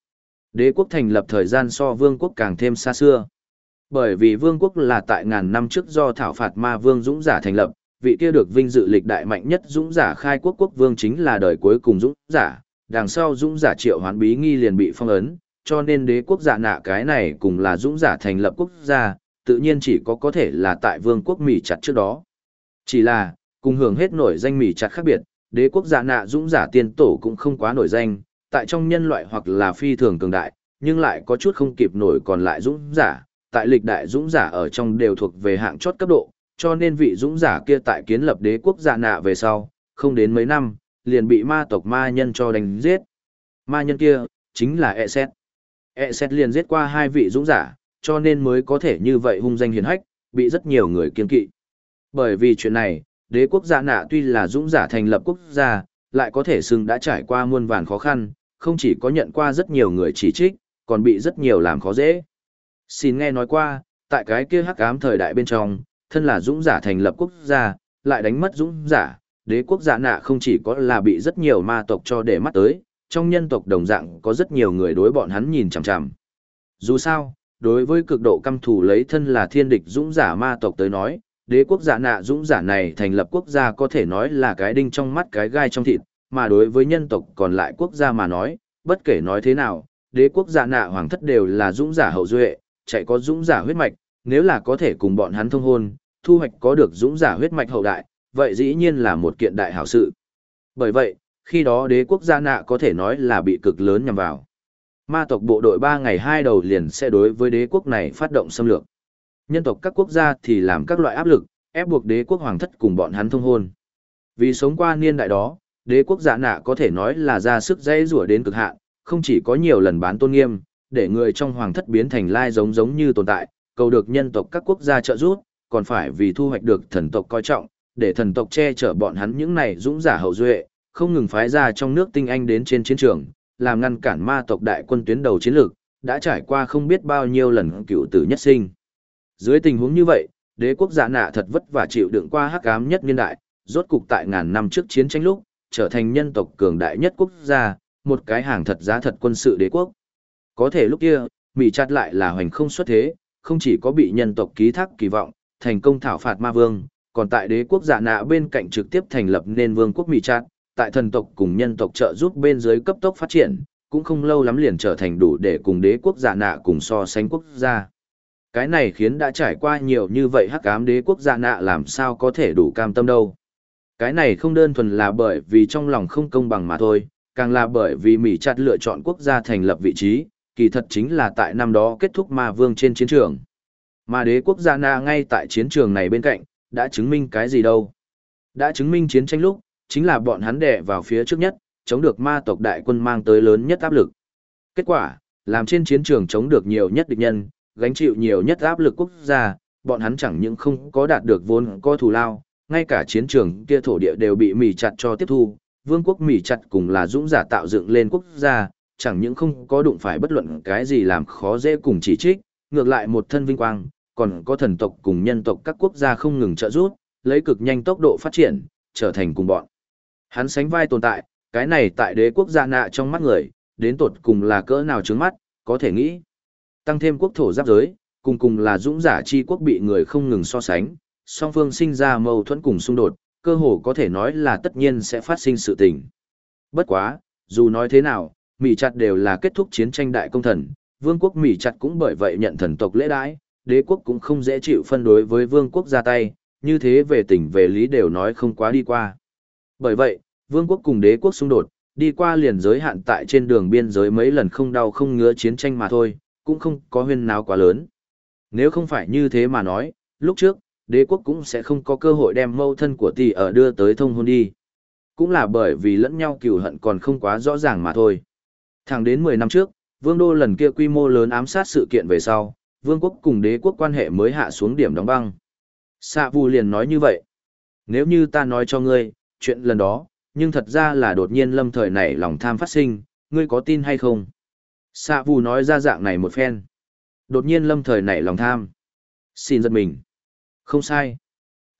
Đế quốc thành lập thời gian so vương quốc càng thêm xa xưa. Bởi vì vương quốc là tại ngàn năm trước do thảo phạt ma vương dũng giả thành lập, vị kia được vinh dự lịch đại mạnh nhất dũng giả khai quốc quốc vương chính là đời cuối cùng dũng giả, đằng sau dũng giả triệu hoán bí nghi liền bị phong ấn, cho nên đế quốc giả nạ cái này cùng là dũng giả thành lập quốc gia, tự nhiên chỉ có có thể là tại vương quốc Mỹ chặt trước đó. Chỉ là, cùng hưởng hết nổi danh Mỹ chặt khác biệt, đế quốc giả nạ dũng giả tiên tổ cũng không quá nổi danh, tại trong nhân loại hoặc là phi thường cường đại, nhưng lại có chút không kịp nổi còn lại dũng giả, tại lịch đại dũng giả ở trong đều thuộc về hạng chót cấp độ, cho nên vị dũng giả kia tại kiến lập đế quốc giả nạ về sau, không đến mấy năm, liền bị ma tộc ma nhân cho đánh giết. Ma nhân kia, chính là Eset. Eset liền giết qua hai vị dũng giả, cho nên mới có thể như vậy hung danh hiền hách, bị rất nhiều người kiên kỵ. Bởi vì chuyện này, đế quốc giả nạ tuy là dũng giả thành lập quốc gia, lại có thể xưng đã trải qua muôn vàn khó khăn, không chỉ có nhận qua rất nhiều người chỉ trích, còn bị rất nhiều làm khó dễ. Xin nghe nói qua, tại cái kia hắc ám thời đại bên trong, thân là dũng giả thành lập quốc gia, lại đánh mất dũng giả, đế quốc giả nạ không chỉ có là bị rất nhiều ma tộc cho để mắt tới, trong nhân tộc đồng dạng có rất nhiều người đối bọn hắn nhìn chằm chằm. Dù sao, đối với cực độ căm thù lấy thân là thiên địch dũng giả ma tộc tới nói, đế quốc giả nạ dũng giả này thành lập quốc gia có thể nói là cái đinh trong mắt cái gai trong thịt, mà đối với nhân tộc còn lại quốc gia mà nói, bất kể nói thế nào, đế quốc giả nạ hoàng thất đều là dũng giả hậu duệ, chạy có dũng giả huyết mạch, nếu là có thể cùng bọn hắn thông hôn, thu hoạch có được dũng giả huyết mạch hậu đại, vậy dĩ nhiên là một kiện đại hảo sự. Bởi vậy, khi đó đế quốc gia nạ có thể nói là bị cực lớn nhằm vào. Ma tộc bộ đội 3 ngày hai đầu liền sẽ đối với đế quốc này phát động xâm lược. Nhân tộc các quốc gia thì làm các loại áp lực, ép buộc đế quốc hoàng thất cùng bọn hắn thông hôn. Vì sống qua niên đại đó, đế quốc giả nạ có thể nói là ra sức dây rủa đến cực hạn, không chỉ có nhiều lần bán tôn nghiêm, để người trong hoàng thất biến thành lai giống giống như tồn tại, cầu được nhân tộc các quốc gia trợ giúp, còn phải vì thu hoạch được thần tộc coi trọng, để thần tộc che chở bọn hắn những này dũng giả hậu duệ, không ngừng phái ra trong nước tinh anh đến trên chiến trường, làm ngăn cản ma tộc đại quân tuyến đầu chiến lược, đã trải qua không biết bao nhiêu lần cựu tử nhất sinh. Dưới tình huống như vậy, đế quốc giả nạ thật vất vả chịu đựng qua hắc ám nhất niên đại, rốt cục tại ngàn năm trước chiến tranh lúc, trở thành nhân tộc cường đại nhất quốc gia, một cái hàng thật giá thật quân sự đế quốc. Có thể lúc kia, Mỹ chặt lại là hoành không xuất thế, không chỉ có bị nhân tộc ký thác kỳ vọng, thành công thảo phạt ma vương, còn tại đế quốc giả nạ bên cạnh trực tiếp thành lập nên vương quốc Mỹ Trạc, tại thần tộc cùng nhân tộc trợ giúp bên dưới cấp tốc phát triển, cũng không lâu lắm liền trở thành đủ để cùng đế quốc giả nạ cùng so sánh quốc gia. Cái này khiến đã trải qua nhiều như vậy hắc ám đế quốc giả nạ làm sao có thể đủ cam tâm đâu. Cái này không đơn thuần là bởi vì trong lòng không công bằng mà thôi, càng là bởi vì Mỹ chặt lựa chọn quốc gia thành lập vị trí, kỳ thật chính là tại năm đó kết thúc ma vương trên chiến trường. Mà đế quốc gia na ngay tại chiến trường này bên cạnh, đã chứng minh cái gì đâu. Đã chứng minh chiến tranh lúc, chính là bọn hắn đè vào phía trước nhất, chống được ma tộc đại quân mang tới lớn nhất áp lực. Kết quả, làm trên chiến trường chống được nhiều nhất địch nhân, gánh chịu nhiều nhất áp lực quốc gia, bọn hắn chẳng những không có đạt được vốn có thù lao, ngay cả chiến trường kia thổ địa đều bị mỉ chặt cho tiếp thu, vương quốc mỉ chặt cùng là dũng giả tạo dựng lên quốc gia, chẳng những không có đụng phải bất luận cái gì làm khó dễ cùng chỉ trích, ngược lại một thân vinh quang, còn có thần tộc cùng nhân tộc các quốc gia không ngừng trợ giúp, lấy cực nhanh tốc độ phát triển, trở thành cùng bọn. Hắn sánh vai tồn tại, cái này tại đế quốc gia nạ trong mắt người, đến tột cùng là cỡ nào trướng mắt, có thể nghĩ. Tăng thêm quốc thổ giáp giới, cùng cùng là dũng giả chi quốc bị người không ngừng so sánh, song phương sinh ra mâu thuẫn cùng xung đột, cơ hồ có thể nói là tất nhiên sẽ phát sinh sự tình. Bất quá, dù nói thế nào, Mỹ chặt đều là kết thúc chiến tranh đại công thần, vương quốc Mỹ chặt cũng bởi vậy nhận thần tộc lễ đãi, đế quốc cũng không dễ chịu phân đối với vương quốc ra tay, như thế về tình về lý đều nói không quá đi qua. Bởi vậy, vương quốc cùng đế quốc xung đột, đi qua liền giới hạn tại trên đường biên giới mấy lần không đau không ngứa chiến tranh mà thôi, cũng không có huyên nào quá lớn. Nếu không phải như thế mà nói, lúc trước, đế quốc cũng sẽ không có cơ hội đem mâu thân của tỷ ở đưa tới thông hôn đi. Cũng là bởi vì lẫn nhau cừu hận còn không quá rõ ràng mà thôi. Thẳng đến 10 năm trước, vương đô lần kia quy mô lớn ám sát sự kiện về sau, vương quốc cùng đế quốc quan hệ mới hạ xuống điểm đóng băng. Sạ vù liền nói như vậy. Nếu như ta nói cho ngươi, chuyện lần đó, nhưng thật ra là đột nhiên lâm thời này lòng tham phát sinh, ngươi có tin hay không? Sạ vù nói ra dạng này một phen. Đột nhiên lâm thời này lòng tham. Xin giật mình. Không sai.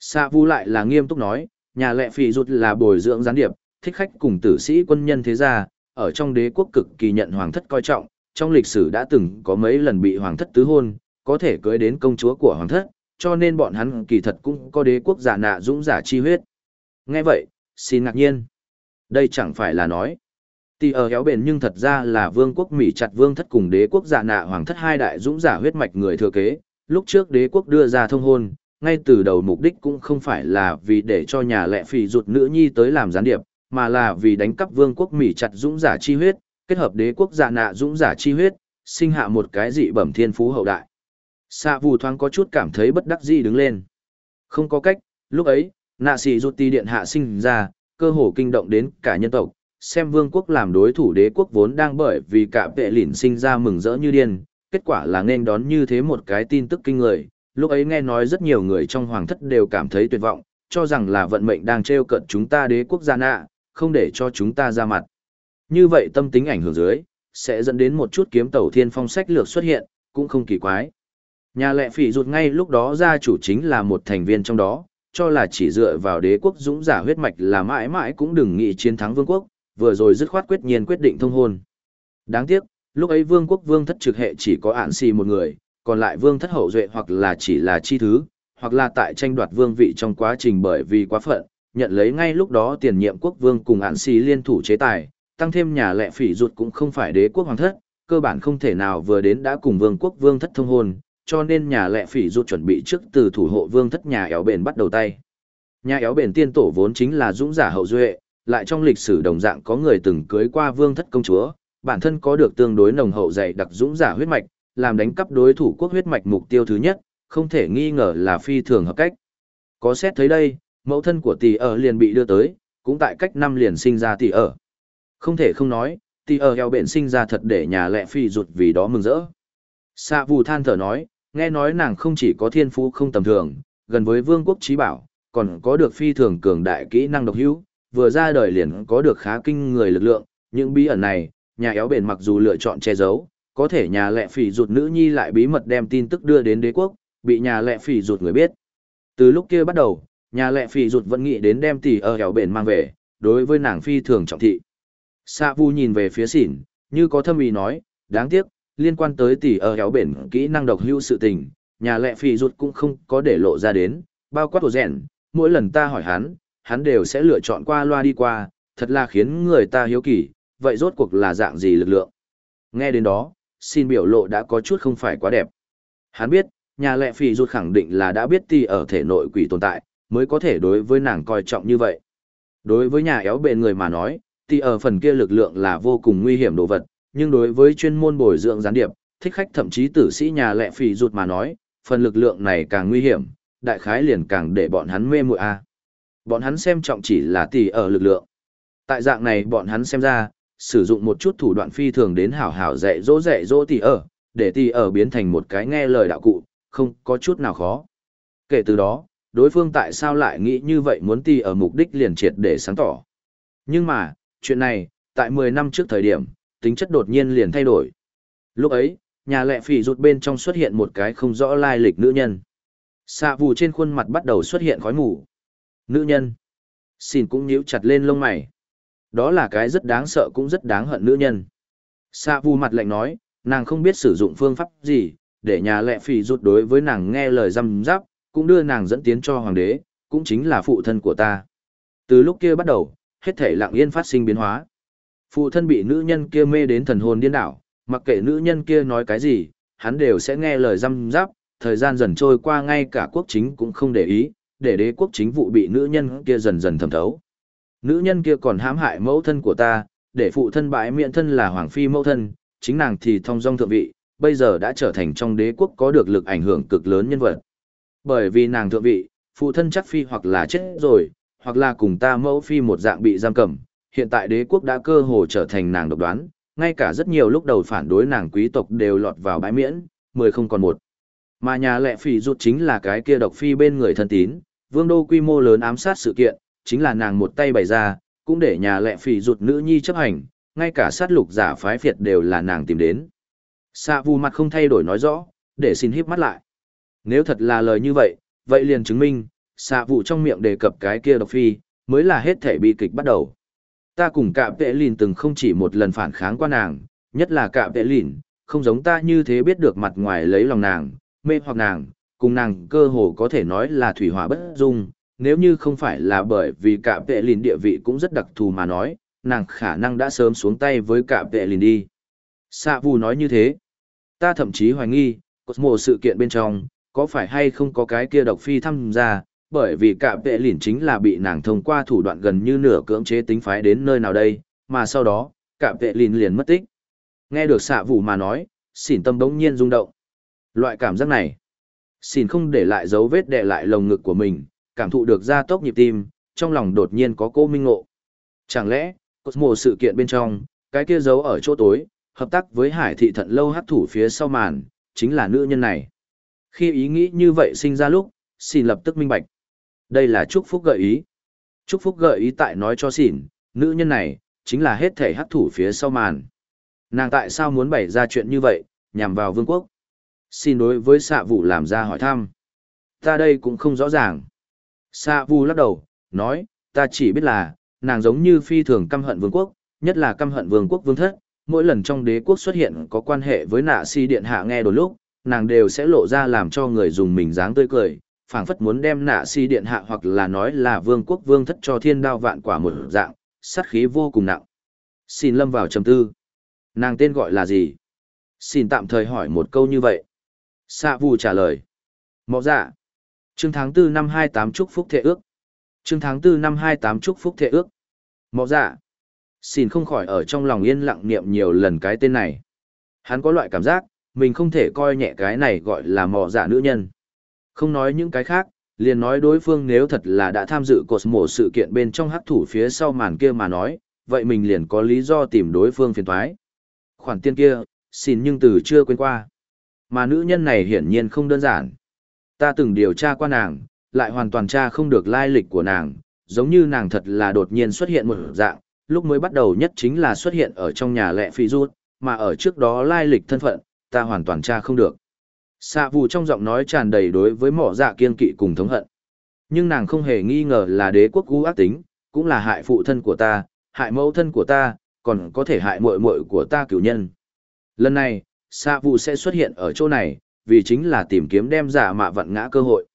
Sạ vù lại là nghiêm túc nói, nhà lệ phì rụt là bồi dưỡng gián điệp, thích khách cùng tử sĩ quân nhân thế gia, ở trong đế quốc cực kỳ nhận hoàng thất coi trọng, trong lịch sử đã từng có mấy lần bị hoàng thất tứ hôn, có thể cưới đến công chúa của hoàng thất, cho nên bọn hắn kỳ thật cũng có đế quốc giả nạ dũng giả chi huyết. Nghe vậy, xin ngạc nhiên. Đây chẳng phải là nói. Tỷ ở héo bền nhưng thật ra là vương quốc Mỹ chặt vương thất cùng đế quốc giả nạ hoàng thất hai đại dũng giả huyết mạch người thừa kế. Lúc trước đế quốc đưa ra thông hôn, ngay từ đầu mục đích cũng không phải là vì để cho nhà lệ phì ruột nữ nhi tới làm gián điệp, mà là vì đánh cắp vương quốc Mỹ chặt dũng giả chi huyết, kết hợp đế quốc giả nạ dũng giả chi huyết, sinh hạ một cái dị bẩm thiên phú hậu đại. Xạ vù thoáng có chút cảm thấy bất đắc dĩ đứng lên. Không có cách, lúc ấy, nạ sĩ rút ti điện hạ sinh ra, cơ hồ kinh động đến cả nhân tộc, xem vương quốc làm đối thủ đế quốc vốn đang bởi vì cả vệ lỉn sinh ra mừng rỡ như điên, kết quả là nên đón như thế một cái tin tức kinh người. Lúc ấy nghe nói rất nhiều người trong hoàng thất đều cảm thấy tuyệt vọng, cho rằng là vận mệnh đang trêu cận chúng ta đế quốc gia nạ, không để cho chúng ta ra mặt. Như vậy tâm tính ảnh hưởng dưới, sẽ dẫn đến một chút kiếm tàu thiên phong sách lược xuất hiện, cũng không kỳ quái. Nhà lệ phỉ rụt ngay lúc đó gia chủ chính là một thành viên trong đó, cho là chỉ dựa vào đế quốc dũng giả huyết mạch là mãi mãi cũng đừng nghĩ chiến thắng vương quốc, vừa rồi dứt khoát quyết nhiên quyết định thông hôn. Đáng tiếc, lúc ấy vương quốc vương thất trực hệ chỉ có ản xì một người, còn lại vương thất hậu duệ hoặc là chỉ là chi thứ, hoặc là tại tranh đoạt vương vị trong quá trình bởi vì quá phận, nhận lấy ngay lúc đó tiền nhiệm quốc vương cùng ạn xì liên thủ chế tài, tăng thêm nhà lệ phỉ ruột cũng không phải đế quốc hoàng thất, cơ bản không thể nào vừa đến đã cùng vương quốc vương thất thông hôn, cho nên nhà lệ phỉ ruột chuẩn bị trước từ thủ hộ vương thất nhà éo bền bắt đầu tay. Nhà éo bền tiên tổ vốn chính là dũng giả hậu duệ, lại trong lịch sử đồng dạng có người từng cưới qua vương thất công chúa, bản thân có được tương đối nồng hậu dày đặc dũng giả huyết mạch, làm đánh cắp đối thủ quốc huyết mạch mục tiêu thứ nhất, không thể nghi ngờ là phi thường hợp cách. Có xét thấy đây, mẫu thân của tỷ ở liền bị đưa tới, cũng tại cách năm liền sinh ra tỷ ở. Không thể không nói, tỷ ở eo bện sinh ra thật để nhà lệ phi rụt vì đó mừng rỡ. Xạ vù than thở nói, nghe nói nàng không chỉ có thiên phú không tầm thường, gần với vương quốc trí bảo, còn có được phi thường cường đại kỹ năng độc hữu, vừa ra đời liền có được khá kinh người lực lượng, những bí ẩn này, nhà éo bền mặc dù lựa chọn che giấu, có thể nhà lệ phỉ rụt nữ nhi lại bí mật đem tin tức đưa đến đế quốc, bị nhà lệ phỉ rụt người biết. Từ lúc kia bắt đầu, nhà lệ phi rụt vẫn nghĩ đến đem tỷ ở hẻo bền mang về, đối với nàng phi thường trọng thị. Sa vu nhìn về phía xỉn, như có thâm ý nói, đáng tiếc, liên quan tới tỷ ở hẻo bền kỹ năng độc hữu sự tình, nhà lệ phì rụt cũng không có để lộ ra đến, bao quát hồ rèn, mỗi lần ta hỏi hắn, hắn đều sẽ lựa chọn qua loa đi qua, thật là khiến người ta hiếu kỳ, vậy rốt cuộc là dạng gì lực lượng. Nghe đến đó, xin biểu lộ đã có chút không phải quá đẹp. Hắn biết, nhà lệ phì rụt khẳng định là đã biết tỷ ở thể nội quỷ tồn tại, mới có thể đối với nàng coi trọng như vậy. Đối với nhà éo bệ người mà nói, tỷ ở phần kia lực lượng là vô cùng nguy hiểm đồ vật, nhưng đối với chuyên môn bồi dưỡng gián điệp, thích khách thậm chí tử sĩ nhà lệ phì rụt mà nói, phần lực lượng này càng nguy hiểm, đại khái liền càng để bọn hắn mê muội a. À. Bọn hắn xem trọng chỉ là tỷ ở lực lượng. Tại dạng này bọn hắn xem ra, sử dụng một chút thủ đoạn phi thường đến hảo hảo dạy dỗ dạy dỗ tỷ ở, để tỷ ở biến thành một cái nghe lời đạo cụ, không có chút nào khó. Kể từ đó, đối phương tại sao lại nghĩ như vậy muốn ti ở mục đích liền triệt để sáng tỏ. Nhưng mà, chuyện này, tại 10 năm trước thời điểm, tính chất đột nhiên liền thay đổi. Lúc ấy, nhà lệ phỉ rụt bên trong xuất hiện một cái không rõ lai lịch nữ nhân. Xạ vù trên khuôn mặt bắt đầu xuất hiện khói mù. Nữ nhân. Xin cũng nhíu chặt lên lông mày. Đó là cái rất đáng sợ cũng rất đáng hận nữ nhân. Xạ vù mặt lạnh nói, nàng không biết sử dụng phương pháp gì, để nhà lệ phỉ rụt đối với nàng nghe lời răm giáp, cũng đưa nàng dẫn tiến cho hoàng đế, cũng chính là phụ thân của ta. Từ lúc kia bắt đầu, hết thể lặng yên phát sinh biến hóa. Phụ thân bị nữ nhân kia mê đến thần hồn điên đảo, Mặc kệ nữ nhân kia nói cái gì, hắn đều sẽ nghe lời răm giáp, thời gian dần trôi qua ngay cả quốc chính cũng không để ý, để đế quốc chính vụ bị nữ nhân kia dần dần thẩm thấu. Nữ nhân kia còn hãm hại mẫu thân của ta, để phụ thân bãi miệng thân là hoàng phi mẫu thân, chính nàng thì thông dong thượng vị, bây giờ đã trở thành trong đế quốc có được lực ảnh hưởng cực lớn nhân vật. Bởi vì nàng thượng vị, phụ thân chắc phi hoặc là chết rồi, hoặc là cùng ta mẫu phi một dạng bị giam cầm, hiện tại đế quốc đã cơ hồ trở thành nàng độc đoán, ngay cả rất nhiều lúc đầu phản đối nàng quý tộc đều lọt vào bãi miễn, mười không còn một. Mà nhà lệ phỉ rụt chính là cái kia độc phi bên người thân tín, vương đô quy mô lớn ám sát sự kiện, chính là nàng một tay bày ra, cũng để nhà lệ phỉ rụt nữ nhi chấp hành, ngay cả sát lục giả phái phiệt đều là nàng tìm đến. Xạ vu mặt không thay đổi nói rõ, để xin híp mắt lại. Nếu thật là lời như vậy, vậy liền chứng minh, xạ vụ trong miệng đề cập cái kia độc phi, mới là hết thể bi kịch bắt đầu. Ta cùng cạm vệ lìn từng không chỉ một lần phản kháng qua nàng, nhất là cạm vệ lìn, không giống ta như thế biết được mặt ngoài lấy lòng nàng, mê hoặc nàng, cùng nàng cơ hồ có thể nói là thủy hỏa bất dung, nếu như không phải là bởi vì cạm vệ lìn địa vị cũng rất đặc thù mà nói, nàng khả năng đã sớm xuống tay với cạm vệ lìn đi. Sạ vù nói như thế. Ta thậm chí hoài nghi, một sự kiện bên trong, có phải hay không có cái kia độc phi tham gia, bởi vì cả vệ lỉn chính là bị nàng thông qua thủ đoạn gần như nửa cưỡng chế tính phái đến nơi nào đây, mà sau đó, cả vệ lỉn liền mất tích. Nghe được xạ vụ mà nói, xỉn tâm bỗng nhiên rung động. Loại cảm giác này, xỉn không để lại dấu vết để lại lồng ngực của mình, cảm thụ được gia tốc nhịp tim, trong lòng đột nhiên có cô minh ngộ. Chẳng lẽ, Cosmo sự kiện bên trong, cái kia giấu ở chỗ tối, hợp tác với hải thị thận lâu hấp thủ phía sau màn, chính là nữ nhân này. Khi ý nghĩ như vậy sinh ra lúc, xin lập tức minh bạch. Đây là chúc phúc gợi ý. Chúc phúc gợi ý tại nói cho xỉn, nữ nhân này, chính là hết thể hắc thủ phía sau màn. Nàng tại sao muốn bày ra chuyện như vậy, nhằm vào vương quốc? Xin đối với xạ vụ làm ra hỏi thăm. Ta đây cũng không rõ ràng. Xạ vụ lắc đầu, nói, ta chỉ biết là, nàng giống như phi thường căm hận vương quốc, nhất là căm hận vương quốc vương thất, mỗi lần trong đế quốc xuất hiện có quan hệ với nạ si điện hạ nghe đôi lúc, nàng đều sẽ lộ ra làm cho người dùng mình dáng tươi cười, phảng phất muốn đem nạ si điện hạ hoặc là nói là vương quốc vương thất cho thiên đao vạn quả một dạng, sát khí vô cùng nặng. Xin lâm vào trầm tư. Nàng tên gọi là gì? Xin tạm thời hỏi một câu như vậy. Sa vù trả lời. Mọ dạ. Trương tháng 4 năm 28 chúc phúc thệ ước. Trương tháng 4 năm 28 chúc phúc thệ ước. Mọ dạ. Xin không khỏi ở trong lòng yên lặng niệm nhiều lần cái tên này. Hắn có loại cảm giác, mình không thể coi nhẹ cái này gọi là mò giả nữ nhân. Không nói những cái khác, liền nói đối phương nếu thật là đã tham dự cột mổ sự kiện bên trong hắc thủ phía sau màn kia mà nói, vậy mình liền có lý do tìm đối phương phiền thoái. Khoản tiên kia, xin nhưng từ chưa quên qua. Mà nữ nhân này hiển nhiên không đơn giản. Ta từng điều tra qua nàng, lại hoàn toàn tra không được lai lịch của nàng, giống như nàng thật là đột nhiên xuất hiện một dạng, lúc mới bắt đầu nhất chính là xuất hiện ở trong nhà lẹ phi rút, mà ở trước đó lai lịch thân phận, ta hoàn toàn tra không được. Xạ vù trong giọng nói tràn đầy đối với mỏ dạ kiên kỵ cùng thống hận. Nhưng nàng không hề nghi ngờ là đế quốc gu ác tính, cũng là hại phụ thân của ta, hại mẫu thân của ta, còn có thể hại muội muội của ta cửu nhân. Lần này, xạ vù sẽ xuất hiện ở chỗ này, vì chính là tìm kiếm đem giả mạ vặn ngã cơ hội.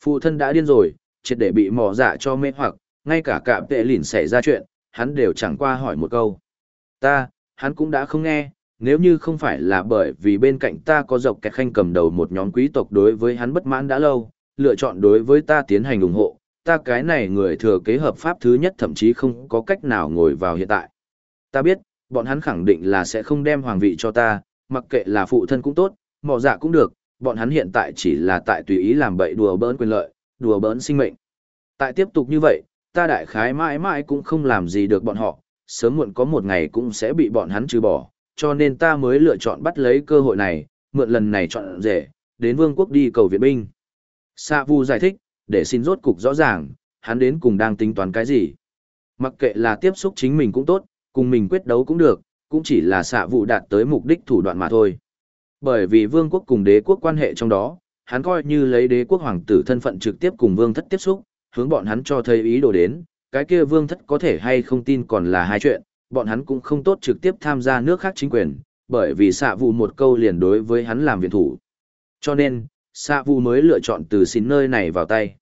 Phụ thân đã điên rồi, triệt để bị mỏ dạ cho mê hoặc, ngay cả cạm tệ lỉn xảy ra chuyện, hắn đều chẳng qua hỏi một câu. Ta, hắn cũng đã không nghe, nếu như không phải là bởi vì bên cạnh ta có dọc kẹt khanh cầm đầu một nhóm quý tộc đối với hắn bất mãn đã lâu, lựa chọn đối với ta tiến hành ủng hộ, ta cái này người thừa kế hợp pháp thứ nhất thậm chí không có cách nào ngồi vào hiện tại. Ta biết, bọn hắn khẳng định là sẽ không đem hoàng vị cho ta, mặc kệ là phụ thân cũng tốt, mọ dạ cũng được, bọn hắn hiện tại chỉ là tại tùy ý làm bậy đùa bỡn quyền lợi, đùa bỡn sinh mệnh. Tại tiếp tục như vậy, ta đại khái mãi mãi cũng không làm gì được bọn họ, sớm muộn có một ngày cũng sẽ bị bọn hắn trừ bỏ, cho nên ta mới lựa chọn bắt lấy cơ hội này, mượn lần này chọn rể, đến vương quốc đi cầu viện binh. Sa Vu giải thích, để xin rốt cục rõ ràng, hắn đến cùng đang tính toán cái gì. Mặc kệ là tiếp xúc chính mình cũng tốt, cùng mình quyết đấu cũng được, cũng chỉ là xạ vụ đạt tới mục đích thủ đoạn mà thôi. Bởi vì vương quốc cùng đế quốc quan hệ trong đó, hắn coi như lấy đế quốc hoàng tử thân phận trực tiếp cùng vương thất tiếp xúc, hướng bọn hắn cho thấy ý đồ đến, cái kia vương thất có thể hay không tin còn là hai chuyện, bọn hắn cũng không tốt trực tiếp tham gia nước khác chính quyền, bởi vì xạ vụ một câu liền đối với hắn làm viện thủ. Cho nên, xạ vụ mới lựa chọn từ xin nơi này vào tay.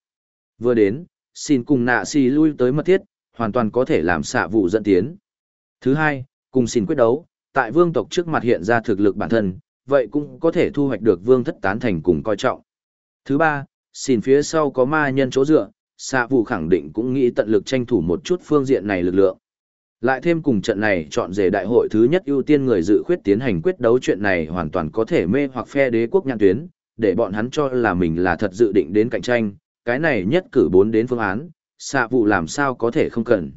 Vừa đến, xin cùng nạ xì lui tới mật thiết, hoàn toàn có thể làm xạ vụ dẫn tiến. Thứ hai, cùng xin quyết đấu, tại vương tộc trước mặt hiện ra thực lực bản thân, vậy cũng có thể thu hoạch được vương thất tán thành cùng coi trọng. Thứ ba, xin phía sau có ma nhân chỗ dựa, xạ vụ khẳng định cũng nghĩ tận lực tranh thủ một chút phương diện này lực lượng. Lại thêm cùng trận này chọn rể đại hội thứ nhất ưu tiên người dự khuyết tiến hành quyết đấu chuyện này hoàn toàn có thể mê hoặc phe đế quốc nhãn tuyến, để bọn hắn cho là mình là thật dự định đến cạnh tranh, cái này nhất cử bốn đến phương án, xạ vụ làm sao có thể không cần.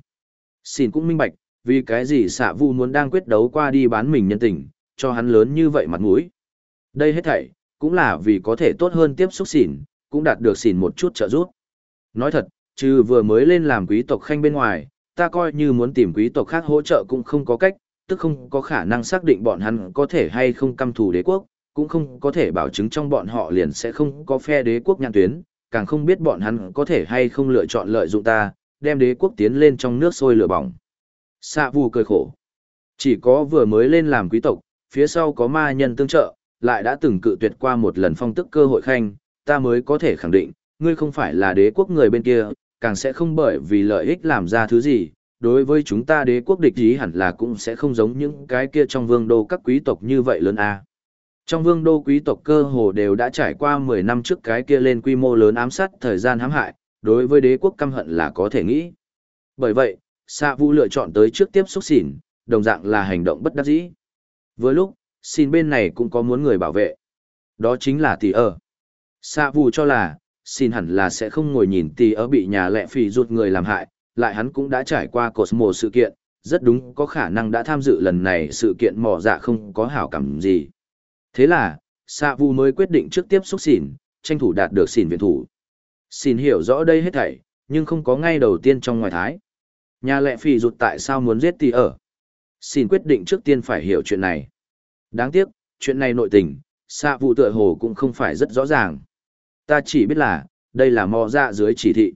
Xin cũng minh bạch, vì cái gì xạ vụ muốn đang quyết đấu qua đi bán mình nhân tình, cho hắn lớn như vậy mặt mũi. Đây hết thảy, cũng là vì có thể tốt hơn tiếp xúc xỉn, cũng đạt được xỉn một chút trợ giúp. Nói thật, trừ vừa mới lên làm quý tộc khanh bên ngoài, ta coi như muốn tìm quý tộc khác hỗ trợ cũng không có cách, tức không có khả năng xác định bọn hắn có thể hay không căm thù đế quốc, cũng không có thể bảo chứng trong bọn họ liền sẽ không có phe đế quốc nhãn tuyến, càng không biết bọn hắn có thể hay không lựa chọn lợi dụng ta, đem đế quốc tiến lên trong nước sôi lửa bỏng. Xạ vù cười khổ. Chỉ có vừa mới lên làm quý tộc, phía sau có ma nhân tương trợ, lại đã từng cự tuyệt qua một lần phong tức cơ hội khanh, ta mới có thể khẳng định, ngươi không phải là đế quốc người bên kia, càng sẽ không bởi vì lợi ích làm ra thứ gì, đối với chúng ta đế quốc địch ý hẳn là cũng sẽ không giống những cái kia trong vương đô các quý tộc như vậy lớn a. Trong vương đô quý tộc cơ hồ đều đã trải qua 10 năm trước cái kia lên quy mô lớn ám sát thời gian hãm hại, đối với đế quốc căm hận là có thể nghĩ. Bởi vậy, Sa Vũ lựa chọn tới trước tiếp xúc xỉn, đồng dạng là hành động bất đắc dĩ. Với lúc, xin bên này cũng có muốn người bảo vệ. Đó chính là tỷ ở. Sa Vũ cho là, xin hẳn là sẽ không ngồi nhìn Tì ở bị nhà lệ phì rụt người làm hại, lại hắn cũng đã trải qua cột mồ sự kiện, rất đúng có khả năng đã tham dự lần này sự kiện mỏ dạ không có hảo cảm gì. Thế là, Sa Vu mới quyết định trước tiếp xúc xỉn, tranh thủ đạt được xỉn viện thủ. Xỉn hiểu rõ đây hết thảy, nhưng không có ngay đầu tiên trong ngoài thái. Nhà lệ phì rụt tại sao muốn giết Tì ở. Xỉn quyết định trước tiên phải hiểu chuyện này. Đáng tiếc, chuyện này nội tình, Sa Vu tựa hồ cũng không phải rất rõ ràng. Ta chỉ biết là, đây là mò dạ dưới chỉ thị.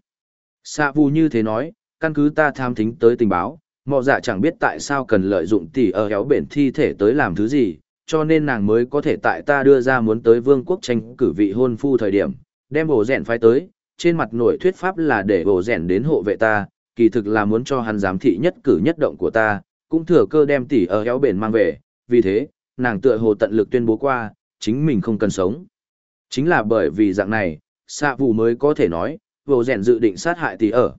Sa Vu như thế nói, căn cứ ta tham thính tới tình báo, mò dạ chẳng biết tại sao cần lợi dụng tỷ ở héo bển thi thể tới làm thứ gì, cho nên nàng mới có thể tại ta đưa ra muốn tới vương quốc tranh cử vị hôn phu thời điểm, đem bổ rèn phái tới, trên mặt nổi thuyết pháp là để bổ rèn đến hộ vệ ta, kỳ thực là muốn cho hắn giám thị nhất cử nhất động của ta, cũng thừa cơ đem tỷ ở héo bển mang về, vì thế, nàng tựa hồ tận lực tuyên bố qua, chính mình không cần sống. Chính là bởi vì dạng này, xạ vụ mới có thể nói, vô rèn dự định sát hại tỷ ở.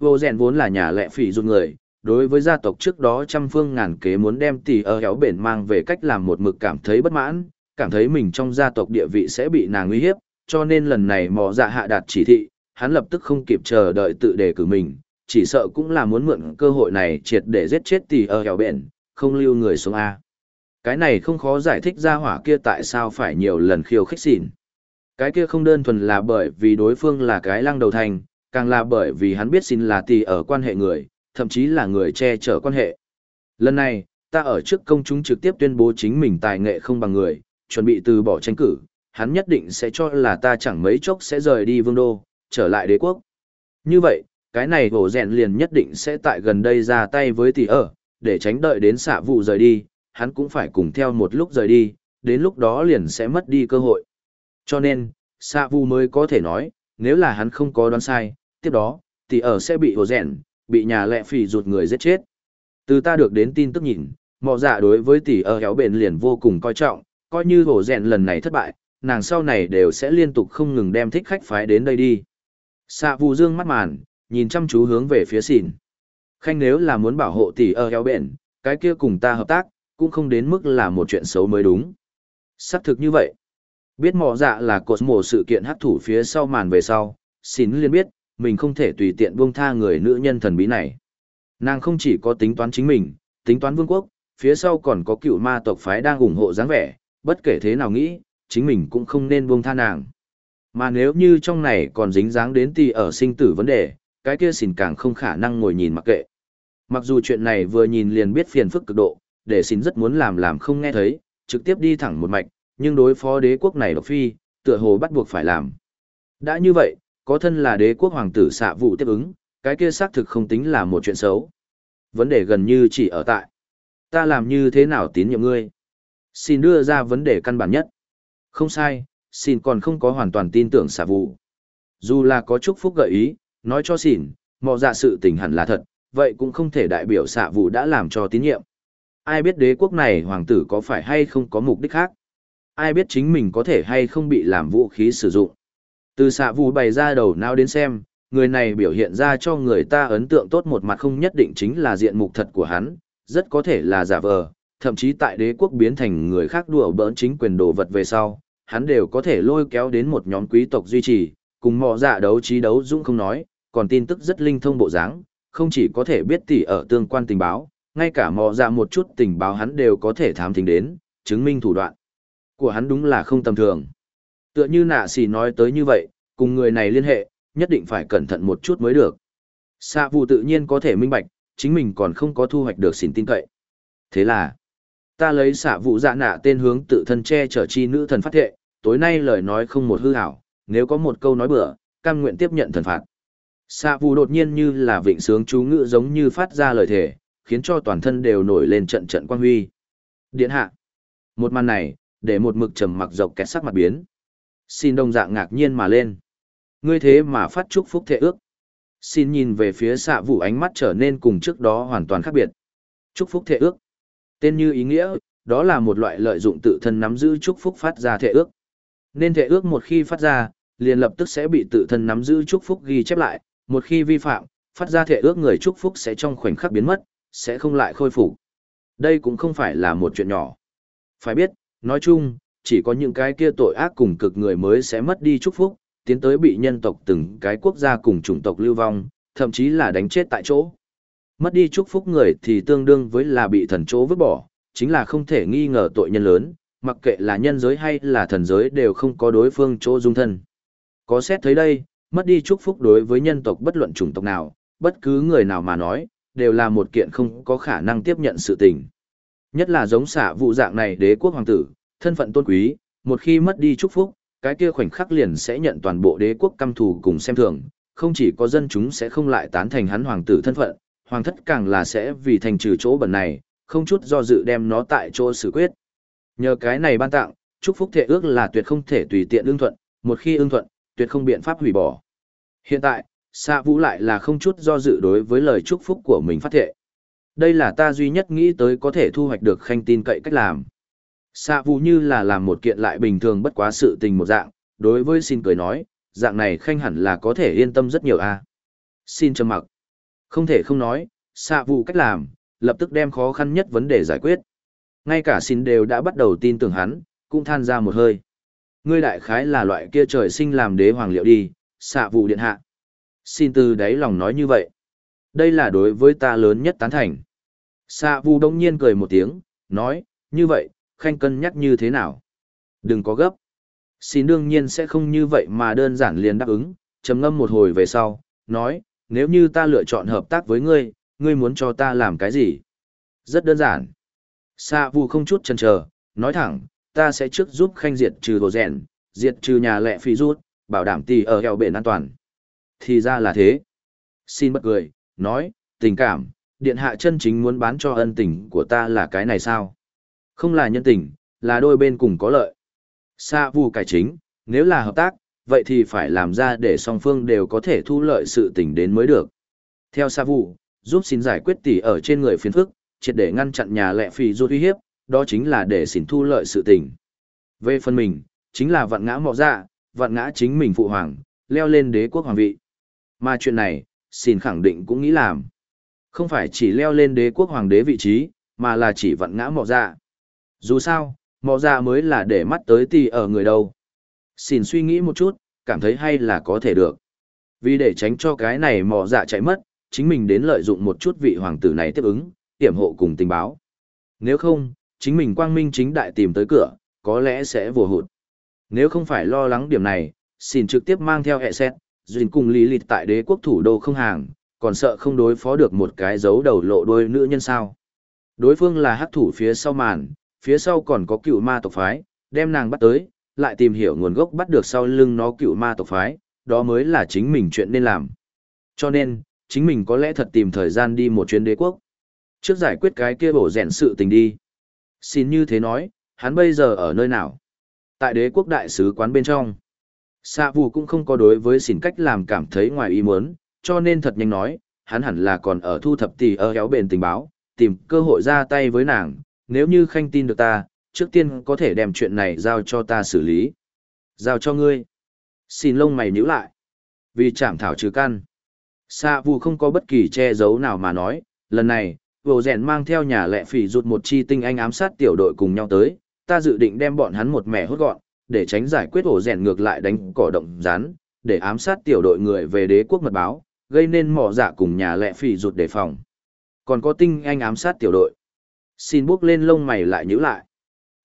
Vô rèn vốn là nhà lệ phỉ dùng người, đối với gia tộc trước đó trăm phương ngàn kế muốn đem tỷ ở héo bền mang về cách làm một mực cảm thấy bất mãn, cảm thấy mình trong gia tộc địa vị sẽ bị nàng uy hiếp, cho nên lần này mò dạ hạ đạt chỉ thị, hắn lập tức không kịp chờ đợi tự đề cử mình, chỉ sợ cũng là muốn mượn cơ hội này triệt để giết chết tỷ ở héo bền, không lưu người xuống A. Cái này không khó giải thích ra hỏa kia tại sao phải nhiều lần khiêu khích xỉn. Cái kia không đơn thuần là bởi vì đối phương là cái lăng đầu thành, càng là bởi vì hắn biết xin là tỷ ở quan hệ người, thậm chí là người che chở quan hệ. Lần này, ta ở trước công chúng trực tiếp tuyên bố chính mình tài nghệ không bằng người, chuẩn bị từ bỏ tranh cử, hắn nhất định sẽ cho là ta chẳng mấy chốc sẽ rời đi vương đô, trở lại đế quốc. Như vậy, cái này gỗ rèn liền nhất định sẽ tại gần đây ra tay với tỷ ở, để tránh đợi đến xạ vụ rời đi, hắn cũng phải cùng theo một lúc rời đi, đến lúc đó liền sẽ mất đi cơ hội. Cho nên, Sa Vu mới có thể nói, nếu là hắn không có đoán sai, tiếp đó, tỷ ở sẽ bị hồ rèn, bị nhà lẹ phỉ rụt người giết chết. Từ ta được đến tin tức nhìn, mọ dạ đối với tỷ ở héo bền liền vô cùng coi trọng, coi như hồ rèn lần này thất bại, nàng sau này đều sẽ liên tục không ngừng đem thích khách phái đến đây đi. Sa Vu dương mắt màn, nhìn chăm chú hướng về phía xỉn. Khanh nếu là muốn bảo hộ tỷ ở héo bền, cái kia cùng ta hợp tác, cũng không đến mức là một chuyện xấu mới đúng. Xác thực như vậy. Biết mọ dạ là cột mổ sự kiện hắc thủ phía sau màn về sau, xin liền biết, mình không thể tùy tiện buông tha người nữ nhân thần bí này. Nàng không chỉ có tính toán chính mình, tính toán vương quốc, phía sau còn có cựu ma tộc phái đang ủng hộ dáng vẻ, bất kể thế nào nghĩ, chính mình cũng không nên buông tha nàng. Mà nếu như trong này còn dính dáng đến tì ở sinh tử vấn đề, cái kia xin càng không khả năng ngồi nhìn mặc kệ. Mặc dù chuyện này vừa nhìn liền biết phiền phức cực độ, để xin rất muốn làm làm không nghe thấy, trực tiếp đi thẳng một mạch, nhưng đối phó đế quốc này độc phi, tựa hồ bắt buộc phải làm. Đã như vậy, có thân là đế quốc hoàng tử xạ vụ tiếp ứng, cái kia xác thực không tính là một chuyện xấu. Vấn đề gần như chỉ ở tại. Ta làm như thế nào tín nhiệm ngươi? Xin đưa ra vấn đề căn bản nhất. Không sai, xin còn không có hoàn toàn tin tưởng xạ vụ. Dù là có chúc phúc gợi ý, nói cho xin, mò dạ sự tình hẳn là thật, vậy cũng không thể đại biểu xạ vụ đã làm cho tín nhiệm. Ai biết đế quốc này hoàng tử có phải hay không có mục đích khác? Ai biết chính mình có thể hay không bị làm vũ khí sử dụng? Từ xạ vũ bày ra đầu não đến xem, người này biểu hiện ra cho người ta ấn tượng tốt một mặt không nhất định chính là diện mục thật của hắn, rất có thể là giả vờ, thậm chí tại đế quốc biến thành người khác đùa bỡn chính quyền đồ vật về sau, hắn đều có thể lôi kéo đến một nhóm quý tộc duy trì, cùng mò dạ đấu trí đấu dũng không nói, còn tin tức rất linh thông bộ dáng, không chỉ có thể biết tỉ ở tương quan tình báo, ngay cả mò dạ một chút tình báo hắn đều có thể thám thính đến, chứng minh thủ đoạn của hắn đúng là không tầm thường. Tựa như nạ xì nói tới như vậy, cùng người này liên hệ, nhất định phải cẩn thận một chút mới được. Xạ vụ tự nhiên có thể minh bạch, chính mình còn không có thu hoạch được xỉn tin cậy. Thế là, ta lấy xạ vụ dạ nạ tên hướng tự thân che chở chi nữ thần phát thệ, tối nay lời nói không một hư hảo, nếu có một câu nói bừa, cam nguyện tiếp nhận thần phạt. Xạ vụ đột nhiên như là vịnh sướng chú ngữ giống như phát ra lời thể, khiến cho toàn thân đều nổi lên trận trận quan huy. Điện hạ. Một màn này, để một mực trầm mặc dọc kẹt sắc mặt biến. Xin đồng dạng ngạc nhiên mà lên. Ngươi thế mà phát chúc phúc thệ ước. Xin nhìn về phía xạ vụ ánh mắt trở nên cùng trước đó hoàn toàn khác biệt. Chúc phúc thệ ước. Tên như ý nghĩa, đó là một loại lợi dụng tự thân nắm giữ chúc phúc phát ra thệ ước. Nên thệ ước một khi phát ra, liền lập tức sẽ bị tự thân nắm giữ chúc phúc ghi chép lại, một khi vi phạm, phát ra thệ ước người chúc phúc sẽ trong khoảnh khắc biến mất, sẽ không lại khôi phục. Đây cũng không phải là một chuyện nhỏ. Phải biết, nói chung, chỉ có những cái kia tội ác cùng cực người mới sẽ mất đi chúc phúc, tiến tới bị nhân tộc từng cái quốc gia cùng chủng tộc lưu vong, thậm chí là đánh chết tại chỗ. Mất đi chúc phúc người thì tương đương với là bị thần chỗ vứt bỏ, chính là không thể nghi ngờ tội nhân lớn, mặc kệ là nhân giới hay là thần giới đều không có đối phương chỗ dung thân. Có xét thấy đây, mất đi chúc phúc đối với nhân tộc bất luận chủng tộc nào, bất cứ người nào mà nói, đều là một kiện không có khả năng tiếp nhận sự tình. Nhất là giống xạ vụ dạng này đế quốc hoàng tử, thân phận tôn quý, một khi mất đi chúc phúc, cái kia khoảnh khắc liền sẽ nhận toàn bộ đế quốc căm thù cùng xem thường, không chỉ có dân chúng sẽ không lại tán thành hắn hoàng tử thân phận, hoàng thất càng là sẽ vì thành trừ chỗ bẩn này, không chút do dự đem nó tại chỗ xử quyết. Nhờ cái này ban tặng, chúc phúc thệ ước là tuyệt không thể tùy tiện ưng thuận, một khi ưng thuận, tuyệt không biện pháp hủy bỏ. Hiện tại, Sa Vũ lại là không chút do dự đối với lời chúc phúc của mình phát thệ. Đây là ta duy nhất nghĩ tới có thể thu hoạch được khanh tin cậy cách làm. Sa vụ như là làm một kiện lại bình thường bất quá sự tình một dạng, đối với xin cười nói, dạng này khanh hẳn là có thể yên tâm rất nhiều a. Xin trầm mặc. Không thể không nói, Sa vụ cách làm, lập tức đem khó khăn nhất vấn đề giải quyết. Ngay cả xin đều đã bắt đầu tin tưởng hắn, cũng than ra một hơi. Ngươi đại khái là loại kia trời sinh làm đế hoàng liệu đi, xạ vụ điện hạ. Xin từ đáy lòng nói như vậy. Đây là đối với ta lớn nhất tán thành. Sa Vu đông nhiên cười một tiếng, nói, như vậy, khanh cân nhắc như thế nào? Đừng có gấp. Xin đương nhiên sẽ không như vậy mà đơn giản liền đáp ứng, trầm ngâm một hồi về sau, nói, nếu như ta lựa chọn hợp tác với ngươi, ngươi muốn cho ta làm cái gì? Rất đơn giản. Sa Vu không chút chần chờ, nói thẳng, ta sẽ trước giúp khanh diệt trừ đồ rèn, diệt trừ nhà lệ phi rút, bảo đảm tỷ ở heo bền an toàn. Thì ra là thế. Xin bất cười, nói, tình cảm, điện hạ chân chính muốn bán cho ân tình của ta là cái này sao? Không là nhân tình, là đôi bên cùng có lợi. Sa Vu cải chính, nếu là hợp tác, vậy thì phải làm ra để song phương đều có thể thu lợi sự tình đến mới được. Theo Sa Vu, giúp xin giải quyết tỷ ở trên người phiền phức, triệt để ngăn chặn nhà lệ phì rút uy hiếp, đó chính là để xin thu lợi sự tình. Về phần mình, chính là vạn ngã mọ dạ, vạn ngã chính mình phụ hoàng, leo lên đế quốc hoàng vị. Mà chuyện này, xin khẳng định cũng nghĩ làm. Không phải chỉ leo lên đế quốc hoàng đế vị trí, mà là chỉ vận ngã mọ dạ. Dù sao, mọ dạ mới là để mắt tới tì ở người đâu. Xin suy nghĩ một chút, cảm thấy hay là có thể được. Vì để tránh cho cái này mọ dạ chạy mất, chính mình đến lợi dụng một chút vị hoàng tử này tiếp ứng, tiểm hộ cùng tình báo. Nếu không, chính mình quang minh chính đại tìm tới cửa, có lẽ sẽ vùa hụt. Nếu không phải lo lắng điểm này, xin trực tiếp mang theo hệ xét, duyên cùng lý lịch tại đế quốc thủ đô không hàng, còn sợ không đối phó được một cái dấu đầu lộ đôi nữ nhân sao. Đối phương là hắc thủ phía sau màn, phía sau còn có cựu ma tộc phái, đem nàng bắt tới, lại tìm hiểu nguồn gốc bắt được sau lưng nó cựu ma tộc phái, đó mới là chính mình chuyện nên làm. Cho nên, chính mình có lẽ thật tìm thời gian đi một chuyến đế quốc. Trước giải quyết cái kia bổ rèn sự tình đi. Xin như thế nói, hắn bây giờ ở nơi nào? Tại đế quốc đại sứ quán bên trong. Sạ Vù cũng không có đối với xỉn cách làm cảm thấy ngoài ý muốn, cho nên thật nhanh nói, hắn hẳn là còn ở thu thập tỷ ở héo bền tình báo, tìm cơ hội ra tay với nàng, nếu như khanh tin được ta, trước tiên có thể đem chuyện này giao cho ta xử lý. Giao cho ngươi. Xin lông mày nhíu lại. Vì chảm thảo trừ căn. Sạ vù không có bất kỳ che giấu nào mà nói, lần này, vô rèn mang theo nhà lệ phỉ rụt một chi tinh anh ám sát tiểu đội cùng nhau tới, ta dự định đem bọn hắn một mẻ hốt gọn, để tránh giải quyết ổ rèn ngược lại đánh cỏ động rán, để ám sát tiểu đội người về đế quốc mật báo, gây nên mỏ giả cùng nhà lệ phỉ rụt đề phòng. Còn có tinh anh ám sát tiểu đội. Xin bước lên lông mày lại nhíu lại.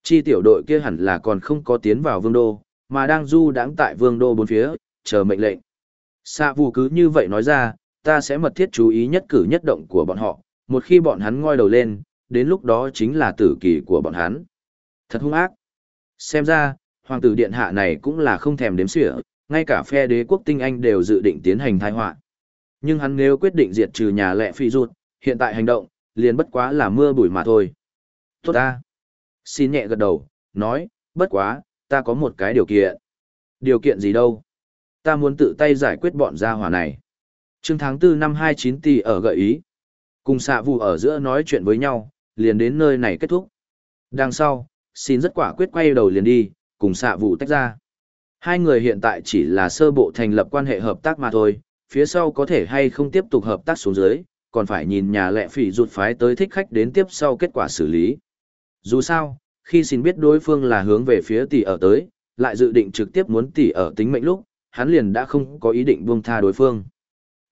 Chi tiểu đội kia hẳn là còn không có tiến vào vương đô, mà đang du đãng tại vương đô bốn phía, chờ mệnh lệnh. Sa vũ cứ như vậy nói ra, ta sẽ mật thiết chú ý nhất cử nhất động của bọn họ, một khi bọn hắn ngoi đầu lên, đến lúc đó chính là tử kỳ của bọn hắn. Thật hung ác. Xem ra, hoàng tử điện hạ này cũng là không thèm đếm xỉa, ngay cả phe đế quốc tinh anh đều dự định tiến hành thai họa. Nhưng hắn nếu quyết định diệt trừ nhà lệ phi rụt, hiện tại hành động, liền bất quá là mưa bụi mà thôi. Tốt ta. Xin nhẹ gật đầu, nói, bất quá, ta có một cái điều kiện. Điều kiện gì đâu? Ta muốn tự tay giải quyết bọn gia hỏa này. Trương tháng 4 năm 29 tỷ ở gợi ý. Cùng xạ vụ ở giữa nói chuyện với nhau, liền đến nơi này kết thúc. Đằng sau, xin rất quả quyết quay đầu liền đi, cùng xạ vụ tách ra. Hai người hiện tại chỉ là sơ bộ thành lập quan hệ hợp tác mà thôi, phía sau có thể hay không tiếp tục hợp tác xuống dưới, còn phải nhìn nhà lệ phỉ rụt phái tới thích khách đến tiếp sau kết quả xử lý. Dù sao, khi xin biết đối phương là hướng về phía tỷ ở tới, lại dự định trực tiếp muốn tỷ ở tính mệnh lúc, hắn liền đã không có ý định buông tha đối phương.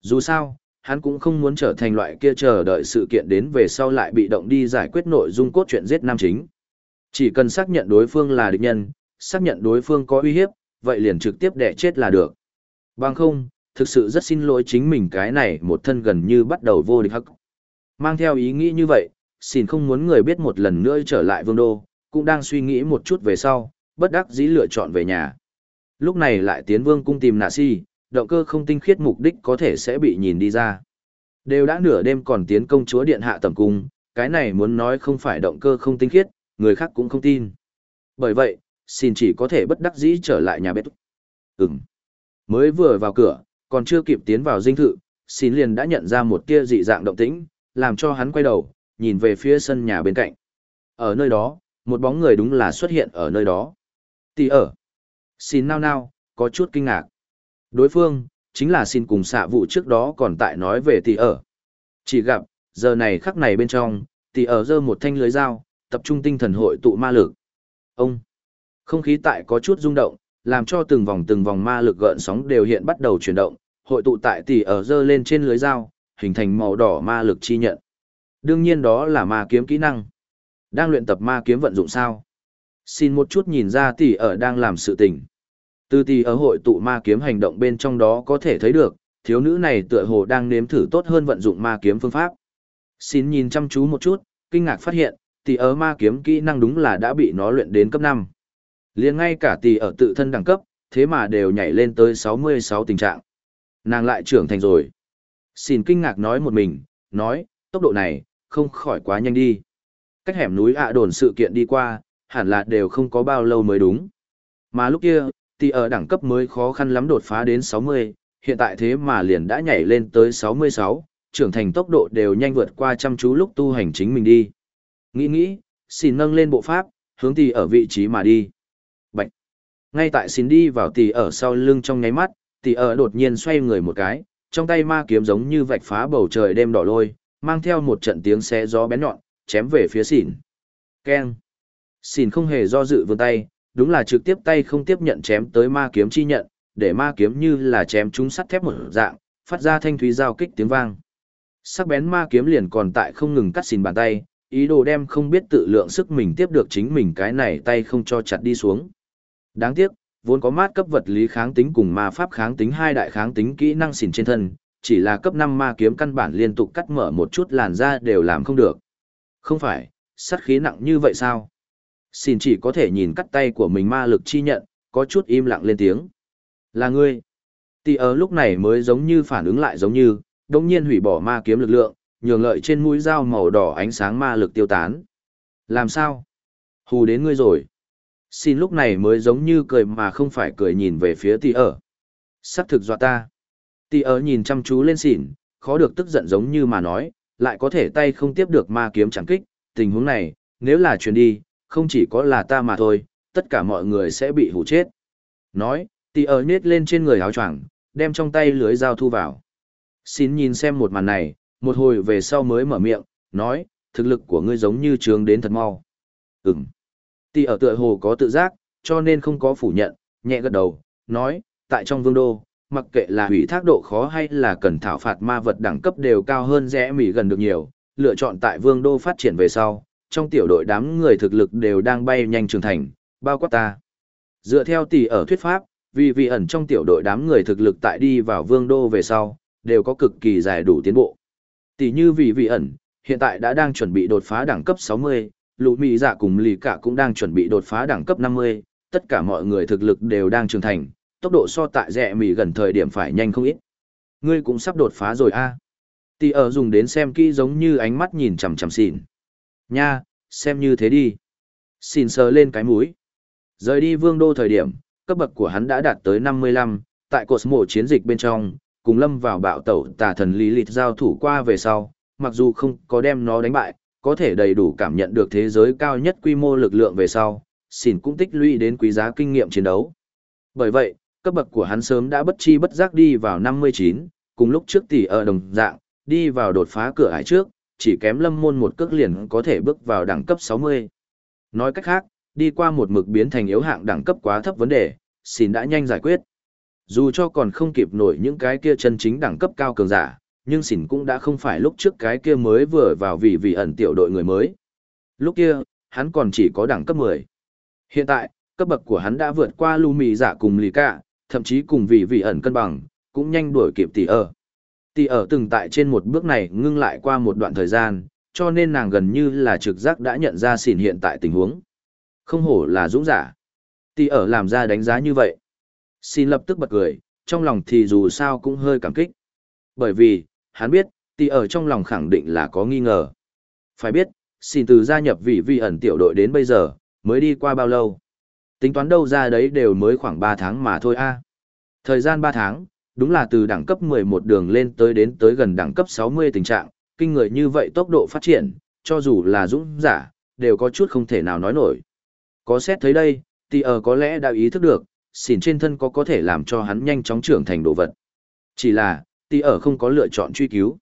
Dù sao, hắn cũng không muốn trở thành loại kia chờ đợi sự kiện đến về sau lại bị động đi giải quyết nội dung cốt truyện giết nam chính. Chỉ cần xác nhận đối phương là địch nhân, xác nhận đối phương có uy hiếp, vậy liền trực tiếp đẻ chết là được. Bằng không, thực sự rất xin lỗi chính mình cái này một thân gần như bắt đầu vô địch hắc. Mang theo ý nghĩ như vậy, xin không muốn người biết một lần nữa trở lại vương đô, cũng đang suy nghĩ một chút về sau, bất đắc dĩ lựa chọn về nhà. Lúc này lại tiến vương cung tìm nạ si, động cơ không tinh khiết mục đích có thể sẽ bị nhìn đi ra. Đều đã nửa đêm còn tiến công chúa điện hạ tầm cung, cái này muốn nói không phải động cơ không tinh khiết, người khác cũng không tin. Bởi vậy, xin chỉ có thể bất đắc dĩ trở lại nhà bếp. Ừm. Mới vừa vào cửa, còn chưa kịp tiến vào dinh thự, xin liền đã nhận ra một tia dị dạng động tĩnh, làm cho hắn quay đầu, nhìn về phía sân nhà bên cạnh. Ở nơi đó, một bóng người đúng là xuất hiện ở nơi đó. Tỷ ở. Xin nao nao, có chút kinh ngạc. Đối phương, chính là xin cùng xạ vụ trước đó còn tại nói về tỷ ở. Chỉ gặp, giờ này khắc này bên trong, tỷ ở giơ một thanh lưới dao, tập trung tinh thần hội tụ ma lực. Ông. Không khí tại có chút rung động, làm cho từng vòng từng vòng ma lực gợn sóng đều hiện bắt đầu chuyển động, hội tụ tại tỷ ở dơ lên trên lưới dao, hình thành màu đỏ ma lực chi nhận. Đương nhiên đó là ma kiếm kỹ năng. Đang luyện tập ma kiếm vận dụng sao? Xin một chút nhìn ra tỷ ở đang làm sự tình. Từ tỷ ở hội tụ ma kiếm hành động bên trong đó có thể thấy được, thiếu nữ này tựa hồ đang nếm thử tốt hơn vận dụng ma kiếm phương pháp. Xin nhìn chăm chú một chút, kinh ngạc phát hiện, tỷ ở ma kiếm kỹ năng đúng là đã bị nó luyện đến cấp 5 liền ngay cả tỷ ở tự thân đẳng cấp, thế mà đều nhảy lên tới 66 tình trạng. Nàng lại trưởng thành rồi. Xin kinh ngạc nói một mình, nói, tốc độ này, không khỏi quá nhanh đi. Cách hẻm núi ạ đồn sự kiện đi qua, hẳn là đều không có bao lâu mới đúng. Mà lúc kia, tỷ ở đẳng cấp mới khó khăn lắm đột phá đến 60, hiện tại thế mà liền đã nhảy lên tới 66, trưởng thành tốc độ đều nhanh vượt qua chăm chú lúc tu hành chính mình đi. Nghĩ nghĩ, xin nâng lên bộ pháp, hướng tỷ ở vị trí mà đi. Ngay tại xin đi vào tỷ ở sau lưng trong nháy mắt, tỷ ở đột nhiên xoay người một cái, trong tay ma kiếm giống như vạch phá bầu trời đêm đỏ lôi, mang theo một trận tiếng xé gió bén nhọn, chém về phía xỉn. Keng! Xỉn không hề do dự vươn tay, đúng là trực tiếp tay không tiếp nhận chém tới ma kiếm chi nhận, để ma kiếm như là chém chúng sắt thép một dạng, phát ra thanh thúy giao kích tiếng vang. Sắc bén ma kiếm liền còn tại không ngừng cắt xỉn bàn tay, ý đồ đem không biết tự lượng sức mình tiếp được chính mình cái này tay không cho chặt đi xuống. Đáng tiếc, vốn có mát cấp vật lý kháng tính cùng ma pháp kháng tính hai đại kháng tính kỹ năng xỉn trên thân, chỉ là cấp 5 ma kiếm căn bản liên tục cắt mở một chút làn da đều làm không được. Không phải, sát khí nặng như vậy sao? Xin chỉ có thể nhìn cắt tay của mình ma lực chi nhận, có chút im lặng lên tiếng. Là ngươi. Tì ở lúc này mới giống như phản ứng lại giống như, đồng nhiên hủy bỏ ma kiếm lực lượng, nhường lợi trên mũi dao màu đỏ ánh sáng ma lực tiêu tán. Làm sao? Hù đến ngươi rồi. Xin lúc này mới giống như cười mà không phải cười nhìn về phía tỷ ở. Sắc thực dọa ta. tỷ ở nhìn chăm chú lên xỉn, khó được tức giận giống như mà nói, lại có thể tay không tiếp được ma kiếm chẳng kích, tình huống này, nếu là chuyển đi, không chỉ có là ta mà thôi, tất cả mọi người sẽ bị hủ chết. Nói, tỷ ở nhét lên trên người áo choàng, đem trong tay lưới dao thu vào. Xin nhìn xem một màn này, một hồi về sau mới mở miệng, nói, thực lực của ngươi giống như trường đến thật mau. Ừm tỷ ở tựa hồ có tự giác, cho nên không có phủ nhận, nhẹ gật đầu, nói, tại trong vương đô, mặc kệ là hủy thác độ khó hay là cần thảo phạt ma vật đẳng cấp đều cao hơn rẽ mỉ gần được nhiều, lựa chọn tại vương đô phát triển về sau, trong tiểu đội đám người thực lực đều đang bay nhanh trưởng thành, bao quát ta. Dựa theo tỷ ở thuyết pháp, vì vị ẩn trong tiểu đội đám người thực lực tại đi vào vương đô về sau, đều có cực kỳ dài đủ tiến bộ. Tỷ như vì vị ẩn, hiện tại đã đang chuẩn bị đột phá đẳng cấp 60, lũ mỹ dạ cùng lì cả cũng đang chuẩn bị đột phá đẳng cấp 50, tất cả mọi người thực lực đều đang trưởng thành, tốc độ so tại rẻ mỹ gần thời điểm phải nhanh không ít. Ngươi cũng sắp đột phá rồi a. Tỷ ở dùng đến xem kỹ giống như ánh mắt nhìn chằm chằm xỉn. Nha, xem như thế đi. Xỉn sờ lên cái mũi. Rời đi vương đô thời điểm, cấp bậc của hắn đã đạt tới 55, tại Cosmo chiến dịch bên trong, cùng lâm vào bạo tẩu tà thần lý lịch giao thủ qua về sau, mặc dù không có đem nó đánh bại, có thể đầy đủ cảm nhận được thế giới cao nhất quy mô lực lượng về sau, xỉn cũng tích lũy đến quý giá kinh nghiệm chiến đấu. Bởi vậy, cấp bậc của hắn sớm đã bất chi bất giác đi vào 59, cùng lúc trước tỷ ở đồng dạng, đi vào đột phá cửa ải trước, chỉ kém lâm môn một cước liền có thể bước vào đẳng cấp 60. Nói cách khác, đi qua một mực biến thành yếu hạng đẳng cấp quá thấp vấn đề, xin đã nhanh giải quyết. Dù cho còn không kịp nổi những cái kia chân chính đẳng cấp cao cường giả, nhưng xỉn cũng đã không phải lúc trước cái kia mới vừa vào vì vì ẩn tiểu đội người mới. Lúc kia, hắn còn chỉ có đẳng cấp 10. Hiện tại, cấp bậc của hắn đã vượt qua lưu mì giả dạ cùng lì cả, thậm chí cùng vì vì ẩn cân bằng, cũng nhanh đuổi kịp tỷ ở. Tỷ ở từng tại trên một bước này ngưng lại qua một đoạn thời gian, cho nên nàng gần như là trực giác đã nhận ra xỉn hiện tại tình huống. Không hổ là dũng giả. Tỷ ở làm ra đánh giá như vậy. Xin lập tức bật cười, trong lòng thì dù sao cũng hơi cảm kích. Bởi vì, hắn biết, tỷ ở trong lòng khẳng định là có nghi ngờ. Phải biết, xin từ gia nhập vị vi ẩn tiểu đội đến bây giờ, mới đi qua bao lâu. Tính toán đâu ra đấy đều mới khoảng 3 tháng mà thôi a. Thời gian 3 tháng, đúng là từ đẳng cấp 11 đường lên tới đến tới gần đẳng cấp 60 tình trạng, kinh người như vậy tốc độ phát triển, cho dù là dũng giả, đều có chút không thể nào nói nổi. Có xét thấy đây, tỷ ở có lẽ đã ý thức được, xỉn trên thân có có thể làm cho hắn nhanh chóng trưởng thành đồ vật. Chỉ là, tỷ ở không có lựa chọn truy cứu.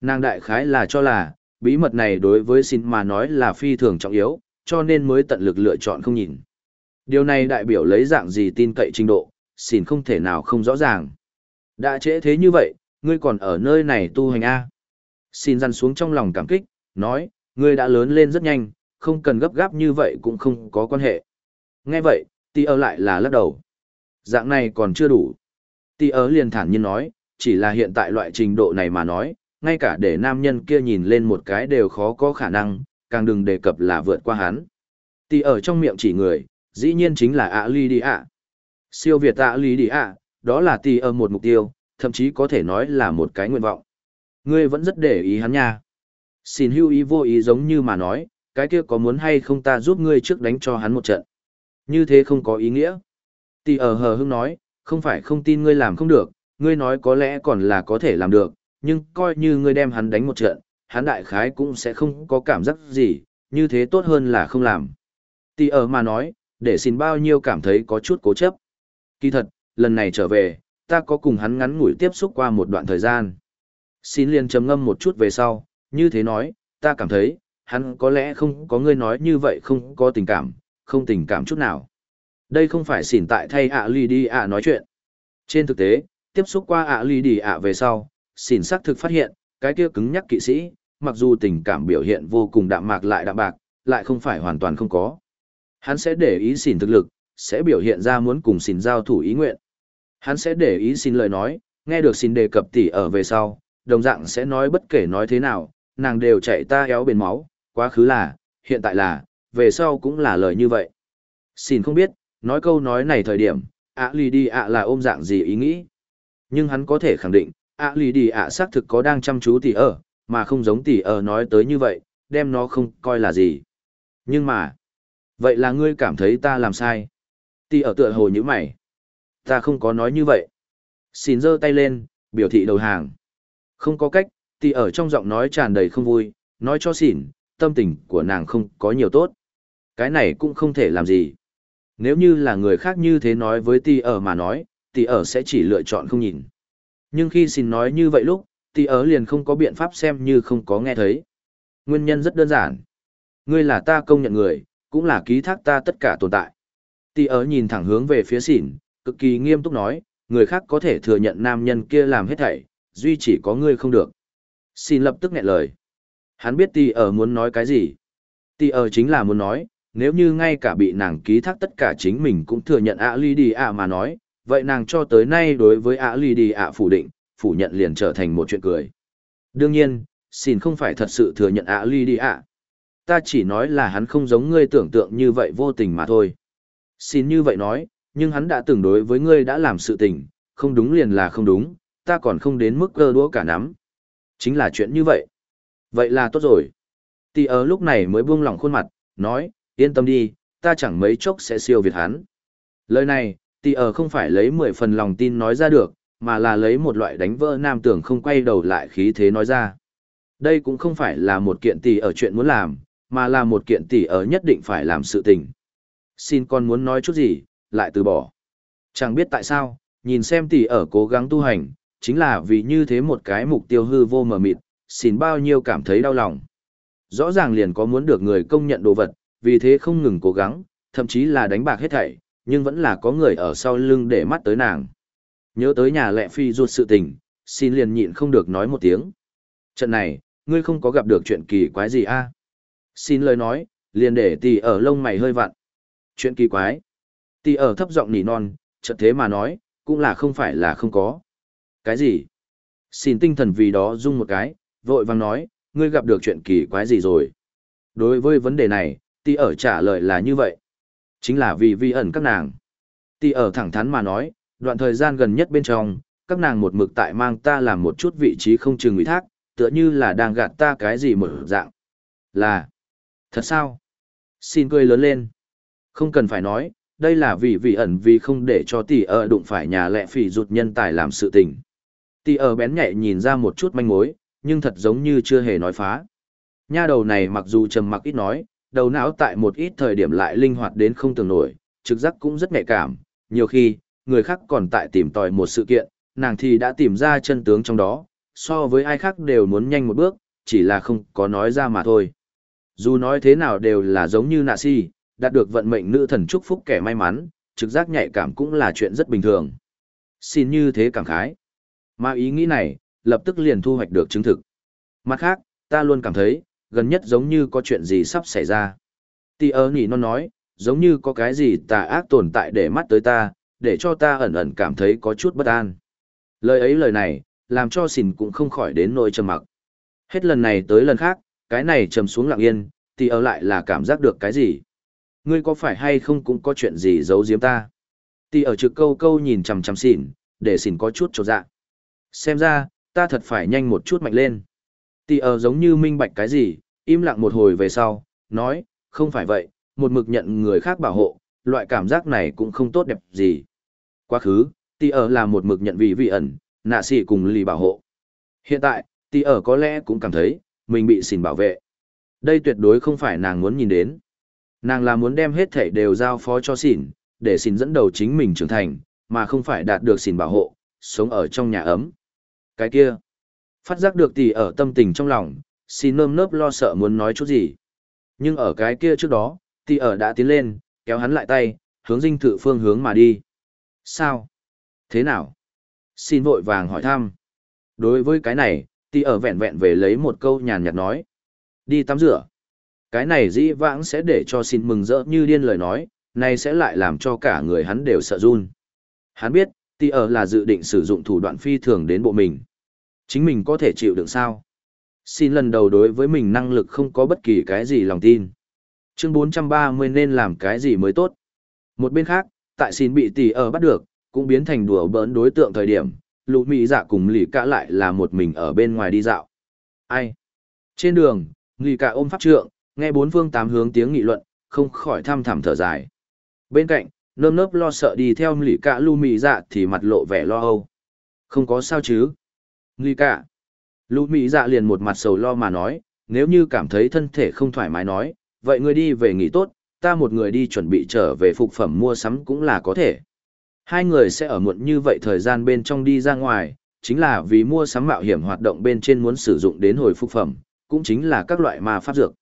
Nàng đại khái là cho là, bí mật này đối với xin mà nói là phi thường trọng yếu, cho nên mới tận lực lựa chọn không nhìn. Điều này đại biểu lấy dạng gì tin cậy trình độ, xin không thể nào không rõ ràng. Đã trễ thế như vậy, ngươi còn ở nơi này tu hành A. Xin răn xuống trong lòng cảm kích, nói, ngươi đã lớn lên rất nhanh, không cần gấp gáp như vậy cũng không có quan hệ. Nghe vậy, tì ở lại là lắc đầu. Dạng này còn chưa đủ. Tì ở liền thản nhiên nói, chỉ là hiện tại loại trình độ này mà nói, ngay cả để nam nhân kia nhìn lên một cái đều khó có khả năng, càng đừng đề cập là vượt qua hắn. Tì ở trong miệng chỉ người, dĩ nhiên chính là ạ ly đi ạ. Siêu Việt ạ ly đi ạ, đó là tì ở một mục tiêu, thậm chí có thể nói là một cái nguyện vọng. Ngươi vẫn rất để ý hắn nha. Xin hưu ý vô ý giống như mà nói, cái kia có muốn hay không ta giúp ngươi trước đánh cho hắn một trận. Như thế không có ý nghĩa. Tì ở hờ hưng nói, không phải không tin ngươi làm không được, ngươi nói có lẽ còn là có thể làm được, nhưng coi như ngươi đem hắn đánh một trận, hắn đại khái cũng sẽ không có cảm giác gì, như thế tốt hơn là không làm. Tì ở mà nói, để xin bao nhiêu cảm thấy có chút cố chấp. Kỳ thật, lần này trở về, ta có cùng hắn ngắn ngủi tiếp xúc qua một đoạn thời gian. Xin liền trầm ngâm một chút về sau, như thế nói, ta cảm thấy, hắn có lẽ không có ngươi nói như vậy không có tình cảm, không tình cảm chút nào. Đây không phải xỉn tại thay ạ ly đi ạ nói chuyện. Trên thực tế, tiếp xúc qua ạ lì đi ạ về sau, xỉn xác thực phát hiện, cái kia cứng nhắc kỵ sĩ, mặc dù tình cảm biểu hiện vô cùng đạm mạc lại đạm bạc, lại không phải hoàn toàn không có. Hắn sẽ để ý xỉn thực lực, sẽ biểu hiện ra muốn cùng xỉn giao thủ ý nguyện. Hắn sẽ để ý xin lời nói, nghe được xin đề cập tỉ ở về sau, đồng dạng sẽ nói bất kể nói thế nào, nàng đều chạy ta éo bền máu, quá khứ là, hiện tại là, về sau cũng là lời như vậy. Xin không biết, nói câu nói này thời điểm, ạ lì đi ạ là ôm dạng gì ý nghĩ. Nhưng hắn có thể khẳng định, ạ lì đi ạ xác thực có đang chăm chú tỉ ở, mà không giống tỉ ở nói tới như vậy, đem nó không coi là gì. Nhưng mà, vậy là ngươi cảm thấy ta làm sai. Tỉ ở tựa hồ như mày. Ta không có nói như vậy. Xin giơ tay lên, biểu thị đầu hàng. Không có cách, tỉ ở trong giọng nói tràn đầy không vui, nói cho xỉn, tâm tình của nàng không có nhiều tốt. Cái này cũng không thể làm gì. Nếu như là người khác như thế nói với tỷ ở mà nói, tỷ ở sẽ chỉ lựa chọn không nhìn. Nhưng khi xin nói như vậy lúc, tỷ ở liền không có biện pháp xem như không có nghe thấy. Nguyên nhân rất đơn giản. Ngươi là ta công nhận người, cũng là ký thác ta tất cả tồn tại. Tỷ ở nhìn thẳng hướng về phía xỉn, cực kỳ nghiêm túc nói, người khác có thể thừa nhận nam nhân kia làm hết thảy, duy chỉ có ngươi không được. Xin lập tức nghẹn lời. Hắn biết tỷ ở muốn nói cái gì. Tỷ ở chính là muốn nói, nếu như ngay cả bị nàng ký thác tất cả chính mình cũng thừa nhận ạ ly đi ạ mà nói, vậy nàng cho tới nay đối với ạ ly đi ạ phủ định, phủ nhận liền trở thành một chuyện cười. Đương nhiên, xin không phải thật sự thừa nhận ạ ly đi ạ. Ta chỉ nói là hắn không giống ngươi tưởng tượng như vậy vô tình mà thôi. Xin như vậy nói, nhưng hắn đã từng đối với ngươi đã làm sự tình, không đúng liền là không đúng, ta còn không đến mức cơ đũa cả nắm. Chính là chuyện như vậy. Vậy là tốt rồi. Tì ở lúc này mới buông lỏng khuôn mặt, nói, yên tâm đi, ta chẳng mấy chốc sẽ siêu việt hắn. Lời này, tì ở không phải lấy 10 phần lòng tin nói ra được, mà là lấy một loại đánh vỡ nam tưởng không quay đầu lại khí thế nói ra. Đây cũng không phải là một kiện tỷ ở chuyện muốn làm, mà là một kiện tỷ ở nhất định phải làm sự tình. Xin con muốn nói chút gì, lại từ bỏ. Chẳng biết tại sao, nhìn xem tỷ ở cố gắng tu hành, chính là vì như thế một cái mục tiêu hư vô mờ mịt, xin bao nhiêu cảm thấy đau lòng. Rõ ràng liền có muốn được người công nhận đồ vật, vì thế không ngừng cố gắng, thậm chí là đánh bạc hết thảy, nhưng vẫn là có người ở sau lưng để mắt tới nàng. Nhớ tới nhà lệ phi ruột sự tình, xin liền nhịn không được nói một tiếng. Trận này, ngươi không có gặp được chuyện kỳ quái gì a? À? Xin lời nói, liền để tỷ ở lông mày hơi vặn. Chuyện kỳ quái. Tỷ ở thấp giọng nỉ non, trận thế mà nói, cũng là không phải là không có. Cái gì? Xin tinh thần vì đó rung một cái, vội vàng nói, ngươi gặp được chuyện kỳ quái gì rồi? Đối với vấn đề này, tỷ ở trả lời là như vậy. Chính là vì vi ẩn các nàng. Tỷ ở thẳng thắn mà nói, đoạn thời gian gần nhất bên trong, các nàng một mực tại mang ta làm một chút vị trí không chừng ủy thác, tựa như là đang gạt ta cái gì một dạng. Là, thật sao? Xin cười lớn lên. Không cần phải nói, đây là vì vị ẩn vì không để cho tỷ ở đụng phải nhà lệ phỉ rụt nhân tài làm sự tình. Tỷ ở bén nhạy nhìn ra một chút manh mối, nhưng thật giống như chưa hề nói phá. Nha đầu này mặc dù trầm mặc ít nói, đầu não tại một ít thời điểm lại linh hoạt đến không tưởng nổi, trực giác cũng rất nhạy cảm, nhiều khi, người khác còn tại tìm tòi một sự kiện, nàng thì đã tìm ra chân tướng trong đó, so với ai khác đều muốn nhanh một bước, chỉ là không có nói ra mà thôi. Dù nói thế nào đều là giống như nạ si, đạt được vận mệnh nữ thần chúc phúc kẻ may mắn, trực giác nhạy cảm cũng là chuyện rất bình thường. Xin như thế cảm khái. Mà ý nghĩ này, lập tức liền thu hoạch được chứng thực. Mặt khác, ta luôn cảm thấy, gần nhất giống như có chuyện gì sắp xảy ra. Tì ơ nhỉ nó nói, giống như có cái gì tà ác tồn tại để mắt tới ta, để cho ta ẩn ẩn cảm thấy có chút bất an. Lời ấy lời này, làm cho xỉn cũng không khỏi đến nỗi trầm mặc. Hết lần này tới lần khác, cái này trầm xuống lặng yên, tì ở lại là cảm giác được cái gì. Ngươi có phải hay không cũng có chuyện gì giấu giếm ta. Tì ở trực câu câu nhìn chằm chằm xỉn, để xỉn có chút trột dạ. Xem ra, ta thật phải nhanh một chút mạnh lên. Tì ở giống như minh bạch cái gì, im lặng một hồi về sau, nói, không phải vậy, một mực nhận người khác bảo hộ, loại cảm giác này cũng không tốt đẹp gì. Quá khứ, tì ở là một mực nhận vị vị ẩn, nạ sĩ cùng lì bảo hộ. Hiện tại, tì ở có lẽ cũng cảm thấy, mình bị xỉn bảo vệ. Đây tuyệt đối không phải nàng muốn nhìn đến. Nàng là muốn đem hết thể đều giao phó cho xỉn, để xỉn dẫn đầu chính mình trưởng thành, mà không phải đạt được xỉn bảo hộ, sống ở trong nhà ấm. Cái kia, phát giác được tỷ ở tâm tình trong lòng, xin nơm nớp lo sợ muốn nói chút gì. Nhưng ở cái kia trước đó, tỷ ở đã tiến lên, kéo hắn lại tay, hướng dinh thự phương hướng mà đi. Sao? Thế nào? Xin vội vàng hỏi thăm. Đối với cái này, tỷ ở vẹn vẹn về lấy một câu nhàn nhạt nói. Đi tắm rửa. Cái này dĩ vãng sẽ để cho xin mừng rỡ như điên lời nói, này sẽ lại làm cho cả người hắn đều sợ run. Hắn biết, tỷ ở là dự định sử dụng thủ đoạn phi thường đến bộ mình. Chính mình có thể chịu được sao? Xin lần đầu đối với mình năng lực không có bất kỳ cái gì lòng tin. Chương 430 nên làm cái gì mới tốt. Một bên khác, tại xin bị tỷ ở bắt được, cũng biến thành đùa bỡn đối tượng thời điểm, lũ mỹ dạ cùng lì cả lại là một mình ở bên ngoài đi dạo. Ai? Trên đường, lì cả ôm pháp trượng, nghe bốn phương tám hướng tiếng nghị luận, không khỏi thăm thẳm thở dài. Bên cạnh, nơm nớp lo sợ đi theo lì cả lũ mỹ dạ thì mặt lộ vẻ lo âu. Không có sao chứ? Nghi cả. Lũ Mỹ dạ liền một mặt sầu lo mà nói, nếu như cảm thấy thân thể không thoải mái nói, vậy ngươi đi về nghỉ tốt, ta một người đi chuẩn bị trở về phục phẩm mua sắm cũng là có thể. Hai người sẽ ở muộn như vậy thời gian bên trong đi ra ngoài, chính là vì mua sắm mạo hiểm hoạt động bên trên muốn sử dụng đến hồi phục phẩm, cũng chính là các loại ma pháp dược.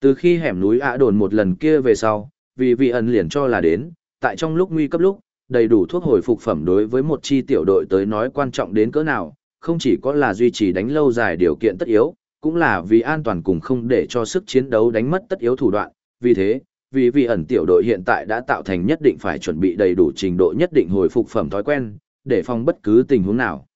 Từ khi hẻm núi ạ đồn một lần kia về sau, vì vị ẩn liền cho là đến, tại trong lúc nguy cấp lúc, đầy đủ thuốc hồi phục phẩm đối với một chi tiểu đội tới nói quan trọng đến cỡ nào, không chỉ có là duy trì đánh lâu dài điều kiện tất yếu, cũng là vì an toàn cùng không để cho sức chiến đấu đánh mất tất yếu thủ đoạn, vì thế, vì vị ẩn tiểu đội hiện tại đã tạo thành nhất định phải chuẩn bị đầy đủ trình độ nhất định hồi phục phẩm thói quen, để phòng bất cứ tình huống nào.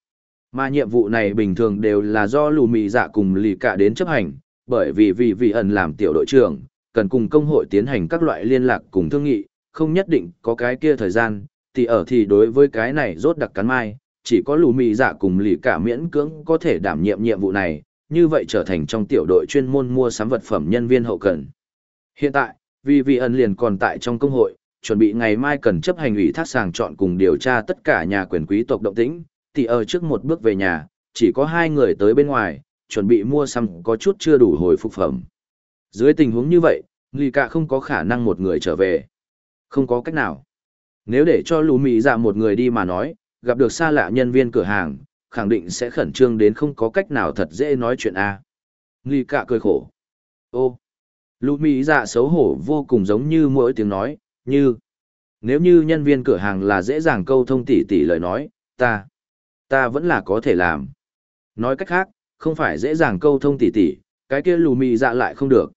Mà nhiệm vụ này bình thường đều là do lù mì dạ cùng lì cả đến chấp hành, bởi vì vì vị ẩn làm tiểu đội trưởng, cần cùng công hội tiến hành các loại liên lạc cùng thương nghị, không nhất định có cái kia thời gian, thì ở thì đối với cái này rốt đặc cắn mai, chỉ có lù mì dạ cùng lì cả miễn cưỡng có thể đảm nhiệm nhiệm vụ này, như vậy trở thành trong tiểu đội chuyên môn mua sắm vật phẩm nhân viên hậu cần. Hiện tại, vì vị ẩn liền còn tại trong công hội, chuẩn bị ngày mai cần chấp hành ủy thác sàng chọn cùng điều tra tất cả nhà quyền quý tộc động tĩnh, thì ở trước một bước về nhà, chỉ có hai người tới bên ngoài, chuẩn bị mua sắm có chút chưa đủ hồi phục phẩm. Dưới tình huống như vậy, Lì Cả không có khả năng một người trở về. Không có cách nào. Nếu để cho lù mị dạ một người đi mà nói, gặp được xa lạ nhân viên cửa hàng, khẳng định sẽ khẩn trương đến không có cách nào thật dễ nói chuyện a. À. Lì Cả cười khổ. Ô, lũ mỹ dạ xấu hổ vô cùng giống như mỗi tiếng nói, như nếu như nhân viên cửa hàng là dễ dàng câu thông tỉ tỉ lời nói, ta, ta vẫn là có thể làm. Nói cách khác, không phải dễ dàng câu thông tỉ tỉ, cái kia lù mị dạ lại không được.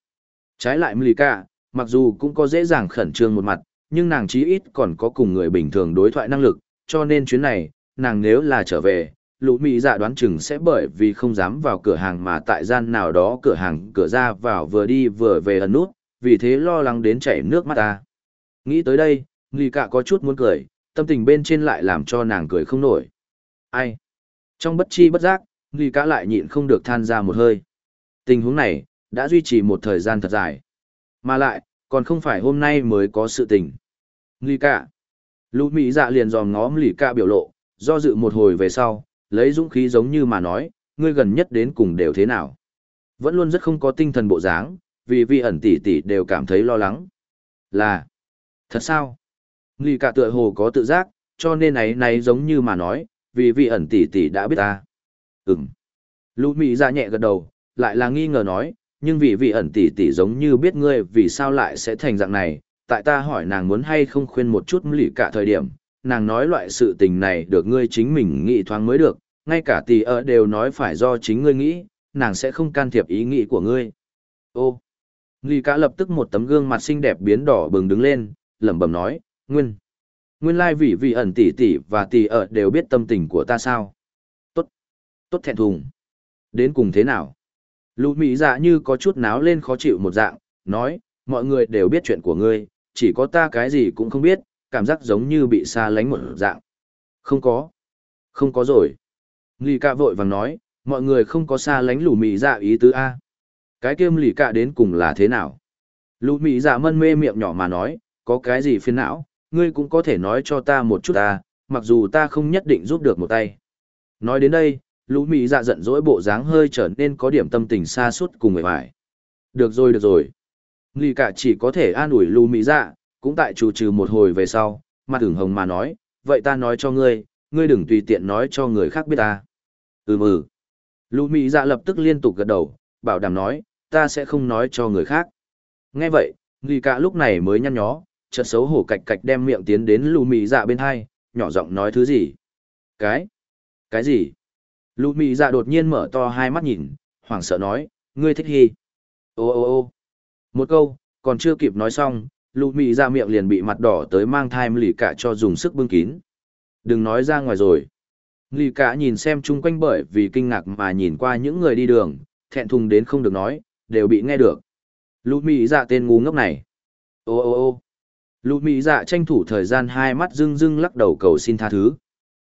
Trái lại Mlika, mặc dù cũng có dễ dàng khẩn trương một mặt, nhưng nàng chí ít còn có cùng người bình thường đối thoại năng lực, cho nên chuyến này, nàng nếu là trở về, lũ mỹ dạ đoán chừng sẽ bởi vì không dám vào cửa hàng mà tại gian nào đó cửa hàng cửa ra vào vừa đi vừa về ẩn nút, vì thế lo lắng đến chảy nước mắt ta. Nghĩ tới đây, Nghi Cạ có chút muốn cười, tâm tình bên trên lại làm cho nàng cười không nổi. Ai? Trong bất chi bất giác, Nghi Cạ lại nhịn không được than ra một hơi. Tình huống này, đã duy trì một thời gian thật dài. Mà lại, còn không phải hôm nay mới có sự tình. Nghi cả. Lũ Mỹ dạ liền dòm ngó lì cả biểu lộ, do dự một hồi về sau, lấy dũng khí giống như mà nói, ngươi gần nhất đến cùng đều thế nào. Vẫn luôn rất không có tinh thần bộ dáng, vì vi ẩn tỷ tỷ đều cảm thấy lo lắng. Là, thật sao? lì cả tựa hồ có tự giác, cho nên ấy này giống như mà nói, vì vi ẩn tỷ tỷ đã biết ta. Ừm. Lũ Mỹ dạ nhẹ gật đầu, lại là nghi ngờ nói, nhưng vì vị ẩn tỷ tỷ giống như biết ngươi vì sao lại sẽ thành dạng này, tại ta hỏi nàng muốn hay không khuyên một chút lì cả thời điểm, nàng nói loại sự tình này được ngươi chính mình nghĩ thoáng mới được, ngay cả tỷ ở đều nói phải do chính ngươi nghĩ, nàng sẽ không can thiệp ý nghĩ của ngươi. Ô, lì cả lập tức một tấm gương mặt xinh đẹp biến đỏ bừng đứng lên, lẩm bẩm nói, nguyên, nguyên lai vị vị ẩn tỷ tỷ và tỷ ở đều biết tâm tình của ta sao. Tốt, tốt thẹn thùng. Đến cùng thế nào? Lũ Mỹ dạ như có chút náo lên khó chịu một dạng, nói, mọi người đều biết chuyện của ngươi, chỉ có ta cái gì cũng không biết, cảm giác giống như bị xa lánh một dạng. Không có. Không có rồi. Lì cạ vội vàng nói, mọi người không có xa lánh lũ mì dạ ý tứ A. Cái kiêm lì cạ đến cùng là thế nào? Lũ mì dạ mân mê miệng nhỏ mà nói, có cái gì phiền não, ngươi cũng có thể nói cho ta một chút ta, mặc dù ta không nhất định giúp được một tay. Nói đến đây, lũ mị dạ giận dỗi bộ dáng hơi trở nên có điểm tâm tình xa suốt cùng người vải được rồi được rồi nghi cả chỉ có thể an ủi lù mỹ dạ cũng tại chủ trừ một hồi về sau mặt ửng hồng mà nói vậy ta nói cho ngươi ngươi đừng tùy tiện nói cho người khác biết ta. Ừ ừ. Lù mỹ dạ lập tức liên tục gật đầu bảo đảm nói ta sẽ không nói cho người khác. Nghe vậy nghi cả lúc này mới nhăn nhó chợt xấu hổ cạch cạch đem miệng tiến đến lù mỹ dạ bên hai nhỏ giọng nói thứ gì? Cái? Cái gì? Lù mỹ dạ đột nhiên mở to hai mắt nhìn, hoảng sợ nói, ngươi thích hy. Ô ô ô một câu, còn chưa kịp nói xong, lụ mị ra miệng liền bị mặt đỏ tới mang thai lì cả cho dùng sức bưng kín. Đừng nói ra ngoài rồi. Lì cả nhìn xem chung quanh bởi vì kinh ngạc mà nhìn qua những người đi đường, thẹn thùng đến không được nói, đều bị nghe được. Lụ mị dạ tên ngu ngốc này. Ô ô ô lụ mị dạ tranh thủ thời gian hai mắt rưng rưng lắc đầu cầu xin tha thứ.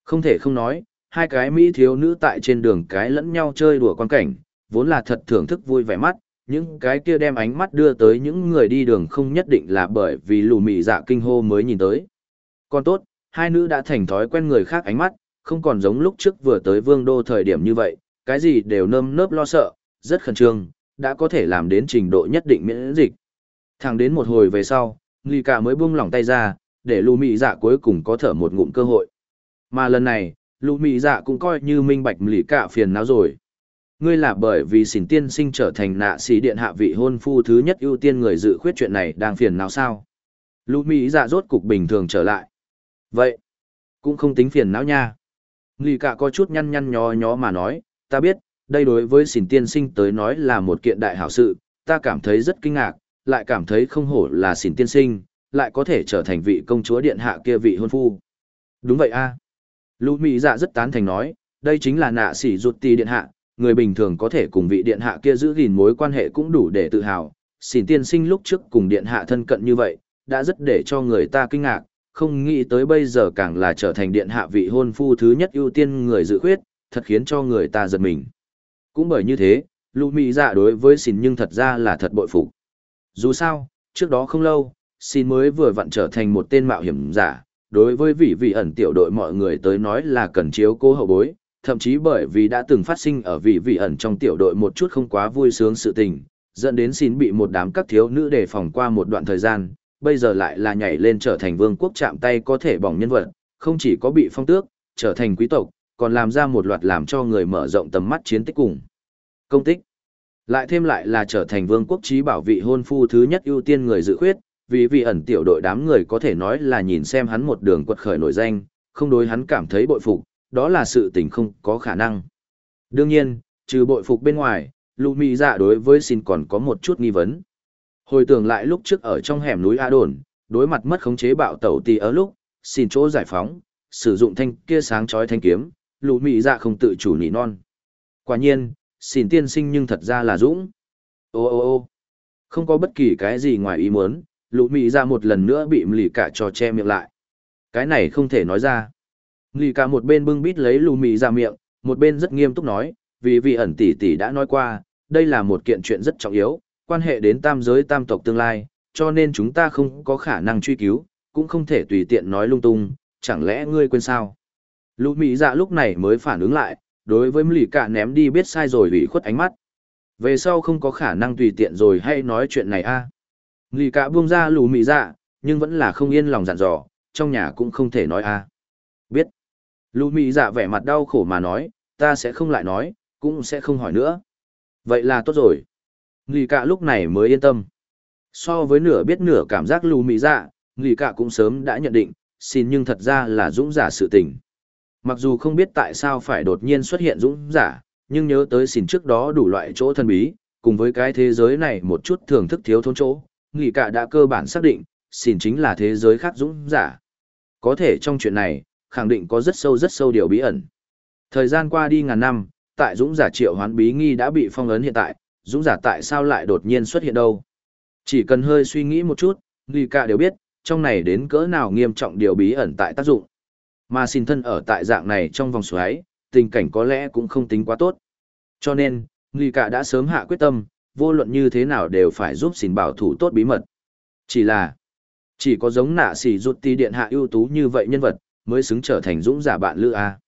Không thể không nói, hai cái mỹ thiếu nữ tại trên đường cái lẫn nhau chơi đùa quan cảnh, vốn là thật thưởng thức vui vẻ mắt, những cái kia đem ánh mắt đưa tới những người đi đường không nhất định là bởi vì lù mị dạ kinh hô mới nhìn tới. Còn tốt, hai nữ đã thành thói quen người khác ánh mắt, không còn giống lúc trước vừa tới vương đô thời điểm như vậy, cái gì đều nơm nớp lo sợ, rất khẩn trương, đã có thể làm đến trình độ nhất định miễn dịch. Thẳng đến một hồi về sau, Nghi Cả mới buông lỏng tay ra, để Lù Mị Dạ cuối cùng có thở một ngụm cơ hội. Mà lần này, Lù Mị Dạ cũng coi như minh bạch Lì Cả phiền não rồi. Ngươi là bởi vì xỉn tiên sinh trở thành nạ sĩ điện hạ vị hôn phu thứ nhất ưu tiên người dự khuyết chuyện này đang phiền não sao? lũ Mị Dạ rốt cục bình thường trở lại. Vậy, cũng không tính phiền não nha. Lì Cả có chút nhăn nhăn nhó nhó mà nói, ta biết, đây đối với xỉn tiên sinh tới nói là một kiện đại hảo sự, ta cảm thấy rất kinh ngạc, lại cảm thấy không hổ là xỉn tiên sinh, lại có thể trở thành vị công chúa điện hạ kia vị hôn phu. Đúng vậy a. À. Lũ Mỹ dạ rất tán thành nói, đây chính là nạ xỉ ruột tì điện hạ, người bình thường có thể cùng vị điện hạ kia giữ gìn mối quan hệ cũng đủ để tự hào. Xỉn tiên sinh lúc trước cùng điện hạ thân cận như vậy, đã rất để cho người ta kinh ngạc, không nghĩ tới bây giờ càng là trở thành điện hạ vị hôn phu thứ nhất ưu tiên người dự khuyết, thật khiến cho người ta giật mình. Cũng bởi như thế, lũ Mỹ dạ đối với xỉn nhưng thật ra là thật bội phục. Dù sao, trước đó không lâu, xin mới vừa vặn trở thành một tên mạo hiểm giả, đối với vị vị ẩn tiểu đội mọi người tới nói là cần chiếu cố hậu bối, thậm chí bởi vì đã từng phát sinh ở vị vị ẩn trong tiểu đội một chút không quá vui sướng sự tình, dẫn đến xin bị một đám các thiếu nữ đề phòng qua một đoạn thời gian, bây giờ lại là nhảy lên trở thành vương quốc chạm tay có thể bỏng nhân vật, không chỉ có bị phong tước, trở thành quý tộc, còn làm ra một loạt làm cho người mở rộng tầm mắt chiến tích cùng. Công tích lại thêm lại là trở thành vương quốc trí bảo vị hôn phu thứ nhất ưu tiên người dự khuyết, vì vị ẩn tiểu đội đám người có thể nói là nhìn xem hắn một đường quật khởi nổi danh, không đối hắn cảm thấy bội phục, đó là sự tình không có khả năng. Đương nhiên, trừ bội phục bên ngoài, lụ mỹ dạ đối với xin còn có một chút nghi vấn. Hồi tưởng lại lúc trước ở trong hẻm núi A Đồn, đối mặt mất khống chế bạo tẩu tì ở lúc, xin chỗ giải phóng, sử dụng thanh kia sáng chói thanh kiếm, lụ mỹ dạ không tự chủ nỉ non. Quả nhiên, xin tiên sinh nhưng thật ra là dũng. Ô ô ô không có bất kỳ cái gì ngoài ý muốn, lũ mị ra một lần nữa bị lì cả cho che miệng lại. Cái này không thể nói ra. Lì cả một bên bưng bít lấy lù mị ra miệng, một bên rất nghiêm túc nói, vì vị ẩn tỷ tỷ đã nói qua, đây là một kiện chuyện rất trọng yếu, quan hệ đến tam giới tam tộc tương lai, cho nên chúng ta không có khả năng truy cứu, cũng không thể tùy tiện nói lung tung, chẳng lẽ ngươi quên sao? Lũ Mỹ dạ lúc này mới phản ứng lại, đối với lì cả ném đi biết sai rồi ủy khuất ánh mắt. Về sau không có khả năng tùy tiện rồi hay nói chuyện này a. À. Cả buông ra lù mị dạ, nhưng vẫn là không yên lòng dặn dò, trong nhà cũng không thể nói a. Biết. Lù mị dạ vẻ mặt đau khổ mà nói, ta sẽ không lại nói, cũng sẽ không hỏi nữa. Vậy là tốt rồi. Nghỉ cả lúc này mới yên tâm. So với nửa biết nửa cảm giác lù mị dạ, nghỉ cả cũng sớm đã nhận định, xin nhưng thật ra là dũng giả sự tình. Mặc dù không biết tại sao phải đột nhiên xuất hiện dũng giả, nhưng nhớ tới xin trước đó đủ loại chỗ thần bí, cùng với cái thế giới này một chút thưởng thức thiếu thốn chỗ, nghỉ cả đã cơ bản xác định, xin chính là thế giới khác dũng giả. Có thể trong chuyện này, khẳng định có rất sâu rất sâu điều bí ẩn. Thời gian qua đi ngàn năm, tại dũng giả triệu hoán bí nghi đã bị phong ấn hiện tại, dũng giả tại sao lại đột nhiên xuất hiện đâu? Chỉ cần hơi suy nghĩ một chút, nghỉ cả đều biết, trong này đến cỡ nào nghiêm trọng điều bí ẩn tại tác dụng. Mà xin thân ở tại dạng này trong vòng xoáy, tình cảnh có lẽ cũng không tính quá tốt. Cho nên, Nghi Cả đã sớm hạ quyết tâm, vô luận như thế nào đều phải giúp xin bảo thủ tốt bí mật. Chỉ là, chỉ có giống nạ xỉ rụt ti điện hạ ưu tú như vậy nhân vật, mới xứng trở thành dũng giả bạn lữ A.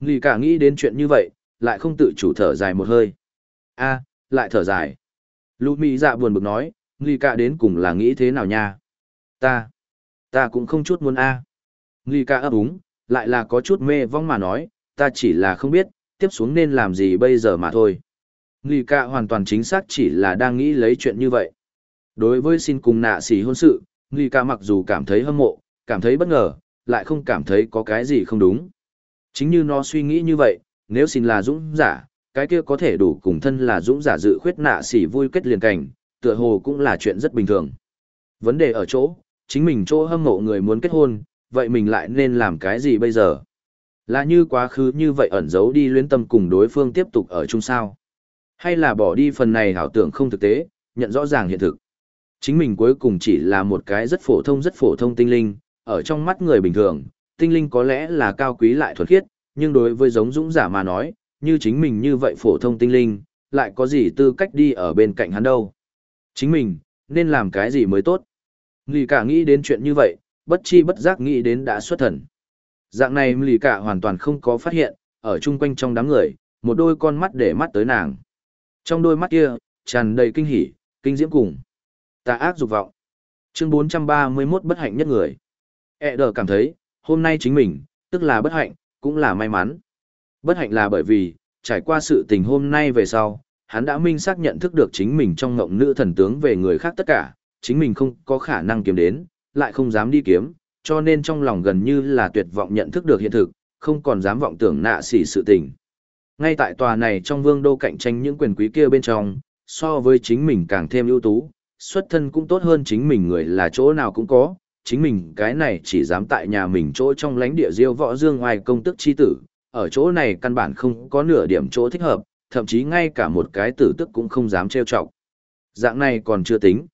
Nghi Cả nghĩ đến chuyện như vậy, lại không tự chủ thở dài một hơi. A, lại thở dài. lụ Mỹ dạ buồn bực nói, Nghi Cả đến cùng là nghĩ thế nào nha? Ta, ta cũng không chút muốn A. À. Nghi Cả ấp úng, lại là có chút mê vong mà nói, ta chỉ là không biết, tiếp xuống nên làm gì bây giờ mà thôi. Nghi cả hoàn toàn chính xác chỉ là đang nghĩ lấy chuyện như vậy. Đối với xin cùng nạ xỉ hôn sự, Nghi cả mặc dù cảm thấy hâm mộ, cảm thấy bất ngờ, lại không cảm thấy có cái gì không đúng. Chính như nó suy nghĩ như vậy, nếu xin là dũng giả, cái kia có thể đủ cùng thân là dũng giả dự khuyết nạ xỉ vui kết liền cảnh, tựa hồ cũng là chuyện rất bình thường. Vấn đề ở chỗ, chính mình chỗ hâm mộ người muốn kết hôn, vậy mình lại nên làm cái gì bây giờ? Là như quá khứ như vậy ẩn giấu đi luyến tâm cùng đối phương tiếp tục ở chung sao? Hay là bỏ đi phần này hảo tưởng không thực tế, nhận rõ ràng hiện thực? Chính mình cuối cùng chỉ là một cái rất phổ thông rất phổ thông tinh linh, ở trong mắt người bình thường, tinh linh có lẽ là cao quý lại thuần khiết, nhưng đối với giống dũng giả mà nói, như chính mình như vậy phổ thông tinh linh, lại có gì tư cách đi ở bên cạnh hắn đâu? Chính mình, nên làm cái gì mới tốt? Lì cả nghĩ đến chuyện như vậy, bất chi bất giác nghĩ đến đã xuất thần. Dạng này lì cả hoàn toàn không có phát hiện, ở chung quanh trong đám người, một đôi con mắt để mắt tới nàng. Trong đôi mắt kia, tràn đầy kinh hỉ, kinh diễm cùng. Tà ác dục vọng. Chương 431 bất hạnh nhất người. E đờ cảm thấy, hôm nay chính mình, tức là bất hạnh, cũng là may mắn. Bất hạnh là bởi vì, trải qua sự tình hôm nay về sau, hắn đã minh xác nhận thức được chính mình trong ngộng nữ thần tướng về người khác tất cả, chính mình không có khả năng kiếm đến, lại không dám đi kiếm, cho nên trong lòng gần như là tuyệt vọng nhận thức được hiện thực, không còn dám vọng tưởng nạ xỉ sự tình. Ngay tại tòa này trong vương đô cạnh tranh những quyền quý kia bên trong, so với chính mình càng thêm ưu tú, xuất thân cũng tốt hơn chính mình người là chỗ nào cũng có, chính mình cái này chỉ dám tại nhà mình chỗ trong lãnh địa diêu võ dương ngoài công tức chi tử, ở chỗ này căn bản không có nửa điểm chỗ thích hợp, thậm chí ngay cả một cái tử tức cũng không dám trêu chọc. Dạng này còn chưa tính.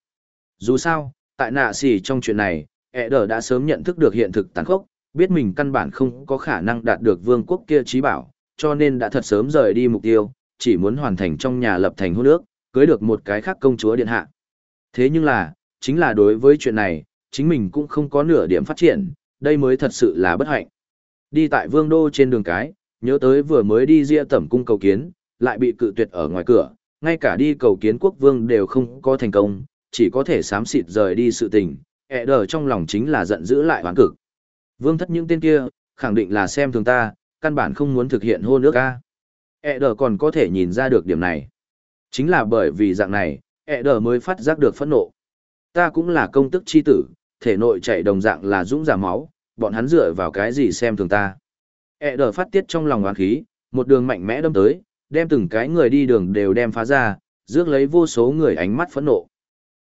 Dù sao, tại nạ xỉ trong chuyện này, ẹ đờ đã sớm nhận thức được hiện thực tàn khốc, biết mình căn bản không có khả năng đạt được vương quốc kia trí bảo, cho nên đã thật sớm rời đi mục tiêu, chỉ muốn hoàn thành trong nhà lập thành hôn nước cưới được một cái khác công chúa điện hạ. Thế nhưng là, chính là đối với chuyện này, chính mình cũng không có nửa điểm phát triển, đây mới thật sự là bất hạnh. Đi tại vương đô trên đường cái, nhớ tới vừa mới đi ria tẩm cung cầu kiến, lại bị cự tuyệt ở ngoài cửa, ngay cả đi cầu kiến quốc vương đều không có thành công, chỉ có thể sám xịt rời đi sự tình, ẹ đờ trong lòng chính là giận dữ lại hoán cực. Vương thất những tên kia, khẳng định là xem thường ta, căn bản không muốn thực hiện hôn ước ca. ẹ đờ còn có thể nhìn ra được điểm này. Chính là bởi vì dạng này, ẹ đờ mới phát giác được phẫn nộ. Ta cũng là công tức chi tử, thể nội chạy đồng dạng là dũng giả máu, bọn hắn dựa vào cái gì xem thường ta. E đờ phát tiết trong lòng oán khí, một đường mạnh mẽ đâm tới, đem từng cái người đi đường đều đem phá ra, rước lấy vô số người ánh mắt phẫn nộ.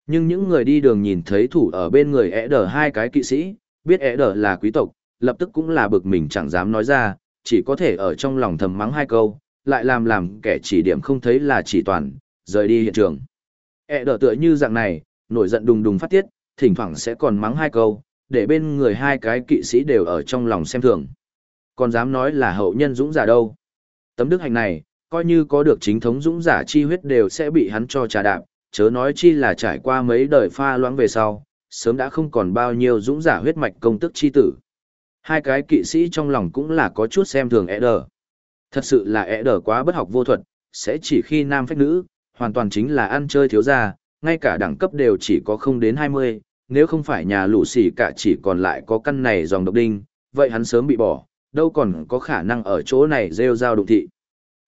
Nhưng những người đi đường nhìn thấy thủ ở bên người E đờ hai cái kỵ sĩ, biết E đờ là quý tộc, lập tức cũng là bực mình chẳng dám nói ra, chỉ có thể ở trong lòng thầm mắng hai câu, lại làm làm kẻ chỉ điểm không thấy là chỉ toàn, rời đi hiện trường. E đờ tựa như dạng này, nổi giận đùng đùng phát tiết, thỉnh thoảng sẽ còn mắng hai câu, để bên người hai cái kỵ sĩ đều ở trong lòng xem thường. Còn dám nói là hậu nhân dũng giả đâu. Tấm đức hành này, coi như có được chính thống dũng giả chi huyết đều sẽ bị hắn cho trà đạp, chớ nói chi là trải qua mấy đời pha loãng về sau, sớm đã không còn bao nhiêu dũng giả huyết mạch công tức chi tử. Hai cái kỵ sĩ trong lòng cũng là có chút xem thường ẻ đờ. Thật sự là ẻ đờ quá bất học vô thuật, sẽ chỉ khi nam phách nữ, hoàn toàn chính là ăn chơi thiếu gia, ngay cả đẳng cấp đều chỉ có không đến 20, nếu không phải nhà lũ xỉ cả chỉ còn lại có căn này dòng độc đinh, vậy hắn sớm bị bỏ, đâu còn có khả năng ở chỗ này rêu rao đụng thị.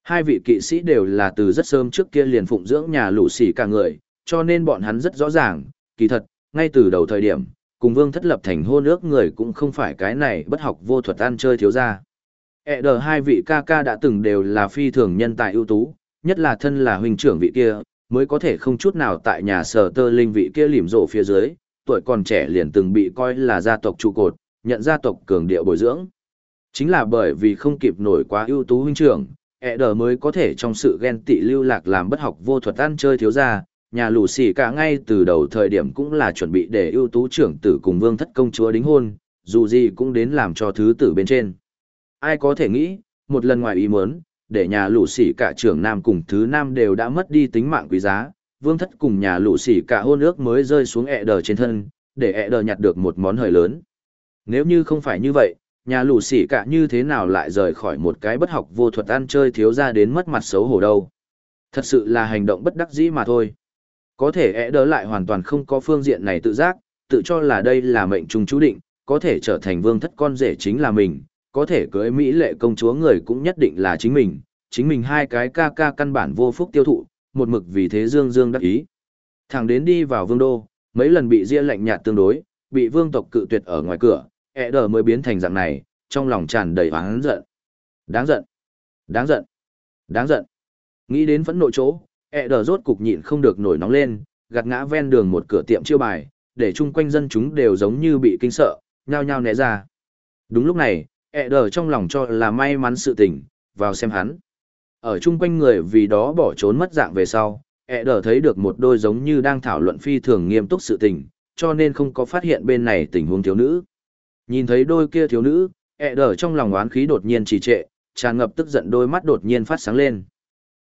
Hai vị kỵ sĩ đều là từ rất sớm trước kia liền phụng dưỡng nhà lũ xỉ cả người, cho nên bọn hắn rất rõ ràng, kỳ thật, ngay từ đầu thời điểm, cùng vương thất lập thành hôn ước người cũng không phải cái này bất học vô thuật ăn chơi thiếu ra. E đờ hai vị ca ca đã từng đều là phi thường nhân tài ưu tú, nhất là thân là huynh trưởng vị kia, mới có thể không chút nào tại nhà sở tơ linh vị kia lìm rộ phía dưới, tuổi còn trẻ liền từng bị coi là gia tộc trụ cột, nhận gia tộc cường điệu bồi dưỡng. Chính là bởi vì không kịp nổi quá ưu tú huynh trưởng, ẹ đờ mới có thể trong sự ghen tị lưu lạc làm bất học vô thuật ăn chơi thiếu gia nhà lù xỉ cả ngay từ đầu thời điểm cũng là chuẩn bị để ưu tú trưởng tử cùng vương thất công chúa đính hôn dù gì cũng đến làm cho thứ tử bên trên ai có thể nghĩ một lần ngoài ý muốn để nhà lũ sĩ cả trưởng nam cùng thứ nam đều đã mất đi tính mạng quý giá vương thất cùng nhà lũ sĩ cả hôn ước mới rơi xuống ẹ đờ trên thân để ẹ đờ nhặt được một món hời lớn nếu như không phải như vậy nhà lũ sĩ cả như thế nào lại rời khỏi một cái bất học vô thuật ăn chơi thiếu ra đến mất mặt xấu hổ đâu. Thật sự là hành động bất đắc dĩ mà thôi. Có thể ẹ đờ lại hoàn toàn không có phương diện này tự giác, tự cho là đây là mệnh trung chú định, có thể trở thành vương thất con rể chính là mình, có thể cưới Mỹ lệ công chúa người cũng nhất định là chính mình, chính mình hai cái ca ca căn bản vô phúc tiêu thụ, một mực vì thế dương dương đắc ý. Thằng đến đi vào vương đô, mấy lần bị ria lạnh nhạt tương đối, bị vương tộc cự tuyệt ở ngoài cửa, ẹ đờ mới biến thành dạng này, trong lòng tràn đầy oán giận. Đáng giận, đáng giận, đáng giận. Nghĩ đến phẫn nộ chỗ, ẹ đờ rốt cục nhịn không được nổi nóng lên, gạt ngã ven đường một cửa tiệm chiêu bài, để chung quanh dân chúng đều giống như bị kinh sợ, nhao nhao né ra. Đúng lúc này, ẹ đờ trong lòng cho là may mắn sự tình, vào xem hắn. Ở chung quanh người vì đó bỏ trốn mất dạng về sau, ẹ đờ thấy được một đôi giống như đang thảo luận phi thường nghiêm túc sự tình, cho nên không có phát hiện bên này tình huống thiếu nữ. Nhìn thấy đôi kia thiếu nữ, ẹ đờ trong lòng oán khí đột nhiên trì trệ, tràn ngập tức giận đôi mắt đột nhiên phát sáng lên.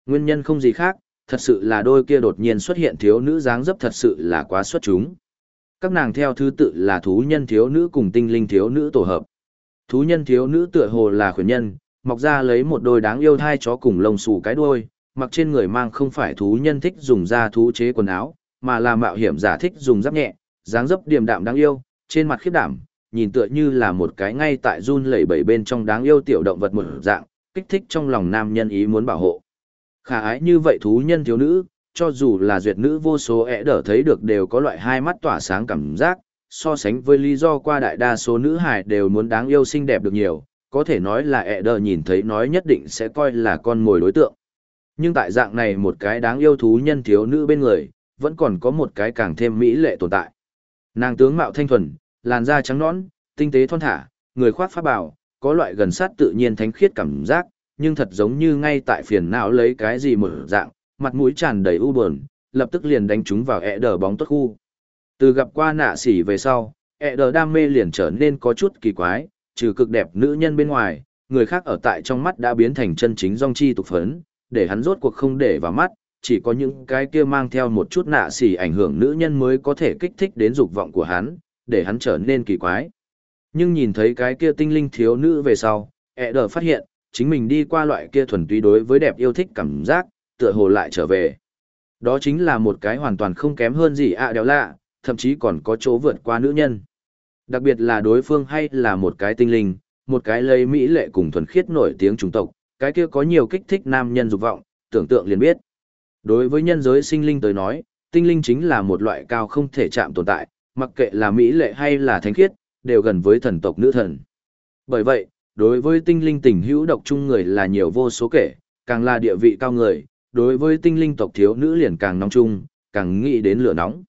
Nguyên nhân không gì khác, thật sự là đôi kia đột nhiên xuất hiện thiếu nữ dáng dấp thật sự là quá xuất chúng. Các nàng theo thứ tự là thú nhân thiếu nữ cùng tinh linh thiếu nữ tổ hợp. Thú nhân thiếu nữ tựa hồ là khuyển nhân, mọc ra lấy một đôi đáng yêu thai chó cùng lông xù cái đuôi, mặc trên người mang không phải thú nhân thích dùng da thú chế quần áo, mà là mạo hiểm giả thích dùng giáp nhẹ, dáng dấp điềm đạm đáng yêu, trên mặt khiếp đảm, nhìn tựa như là một cái ngay tại run lẩy bẩy bên trong đáng yêu tiểu động vật một dạng, kích thích trong lòng nam nhân ý muốn bảo hộ. Khả ái như vậy thú nhân thiếu nữ, cho dù là duyệt nữ vô số ẻ đỡ thấy được đều có loại hai mắt tỏa sáng cảm giác, so sánh với lý do qua đại đa số nữ hài đều muốn đáng yêu xinh đẹp được nhiều, có thể nói là ẹ đờ nhìn thấy nói nhất định sẽ coi là con mồi đối tượng. Nhưng tại dạng này một cái đáng yêu thú nhân thiếu nữ bên người, vẫn còn có một cái càng thêm mỹ lệ tồn tại. Nàng tướng mạo thanh thuần, làn da trắng nõn, tinh tế thon thả, người khoác pháp bảo, có loại gần sát tự nhiên thánh khiết cảm giác, nhưng thật giống như ngay tại phiền não lấy cái gì một dạng, mặt mũi tràn đầy u buồn, lập tức liền đánh chúng vào ẹ đờ bóng tốt khu. Từ gặp qua nạ sỉ về sau, ẹ đờ đam mê liền trở nên có chút kỳ quái, trừ cực đẹp nữ nhân bên ngoài, người khác ở tại trong mắt đã biến thành chân chính dòng chi tục phấn, để hắn rốt cuộc không để vào mắt, chỉ có những cái kia mang theo một chút nạ xỉ ảnh hưởng nữ nhân mới có thể kích thích đến dục vọng của hắn, để hắn trở nên kỳ quái. Nhưng nhìn thấy cái kia tinh linh thiếu nữ về sau, ẹ đờ phát hiện, chính mình đi qua loại kia thuần túy đối với đẹp yêu thích cảm giác, tựa hồ lại trở về. Đó chính là một cái hoàn toàn không kém hơn gì ạ à đéo lạ, thậm chí còn có chỗ vượt qua nữ nhân. Đặc biệt là đối phương hay là một cái tinh linh, một cái lấy mỹ lệ cùng thuần khiết nổi tiếng chủng tộc, cái kia có nhiều kích thích nam nhân dục vọng, tưởng tượng liền biết. Đối với nhân giới sinh linh tới nói, tinh linh chính là một loại cao không thể chạm tồn tại, mặc kệ là mỹ lệ hay là thánh khiết, đều gần với thần tộc nữ thần. Bởi vậy, đối với tinh linh tình hữu độc chung người là nhiều vô số kể, càng là địa vị cao người, đối với tinh linh tộc thiếu nữ liền càng nóng chung, càng nghĩ đến lửa nóng.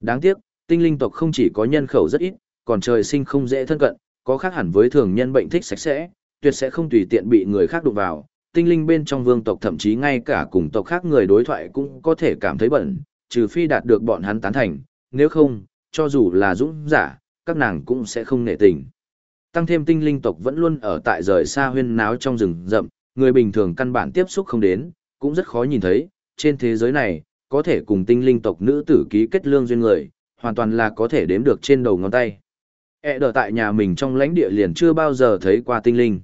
Đáng tiếc, tinh linh tộc không chỉ có nhân khẩu rất ít, còn trời sinh không dễ thân cận, có khác hẳn với thường nhân bệnh thích sạch sẽ, tuyệt sẽ không tùy tiện bị người khác đụng vào. Tinh linh bên trong vương tộc thậm chí ngay cả cùng tộc khác người đối thoại cũng có thể cảm thấy bẩn, trừ phi đạt được bọn hắn tán thành, nếu không, cho dù là dũng giả, các nàng cũng sẽ không nể tình. Tăng thêm tinh linh tộc vẫn luôn ở tại rời xa huyên náo trong rừng rậm, người bình thường căn bản tiếp xúc không đến, cũng rất khó nhìn thấy, trên thế giới này, có thể cùng tinh linh tộc nữ tử ký kết lương duyên người, hoàn toàn là có thể đếm được trên đầu ngón tay. E đờ tại nhà mình trong lãnh địa liền chưa bao giờ thấy qua tinh linh.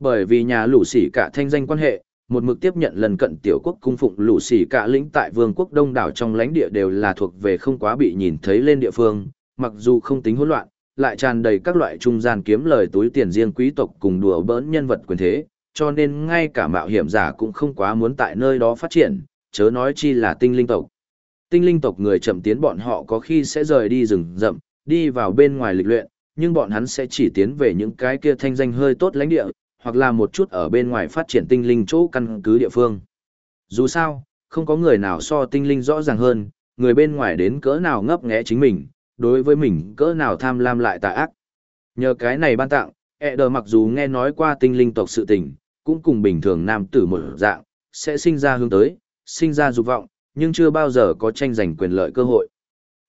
Bởi vì nhà lũ sỉ cả thanh danh quan hệ, một mực tiếp nhận lần cận tiểu quốc cung phụng lũ sỉ cả lĩnh tại vương quốc đông đảo trong lãnh địa đều là thuộc về không quá bị nhìn thấy lên địa phương, mặc dù không tính hỗn loạn, lại tràn đầy các loại trung gian kiếm lời túi tiền riêng quý tộc cùng đùa bỡn nhân vật quyền thế, cho nên ngay cả mạo hiểm giả cũng không quá muốn tại nơi đó phát triển, chớ nói chi là tinh linh tộc. Tinh linh tộc người chậm tiến bọn họ có khi sẽ rời đi rừng rậm, đi vào bên ngoài lịch luyện, nhưng bọn hắn sẽ chỉ tiến về những cái kia thanh danh hơi tốt lãnh địa, hoặc là một chút ở bên ngoài phát triển tinh linh chỗ căn cứ địa phương. Dù sao, không có người nào so tinh linh rõ ràng hơn, người bên ngoài đến cỡ nào ngấp nghé chính mình, đối với mình cỡ nào tham lam lại tà ác. Nhờ cái này ban tặng, ẹ đờ mặc dù nghe nói qua tinh linh tộc sự tình, cũng cùng bình thường nam tử một dạng, sẽ sinh ra hướng tới, sinh ra dục vọng, nhưng chưa bao giờ có tranh giành quyền lợi cơ hội.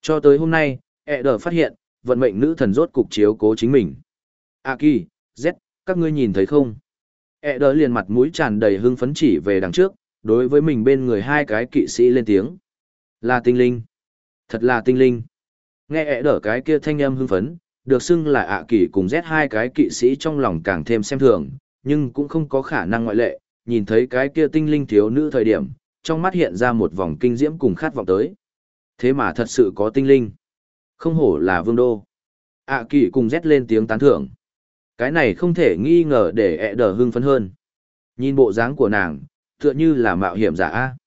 Cho tới hôm nay, ẹ đờ phát hiện, vận mệnh nữ thần rốt cục chiếu cố chính mình. A kỳ, Z, các ngươi nhìn thấy không? ẹ đờ liền mặt mũi tràn đầy hưng phấn chỉ về đằng trước, đối với mình bên người hai cái kỵ sĩ lên tiếng. Là tinh linh. Thật là tinh linh. Nghe ẹ đờ cái kia thanh âm hưng phấn, được xưng là ạ kỳ cùng Z hai cái kỵ sĩ trong lòng càng thêm xem thường, nhưng cũng không có khả năng ngoại lệ, nhìn thấy cái kia tinh linh thiếu nữ thời điểm, trong mắt hiện ra một vòng kinh diễm cùng khát vọng tới. Thế mà thật sự có tinh linh. Không hổ là vương đô. ạ kỳ cùng rét lên tiếng tán thưởng. Cái này không thể nghi ngờ để ẹ đờ hưng phấn hơn. Nhìn bộ dáng của nàng, tựa như là mạo hiểm giả a.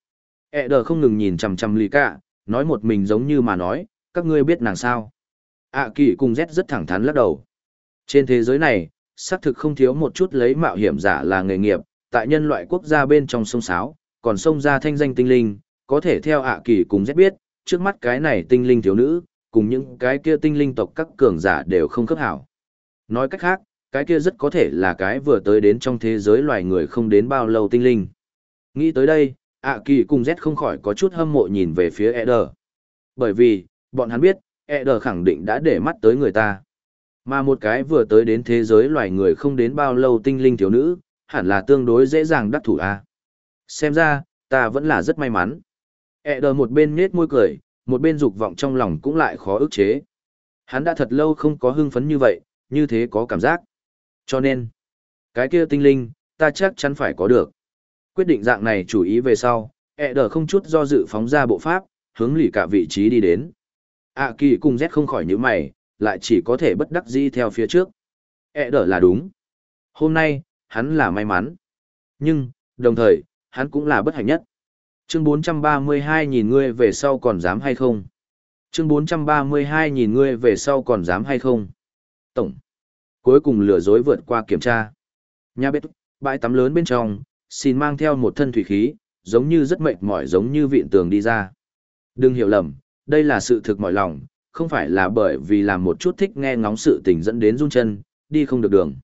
ẹ đờ không ngừng nhìn chằm chằm lì cả, nói một mình giống như mà nói, các ngươi biết nàng sao? ạ kỳ cùng rét rất thẳng thắn lắc đầu. Trên thế giới này, xác thực không thiếu một chút lấy mạo hiểm giả là nghề nghiệp, tại nhân loại quốc gia bên trong sông Sáo, còn sông ra thanh danh tinh linh, có thể theo ạ kỳ cùng rất biết, trước mắt cái này tinh linh thiếu nữ, cùng những cái kia tinh linh tộc các cường giả đều không cấp hảo. Nói cách khác, cái kia rất có thể là cái vừa tới đến trong thế giới loài người không đến bao lâu tinh linh. Nghĩ tới đây, ạ kỳ cùng Z không khỏi có chút hâm mộ nhìn về phía Eder. Bởi vì, bọn hắn biết, Eder khẳng định đã để mắt tới người ta. Mà một cái vừa tới đến thế giới loài người không đến bao lâu tinh linh thiếu nữ, hẳn là tương đối dễ dàng đắc thủ a. Xem ra, ta vẫn là rất may mắn. Eder một bên nết môi cười, một bên dục vọng trong lòng cũng lại khó ức chế. Hắn đã thật lâu không có hưng phấn như vậy, như thế có cảm giác. Cho nên, cái kia tinh linh, ta chắc chắn phải có được. Quyết định dạng này chủ ý về sau, ẹ đờ không chút do dự phóng ra bộ pháp, hướng lì cả vị trí đi đến. ạ kỳ cùng Z không khỏi những mày, lại chỉ có thể bất đắc dĩ theo phía trước. ẹ đờ là đúng. Hôm nay, hắn là may mắn. Nhưng, đồng thời, hắn cũng là bất hạnh nhất. Chương 432 nhìn ngươi về sau còn dám hay không? Chương 432 nhìn ngươi về sau còn dám hay không? Tổng. Cuối cùng lừa dối vượt qua kiểm tra. Nhà bếp, bãi tắm lớn bên trong, xin mang theo một thân thủy khí, giống như rất mệt mỏi giống như vịn tường đi ra. Đừng hiểu lầm, đây là sự thực mỏi lòng, không phải là bởi vì làm một chút thích nghe ngóng sự tình dẫn đến run chân, đi không được đường.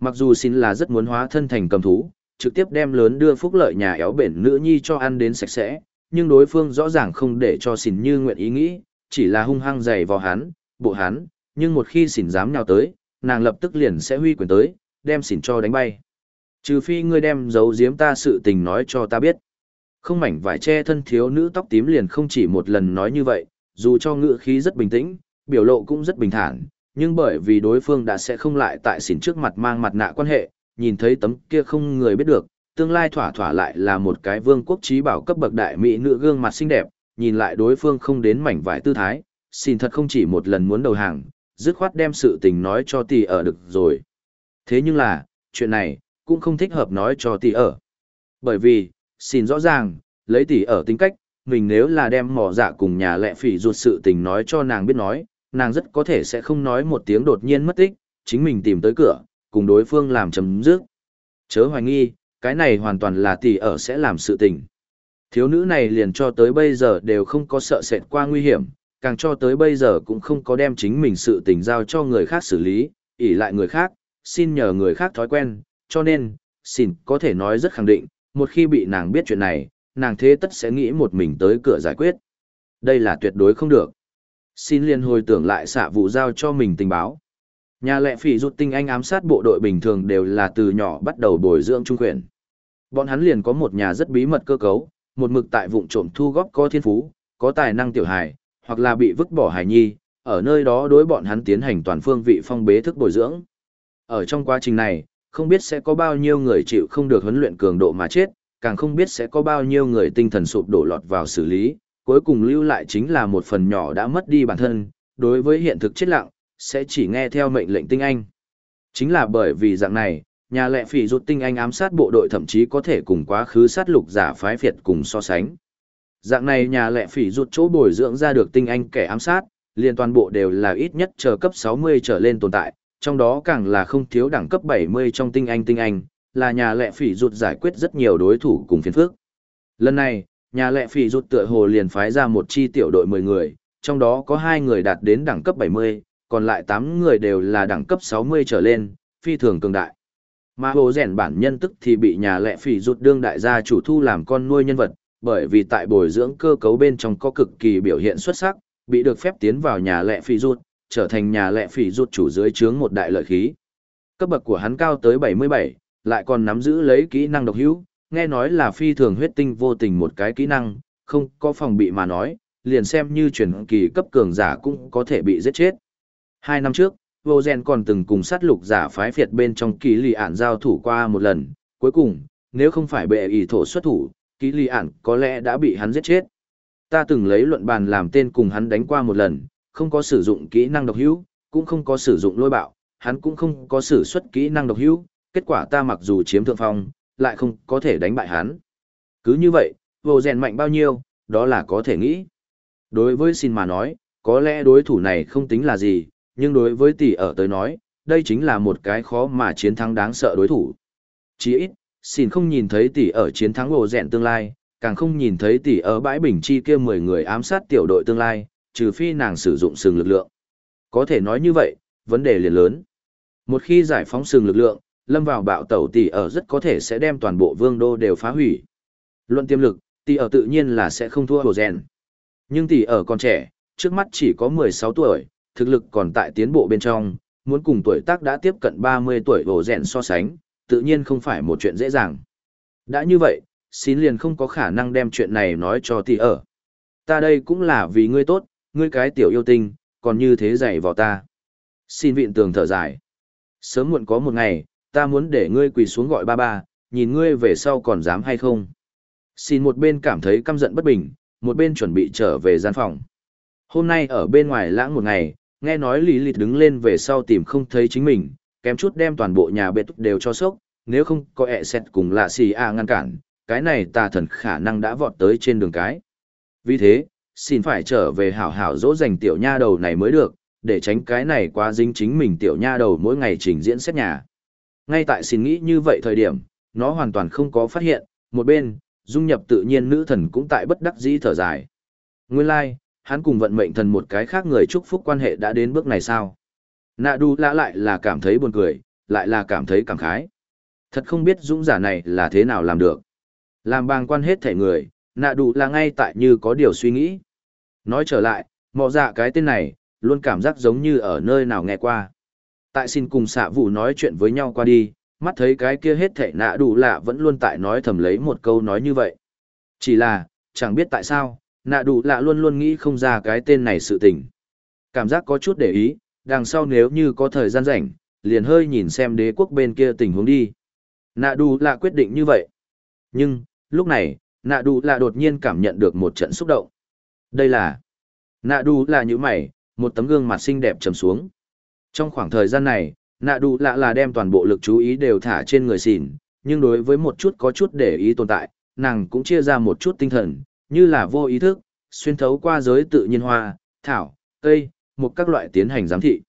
Mặc dù xin là rất muốn hóa thân thành cầm thú, trực tiếp đem lớn đưa phúc lợi nhà éo bển nữ nhi cho ăn đến sạch sẽ, nhưng đối phương rõ ràng không để cho xỉn như nguyện ý nghĩ, chỉ là hung hăng dày vào hắn, bộ hắn, nhưng một khi xỉn dám nhào tới, nàng lập tức liền sẽ huy quyền tới, đem xỉn cho đánh bay. Trừ phi ngươi đem giấu giếm ta sự tình nói cho ta biết. Không mảnh vải che thân thiếu nữ tóc tím liền không chỉ một lần nói như vậy, dù cho ngựa khí rất bình tĩnh, biểu lộ cũng rất bình thản, nhưng bởi vì đối phương đã sẽ không lại tại xỉn trước mặt mang mặt nạ quan hệ, nhìn thấy tấm kia không người biết được, tương lai thỏa thỏa lại là một cái vương quốc trí bảo cấp bậc đại mỹ nữ gương mặt xinh đẹp, nhìn lại đối phương không đến mảnh vải tư thái, xin thật không chỉ một lần muốn đầu hàng, dứt khoát đem sự tình nói cho tỷ ở được rồi. Thế nhưng là, chuyện này, cũng không thích hợp nói cho tỷ ở. Bởi vì, xin rõ ràng, lấy tỷ ở tính cách, mình nếu là đem mỏ dạ cùng nhà lệ phỉ ruột sự tình nói cho nàng biết nói, nàng rất có thể sẽ không nói một tiếng đột nhiên mất tích, chính mình tìm tới cửa, cùng đối phương làm chấm dứt. Chớ hoài nghi, cái này hoàn toàn là tỷ ở sẽ làm sự tình. Thiếu nữ này liền cho tới bây giờ đều không có sợ sệt qua nguy hiểm, càng cho tới bây giờ cũng không có đem chính mình sự tình giao cho người khác xử lý, ỷ lại người khác, xin nhờ người khác thói quen, cho nên, xin có thể nói rất khẳng định, một khi bị nàng biết chuyện này, nàng thế tất sẽ nghĩ một mình tới cửa giải quyết. Đây là tuyệt đối không được. Xin liên hồi tưởng lại xạ vụ giao cho mình tình báo. Nhà lệ phỉ rút tinh anh ám sát bộ đội bình thường đều là từ nhỏ bắt đầu bồi dưỡng trung quyền. Bọn hắn liền có một nhà rất bí mật cơ cấu, một mực tại vụn trộm thu góp có thiên phú, có tài năng tiểu hài, hoặc là bị vứt bỏ hài nhi, ở nơi đó đối bọn hắn tiến hành toàn phương vị phong bế thức bồi dưỡng. Ở trong quá trình này, không biết sẽ có bao nhiêu người chịu không được huấn luyện cường độ mà chết, càng không biết sẽ có bao nhiêu người tinh thần sụp đổ lọt vào xử lý, cuối cùng lưu lại chính là một phần nhỏ đã mất đi bản thân, đối với hiện thực chết lặng, sẽ chỉ nghe theo mệnh lệnh tinh anh. Chính là bởi vì dạng này, nhà lệ phỉ rút tinh anh ám sát bộ đội thậm chí có thể cùng quá khứ sát lục giả phái phiệt cùng so sánh. Dạng này nhà lệ phỉ rút chỗ bồi dưỡng ra được tinh anh kẻ ám sát, liền toàn bộ đều là ít nhất chờ cấp 60 trở lên tồn tại, trong đó càng là không thiếu đẳng cấp 70 trong tinh anh tinh anh, là nhà lệ phỉ rút giải quyết rất nhiều đối thủ cùng phiền phức. Lần này, nhà lệ phỉ rút tựa hồ liền phái ra một chi tiểu đội 10 người, trong đó có hai người đạt đến đẳng cấp 70, còn lại 8 người đều là đẳng cấp 60 trở lên, phi thường cường đại. Mà hồ rèn bản nhân tức thì bị nhà lệ phỉ rụt đương đại gia chủ thu làm con nuôi nhân vật, bởi vì tại bồi dưỡng cơ cấu bên trong có cực kỳ biểu hiện xuất sắc, bị được phép tiến vào nhà lệ phỉ rụt, trở thành nhà lệ phỉ rụt chủ dưới chướng một đại lợi khí. Cấp bậc của hắn cao tới 77, lại còn nắm giữ lấy kỹ năng độc hữu, nghe nói là phi thường huyết tinh vô tình một cái kỹ năng, không có phòng bị mà nói, liền xem như chuyển kỳ cấp cường giả cũng có thể bị giết chết. Hai năm trước, vô gen còn từng cùng sát lục giả phái phiệt bên trong kỳ lì ản giao thủ qua một lần, cuối cùng, nếu không phải bệ ý thổ xuất thủ, kỳ lì ản có lẽ đã bị hắn giết chết. Ta từng lấy luận bàn làm tên cùng hắn đánh qua một lần, không có sử dụng kỹ năng độc hữu, cũng không có sử dụng lôi bạo, hắn cũng không có sử xuất kỹ năng độc hữu, kết quả ta mặc dù chiếm thượng phong, lại không có thể đánh bại hắn. Cứ như vậy, vô rèn mạnh bao nhiêu, đó là có thể nghĩ. Đối với xin mà nói, có lẽ đối thủ này không tính là gì, nhưng đối với tỷ ở tới nói, đây chính là một cái khó mà chiến thắng đáng sợ đối thủ. Chỉ ít, xin không nhìn thấy tỷ ở chiến thắng ổ dẹn tương lai, càng không nhìn thấy tỷ ở bãi bình chi kia 10 người ám sát tiểu đội tương lai, trừ phi nàng sử dụng sừng lực lượng. Có thể nói như vậy, vấn đề liền lớn. Một khi giải phóng sừng lực lượng, lâm vào bạo tẩu tỷ ở rất có thể sẽ đem toàn bộ vương đô đều phá hủy. Luận tiềm lực, tỷ ở tự nhiên là sẽ không thua hồ rèn. Nhưng tỷ ở còn trẻ, trước mắt chỉ có 16 tuổi, thực lực còn tại tiến bộ bên trong, muốn cùng tuổi tác đã tiếp cận 30 tuổi bổ rèn so sánh, tự nhiên không phải một chuyện dễ dàng. Đã như vậy, xin liền không có khả năng đem chuyện này nói cho tỷ ở. Ta đây cũng là vì ngươi tốt, ngươi cái tiểu yêu tinh, còn như thế dạy vào ta. Xin viện tường thở dài. Sớm muộn có một ngày, ta muốn để ngươi quỳ xuống gọi ba ba, nhìn ngươi về sau còn dám hay không. Xin một bên cảm thấy căm giận bất bình, một bên chuẩn bị trở về gian phòng. Hôm nay ở bên ngoài lãng một ngày, nghe nói Lý lịch đứng lên về sau tìm không thấy chính mình, kém chút đem toàn bộ nhà bệt đều cho sốc, nếu không có ẹ xẹt cùng lạ xì a ngăn cản, cái này tà thần khả năng đã vọt tới trên đường cái. Vì thế, xin phải trở về hảo hảo dỗ dành tiểu nha đầu này mới được, để tránh cái này quá dính chính mình tiểu nha đầu mỗi ngày trình diễn xét nhà. Ngay tại xin nghĩ như vậy thời điểm, nó hoàn toàn không có phát hiện, một bên, dung nhập tự nhiên nữ thần cũng tại bất đắc dĩ thở dài. Nguyên lai, like, hắn cùng vận mệnh thần một cái khác người chúc phúc quan hệ đã đến bước này sao? Nạ đu lã lại là cảm thấy buồn cười, lại là cảm thấy cảm khái. Thật không biết dũng giả này là thế nào làm được. Làm bàng quan hết thể người, nạ đủ là ngay tại như có điều suy nghĩ. Nói trở lại, mọ dạ cái tên này, luôn cảm giác giống như ở nơi nào nghe qua. Tại xin cùng xạ vụ nói chuyện với nhau qua đi, mắt thấy cái kia hết thể nạ đủ lạ vẫn luôn tại nói thầm lấy một câu nói như vậy. Chỉ là, chẳng biết tại sao, nạ đủ lạ luôn luôn nghĩ không ra cái tên này sự tình. Cảm giác có chút để ý, đằng sau nếu như có thời gian rảnh, liền hơi nhìn xem đế quốc bên kia tình huống đi. Nạ đủ lạ quyết định như vậy. Nhưng, lúc này, nạ đủ lạ đột nhiên cảm nhận được một trận xúc động. Đây là... Nạ đủ Lạ như mày, một tấm gương mặt xinh đẹp trầm xuống. Trong khoảng thời gian này, nạ đủ lạ là đem toàn bộ lực chú ý đều thả trên người xỉn, nhưng đối với một chút có chút để ý tồn tại, nàng cũng chia ra một chút tinh thần, như là vô ý thức, xuyên thấu qua giới tự nhiên hoa, thảo, cây, một các loại tiến hành giám thị.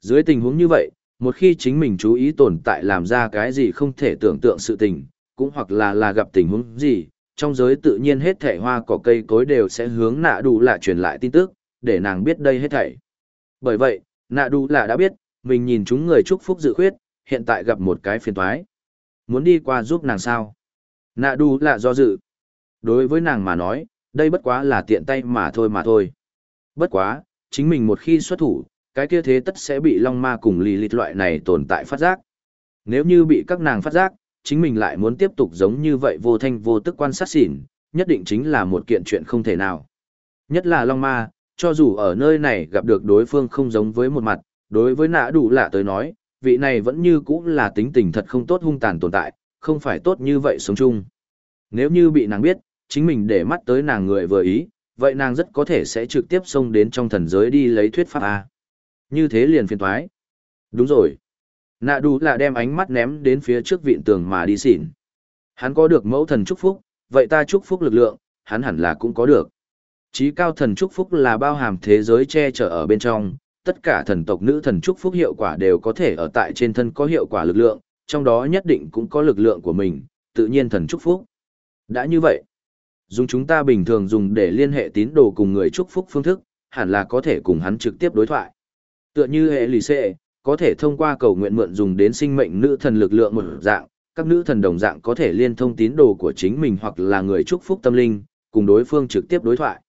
Dưới tình huống như vậy, một khi chính mình chú ý tồn tại làm ra cái gì không thể tưởng tượng sự tình, cũng hoặc là là gặp tình huống gì, trong giới tự nhiên hết thảy hoa cỏ cây cối đều sẽ hướng nạ đủ lạ truyền lại tin tức, để nàng biết đây hết thảy. Bởi vậy, nạ đủ lạ đã biết, mình nhìn chúng người chúc phúc dự khuyết, hiện tại gặp một cái phiền toái. Muốn đi qua giúp nàng sao? Nạ đủ lạ do dự. Đối với nàng mà nói, đây bất quá là tiện tay mà thôi mà thôi. Bất quá, chính mình một khi xuất thủ, cái kia thế tất sẽ bị long ma cùng lì lịt loại này tồn tại phát giác. Nếu như bị các nàng phát giác, chính mình lại muốn tiếp tục giống như vậy vô thanh vô tức quan sát xỉn, nhất định chính là một kiện chuyện không thể nào. Nhất là long ma, cho dù ở nơi này gặp được đối phương không giống với một mặt, đối với nã đủ lạ tới nói, vị này vẫn như cũ là tính tình thật không tốt hung tàn tồn tại, không phải tốt như vậy sống chung. Nếu như bị nàng biết, chính mình để mắt tới nàng người vừa ý, vậy nàng rất có thể sẽ trực tiếp xông đến trong thần giới đi lấy thuyết pháp A. Như thế liền phiền thoái. Đúng rồi. Nạ đủ là đem ánh mắt ném đến phía trước vịn tường mà đi xỉn. Hắn có được mẫu thần chúc phúc, vậy ta chúc phúc lực lượng, hắn hẳn là cũng có được. Chí cao thần chúc phúc là bao hàm thế giới che chở ở bên trong, tất cả thần tộc nữ thần chúc phúc hiệu quả đều có thể ở tại trên thân có hiệu quả lực lượng, trong đó nhất định cũng có lực lượng của mình, tự nhiên thần chúc phúc. Đã như vậy, dùng chúng ta bình thường dùng để liên hệ tín đồ cùng người chúc phúc phương thức, hẳn là có thể cùng hắn trực tiếp đối thoại. Tựa như hệ lì xệ, có thể thông qua cầu nguyện mượn dùng đến sinh mệnh nữ thần lực lượng một dạng, các nữ thần đồng dạng có thể liên thông tín đồ của chính mình hoặc là người chúc phúc tâm linh, cùng đối phương trực tiếp đối thoại.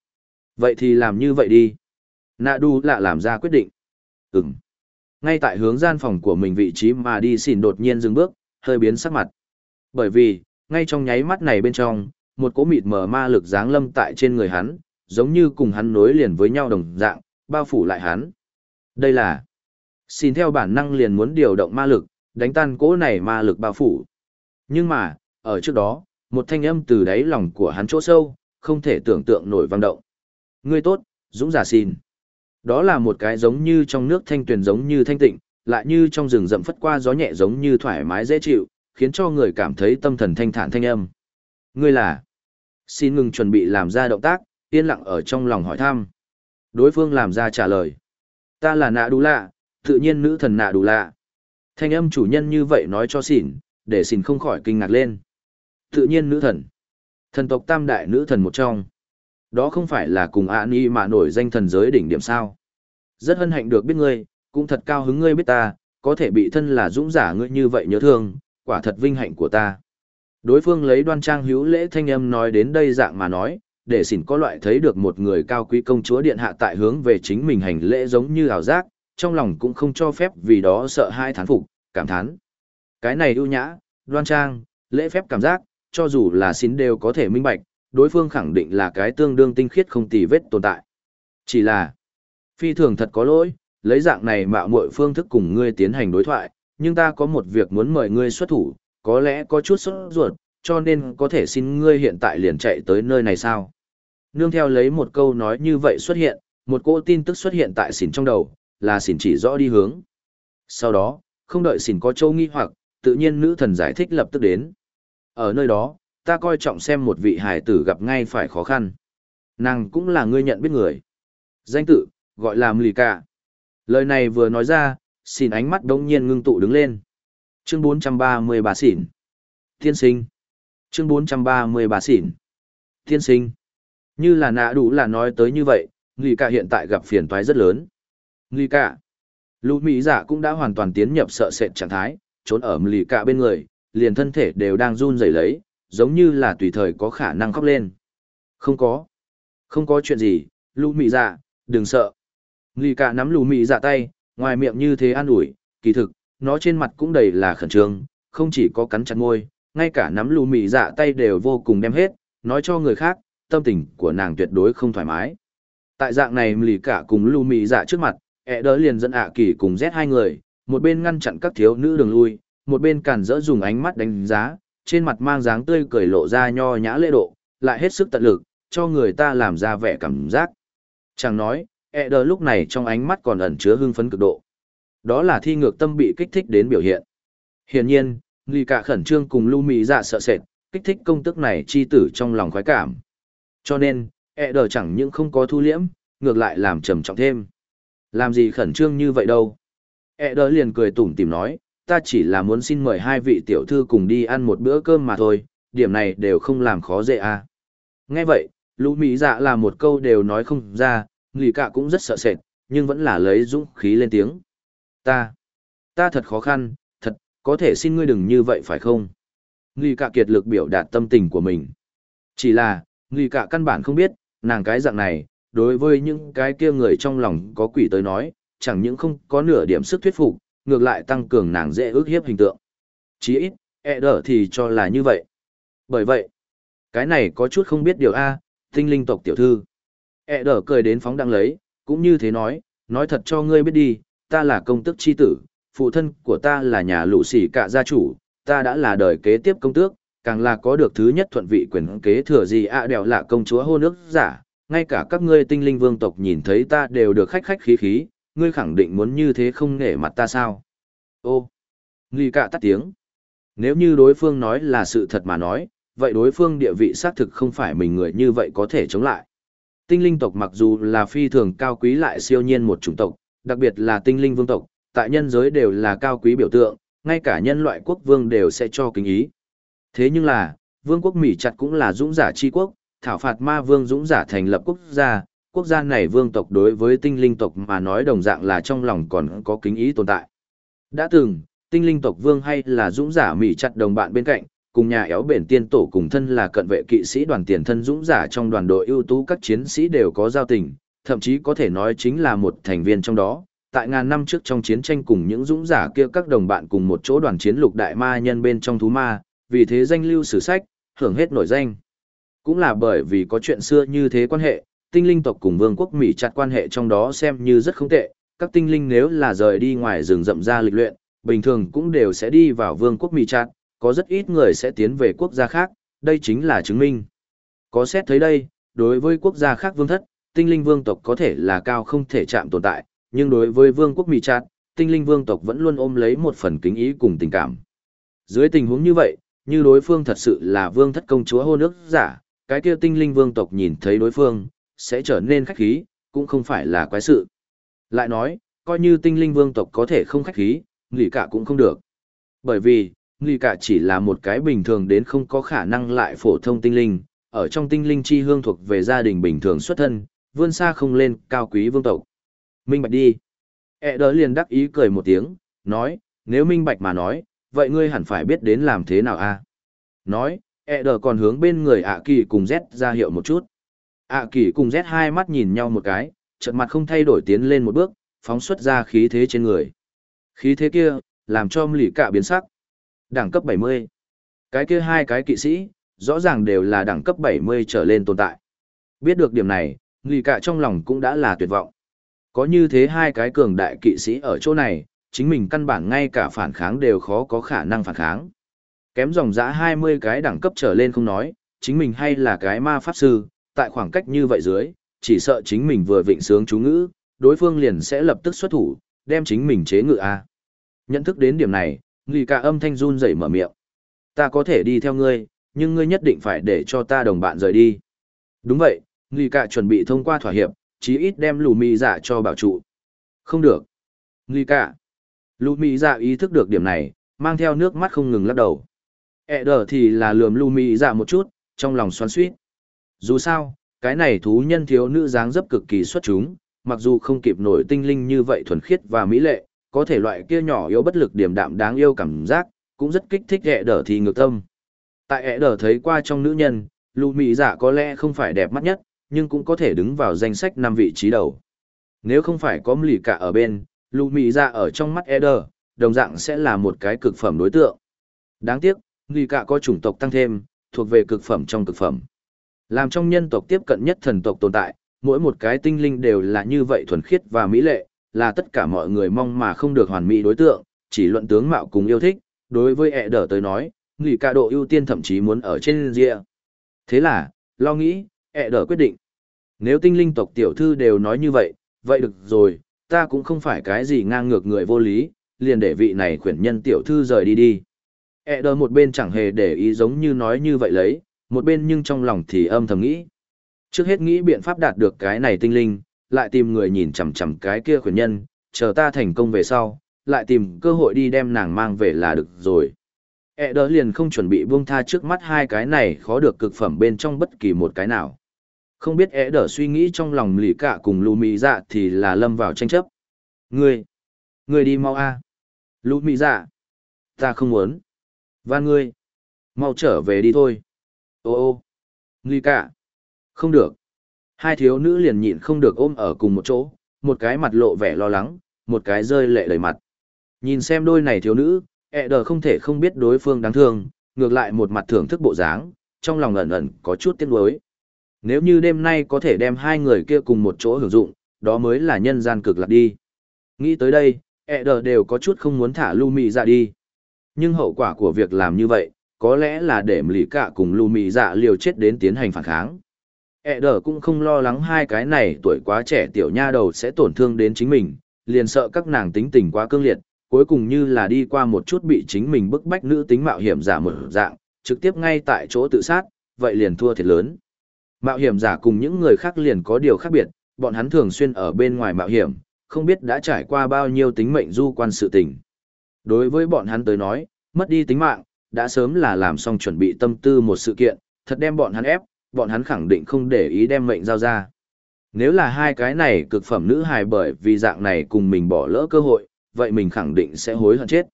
Vậy thì làm như vậy đi. Nạ đu lạ làm ra quyết định. Ừm. Ngay tại hướng gian phòng của mình vị trí mà đi xỉn đột nhiên dừng bước, hơi biến sắc mặt. Bởi vì, ngay trong nháy mắt này bên trong, một cỗ mịt mờ ma lực giáng lâm tại trên người hắn, giống như cùng hắn nối liền với nhau đồng dạng, bao phủ lại hắn. Đây là xin theo bản năng liền muốn điều động ma lực, đánh tan cỗ này ma lực bao phủ. Nhưng mà, ở trước đó, một thanh âm từ đáy lòng của hắn chỗ sâu, không thể tưởng tượng nổi vang động. Ngươi tốt, Dũng giả xin. Đó là một cái giống như trong nước thanh tuyền giống như thanh tịnh, lại như trong rừng rậm phất qua gió nhẹ giống như thoải mái dễ chịu, khiến cho người cảm thấy tâm thần thanh thản thanh âm. Ngươi là? Xin ngừng chuẩn bị làm ra động tác, yên lặng ở trong lòng hỏi thăm. Đối phương làm ra trả lời. Ta là nạ đủ lạ, tự nhiên nữ thần nạ đủ lạ. Thanh âm chủ nhân như vậy nói cho xỉn, để xỉn không khỏi kinh ngạc lên. Tự nhiên nữ thần. Thần tộc tam đại nữ thần một trong. Đó không phải là cùng ạ ni mà nổi danh thần giới đỉnh điểm sao. Rất hân hạnh được biết ngươi, cũng thật cao hứng ngươi biết ta, có thể bị thân là dũng giả ngươi như vậy nhớ thương, quả thật vinh hạnh của ta. Đối phương lấy đoan trang hữu lễ thanh âm nói đến đây dạng mà nói, để xỉn có loại thấy được một người cao quý công chúa điện hạ tại hướng về chính mình hành lễ giống như ảo giác, trong lòng cũng không cho phép vì đó sợ hai thán phục, cảm thán. Cái này ưu nhã, đoan trang, lễ phép cảm giác, cho dù là xỉn đều có thể minh bạch, đối phương khẳng định là cái tương đương tinh khiết không tì vết tồn tại. Chỉ là, phi thường thật có lỗi, lấy dạng này mạo muội phương thức cùng ngươi tiến hành đối thoại, nhưng ta có một việc muốn mời ngươi xuất thủ, có lẽ có chút sốt ruột, cho nên có thể xin ngươi hiện tại liền chạy tới nơi này sao? Nương theo lấy một câu nói như vậy xuất hiện, một cỗ tin tức xuất hiện tại xỉn trong đầu, là xỉn chỉ rõ đi hướng. Sau đó, không đợi xỉn có châu nghi hoặc, tự nhiên nữ thần giải thích lập tức đến. Ở nơi đó, ta coi trọng xem một vị hài tử gặp ngay phải khó khăn. Nàng cũng là ngươi nhận biết người. Danh tự, gọi là Mlika. Cả. Lời này vừa nói ra, xỉn ánh mắt đông nhiên ngưng tụ đứng lên. Chương 433 xỉn. Tiên sinh. Chương 433 xỉn. Tiên sinh. Như là nạ đủ là nói tới như vậy, Nghi Cả hiện tại gặp phiền toái rất lớn. Nghi Cả. Lũ Mỹ giả cũng đã hoàn toàn tiến nhập sợ sệt trạng thái, trốn ở lì Cả bên người, liền thân thể đều đang run rẩy lấy, giống như là tùy thời có khả năng khóc lên. Không có. Không có chuyện gì, Lũ Mỹ giả, đừng sợ. Nghi Cả nắm Lũ Mỹ giả tay, ngoài miệng như thế an ủi, kỳ thực, nó trên mặt cũng đầy là khẩn trương, không chỉ có cắn chặt môi, ngay cả nắm lù mì dạ tay đều vô cùng đem hết, nói cho người khác, tâm tình của nàng tuyệt đối không thoải mái. Tại dạng này lì cả cùng lù mị dạ trước mặt, ẹ đỡ liền dẫn ạ kỳ cùng Z hai người, một bên ngăn chặn các thiếu nữ đường lui, một bên cản dỡ dùng ánh mắt đánh giá, trên mặt mang dáng tươi cười lộ ra nho nhã lễ độ, lại hết sức tận lực, cho người ta làm ra vẻ cảm giác. Chẳng nói, ẹ đỡ lúc này trong ánh mắt còn ẩn chứa hưng phấn cực độ. Đó là thi ngược tâm bị kích thích đến biểu hiện. Hiển nhiên, lì cả khẩn trương cùng lưu mỹ dạ sợ sệt, kích thích công tức này chi tử trong lòng khoái cảm. Cho nên, ẹ đờ chẳng những không có thu liễm, ngược lại làm trầm trọng thêm. Làm gì khẩn trương như vậy đâu. ẹ đờ liền cười tủm tìm nói, ta chỉ là muốn xin mời hai vị tiểu thư cùng đi ăn một bữa cơm mà thôi, điểm này đều không làm khó dễ à. Nghe vậy, lũ mỹ dạ là một câu đều nói không ra, nghỉ cả cũng rất sợ sệt, nhưng vẫn là lấy dũng khí lên tiếng. Ta, ta thật khó khăn, thật, có thể xin ngươi đừng như vậy phải không? Nghi cả kiệt lực biểu đạt tâm tình của mình. Chỉ là, Nghi cả căn bản không biết, nàng cái dạng này, đối với những cái kia người trong lòng có quỷ tới nói, chẳng những không có nửa điểm sức thuyết phục, ngược lại tăng cường nàng dễ ước hiếp hình tượng. Chí ít, e đỡ thì cho là như vậy. Bởi vậy, cái này có chút không biết điều A, tinh linh tộc tiểu thư. E đỡ cười đến phóng đăng lấy, cũng như thế nói, nói thật cho ngươi biết đi, ta là công tước chi tử, phụ thân của ta là nhà lũ sỉ cả gia chủ, ta đã là đời kế tiếp công tước, càng là có được thứ nhất thuận vị quyền kế thừa gì ạ à đèo là công chúa hô nước giả, ngay cả các ngươi tinh linh vương tộc nhìn thấy ta đều được khách khách khí khí, ngươi khẳng định muốn như thế không nể mặt ta sao? Ô, nghi cả tắt tiếng. Nếu như đối phương nói là sự thật mà nói, vậy đối phương địa vị xác thực không phải mình người như vậy có thể chống lại. Tinh linh tộc mặc dù là phi thường cao quý lại siêu nhiên một chủng tộc, đặc biệt là tinh linh vương tộc, tại nhân giới đều là cao quý biểu tượng, ngay cả nhân loại quốc vương đều sẽ cho kính ý. Thế nhưng là, vương quốc Mỹ chặt cũng là dũng giả chi quốc, thảo phạt ma vương dũng giả thành lập quốc gia, quốc gia này vương tộc đối với tinh linh tộc mà nói đồng dạng là trong lòng còn có kính ý tồn tại. Đã từng, tinh linh tộc vương hay là dũng giả Mỹ chặt đồng bạn bên cạnh, cùng nhà éo bền tiên tổ cùng thân là cận vệ kỵ sĩ đoàn tiền thân dũng giả trong đoàn đội ưu tú các chiến sĩ đều có giao tình, thậm chí có thể nói chính là một thành viên trong đó. Tại ngàn năm trước trong chiến tranh cùng những dũng giả kia các đồng bạn cùng một chỗ đoàn chiến lục đại ma nhân bên trong thú ma, vì thế danh lưu sử sách, hưởng hết nổi danh. Cũng là bởi vì có chuyện xưa như thế quan hệ, tinh linh tộc cùng vương quốc Mỹ chặt quan hệ trong đó xem như rất không tệ, các tinh linh nếu là rời đi ngoài rừng rậm ra lịch luyện, bình thường cũng đều sẽ đi vào vương quốc Mỹ chặt, có rất ít người sẽ tiến về quốc gia khác, đây chính là chứng minh. Có xét thấy đây, đối với quốc gia khác vương thất, tinh linh vương tộc có thể là cao không thể chạm tồn tại, nhưng đối với vương quốc Mỹ chặt, tinh linh vương tộc vẫn luôn ôm lấy một phần kính ý cùng tình cảm. Dưới tình huống như vậy, như đối phương thật sự là vương thất công chúa hôn ước giả, cái kia tinh linh vương tộc nhìn thấy đối phương, sẽ trở nên khách khí, cũng không phải là quái sự. Lại nói, coi như tinh linh vương tộc có thể không khách khí, nghỉ cả cũng không được. Bởi vì, nghỉ cả chỉ là một cái bình thường đến không có khả năng lại phổ thông tinh linh, ở trong tinh linh chi hương thuộc về gia đình bình thường xuất thân, vươn xa không lên cao quý vương tộc. Minh bạch đi. E đỡ liền đắc ý cười một tiếng, nói, nếu minh bạch mà nói, vậy ngươi hẳn phải biết đến làm thế nào a nói e đờ còn hướng bên người ạ kỳ cùng z ra hiệu một chút ạ kỳ cùng z hai mắt nhìn nhau một cái trận mặt không thay đổi tiến lên một bước phóng xuất ra khí thế trên người khí thế kia làm cho lì cạ biến sắc đẳng cấp 70. cái kia hai cái kỵ sĩ rõ ràng đều là đẳng cấp 70 trở lên tồn tại biết được điểm này nghỉ cả trong lòng cũng đã là tuyệt vọng có như thế hai cái cường đại kỵ sĩ ở chỗ này chính mình căn bản ngay cả phản kháng đều khó có khả năng phản kháng. Kém dòng dã 20 cái đẳng cấp trở lên không nói, chính mình hay là cái ma pháp sư, tại khoảng cách như vậy dưới, chỉ sợ chính mình vừa vịnh sướng chú ngữ, đối phương liền sẽ lập tức xuất thủ, đem chính mình chế ngự a. Nhận thức đến điểm này, Lì Cả âm thanh run rẩy mở miệng. Ta có thể đi theo ngươi, nhưng ngươi nhất định phải để cho ta đồng bạn rời đi. Đúng vậy, nghi Cả chuẩn bị thông qua thỏa hiệp, chí ít đem lù mì dạ cho bảo trụ. Không được. Nghi Cả. Lù mì dạ ý thức được điểm này, mang theo nước mắt không ngừng lắc đầu. E đờ thì là lườm lù mì dạ một chút, trong lòng xoắn suýt. Dù sao, cái này thú nhân thiếu nữ dáng dấp cực kỳ xuất chúng, mặc dù không kịp nổi tinh linh như vậy thuần khiết và mỹ lệ, có thể loại kia nhỏ yếu bất lực điểm đạm đáng yêu cảm giác, cũng rất kích thích ẹ đờ thì ngược tâm. Tại ẹ đờ thấy qua trong nữ nhân, lù mị dạ có lẽ không phải đẹp mắt nhất, nhưng cũng có thể đứng vào danh sách năm vị trí đầu. Nếu không phải có lì cả ở bên, lù mỹ ra ở trong mắt Eder, đồng dạng sẽ là một cái cực phẩm đối tượng. Đáng tiếc, lì cả có chủng tộc tăng thêm, thuộc về cực phẩm trong cực phẩm. Làm trong nhân tộc tiếp cận nhất thần tộc tồn tại, mỗi một cái tinh linh đều là như vậy thuần khiết và mỹ lệ, là tất cả mọi người mong mà không được hoàn mỹ đối tượng, chỉ luận tướng mạo cùng yêu thích, đối với ẹ đỡ tới nói, nghỉ cả độ ưu tiên thậm chí muốn ở trên rìa. Thế là, lo nghĩ, ẹ quyết định. Nếu tinh linh tộc tiểu thư đều nói như vậy, vậy được rồi, ta cũng không phải cái gì ngang ngược người vô lý, liền để vị này khuyển nhân tiểu thư rời đi đi. E đờ một bên chẳng hề để ý giống như nói như vậy lấy, một bên nhưng trong lòng thì âm thầm nghĩ. Trước hết nghĩ biện pháp đạt được cái này tinh linh, lại tìm người nhìn chằm chằm cái kia khuyển nhân, chờ ta thành công về sau, lại tìm cơ hội đi đem nàng mang về là được rồi. E đỡ liền không chuẩn bị buông tha trước mắt hai cái này khó được cực phẩm bên trong bất kỳ một cái nào. Không biết é đỡ suy nghĩ trong lòng lì cả cùng lù mì dạ thì là lâm vào tranh chấp. Ngươi, ngươi đi mau a à. Lù mì dạ, ta không muốn. Và ngươi, mau trở về đi thôi. Ô ô, lì cả, không được. Hai thiếu nữ liền nhịn không được ôm ở cùng một chỗ, một cái mặt lộ vẻ lo lắng, một cái rơi lệ đầy mặt. Nhìn xem đôi này thiếu nữ, ẹ đờ không thể không biết đối phương đáng thương, ngược lại một mặt thưởng thức bộ dáng, trong lòng ẩn ẩn có chút tiếc nuối. Nếu như đêm nay có thể đem hai người kia cùng một chỗ hưởng dụng, đó mới là nhân gian cực lạc đi. Nghĩ tới đây, ẹ đờ đều có chút không muốn thả Lu Mị dạ đi. Nhưng hậu quả của việc làm như vậy, có lẽ là để lì cả cùng Lu Mị dạ liều chết đến tiến hành phản kháng. Ẹ đờ cũng không lo lắng hai cái này tuổi quá trẻ tiểu nha đầu sẽ tổn thương đến chính mình, liền sợ các nàng tính tình quá cương liệt, cuối cùng như là đi qua một chút bị chính mình bức bách nữ tính mạo hiểm giả một dạng, trực tiếp ngay tại chỗ tự sát, vậy liền thua thiệt lớn. Mạo hiểm giả cùng những người khác liền có điều khác biệt, bọn hắn thường xuyên ở bên ngoài mạo hiểm, không biết đã trải qua bao nhiêu tính mệnh du quan sự tình. Đối với bọn hắn tới nói, mất đi tính mạng, đã sớm là làm xong chuẩn bị tâm tư một sự kiện, thật đem bọn hắn ép, bọn hắn khẳng định không để ý đem mệnh giao ra. Nếu là hai cái này cực phẩm nữ hài bởi vì dạng này cùng mình bỏ lỡ cơ hội, vậy mình khẳng định sẽ hối hận chết.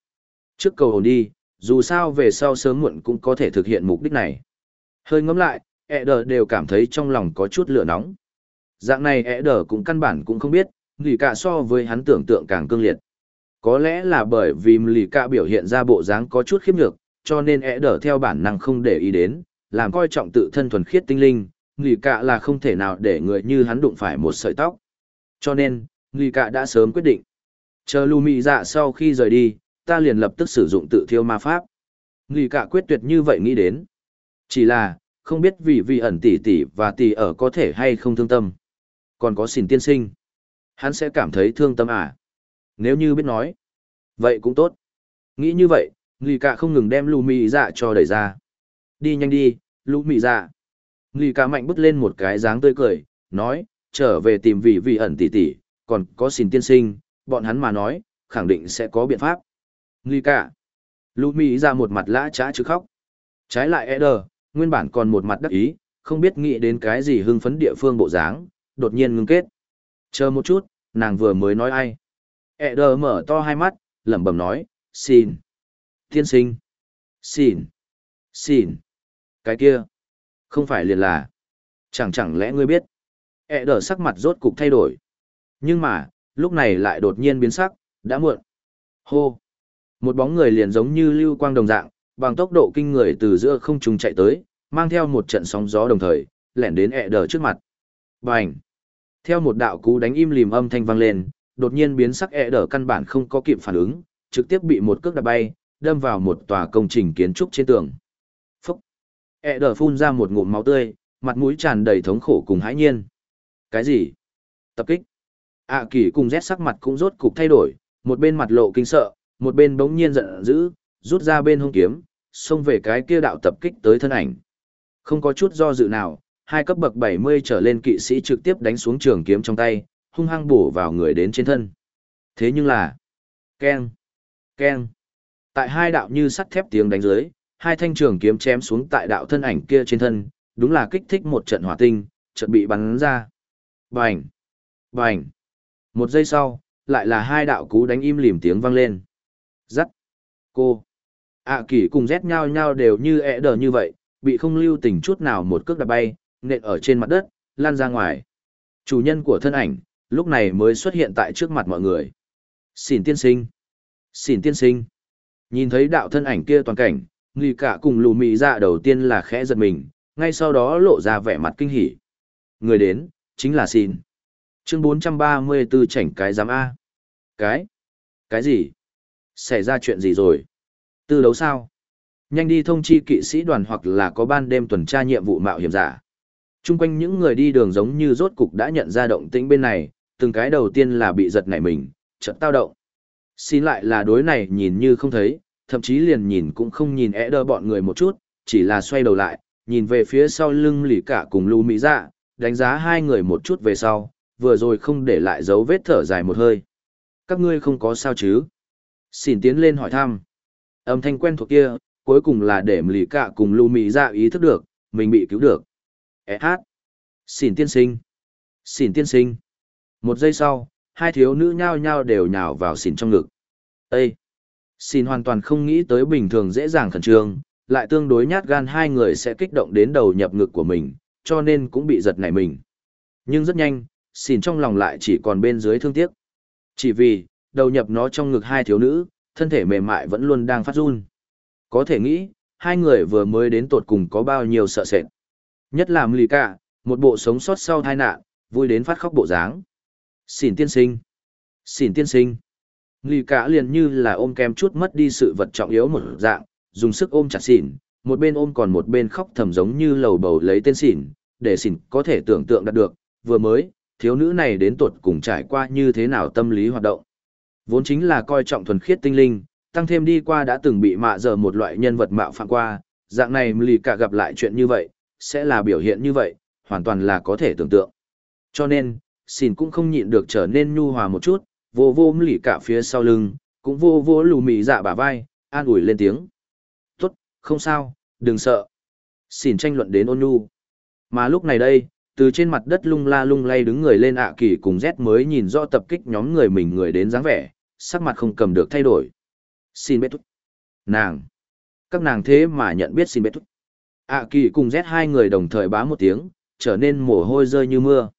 Trước cầu hồn đi, dù sao về sau sớm muộn cũng có thể thực hiện mục đích này. Hơi ngẫm lại, ẹ đờ đều cảm thấy trong lòng có chút lửa nóng. Dạng này ẹ đờ cũng căn bản cũng không biết, lì cả so với hắn tưởng tượng càng cương liệt. Có lẽ là bởi vì lì cả biểu hiện ra bộ dáng có chút khiếp nhược, cho nên ẹ đờ theo bản năng không để ý đến, làm coi trọng tự thân thuần khiết tinh linh, nghỉ cạ là không thể nào để người như hắn đụng phải một sợi tóc. Cho nên, nghỉ cạ đã sớm quyết định. Chờ lù mị dạ sau khi rời đi, ta liền lập tức sử dụng tự thiêu ma pháp. Nghỉ cạ quyết tuyệt như vậy nghĩ đến. Chỉ là, không biết vì vị ẩn tỷ tỷ và tỷ ở có thể hay không thương tâm. Còn có xỉn tiên sinh. Hắn sẽ cảm thấy thương tâm à? Nếu như biết nói. Vậy cũng tốt. Nghĩ như vậy, Lì cả không ngừng đem lù mị dạ cho đẩy ra. Đi nhanh đi, Lù mị dạ. Lì cả mạnh bứt lên một cái dáng tươi cười, nói, trở về tìm vị vị ẩn tỷ tỷ, còn có xin tiên sinh, bọn hắn mà nói, khẳng định sẽ có biện pháp. Lì cả. Lù mị ra một mặt lã trá chứ khóc. Trái lại Eder, nguyên bản còn một mặt đắc ý, không biết nghĩ đến cái gì hưng phấn địa phương bộ dáng, đột nhiên ngưng kết. Chờ một chút, nàng vừa mới nói ai. Eder mở to hai mắt, lẩm bẩm nói, xin. Tiên sinh. Xin. Xin. Cái kia, không phải liền là. Chẳng chẳng lẽ ngươi biết. E đờ sắc mặt rốt cục thay đổi. Nhưng mà, lúc này lại đột nhiên biến sắc, đã muộn. Hô. Một bóng người liền giống như lưu quang đồng dạng, bằng tốc độ kinh người từ giữa không trung chạy tới, mang theo một trận sóng gió đồng thời, lẻn đến ẹ đờ trước mặt. Bành! Theo một đạo cú đánh im lìm âm thanh vang lên, đột nhiên biến sắc ẹ đờ căn bản không có kịp phản ứng, trực tiếp bị một cước đạp bay, đâm vào một tòa công trình kiến trúc trên tường. Phúc! ẹ đờ phun ra một ngụm máu tươi, mặt mũi tràn đầy thống khổ cùng hãi nhiên. Cái gì? Tập kích. ạ kỳ cùng rét sắc mặt cũng rốt cục thay đổi, một bên mặt lộ kinh sợ, một bên bỗng nhiên giận dữ, rút ra bên hông kiếm, xông về cái kia đạo tập kích tới thân ảnh. Không có chút do dự nào, hai cấp bậc 70 trở lên kỵ sĩ trực tiếp đánh xuống trường kiếm trong tay, hung hăng bổ vào người đến trên thân. Thế nhưng là, keng, keng. Tại hai đạo như sắt thép tiếng đánh dưới, hai thanh trường kiếm chém xuống tại đạo thân ảnh kia trên thân, đúng là kích thích một trận hỏa tinh, chợt bị bắn ra. Bành, bành. Một giây sau, lại là hai đạo cú đánh im lìm tiếng vang lên. Dắt, cô. ạ à, kỷ cùng rét nhau nhau đều như ẹ đờ như vậy, bị không lưu tình chút nào một cước đạp bay, nện ở trên mặt đất, lan ra ngoài. Chủ nhân của thân ảnh, lúc này mới xuất hiện tại trước mặt mọi người. Xỉn tiên sinh. Xỉn tiên sinh. Nhìn thấy đạo thân ảnh kia toàn cảnh, người cả cùng lù mị ra dạ đầu tiên là khẽ giật mình, ngay sau đó lộ ra vẻ mặt kinh hỉ. Người đến, chính là xỉn. Chương 434 chảnh cái giám A. Cái? Cái gì? Xảy ra chuyện gì rồi? Tư đấu sao? Nhanh đi thông chi kỵ sĩ đoàn hoặc là có ban đêm tuần tra nhiệm vụ mạo hiểm giả. Trung quanh những người đi đường giống như rốt cục đã nhận ra động tĩnh bên này, từng cái đầu tiên là bị giật nảy mình, chợt tao động. Xin lại là đối này nhìn như không thấy, thậm chí liền nhìn cũng không nhìn é đơ bọn người một chút, chỉ là xoay đầu lại, nhìn về phía sau lưng lì cả cùng lưu mỹ dạ, đánh giá hai người một chút về sau, vừa rồi không để lại dấu vết thở dài một hơi. Các ngươi không có sao chứ? Xin tiến lên hỏi thăm. Âm thanh quen thuộc kia, cuối cùng là để lì cả cùng lưu mỹ ra ý thức được, mình bị cứu được. E hát. Xin tiên sinh. Xin tiên sinh. Một giây sau, hai thiếu nữ nhao nhao đều nhào vào xin trong ngực. Ê! Xin hoàn toàn không nghĩ tới bình thường dễ dàng khẩn trương, lại tương đối nhát gan hai người sẽ kích động đến đầu nhập ngực của mình, cho nên cũng bị giật nảy mình. Nhưng rất nhanh, xin trong lòng lại chỉ còn bên dưới thương tiếc. Chỉ vì, đầu nhập nó trong ngực hai thiếu nữ, thân thể mềm mại vẫn luôn đang phát run. Có thể nghĩ, hai người vừa mới đến tột cùng có bao nhiêu sợ sệt. Nhất là Mlì Cả, một bộ sống sót sau tai nạn, vui đến phát khóc bộ dáng. Xỉn tiên sinh. Xỉn tiên sinh. Lì cả liền như là ôm kem chút mất đi sự vật trọng yếu một dạng, dùng sức ôm chặt xỉn, một bên ôm còn một bên khóc thầm giống như lầu bầu lấy tên xỉn, để xỉn có thể tưởng tượng đạt được, vừa mới, thiếu nữ này đến tuột cùng trải qua như thế nào tâm lý hoạt động. Vốn chính là coi trọng thuần khiết tinh linh, tăng thêm đi qua đã từng bị mạ giờ một loại nhân vật mạo phạm qua, dạng này lì cả gặp lại chuyện như vậy, sẽ là biểu hiện như vậy, hoàn toàn là có thể tưởng tượng. Cho nên, xin cũng không nhịn được trở nên nhu hòa một chút, vô vô lì cả phía sau lưng, cũng vô vô lù mì dạ bả vai, an ủi lên tiếng. Tốt, không sao, đừng sợ. Xin tranh luận đến ôn nhu. Mà lúc này đây, từ trên mặt đất lung la lung lay đứng người lên ạ kỳ cùng Z mới nhìn rõ tập kích nhóm người mình người đến dáng vẻ, sắc mặt không cầm được thay đổi. Xin bết thúc. Nàng. Các nàng thế mà nhận biết xin bết thúc. ạ kỳ cùng rét hai người đồng thời bá một tiếng, trở nên mồ hôi rơi như mưa.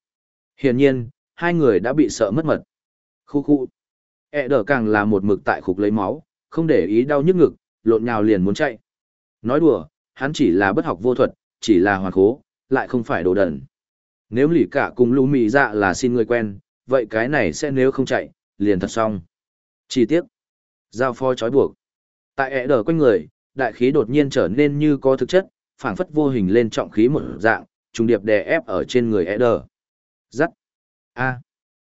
Hiển nhiên, hai người đã bị sợ mất mật. Khu khu. E đỡ càng là một mực tại khục lấy máu, không để ý đau nhức ngực, lộn nhào liền muốn chạy. Nói đùa, hắn chỉ là bất học vô thuật, chỉ là hoàn khố, lại không phải đồ đần. Nếu lì cả cùng lũ mị dạ là xin người quen, vậy cái này sẽ nếu không chạy, liền thật xong. Chi tiết. Giao phó trói buộc. Tại ẹ đờ quanh người, đại khí đột nhiên trở nên như có thực chất, phảng phất vô hình lên trọng khí một dạng, trùng điệp đè ép ở trên người ẹ đờ. Giắt. A.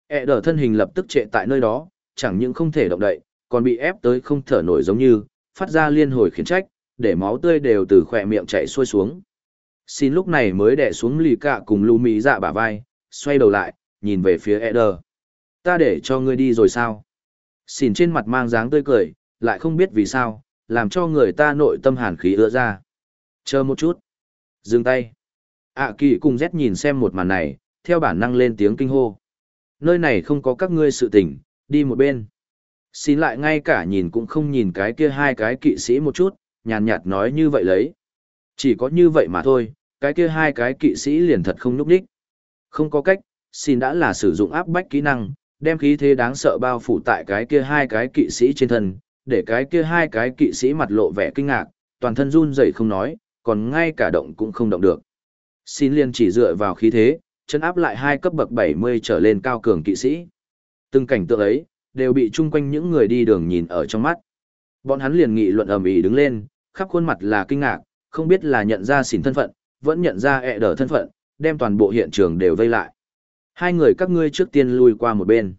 ẹ đờ thân hình lập tức trệ tại nơi đó, chẳng những không thể động đậy, còn bị ép tới không thở nổi giống như, phát ra liên hồi khiến trách, để máu tươi đều từ khỏe miệng chảy xuôi xuống. Xin lúc này mới đè xuống lì cạ cùng lù mỹ dạ bả vai, xoay đầu lại, nhìn về phía Eder. Ta để cho ngươi đi rồi sao? Xin trên mặt mang dáng tươi cười, lại không biết vì sao, làm cho người ta nội tâm hàn khí ứa ra. Chờ một chút. Dừng tay. ạ kỳ cùng rét nhìn xem một màn này, theo bản năng lên tiếng kinh hô. Nơi này không có các ngươi sự tình, đi một bên. Xin lại ngay cả nhìn cũng không nhìn cái kia hai cái kỵ sĩ một chút, nhàn nhạt nói như vậy lấy. Chỉ có như vậy mà thôi, cái kia hai cái kỵ sĩ liền thật không núp đích. Không có cách, xin đã là sử dụng áp bách kỹ năng, đem khí thế đáng sợ bao phủ tại cái kia hai cái kỵ sĩ trên thân, để cái kia hai cái kỵ sĩ mặt lộ vẻ kinh ngạc, toàn thân run rẩy không nói, còn ngay cả động cũng không động được. Xin liền chỉ dựa vào khí thế, chân áp lại hai cấp bậc 70 trở lên cao cường kỵ sĩ. Từng cảnh tượng ấy, đều bị chung quanh những người đi đường nhìn ở trong mắt. Bọn hắn liền nghị luận ầm ĩ đứng lên, khắp khuôn mặt là kinh ngạc, không biết là nhận ra xỉn thân phận, vẫn nhận ra ẹ đỡ thân phận, đem toàn bộ hiện trường đều vây lại. Hai người các ngươi trước tiên lui qua một bên.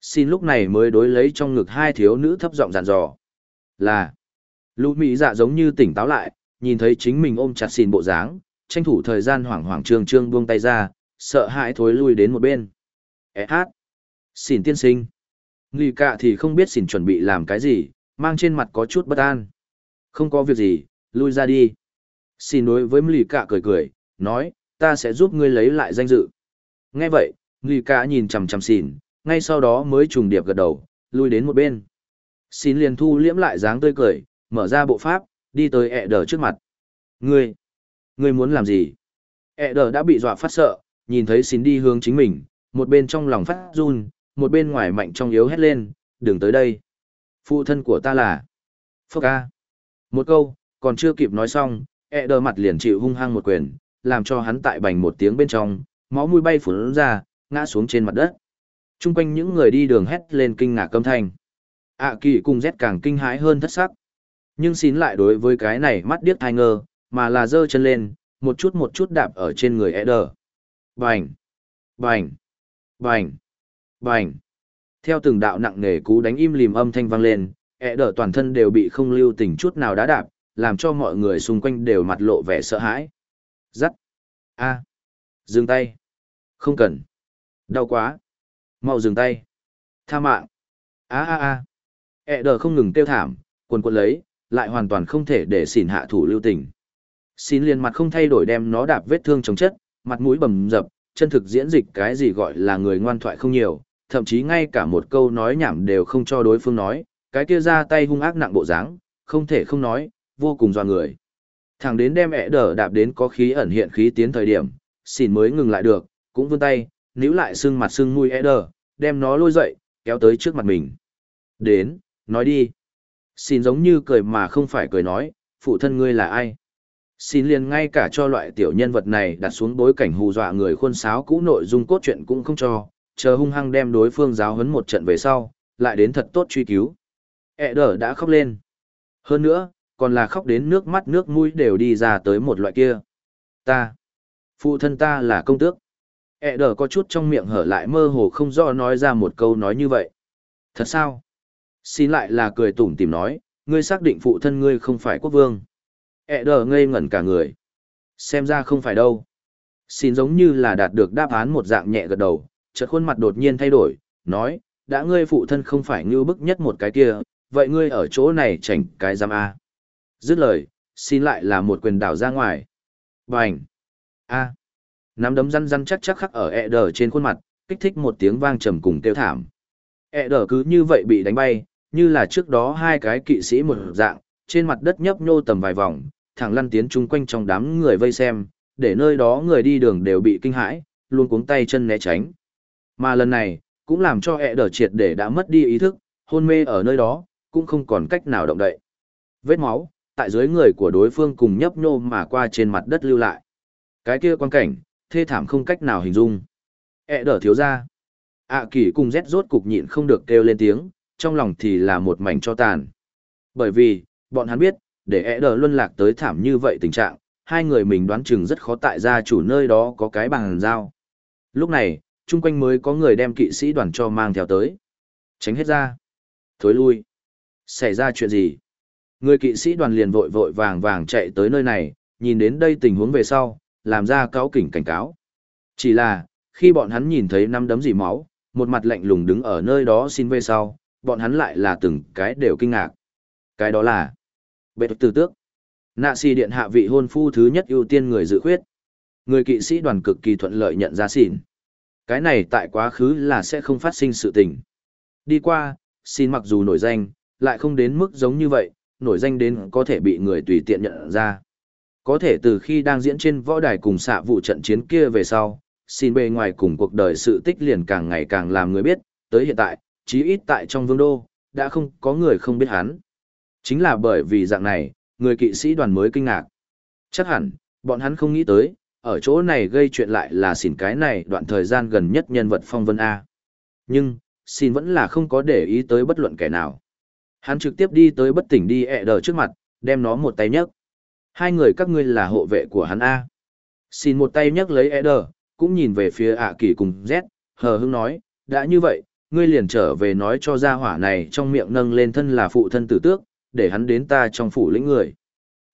Xin lúc này mới đối lấy trong ngực hai thiếu nữ thấp giọng dàn dò. Là, lũ mỹ dạ giống như tỉnh táo lại, nhìn thấy chính mình ôm chặt xin bộ dáng, tranh thủ thời gian hoảng hoảng trương trương buông tay ra, sợ hãi thối lui đến một bên. Ế hát. Xin tiên sinh. Nghi cạ thì không biết xin chuẩn bị làm cái gì, mang trên mặt có chút bất an. Không có việc gì, lui ra đi. Xin đối với Lì cạ cười cười, nói, ta sẽ giúp ngươi lấy lại danh dự. Nghe vậy, Lì Cả nhìn chằm chằm xỉn, ngay sau đó mới trùng điệp gật đầu, lui đến một bên. Xin liền thu liễm lại dáng tươi cười, mở ra bộ pháp, đi tới ẹ đờ trước mặt. Ngươi, ngươi muốn làm gì? ẹ đờ đã bị dọa phát sợ, nhìn thấy xin đi hướng chính mình, một bên trong lòng phát run, một bên ngoài mạnh trong yếu hét lên, đừng tới đây. Phụ thân của ta là... Phốc A. Một câu, còn chưa kịp nói xong, ẹ đờ mặt liền chịu hung hăng một quyền, làm cho hắn tại bành một tiếng bên trong, máu mũi bay phun ra, ngã xuống trên mặt đất. Trung quanh những người đi đường hét lên kinh ngạc câm thanh. ạ kỳ cùng rét càng kinh hãi hơn thất sắc. Nhưng xin lại đối với cái này mắt điếc thai ngơ, mà là giơ chân lên, một chút một chút đạp ở trên người Eder. Bành! Bành! Bành! Bành! Theo từng đạo nặng nề cú đánh im lìm âm thanh vang lên, Eder toàn thân đều bị không lưu tình chút nào đá đạp, làm cho mọi người xung quanh đều mặt lộ vẻ sợ hãi. Giắt, A! Dừng tay! Không cần! Đau quá! mau dừng tay tha mạng a a a ẹ đờ không ngừng kêu thảm, quần quần lấy, lại hoàn toàn không thể để xỉn hạ thủ lưu tình xin liền mặt không thay đổi đem nó đạp vết thương chống chất, mặt mũi bầm dập, chân thực diễn dịch cái gì gọi là người ngoan thoại không nhiều, thậm chí ngay cả một câu nói nhảm đều không cho đối phương nói, cái kia ra tay hung ác nặng bộ dáng, không thể không nói, vô cùng doa người thằng đến đem ẹ đờ đạp đến có khí ẩn hiện khí tiến thời điểm xin mới ngừng lại được cũng vươn tay níu lại xương mặt xương mùi ẹ đờ đem nó lôi dậy, kéo tới trước mặt mình. Đến, nói đi. Xin giống như cười mà không phải cười nói, phụ thân ngươi là ai? Xin liền ngay cả cho loại tiểu nhân vật này đặt xuống bối cảnh hù dọa người khuôn sáo cũ nội dung cốt truyện cũng không cho, chờ hung hăng đem đối phương giáo huấn một trận về sau, lại đến thật tốt truy cứu. E đờ đã khóc lên. Hơn nữa, còn là khóc đến nước mắt nước mũi đều đi ra tới một loại kia. Ta, phụ thân ta là công tước. ẹ đờ có chút trong miệng hở lại mơ hồ không rõ nói ra một câu nói như vậy. Thật sao? Xin lại là cười tủm tìm nói, ngươi xác định phụ thân ngươi không phải quốc vương. ẹ đờ ngây ngẩn cả người. Xem ra không phải đâu. Xin giống như là đạt được đáp án một dạng nhẹ gật đầu, chợt khuôn mặt đột nhiên thay đổi, nói, đã ngươi phụ thân không phải ngưu bức nhất một cái kia, vậy ngươi ở chỗ này chảnh cái giam A. Dứt lời, xin lại là một quyền đảo ra ngoài. Bành! A! Nắm đấm răn răn chắc chắc khắc ở e đờ trên khuôn mặt, kích thích một tiếng vang trầm cùng kêu thảm. e đờ cứ như vậy bị đánh bay, như là trước đó hai cái kỵ sĩ một dạng, trên mặt đất nhấp nhô tầm vài vòng, thẳng lăn tiến chung quanh trong đám người vây xem, để nơi đó người đi đường đều bị kinh hãi, luôn cuống tay chân né tránh. Mà lần này, cũng làm cho e đờ triệt để đã mất đi ý thức, hôn mê ở nơi đó, cũng không còn cách nào động đậy. Vết máu, tại dưới người của đối phương cùng nhấp nhô mà qua trên mặt đất lưu lại. Cái kia quan cảnh, thê thảm không cách nào hình dung. E đỡ thiếu ra. ạ kỳ cùng rét rốt cục nhịn không được kêu lên tiếng, trong lòng thì là một mảnh cho tàn. Bởi vì, bọn hắn biết, để e đỡ luân lạc tới thảm như vậy tình trạng, hai người mình đoán chừng rất khó tại gia chủ nơi đó có cái bằng giao. Lúc này, chung quanh mới có người đem kỵ sĩ đoàn cho mang theo tới. Tránh hết ra. Thối lui. Xảy ra chuyện gì? Người kỵ sĩ đoàn liền vội vội vàng vàng chạy tới nơi này, nhìn đến đây tình huống về sau, làm ra cáo kỉnh cảnh cáo. Chỉ là, khi bọn hắn nhìn thấy năm đấm dì máu, một mặt lạnh lùng đứng ở nơi đó xin về sau, bọn hắn lại là từng cái đều kinh ngạc. Cái đó là bệ tử tước. Nạ si điện hạ vị hôn phu thứ nhất ưu tiên người dự khuyết. Người kỵ sĩ đoàn cực kỳ thuận lợi nhận ra xỉn. Cái này tại quá khứ là sẽ không phát sinh sự tình. Đi qua, xin mặc dù nổi danh, lại không đến mức giống như vậy, nổi danh đến có thể bị người tùy tiện nhận ra. Có thể từ khi đang diễn trên võ đài cùng xạ vụ trận chiến kia về sau, xin bề ngoài cùng cuộc đời sự tích liền càng ngày càng làm người biết, tới hiện tại, chí ít tại trong vương đô, đã không có người không biết hắn. Chính là bởi vì dạng này, người kỵ sĩ đoàn mới kinh ngạc. Chắc hẳn, bọn hắn không nghĩ tới, ở chỗ này gây chuyện lại là xin cái này đoạn thời gian gần nhất nhân vật phong vân A. Nhưng, xin vẫn là không có để ý tới bất luận kẻ nào. Hắn trực tiếp đi tới bất tỉnh đi ẹ đờ trước mặt, đem nó một tay nhấc. Hai người các ngươi là hộ vệ của hắn A. Xin một tay nhấc lấy Eder cũng nhìn về phía ạ kỳ cùng Z, hờ hững nói, đã như vậy, ngươi liền trở về nói cho gia hỏa này trong miệng nâng lên thân là phụ thân tử tước, để hắn đến ta trong phủ lĩnh người.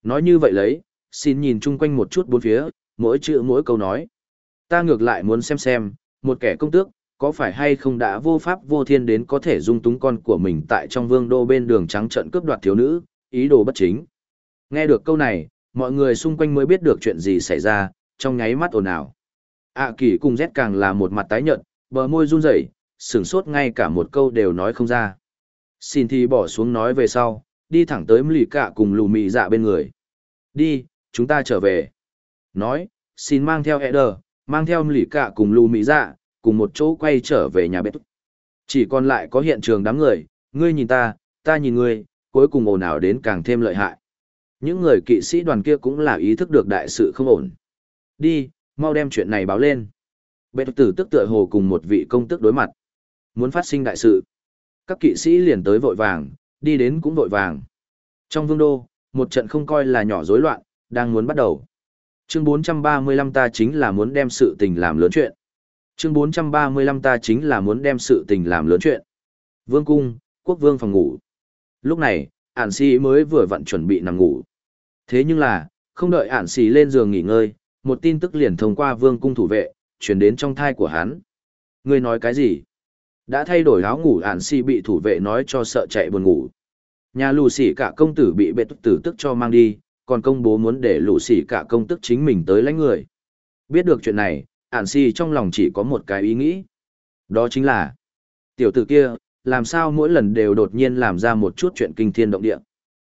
Nói như vậy lấy, xin nhìn chung quanh một chút bốn phía, mỗi chữ mỗi câu nói. Ta ngược lại muốn xem xem, một kẻ công tước, có phải hay không đã vô pháp vô thiên đến có thể dung túng con của mình tại trong vương đô bên đường trắng trận cướp đoạt thiếu nữ, ý đồ bất chính. Nghe được câu này, mọi người xung quanh mới biết được chuyện gì xảy ra, trong nháy mắt ồn ào. ạ kỳ cùng rét càng là một mặt tái nhợt, bờ môi run rẩy, sửng sốt ngay cả một câu đều nói không ra. Xin thì bỏ xuống nói về sau, đi thẳng tới lì cạ cùng lù mị dạ bên người. Đi, chúng ta trở về. Nói, xin mang theo Eder, mang theo lì cạ cùng lù mị dạ, cùng một chỗ quay trở về nhà bếp. Chỉ còn lại có hiện trường đám người, ngươi nhìn ta, ta nhìn ngươi, cuối cùng ồn ào đến càng thêm lợi hại. Những người kỵ sĩ đoàn kia cũng là ý thức được đại sự không ổn. Đi, mau đem chuyện này báo lên. Bệ tử tức tựa hồ cùng một vị công tức đối mặt. Muốn phát sinh đại sự. Các kỵ sĩ liền tới vội vàng, đi đến cũng vội vàng. Trong vương đô, một trận không coi là nhỏ rối loạn, đang muốn bắt đầu. Chương 435 ta chính là muốn đem sự tình làm lớn chuyện. Chương 435 ta chính là muốn đem sự tình làm lớn chuyện. Vương cung, quốc vương phòng ngủ. Lúc này, ản sĩ mới vừa vặn chuẩn bị nằm ngủ. Thế nhưng là, không đợi ản xì lên giường nghỉ ngơi, một tin tức liền thông qua vương cung thủ vệ, chuyển đến trong thai của hắn. Ngươi nói cái gì? Đã thay đổi áo ngủ ản xì bị thủ vệ nói cho sợ chạy buồn ngủ. Nhà lù xỉ cả công tử bị bệ tử tức cho mang đi, còn công bố muốn để lù xỉ cả công tức chính mình tới lãnh người. Biết được chuyện này, ản xì trong lòng chỉ có một cái ý nghĩ. Đó chính là, tiểu tử kia, làm sao mỗi lần đều đột nhiên làm ra một chút chuyện kinh thiên động địa.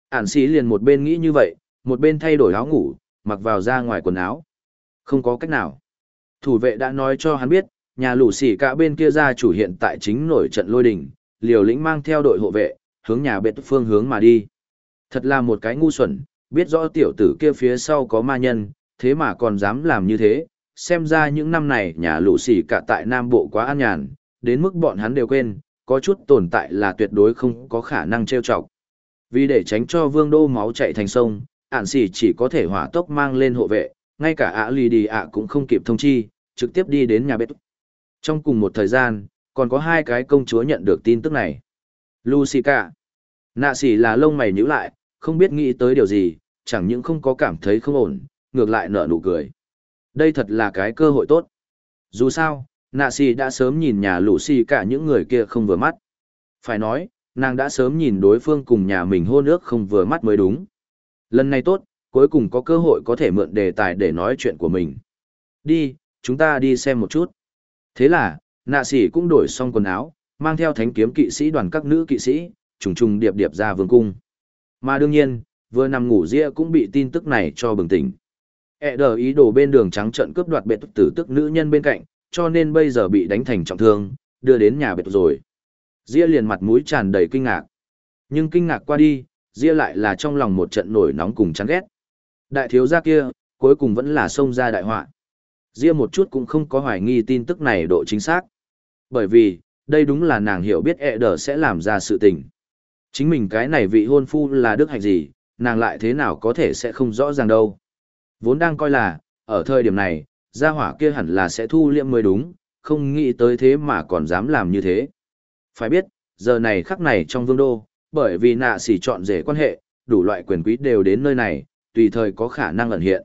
Ản xì liền một bên nghĩ như vậy, một bên thay đổi áo ngủ, mặc vào ra ngoài quần áo. Không có cách nào. Thủ vệ đã nói cho hắn biết, nhà lũ xỉ cả bên kia ra chủ hiện tại chính nổi trận lôi đình, liều lĩnh mang theo đội hộ vệ, hướng nhà bệ phương hướng mà đi. Thật là một cái ngu xuẩn, biết rõ tiểu tử kia phía sau có ma nhân, thế mà còn dám làm như thế, xem ra những năm này nhà lũ xỉ cả tại Nam Bộ quá an nhàn, đến mức bọn hắn đều quên, có chút tồn tại là tuyệt đối không có khả năng trêu chọc. Vì để tránh cho vương đô máu chạy thành sông, ạn xỉ chỉ có thể hỏa tốc mang lên hộ vệ, ngay cả ạ lì đi ạ cũng không kịp thông chi, trực tiếp đi đến nhà bếp. Trong cùng một thời gian, còn có hai cái công chúa nhận được tin tức này. Lucica. Nạ xỉ là lông mày nhíu lại, không biết nghĩ tới điều gì, chẳng những không có cảm thấy không ổn, ngược lại nở nụ cười. Đây thật là cái cơ hội tốt. Dù sao, nạ xỉ đã sớm nhìn nhà lũ cả những người kia không vừa mắt. Phải nói, nàng đã sớm nhìn đối phương cùng nhà mình hôn ước không vừa mắt mới đúng. Lần này tốt, cuối cùng có cơ hội có thể mượn đề tài để nói chuyện của mình. Đi, chúng ta đi xem một chút. Thế là, nạ sĩ cũng đổi xong quần áo, mang theo thánh kiếm kỵ sĩ đoàn các nữ kỵ sĩ, trùng trùng điệp điệp ra vương cung. Mà đương nhiên, vừa nằm ngủ ria cũng bị tin tức này cho bừng tỉnh. E đờ ý đồ bên đường trắng trận cướp đoạt bệ tử tức nữ nhân bên cạnh, cho nên bây giờ bị đánh thành trọng thương, đưa đến nhà bệ rồi. Ria liền mặt mũi tràn đầy kinh ngạc. Nhưng kinh ngạc qua đi, Ria lại là trong lòng một trận nổi nóng cùng chán ghét. Đại thiếu gia kia, cuối cùng vẫn là xông ra đại họa. Ria một chút cũng không có hoài nghi tin tức này độ chính xác. Bởi vì, đây đúng là nàng hiểu biết e đờ sẽ làm ra sự tình. Chính mình cái này vị hôn phu là đức hạnh gì, nàng lại thế nào có thể sẽ không rõ ràng đâu. Vốn đang coi là, ở thời điểm này, gia hỏa kia hẳn là sẽ thu liệm mới đúng, không nghĩ tới thế mà còn dám làm như thế. Phải biết, giờ này khắc này trong vương đô, bởi vì nạ xỉ chọn rể quan hệ, đủ loại quyền quý đều đến nơi này, tùy thời có khả năng ẩn hiện.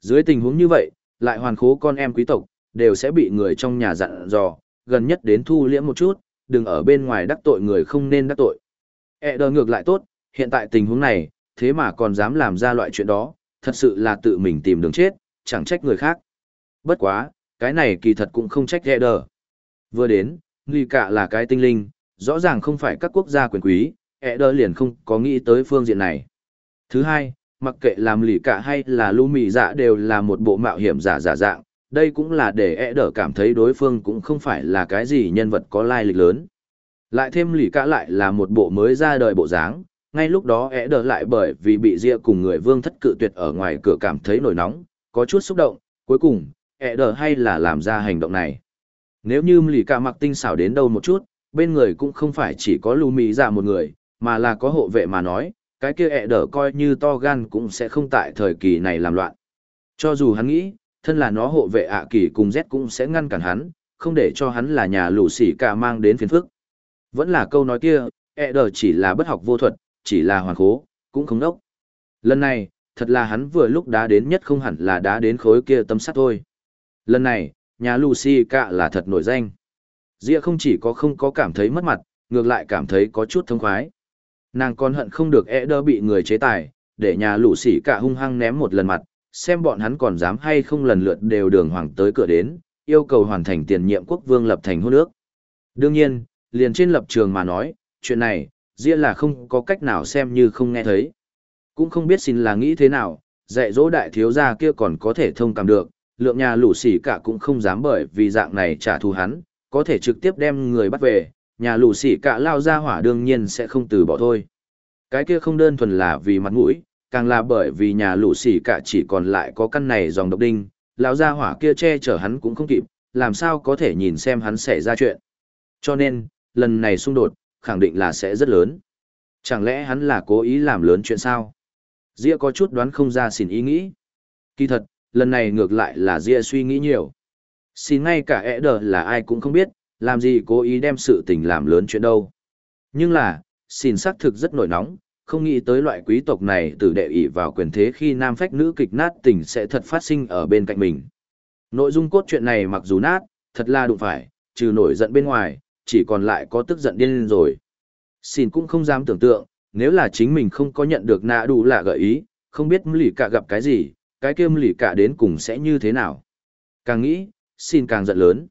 Dưới tình huống như vậy, lại hoàn khố con em quý tộc, đều sẽ bị người trong nhà dặn dò, gần nhất đến thu liễm một chút, đừng ở bên ngoài đắc tội người không nên đắc tội. E đờ ngược lại tốt, hiện tại tình huống này, thế mà còn dám làm ra loại chuyện đó, thật sự là tự mình tìm đường chết, chẳng trách người khác. Bất quá, cái này kỳ thật cũng không trách E đờ. Vừa đến, nghi cả là cái tinh linh, rõ ràng không phải các quốc gia quyền quý, E đờ liền không có nghĩ tới phương diện này. Thứ hai, mặc kệ làm lì cả hay là lưu mì dạ đều là một bộ mạo hiểm giả giả dạng, đây cũng là để E đờ cảm thấy đối phương cũng không phải là cái gì nhân vật có lai lịch lớn. Lại thêm lì cả lại là một bộ mới ra đời bộ dáng, ngay lúc đó ẻ đờ lại bởi vì bị ria cùng người vương thất cự tuyệt ở ngoài cửa cảm thấy nổi nóng, có chút xúc động, cuối cùng, ẻ đờ hay là làm ra hành động này. Nếu như lì cả mặc tinh xảo đến đâu một chút, bên người cũng không phải chỉ có lù mì dạ một người, mà là có hộ vệ mà nói, cái kia ẹ đỡ coi như to gan cũng sẽ không tại thời kỳ này làm loạn. Cho dù hắn nghĩ, thân là nó hộ vệ ạ kỳ cùng Z cũng sẽ ngăn cản hắn, không để cho hắn là nhà lũ sỉ cả mang đến phiền phức. Vẫn là câu nói kia, ẹ đỡ chỉ là bất học vô thuật, chỉ là hoàn khố, cũng không đốc. Lần này, thật là hắn vừa lúc đá đến nhất không hẳn là đá đến khối kia tâm sắt thôi. Lần này, nhà Lucy cả là thật nổi danh. Dĩa không chỉ có không có cảm thấy mất mặt, ngược lại cảm thấy có chút thông khoái. Nàng còn hận không được e đơ bị người chế tài, để nhà lũ sỉ cả hung hăng ném một lần mặt, xem bọn hắn còn dám hay không lần lượt đều đường hoàng tới cửa đến, yêu cầu hoàn thành tiền nhiệm quốc vương lập thành hôn nước. Đương nhiên, liền trên lập trường mà nói, chuyện này, riêng là không có cách nào xem như không nghe thấy. Cũng không biết xin là nghĩ thế nào, dạy dỗ đại thiếu gia kia còn có thể thông cảm được, lượng nhà lũ sỉ cả cũng không dám bởi vì dạng này trả thù hắn, có thể trực tiếp đem người bắt về, nhà lũ sỉ cả lao ra hỏa đương nhiên sẽ không từ bỏ thôi. Cái kia không đơn thuần là vì mặt mũi, càng là bởi vì nhà lũ sỉ cả chỉ còn lại có căn này dòng độc đinh, lão gia hỏa kia che chở hắn cũng không kịp, làm sao có thể nhìn xem hắn xảy ra chuyện. Cho nên, lần này xung đột, khẳng định là sẽ rất lớn. Chẳng lẽ hắn là cố ý làm lớn chuyện sao? Dĩa có chút đoán không ra xỉn ý nghĩ. Kỳ thật, lần này ngược lại là Dĩa suy nghĩ nhiều. Xin ngay cả ẻ đờ là ai cũng không biết, làm gì cố ý đem sự tình làm lớn chuyện đâu. Nhưng là, xin xác thực rất nổi nóng, không nghĩ tới loại quý tộc này từ đệ ỷ vào quyền thế khi nam phách nữ kịch nát tình sẽ thật phát sinh ở bên cạnh mình. Nội dung cốt truyện này mặc dù nát, thật là đụng phải, trừ nổi giận bên ngoài, chỉ còn lại có tức giận điên rồi. Xin cũng không dám tưởng tượng, nếu là chính mình không có nhận được nạ đủ là gợi ý, không biết lì cả gặp cái gì, cái kia lì cả đến cùng sẽ như thế nào. Càng nghĩ, xin càng giận lớn.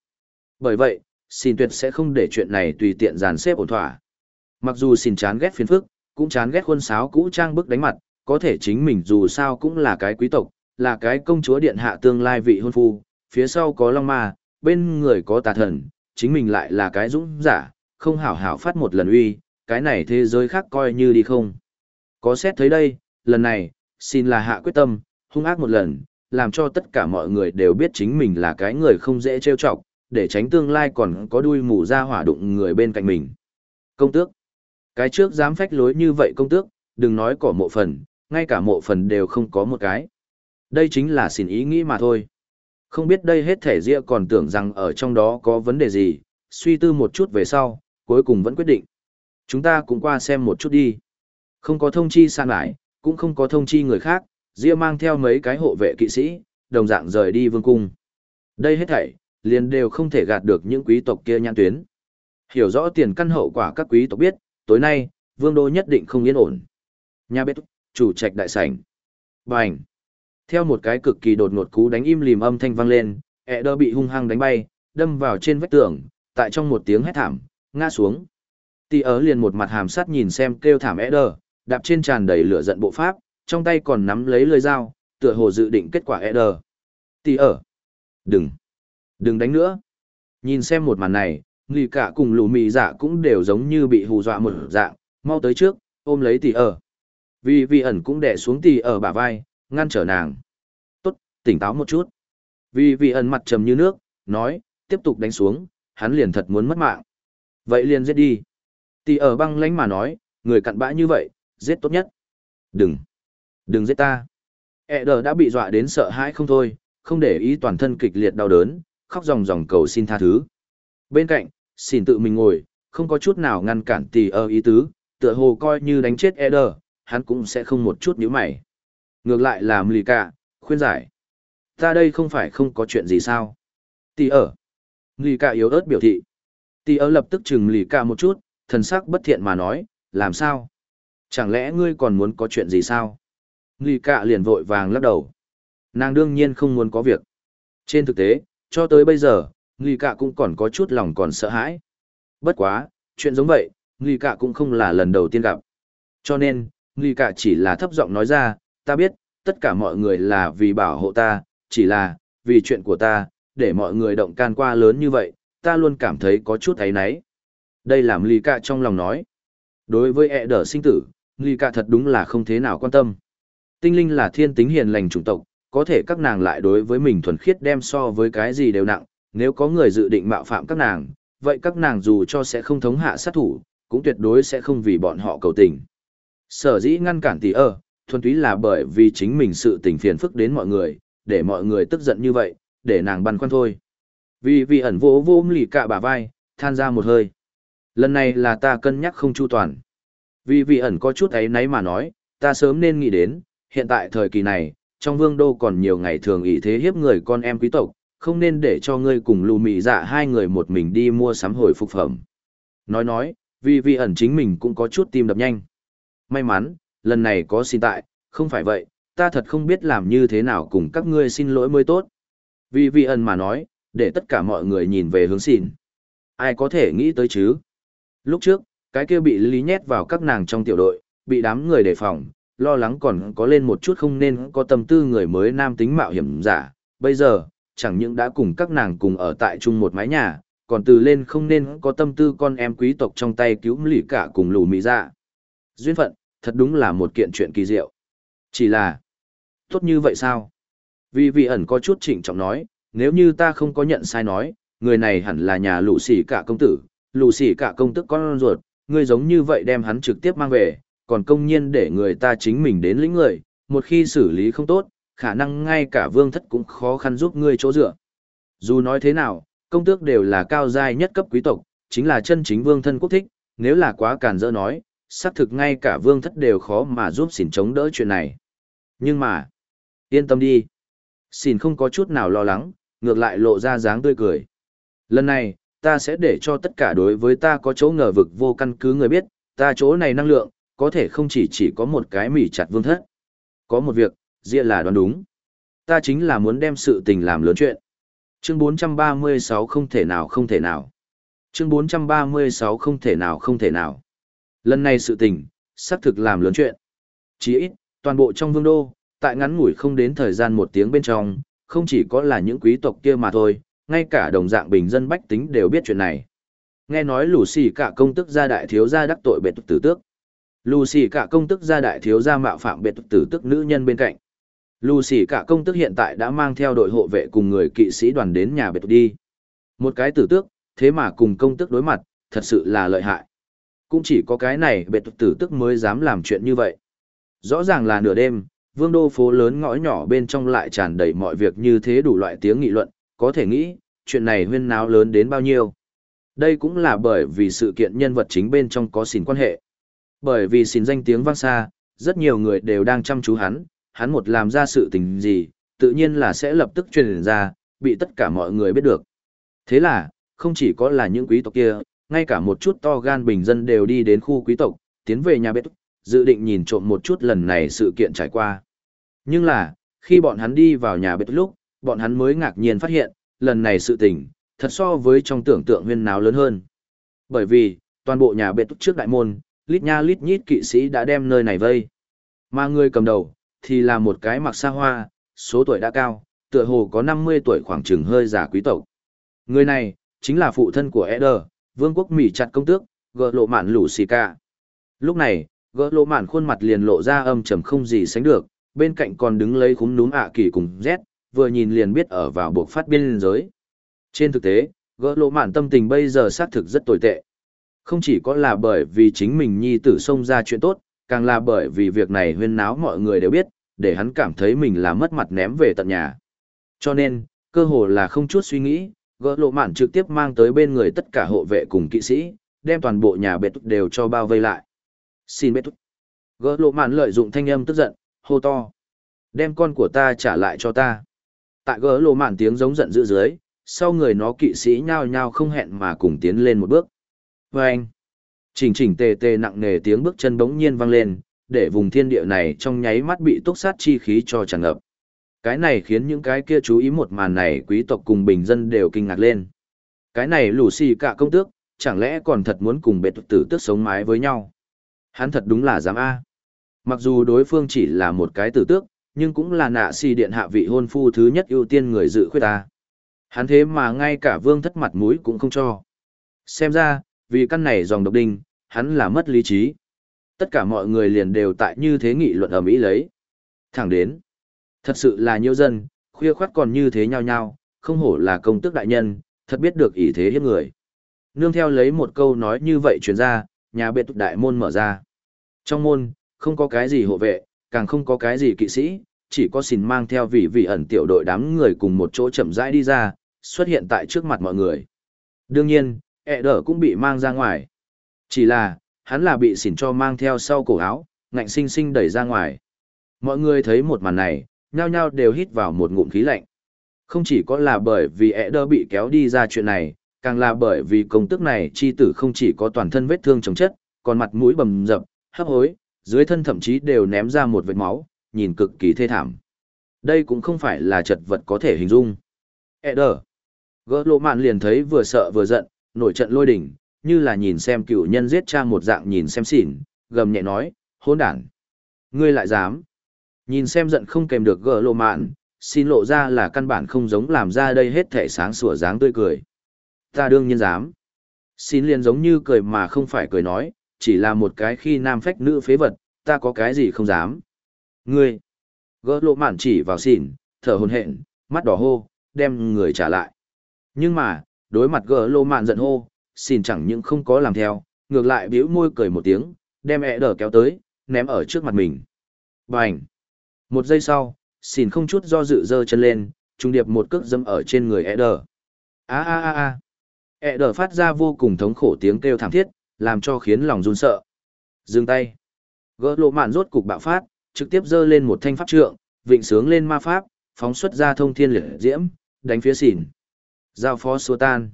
Bởi vậy, xin tuyệt sẽ không để chuyện này tùy tiện dàn xếp ổn thỏa. Mặc dù xin chán ghét phiền phức, cũng chán ghét khuôn sáo cũ trang bức đánh mặt, có thể chính mình dù sao cũng là cái quý tộc, là cái công chúa điện hạ tương lai vị hôn phu, phía sau có long ma, bên người có tà thần, chính mình lại là cái dũng giả, không hảo hảo phát một lần uy, cái này thế giới khác coi như đi không. Có xét thấy đây, lần này, xin là hạ quyết tâm, hung ác một lần, làm cho tất cả mọi người đều biết chính mình là cái người không dễ trêu chọc, để tránh tương lai còn có đuôi mù ra hỏa đụng người bên cạnh mình. Công tước. Cái trước dám phách lối như vậy công tước, đừng nói cỏ mộ phần, ngay cả mộ phần đều không có một cái. Đây chính là xin ý nghĩ mà thôi. Không biết đây hết thể ria còn tưởng rằng ở trong đó có vấn đề gì, suy tư một chút về sau, cuối cùng vẫn quyết định. Chúng ta cũng qua xem một chút đi. Không có thông chi san lại, cũng không có thông chi người khác, ria mang theo mấy cái hộ vệ kỵ sĩ, đồng dạng rời đi vương cung. Đây hết thảy, liền đều không thể gạt được những quý tộc kia nhãn tuyến. Hiểu rõ tiền căn hậu quả các quý tộc biết, tối nay, vương đô nhất định không yên ổn. Nhà bếp, chủ trạch đại sảnh. Bành. Theo một cái cực kỳ đột ngột cú đánh im lìm âm thanh vang lên, ẹ đơ bị hung hăng đánh bay, đâm vào trên vách tường, tại trong một tiếng hét thảm, ngã xuống. tì ớ liền một mặt hàm sát nhìn xem kêu thảm ẹ đơ, đạp trên tràn đầy lửa giận bộ pháp, trong tay còn nắm lấy lưỡi dao, tựa hồ dự định kết quả ẹ đơ. Tì ớ. Đừng. Đừng đánh nữa. Nhìn xem một màn này, người cả cùng lũ mì dạ cũng đều giống như bị hù dọa một dạng, mau tới trước, ôm lấy tỷ ở. Vì vị ẩn cũng đè xuống tỷ ở bả vai, ngăn trở nàng. Tốt, tỉnh táo một chút. Vì vị ẩn mặt trầm như nước, nói, tiếp tục đánh xuống, hắn liền thật muốn mất mạng. Vậy liền giết đi. Tỷ ở băng lánh mà nói, người cặn bã như vậy, giết tốt nhất. Đừng, đừng giết ta. E đờ đã bị dọa đến sợ hãi không thôi, không để ý toàn thân kịch liệt đau đớn, khóc ròng ròng cầu xin tha thứ. Bên cạnh, xin tự mình ngồi, không có chút nào ngăn cản tỷ ở ý tứ, tựa hồ coi như đánh chết Eder, hắn cũng sẽ không một chút nhíu mày. Ngược lại là lì cả, khuyên giải. Ta đây không phải không có chuyện gì sao? Tỷ ở. Lì cả yếu ớt biểu thị. Tỷ ở lập tức chừng lì cả một chút, thần sắc bất thiện mà nói, làm sao? Chẳng lẽ ngươi còn muốn có chuyện gì sao? Lì cả liền vội vàng lắc đầu. Nàng đương nhiên không muốn có việc. Trên thực tế, cho tới bây giờ, Nghi Cạ cũng còn có chút lòng còn sợ hãi. Bất quá, chuyện giống vậy, Nghi Cạ cũng không là lần đầu tiên gặp. Cho nên, Nghi Cạ chỉ là thấp giọng nói ra, ta biết, tất cả mọi người là vì bảo hộ ta, chỉ là, vì chuyện của ta, để mọi người động can qua lớn như vậy, ta luôn cảm thấy có chút ấy náy. Đây làm Nghi Cạ trong lòng nói. Đối với ẹ đỡ sinh tử, Nghi Cạ thật đúng là không thế nào quan tâm. Tinh linh là thiên tính hiền lành chủng tộc, có thể các nàng lại đối với mình thuần khiết đem so với cái gì đều nặng, nếu có người dự định mạo phạm các nàng, vậy các nàng dù cho sẽ không thống hạ sát thủ, cũng tuyệt đối sẽ không vì bọn họ cầu tình. Sở dĩ ngăn cản tỷ ơ, thuần túy là bởi vì chính mình sự tình phiền phức đến mọi người, để mọi người tức giận như vậy, để nàng băn khoăn thôi. Vì vì ẩn vô vô lì cả bả vai, than ra một hơi. Lần này là ta cân nhắc không chu toàn. Vì vì ẩn có chút ấy nấy mà nói, ta sớm nên nghĩ đến, hiện tại thời kỳ này, trong vương đô còn nhiều ngày thường ý thế hiếp người con em quý tộc, không nên để cho ngươi cùng lù mị dạ hai người một mình đi mua sắm hồi phục phẩm. Nói nói, vì Vi ẩn chính mình cũng có chút tim đập nhanh. May mắn, lần này có xin tại, không phải vậy, ta thật không biết làm như thế nào cùng các ngươi xin lỗi mới tốt. Vì Vi ẩn mà nói, để tất cả mọi người nhìn về hướng xin. Ai có thể nghĩ tới chứ? Lúc trước, cái kia bị lý nhét vào các nàng trong tiểu đội, bị đám người đề phòng, lo lắng còn có lên một chút không nên có tâm tư người mới nam tính mạo hiểm giả. Bây giờ, chẳng những đã cùng các nàng cùng ở tại chung một mái nhà, còn từ lên không nên có tâm tư con em quý tộc trong tay cứu lì cả cùng lù mỹ ra dạ. Duyên phận, thật đúng là một kiện chuyện kỳ diệu. Chỉ là, tốt như vậy sao? Vì vị ẩn có chút trịnh trọng nói, nếu như ta không có nhận sai nói, người này hẳn là nhà lù xỉ cả công tử, lù xỉ cả công tức con ruột, người giống như vậy đem hắn trực tiếp mang về, còn công nhiên để người ta chính mình đến lĩnh người, một khi xử lý không tốt, khả năng ngay cả vương thất cũng khó khăn giúp ngươi chỗ dựa. Dù nói thế nào, công tước đều là cao giai nhất cấp quý tộc, chính là chân chính vương thân quốc thích, nếu là quá càn dỡ nói, xác thực ngay cả vương thất đều khó mà giúp xỉn chống đỡ chuyện này. Nhưng mà, yên tâm đi. Xỉn không có chút nào lo lắng, ngược lại lộ ra dáng tươi cười. Lần này, ta sẽ để cho tất cả đối với ta có chỗ ngờ vực vô căn cứ người biết, ta chỗ này năng lượng, có thể không chỉ chỉ có một cái mỉ chặt vương thất. Có một việc, Dịa là đoán đúng. Ta chính là muốn đem sự tình làm lớn chuyện. Chương 436 không thể nào không thể nào. Chương 436 không thể nào không thể nào. Lần này sự tình, xác thực làm lớn chuyện. Chỉ ít, toàn bộ trong vương đô, tại ngắn ngủi không đến thời gian một tiếng bên trong, không chỉ có là những quý tộc kia mà thôi, ngay cả đồng dạng bình dân bách tính đều biết chuyện này. Nghe nói lù xì cả công tức gia đại thiếu gia đắc tội bệ tử tước. Lucy cả công tức gia đại thiếu gia mạo phạm biệt tử tức nữ nhân bên cạnh. Lucy cả công tức hiện tại đã mang theo đội hộ vệ cùng người kỵ sĩ đoàn đến nhà biệt đi. Một cái tử tước, thế mà cùng công tức đối mặt, thật sự là lợi hại. Cũng chỉ có cái này biệt tử tức mới dám làm chuyện như vậy. Rõ ràng là nửa đêm, vương đô phố lớn ngõ nhỏ bên trong lại tràn đầy mọi việc như thế đủ loại tiếng nghị luận, có thể nghĩ, chuyện này huyên náo lớn đến bao nhiêu. Đây cũng là bởi vì sự kiện nhân vật chính bên trong có xỉn quan hệ. Bởi vì xin danh tiếng vang xa, rất nhiều người đều đang chăm chú hắn, hắn một làm ra sự tình gì, tự nhiên là sẽ lập tức truyền ra, bị tất cả mọi người biết được. Thế là, không chỉ có là những quý tộc kia, ngay cả một chút to gan bình dân đều đi đến khu quý tộc, tiến về nhà bếp, dự định nhìn trộm một chút lần này sự kiện trải qua. Nhưng là, khi bọn hắn đi vào nhà bếp lúc, bọn hắn mới ngạc nhiên phát hiện, lần này sự tình, thật so với trong tưởng tượng huyên náo lớn hơn. Bởi vì, toàn bộ nhà bếp trước đại môn, lít nha lít nhít kỵ sĩ đã đem nơi này vây. Mà người cầm đầu, thì là một cái mặc xa hoa, số tuổi đã cao, tựa hồ có 50 tuổi khoảng chừng hơi già quý tộc. Người này, chính là phụ thân của Eder, vương quốc Mỹ chặt công tước, gỡ lộ mạn lũ xì ca. Lúc này, gỡ lộ mạn khuôn mặt liền lộ ra âm trầm không gì sánh được, bên cạnh còn đứng lấy khúm núm ạ kỳ cùng Z, vừa nhìn liền biết ở vào buộc phát biên giới. Trên thực tế, gỡ lộ mạn tâm tình bây giờ xác thực rất tồi tệ. Không chỉ có là bởi vì chính mình nhi tử xông ra chuyện tốt, càng là bởi vì việc này huyên náo mọi người đều biết, để hắn cảm thấy mình là mất mặt ném về tận nhà. Cho nên, cơ hồ là không chút suy nghĩ, gỡ lộ mạn trực tiếp mang tới bên người tất cả hộ vệ cùng kỵ sĩ, đem toàn bộ nhà bệ túc đều cho bao vây lại. Xin bệ túc. Gỡ lộ mạn lợi dụng thanh âm tức giận, hô to. Đem con của ta trả lại cho ta. Tại gỡ lộ mạn tiếng giống giận dữ dưới, sau người nó kỵ sĩ nhao nhao không hẹn mà cùng tiến lên một bước. Và anh, chỉnh chỉnh tề tề nặng nề tiếng bước chân bỗng nhiên vang lên, để vùng thiên địa này trong nháy mắt bị túc sát chi khí cho tràn ngập. Cái này khiến những cái kia chú ý một màn này quý tộc cùng bình dân đều kinh ngạc lên. Cái này lù xì cả công tước, chẳng lẽ còn thật muốn cùng bệ tử tước sống mái với nhau. Hắn thật đúng là dám A. Mặc dù đối phương chỉ là một cái tử tước, nhưng cũng là nạ xì điện hạ vị hôn phu thứ nhất ưu tiên người dự khuyết ta. Hắn thế mà ngay cả vương thất mặt mũi cũng không cho. Xem ra, vì căn này dòng độc đinh, hắn là mất lý trí. Tất cả mọi người liền đều tại như thế nghị luận ở Mỹ lấy. Thẳng đến. Thật sự là nhiều dân, khuya khoát còn như thế nhau nhau, không hổ là công tước đại nhân, thật biết được ý thế hiếp người. Nương theo lấy một câu nói như vậy truyền ra, nhà biệt đại môn mở ra. Trong môn, không có cái gì hộ vệ, càng không có cái gì kỵ sĩ, chỉ có xin mang theo vị vị ẩn tiểu đội đám người cùng một chỗ chậm rãi đi ra, xuất hiện tại trước mặt mọi người. Đương nhiên, ẹ đỡ cũng bị mang ra ngoài. Chỉ là, hắn là bị xỉn cho mang theo sau cổ áo, ngạnh sinh sinh đẩy ra ngoài. Mọi người thấy một màn này, nhao nhao đều hít vào một ngụm khí lạnh. Không chỉ có là bởi vì ẹ đỡ bị kéo đi ra chuyện này, càng là bởi vì công tức này chi tử không chỉ có toàn thân vết thương chồng chất, còn mặt mũi bầm dập, hấp hối, dưới thân thậm chí đều ném ra một vệt máu, nhìn cực kỳ thê thảm. Đây cũng không phải là chật vật có thể hình dung. Eder. Gỡ lộ mạn liền thấy vừa sợ vừa giận, nổi trận lôi đỉnh, như là nhìn xem cựu nhân giết cha một dạng nhìn xem xỉn, gầm nhẹ nói, hỗn đản. Ngươi lại dám. Nhìn xem giận không kèm được gỡ lộ mạn, xin lộ ra là căn bản không giống làm ra đây hết thể sáng sủa dáng tươi cười. Ta đương nhiên dám. Xin liền giống như cười mà không phải cười nói, chỉ là một cái khi nam phách nữ phế vật, ta có cái gì không dám. Ngươi, gỡ lộ mạn chỉ vào xỉn, thở hồn hện, mắt đỏ hô, đem người trả lại. Nhưng mà, đối mặt gỡ lô mạn giận hô, xin chẳng những không có làm theo, ngược lại bĩu môi cười một tiếng, đem ẹ đờ kéo tới, ném ở trước mặt mình. Bành! Một giây sau, xin không chút do dự dơ chân lên, trung điệp một cước dâm ở trên người ẹ đờ. a a a a ẹ đờ phát ra vô cùng thống khổ tiếng kêu thảm thiết, làm cho khiến lòng run sợ. Dừng tay. Gỡ lộ mạn rốt cục bạo phát, trực tiếp giơ lên một thanh pháp trượng, vịnh sướng lên ma pháp, phóng xuất ra thông thiên liệt diễm, đánh phía xỉn. Giao phó xua tan.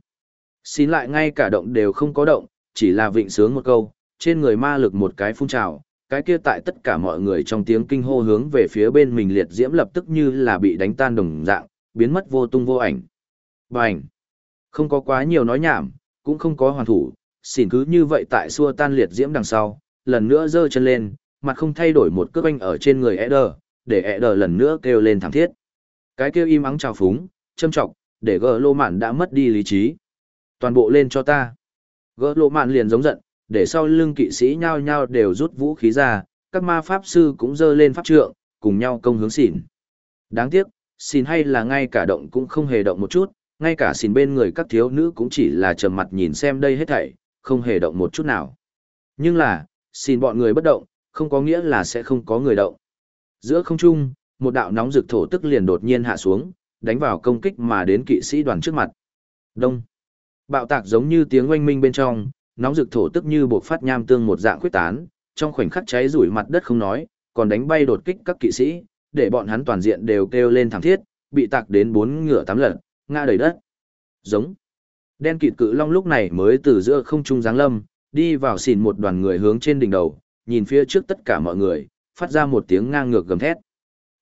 Xin lại ngay cả động đều không có động, chỉ là vịnh sướng một câu, trên người ma lực một cái phun trào, cái kia tại tất cả mọi người trong tiếng kinh hô hướng về phía bên mình liệt diễm lập tức như là bị đánh tan đồng dạng, biến mất vô tung vô ảnh. Bành! Không có quá nhiều nói nhảm, cũng không có hoàn thủ, xỉn cứ như vậy tại xua tan liệt diễm đằng sau, lần nữa giơ chân lên, mặt không thay đổi một cước anh ở trên người Eder, để Eder lần nữa kêu lên thẳng thiết. Cái kêu im ắng trào phúng, châm trọng, để gỡ lô mạn đã mất đi lý trí. Toàn bộ lên cho ta. Gỡ lô mạn liền giống giận, để sau lưng kỵ sĩ nhao nhao đều rút vũ khí ra, các ma pháp sư cũng giơ lên pháp trượng, cùng nhau công hướng xỉn. Đáng tiếc, xỉn hay là ngay cả động cũng không hề động một chút, ngay cả xỉn bên người các thiếu nữ cũng chỉ là trầm mặt nhìn xem đây hết thảy, không hề động một chút nào. Nhưng là, xỉn bọn người bất động, không có nghĩa là sẽ không có người động. Giữa không trung, một đạo nóng rực thổ tức liền đột nhiên hạ xuống, đánh vào công kích mà đến kỵ sĩ đoàn trước mặt. Đông. Bạo tạc giống như tiếng oanh minh bên trong, nóng rực thổ tức như buộc phát nham tương một dạng khuyết tán, trong khoảnh khắc cháy rủi mặt đất không nói, còn đánh bay đột kích các kỵ sĩ, để bọn hắn toàn diện đều kêu lên thảm thiết, bị tạc đến bốn ngựa tám lần, ngã đầy đất. Giống. Đen kịt cự long lúc này mới từ giữa không trung giáng lâm, đi vào xỉn một đoàn người hướng trên đỉnh đầu, nhìn phía trước tất cả mọi người, phát ra một tiếng ngang ngược gầm thét.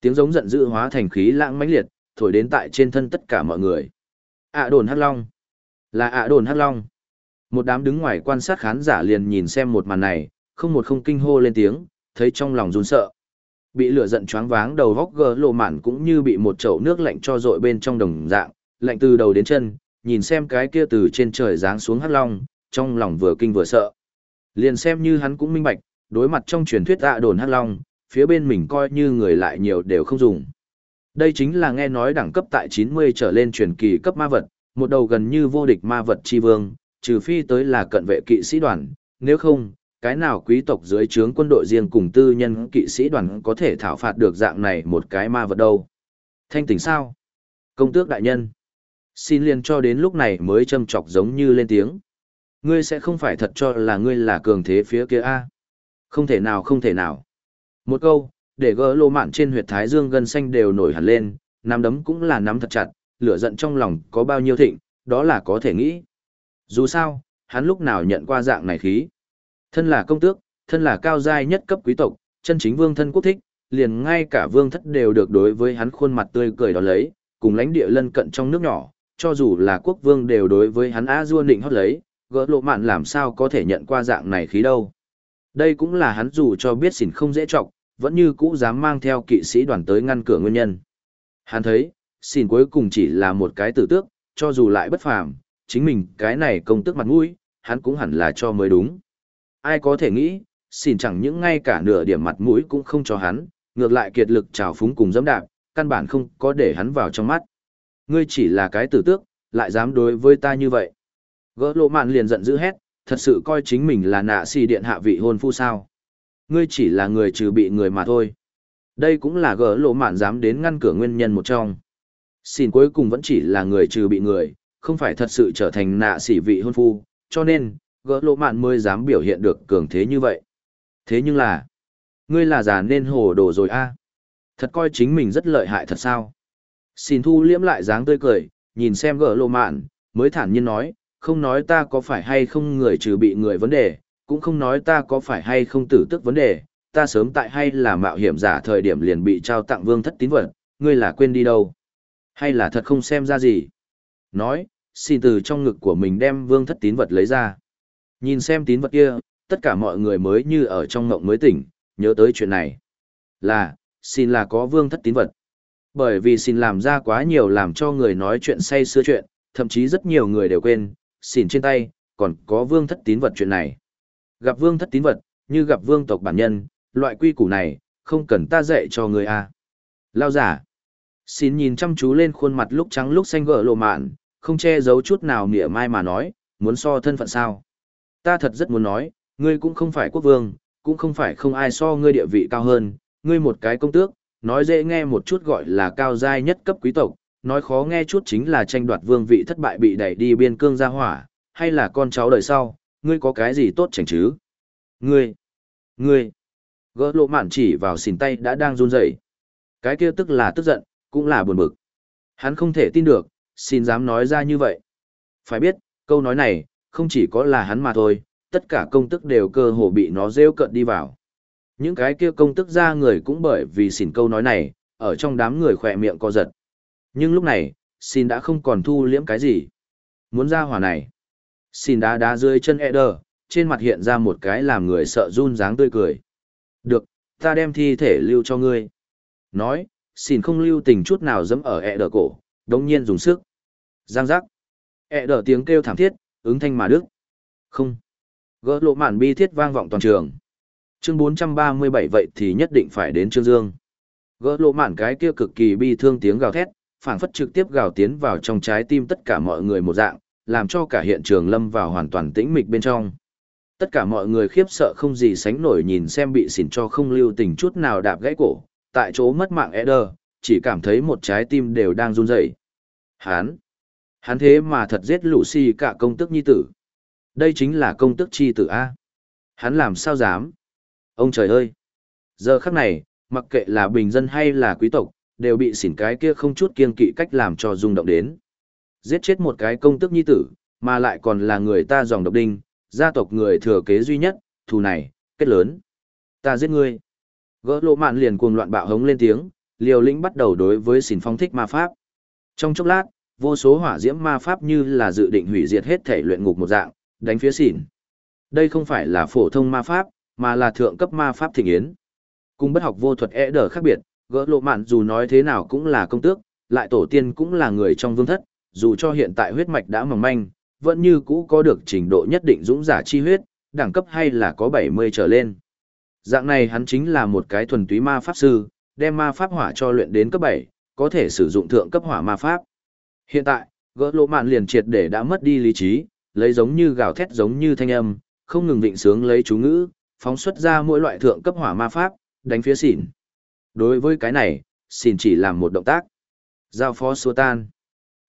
Tiếng giống giận dữ hóa thành khí lãng mãnh liệt, thổi đến tại trên thân tất cả mọi người. ạ đồn hắc long. Là ạ đồn hắc long. Một đám đứng ngoài quan sát khán giả liền nhìn xem một màn này, không một không kinh hô lên tiếng, thấy trong lòng run sợ. Bị lửa giận choáng váng đầu vóc gờ lộ mạn cũng như bị một chậu nước lạnh cho dội bên trong đồng dạng, lạnh từ đầu đến chân, nhìn xem cái kia từ trên trời giáng xuống hắc long, trong lòng vừa kinh vừa sợ. Liền xem như hắn cũng minh bạch, đối mặt trong truyền thuyết ạ đồn hắc long, phía bên mình coi như người lại nhiều đều không dùng. Đây chính là nghe nói đẳng cấp tại 90 trở lên truyền kỳ cấp ma vật, một đầu gần như vô địch ma vật chi vương, trừ phi tới là cận vệ kỵ sĩ đoàn, nếu không, cái nào quý tộc dưới trướng quân đội riêng cùng tư nhân kỵ sĩ đoàn có thể thảo phạt được dạng này một cái ma vật đâu. Thanh tỉnh sao? Công tước đại nhân. Xin liền cho đến lúc này mới châm chọc giống như lên tiếng. Ngươi sẽ không phải thật cho là ngươi là cường thế phía kia a Không thể nào không thể nào. Một câu, để gỡ lô mạn trên huyệt thái dương gân xanh đều nổi hẳn lên, nắm đấm cũng là nắm thật chặt, lửa giận trong lòng có bao nhiêu thịnh, đó là có thể nghĩ. Dù sao, hắn lúc nào nhận qua dạng này khí. Thân là công tước, thân là cao giai nhất cấp quý tộc, chân chính vương thân quốc thích, liền ngay cả vương thất đều được đối với hắn khuôn mặt tươi cười đó lấy, cùng lãnh địa lân cận trong nước nhỏ, cho dù là quốc vương đều đối với hắn á dua định hót lấy, gỡ lộ mạn làm sao có thể nhận qua dạng này khí đâu. Đây cũng là hắn dù cho biết xỉn không dễ trọng, vẫn như cũ dám mang theo kỵ sĩ đoàn tới ngăn cửa nguyên nhân. Hắn thấy, xin cuối cùng chỉ là một cái tử tước, cho dù lại bất phàm, chính mình cái này công tước mặt mũi, hắn cũng hẳn là cho mới đúng. Ai có thể nghĩ, xin chẳng những ngay cả nửa điểm mặt mũi cũng không cho hắn, ngược lại kiệt lực trào phúng cùng dẫm đạp, căn bản không có để hắn vào trong mắt. Ngươi chỉ là cái tử tước, lại dám đối với ta như vậy. Gỡ lộ mạn liền giận dữ hét, thật sự coi chính mình là nạ xì điện hạ vị hôn phu sao. Ngươi chỉ là người trừ bị người mà thôi. Đây cũng là gỡ lộ mạn dám đến ngăn cửa nguyên nhân một trong. Xin cuối cùng vẫn chỉ là người trừ bị người, không phải thật sự trở thành nạ xỉ vị hôn phu, cho nên, gỡ lộ mạn mới dám biểu hiện được cường thế như vậy. Thế nhưng là, ngươi là già nên hồ đồ rồi a Thật coi chính mình rất lợi hại thật sao? Xin thu liễm lại dáng tươi cười, nhìn xem gỡ lộ mạn, mới thản nhiên nói, không nói ta có phải hay không người trừ bị người vấn đề, cũng không nói ta có phải hay không tử tức vấn đề, ta sớm tại hay là mạo hiểm giả thời điểm liền bị trao tặng vương thất tín vật, ngươi là quên đi đâu? Hay là thật không xem ra gì? Nói, xin từ trong ngực của mình đem vương thất tín vật lấy ra. Nhìn xem tín vật kia, tất cả mọi người mới như ở trong ngộng mới tỉnh, nhớ tới chuyện này. Là, xin là có vương thất tín vật. Bởi vì xin làm ra quá nhiều làm cho người nói chuyện say xưa chuyện, thậm chí rất nhiều người đều quên, xin trên tay, còn có vương thất tín vật chuyện này. Gặp vương thất tín vật, như gặp vương tộc bản nhân, loại quy củ này, không cần ta dạy cho người a. À. Lao giả. Xin nhìn chăm chú lên khuôn mặt lúc trắng lúc xanh gỡ lộ mạn, không che giấu chút nào mỉa mai mà nói, muốn so thân phận sao. Ta thật rất muốn nói, ngươi cũng không phải quốc vương, cũng không phải không ai so ngươi địa vị cao hơn, ngươi một cái công tước, nói dễ nghe một chút gọi là cao giai nhất cấp quý tộc, nói khó nghe chút chính là tranh đoạt vương vị thất bại bị đẩy đi biên cương ra hỏa, hay là con cháu đời sau, ngươi có cái gì tốt chảnh chứ? Ngươi, ngươi, gỡ lộ mạn chỉ vào xìn tay đã đang run rẩy. Cái kia tức là tức giận, cũng là buồn bực. Hắn không thể tin được, xin dám nói ra như vậy. Phải biết, câu nói này, không chỉ có là hắn mà thôi, tất cả công tức đều cơ hồ bị nó rêu cận đi vào. Những cái kia công tức ra người cũng bởi vì xỉn câu nói này, ở trong đám người khỏe miệng co giật. Nhưng lúc này, xin đã không còn thu liễm cái gì. Muốn ra hỏa này. Xin đá đá dưới chân Eder, trên mặt hiện ra một cái làm người sợ run dáng tươi cười. Được, ta đem thi thể lưu cho ngươi. Nói, xin không lưu tình chút nào dẫm ở Eder cổ, đống nhiên dùng sức. Giang giác. Eder tiếng kêu thảm thiết, ứng thanh mà đức. Không. Gỡ lộ mạn bi thiết vang vọng toàn trường. Chương 437 vậy thì nhất định phải đến Trương Dương. Gỡ lộ mạn cái kia cực kỳ bi thương tiếng gào thét, phảng phất trực tiếp gào tiến vào trong trái tim tất cả mọi người một dạng, làm cho cả hiện trường lâm vào hoàn toàn tĩnh mịch bên trong. Tất cả mọi người khiếp sợ không gì sánh nổi nhìn xem bị xỉn cho không lưu tình chút nào đạp gãy cổ, tại chỗ mất mạng Eder, chỉ cảm thấy một trái tim đều đang run rẩy. Hán! Hán thế mà thật giết Lucy cả công tức nhi tử. Đây chính là công tức chi tử A. Hắn làm sao dám? Ông trời ơi! Giờ khắc này, mặc kệ là bình dân hay là quý tộc, đều bị xỉn cái kia không chút kiên kỵ cách làm cho rung động đến. Giết chết một cái công tức nhi tử, mà lại còn là người ta dòng độc đinh, gia tộc người thừa kế duy nhất, thù này, kết lớn. Ta giết ngươi. Gỡ lộ mạn liền cuồng loạn bạo hống lên tiếng, liều lĩnh bắt đầu đối với xỉn phong thích ma pháp. Trong chốc lát, vô số hỏa diễm ma pháp như là dự định hủy diệt hết thể luyện ngục một dạng, đánh phía xỉn. Đây không phải là phổ thông ma pháp, mà là thượng cấp ma pháp thịnh yến. Cùng bất học vô thuật e đờ khác biệt, gỡ lộ mạn dù nói thế nào cũng là công tước, lại tổ tiên cũng là người trong vương thất, dù cho hiện tại huyết mạch đã mỏng manh, vẫn như cũ có được trình độ nhất định dũng giả chi huyết, đẳng cấp hay là có 70 trở lên. Dạng này hắn chính là một cái thuần túy ma pháp sư, đem ma pháp hỏa cho luyện đến cấp 7, có thể sử dụng thượng cấp hỏa ma pháp. Hiện tại, gỡ lộ mạn liền triệt để đã mất đi lý trí, lấy giống như gào thét giống như thanh âm, không ngừng vịnh sướng lấy chú ngữ, phóng xuất ra mỗi loại thượng cấp hỏa ma pháp, đánh phía xỉn. Đối với cái này, xỉn chỉ làm một động tác. Giao phó xua tan.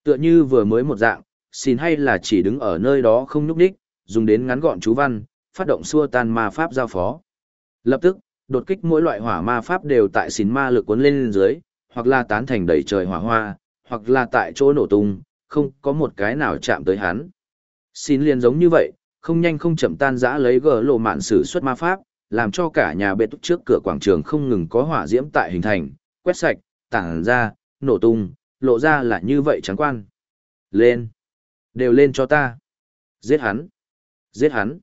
Tựa như vừa mới một dạng, xin hay là chỉ đứng ở nơi đó không nhúc đích, dùng đến ngắn gọn chú văn, phát động xua tan ma pháp giao phó. Lập tức, đột kích mỗi loại hỏa ma pháp đều tại xỉn ma lực cuốn lên dưới, hoặc là tán thành đầy trời hỏa hoa, hoặc là tại chỗ nổ tung, không có một cái nào chạm tới hắn. Xin liền giống như vậy, không nhanh không chậm tan rã lấy gờ lộ mạn sử xuất ma pháp, làm cho cả nhà bệ túc trước cửa quảng trường không ngừng có hỏa diễm tại hình thành, quét sạch, tản ra, nổ tung, lộ ra là như vậy trắng quan. Lên! Đều lên cho ta! Giết hắn! Giết hắn!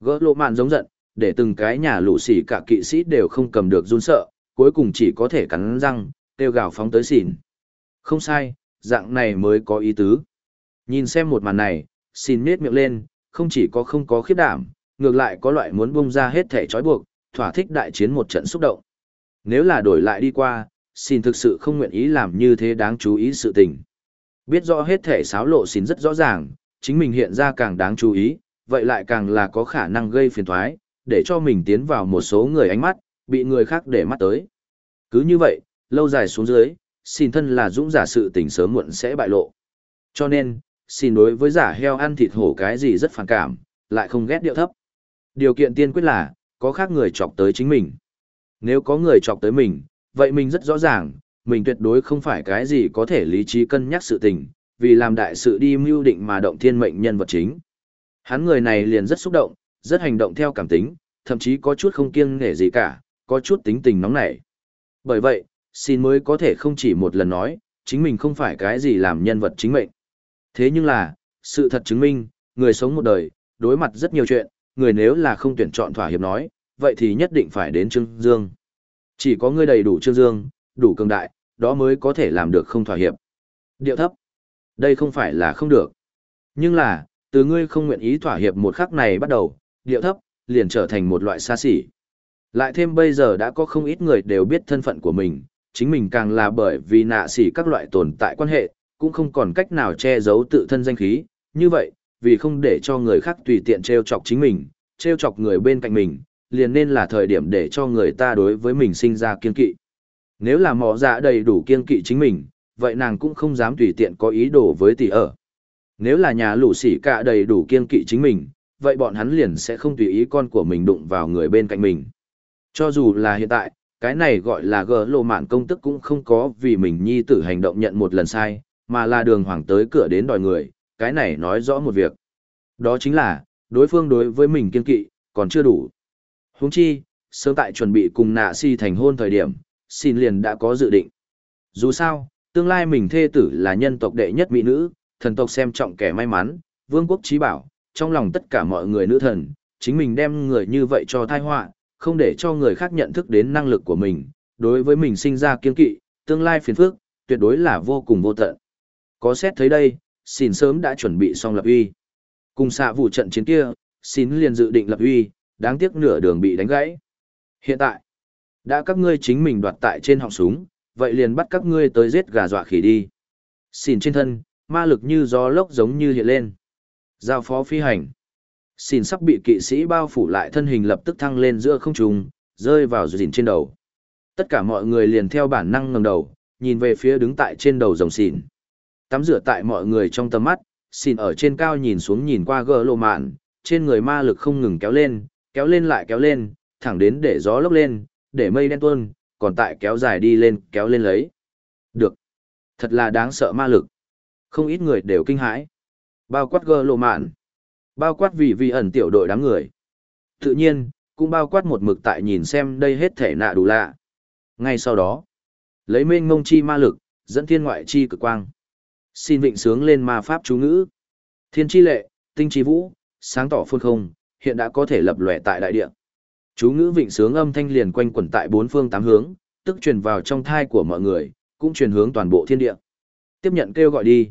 Gỡ lộ mạn giống giận, để từng cái nhà lũ xỉ cả kỵ sĩ đều không cầm được run sợ, cuối cùng chỉ có thể cắn răng, kêu gào phóng tới xỉn. Không sai, dạng này mới có ý tứ. Nhìn xem một màn này, xin nết miệng lên, không chỉ có không có khiếp đảm, ngược lại có loại muốn bung ra hết thể trói buộc, thỏa thích đại chiến một trận xúc động. Nếu là đổi lại đi qua, xin thực sự không nguyện ý làm như thế đáng chú ý sự tình. Biết rõ hết thể xáo lộ xin rất rõ ràng, chính mình hiện ra càng đáng chú ý, vậy lại càng là có khả năng gây phiền toái, để cho mình tiến vào một số người ánh mắt, bị người khác để mắt tới. Cứ như vậy, lâu dài xuống dưới, xin thân là dũng giả sự tình sớm muộn sẽ bại lộ. Cho nên, xin đối với giả heo ăn thịt hổ cái gì rất phản cảm, lại không ghét điệu thấp. Điều kiện tiên quyết là, có khác người chọc tới chính mình. Nếu có người chọc tới mình, vậy mình rất rõ ràng, mình tuyệt đối không phải cái gì có thể lý trí cân nhắc sự tình, vì làm đại sự đi mưu định mà động thiên mệnh nhân vật chính. Hắn người này liền rất xúc động, rất hành động theo cảm tính, thậm chí có chút không kiêng nể gì cả, có chút tính tình nóng nảy. Bởi vậy, xin mới có thể không chỉ một lần nói, chính mình không phải cái gì làm nhân vật chính mệnh. Thế nhưng là, sự thật chứng minh, người sống một đời, đối mặt rất nhiều chuyện, người nếu là không tuyển chọn thỏa hiệp nói, vậy thì nhất định phải đến Trương Dương. Chỉ có người đầy đủ Trương Dương, đủ cường đại, đó mới có thể làm được không thỏa hiệp. Điệu thấp. Đây không phải là không được. Nhưng là, từ ngươi không nguyện ý thỏa hiệp một khắc này bắt đầu, điệu thấp, liền trở thành một loại xa xỉ. Lại thêm bây giờ đã có không ít người đều biết thân phận của mình, chính mình càng là bởi vì nạ xỉ các loại tồn tại quan hệ, cũng không còn cách nào che giấu tự thân danh khí, như vậy, vì không để cho người khác tùy tiện treo chọc chính mình, treo chọc người bên cạnh mình, liền nên là thời điểm để cho người ta đối với mình sinh ra kiên kỵ. Nếu là mỏ dạ đầy đủ kiên kỵ chính mình, vậy nàng cũng không dám tùy tiện có ý đồ với tỷ ở. Nếu là nhà lũ sỉ cả đầy đủ kiên kỵ chính mình, vậy bọn hắn liền sẽ không tùy ý con của mình đụng vào người bên cạnh mình. Cho dù là hiện tại, cái này gọi là gờ lộ mạn công tức cũng không có vì mình nhi tử hành động nhận một lần sai, mà là đường hoàng tới cửa đến đòi người, cái này nói rõ một việc. Đó chính là, đối phương đối với mình kiên kỵ, còn chưa đủ. Huống chi, sớm tại chuẩn bị cùng nạ si thành hôn thời điểm, xin liền đã có dự định. Dù sao, tương lai mình thê tử là nhân tộc đệ nhất mỹ nữ, thần tộc xem trọng kẻ may mắn, vương quốc trí bảo, trong lòng tất cả mọi người nữ thần, chính mình đem người như vậy cho thai họa, không để cho người khác nhận thức đến năng lực của mình, đối với mình sinh ra kiên kỵ, tương lai phiền phức, tuyệt đối là vô cùng vô tận. Có xét thấy đây, xin sớm đã chuẩn bị xong lập uy. Cùng xạ vụ trận chiến kia, xin liền dự định lập uy, đáng tiếc nửa đường bị đánh gãy. Hiện tại, đã các ngươi chính mình đoạt tại trên họng súng, vậy liền bắt các ngươi tới giết gà dọa khỉ đi. Xin trên thân, ma lực như gió lốc giống như hiện lên. Giao phó phi hành. Xin sắp bị kỵ sĩ bao phủ lại thân hình lập tức thăng lên giữa không trung, rơi vào dìn trên đầu. Tất cả mọi người liền theo bản năng ngẩng đầu, nhìn về phía đứng tại trên đầu rồng xỉn. Tắm rửa tại mọi người trong tầm mắt, xỉn ở trên cao nhìn xuống nhìn qua gờ lộ mạn, trên người ma lực không ngừng kéo lên, kéo lên lại kéo lên, thẳng đến để gió lốc lên, để mây đen tuôn, còn tại kéo dài đi lên, kéo lên lấy. Được. Thật là đáng sợ ma lực. Không ít người đều kinh hãi. Bao quát gơ lộ mạn. Bao quát vì vì ẩn tiểu đội đám người. Tự nhiên, cũng bao quát một mực tại nhìn xem đây hết thể nạ đủ lạ. Ngay sau đó, lấy mênh mông chi ma lực, dẫn thiên ngoại chi cực quang. Xin vịnh sướng lên ma pháp chú ngữ. Thiên chi lệ, tinh chi vũ, sáng tỏ phương không, hiện đã có thể lập lòe tại đại địa. Chú ngữ vịnh sướng âm thanh liền quanh quẩn tại bốn phương tám hướng, tức truyền vào trong thai của mọi người, cũng truyền hướng toàn bộ thiên địa. Tiếp nhận kêu gọi đi.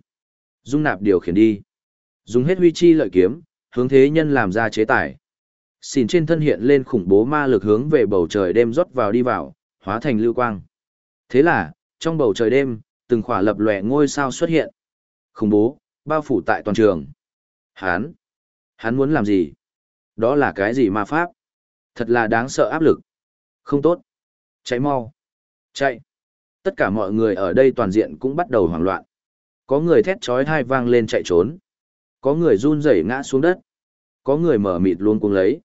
Dung nạp điều khiển đi. Dùng hết huy chi lợi kiếm, hướng thế nhân làm ra chế tài. Xỉn trên thân hiện lên khủng bố ma lực hướng về bầu trời đêm rót vào đi vào, hóa thành lưu quang. Thế là, trong bầu trời đêm, từng khỏa lập lòe ngôi sao xuất hiện. Khủng bố, bao phủ tại toàn trường. Hán! Hắn muốn làm gì? Đó là cái gì ma pháp? Thật là đáng sợ áp lực. Không tốt. chạy mau. Chạy. Tất cả mọi người ở đây toàn diện cũng bắt đầu hoảng loạn. Có người thét chói tai vang lên chạy trốn. Có người run rẩy ngã xuống đất. Có người mở mịt luôn cuống lấy.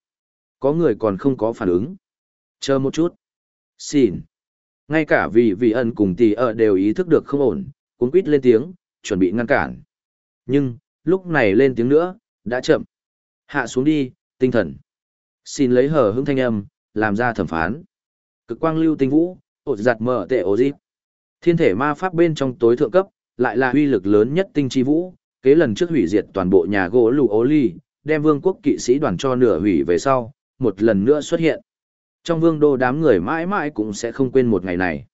Có người còn không có phản ứng. Chờ một chút. Xin. Ngay cả vì vị ân cùng tỷ ở đều ý thức được không ổn, cuống quýt lên tiếng, chuẩn bị ngăn cản. Nhưng, lúc này lên tiếng nữa, đã chậm. Hạ xuống đi, tinh thần. Xin lấy hở hững thanh âm, làm ra thẩm phán. Cực quang lưu tinh vũ, ột giặt mở tệ ổ dịp. Thiên thể ma pháp bên trong tối thượng cấp, lại là uy lực lớn nhất tinh chi vũ, kế lần trước hủy diệt toàn bộ nhà gỗ lù ố ly, đem vương quốc kỵ sĩ đoàn cho nửa hủy về sau, một lần nữa xuất hiện. Trong vương đô đám người mãi mãi cũng sẽ không quên một ngày này.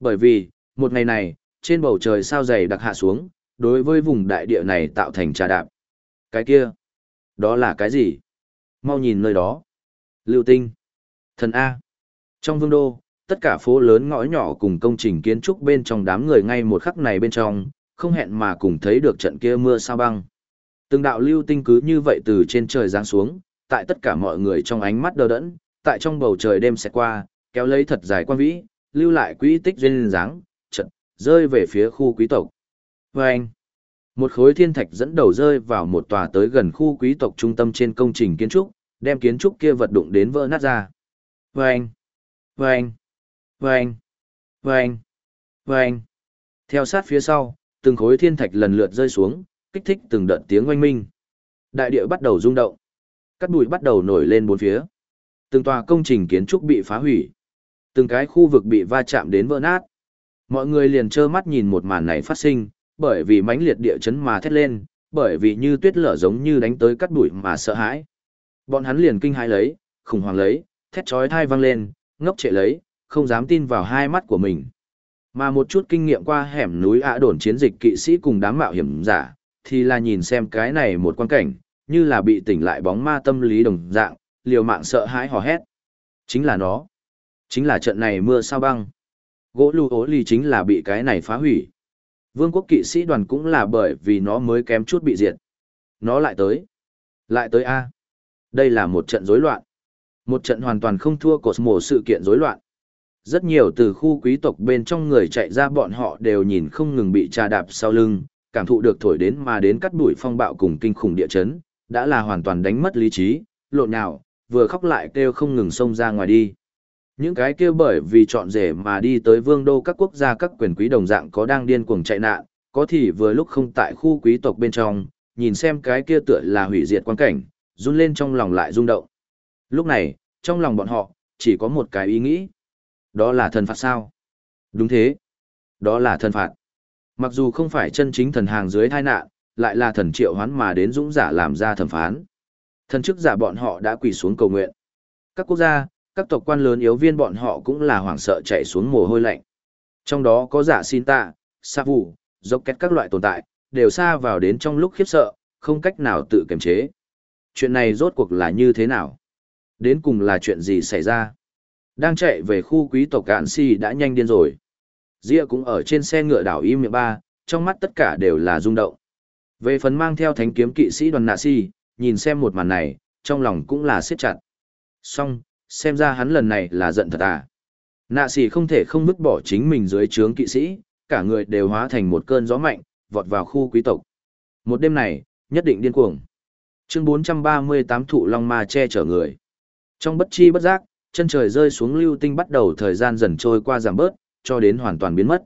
Bởi vì, một ngày này, trên bầu trời sao dày đặc hạ xuống, đối với vùng đại địa này tạo thành trà đạp. Cái kia, đó là cái gì? Mau nhìn nơi đó. Lưu tinh. Thần A. Trong vương đô, tất cả phố lớn ngõ nhỏ cùng công trình kiến trúc bên trong đám người ngay một khắc này bên trong, không hẹn mà cùng thấy được trận kia mưa sao băng. Từng đạo lưu tinh cứ như vậy từ trên trời giáng xuống, tại tất cả mọi người trong ánh mắt đờ đẫn, tại trong bầu trời đêm sẽ qua, kéo lấy thật dài quan vĩ, lưu lại quỹ tích duyên dáng, trận rơi về phía khu quý tộc. Và anh, một khối thiên thạch dẫn đầu rơi vào một tòa tới gần khu quý tộc trung tâm trên công trình kiến trúc, đem kiến trúc kia vật đụng đến vỡ nát ra. Vâng! anh, Vâng! anh, Vâng! anh, anh, anh. Theo sát phía sau, từng khối thiên thạch lần lượt rơi xuống, kích thích từng đợt tiếng oanh minh. Đại địa bắt đầu rung động. Cắt bụi bắt đầu nổi lên bốn phía. Từng tòa công trình kiến trúc bị phá hủy. Từng cái khu vực bị va chạm đến vỡ nát. Mọi người liền trơ mắt nhìn một màn này phát sinh, bởi vì mãnh liệt địa chấn mà thét lên, bởi vì như tuyết lở giống như đánh tới cắt bụi mà sợ hãi. Bọn hắn liền kinh hãi lấy, khủng hoảng lấy, thét chói tai vang lên, ngốc trệ lấy, không dám tin vào hai mắt của mình. Mà một chút kinh nghiệm qua hẻm núi ạ đồn chiến dịch kỵ sĩ cùng đám mạo hiểm giả, thì là nhìn xem cái này một quan cảnh, như là bị tỉnh lại bóng ma tâm lý đồng dạng, liều mạng sợ hãi hò hét. Chính là nó. Chính là trận này mưa sao băng. Gỗ lưu ố lì chính là bị cái này phá hủy. Vương quốc kỵ sĩ đoàn cũng là bởi vì nó mới kém chút bị diệt. Nó lại tới. Lại tới A. Đây là một trận rối loạn. Một trận hoàn toàn không thua cột mổ sự kiện rối loạn. Rất nhiều từ khu quý tộc bên trong người chạy ra bọn họ đều nhìn không ngừng bị trà đạp sau lưng, cảm thụ được thổi đến mà đến cắt đuổi phong bạo cùng kinh khủng địa chấn, đã là hoàn toàn đánh mất lý trí, lộn nào, vừa khóc lại kêu không ngừng xông ra ngoài đi. Những cái kia bởi vì chọn rể mà đi tới vương đô các quốc gia các quyền quý đồng dạng có đang điên cuồng chạy nạn, có thì vừa lúc không tại khu quý tộc bên trong, nhìn xem cái kia tựa là hủy diệt quan cảnh, run lên trong lòng lại rung động. Lúc này, trong lòng bọn họ, chỉ có một cái ý nghĩ. Đó là thần phạt sao? Đúng thế. Đó là thần phạt. Mặc dù không phải chân chính thần hàng dưới thai nạn, lại là thần triệu hoán mà đến dũng giả làm ra thẩm phán. Thần chức giả bọn họ đã quỳ xuống cầu nguyện. Các quốc gia, các tộc quan lớn yếu viên bọn họ cũng là hoảng sợ chạy xuống mồ hôi lạnh. Trong đó có giả xin tạ, sa vụ, dốc kết các loại tồn tại, đều xa vào đến trong lúc khiếp sợ, không cách nào tự kiềm chế. Chuyện này rốt cuộc là như thế nào? Đến cùng là chuyện gì xảy ra? Đang chạy về khu quý tộc cạn si đã nhanh điên rồi. Dĩa cũng ở trên xe ngựa đảo im miệng ba, trong mắt tất cả đều là rung động. Về phần mang theo thánh kiếm kỵ sĩ đoàn nạ si, nhìn xem một màn này, trong lòng cũng là siết chặt. Xong, xem ra hắn lần này là giận thật à. Nạ xỉ không thể không vứt bỏ chính mình dưới trướng kỵ sĩ, cả người đều hóa thành một cơn gió mạnh, vọt vào khu quý tộc. Một đêm này, nhất định điên cuồng. Chương 438 thụ long ma che chở người. Trong bất chi bất giác, chân trời rơi xuống lưu tinh bắt đầu thời gian dần trôi qua giảm bớt, cho đến hoàn toàn biến mất.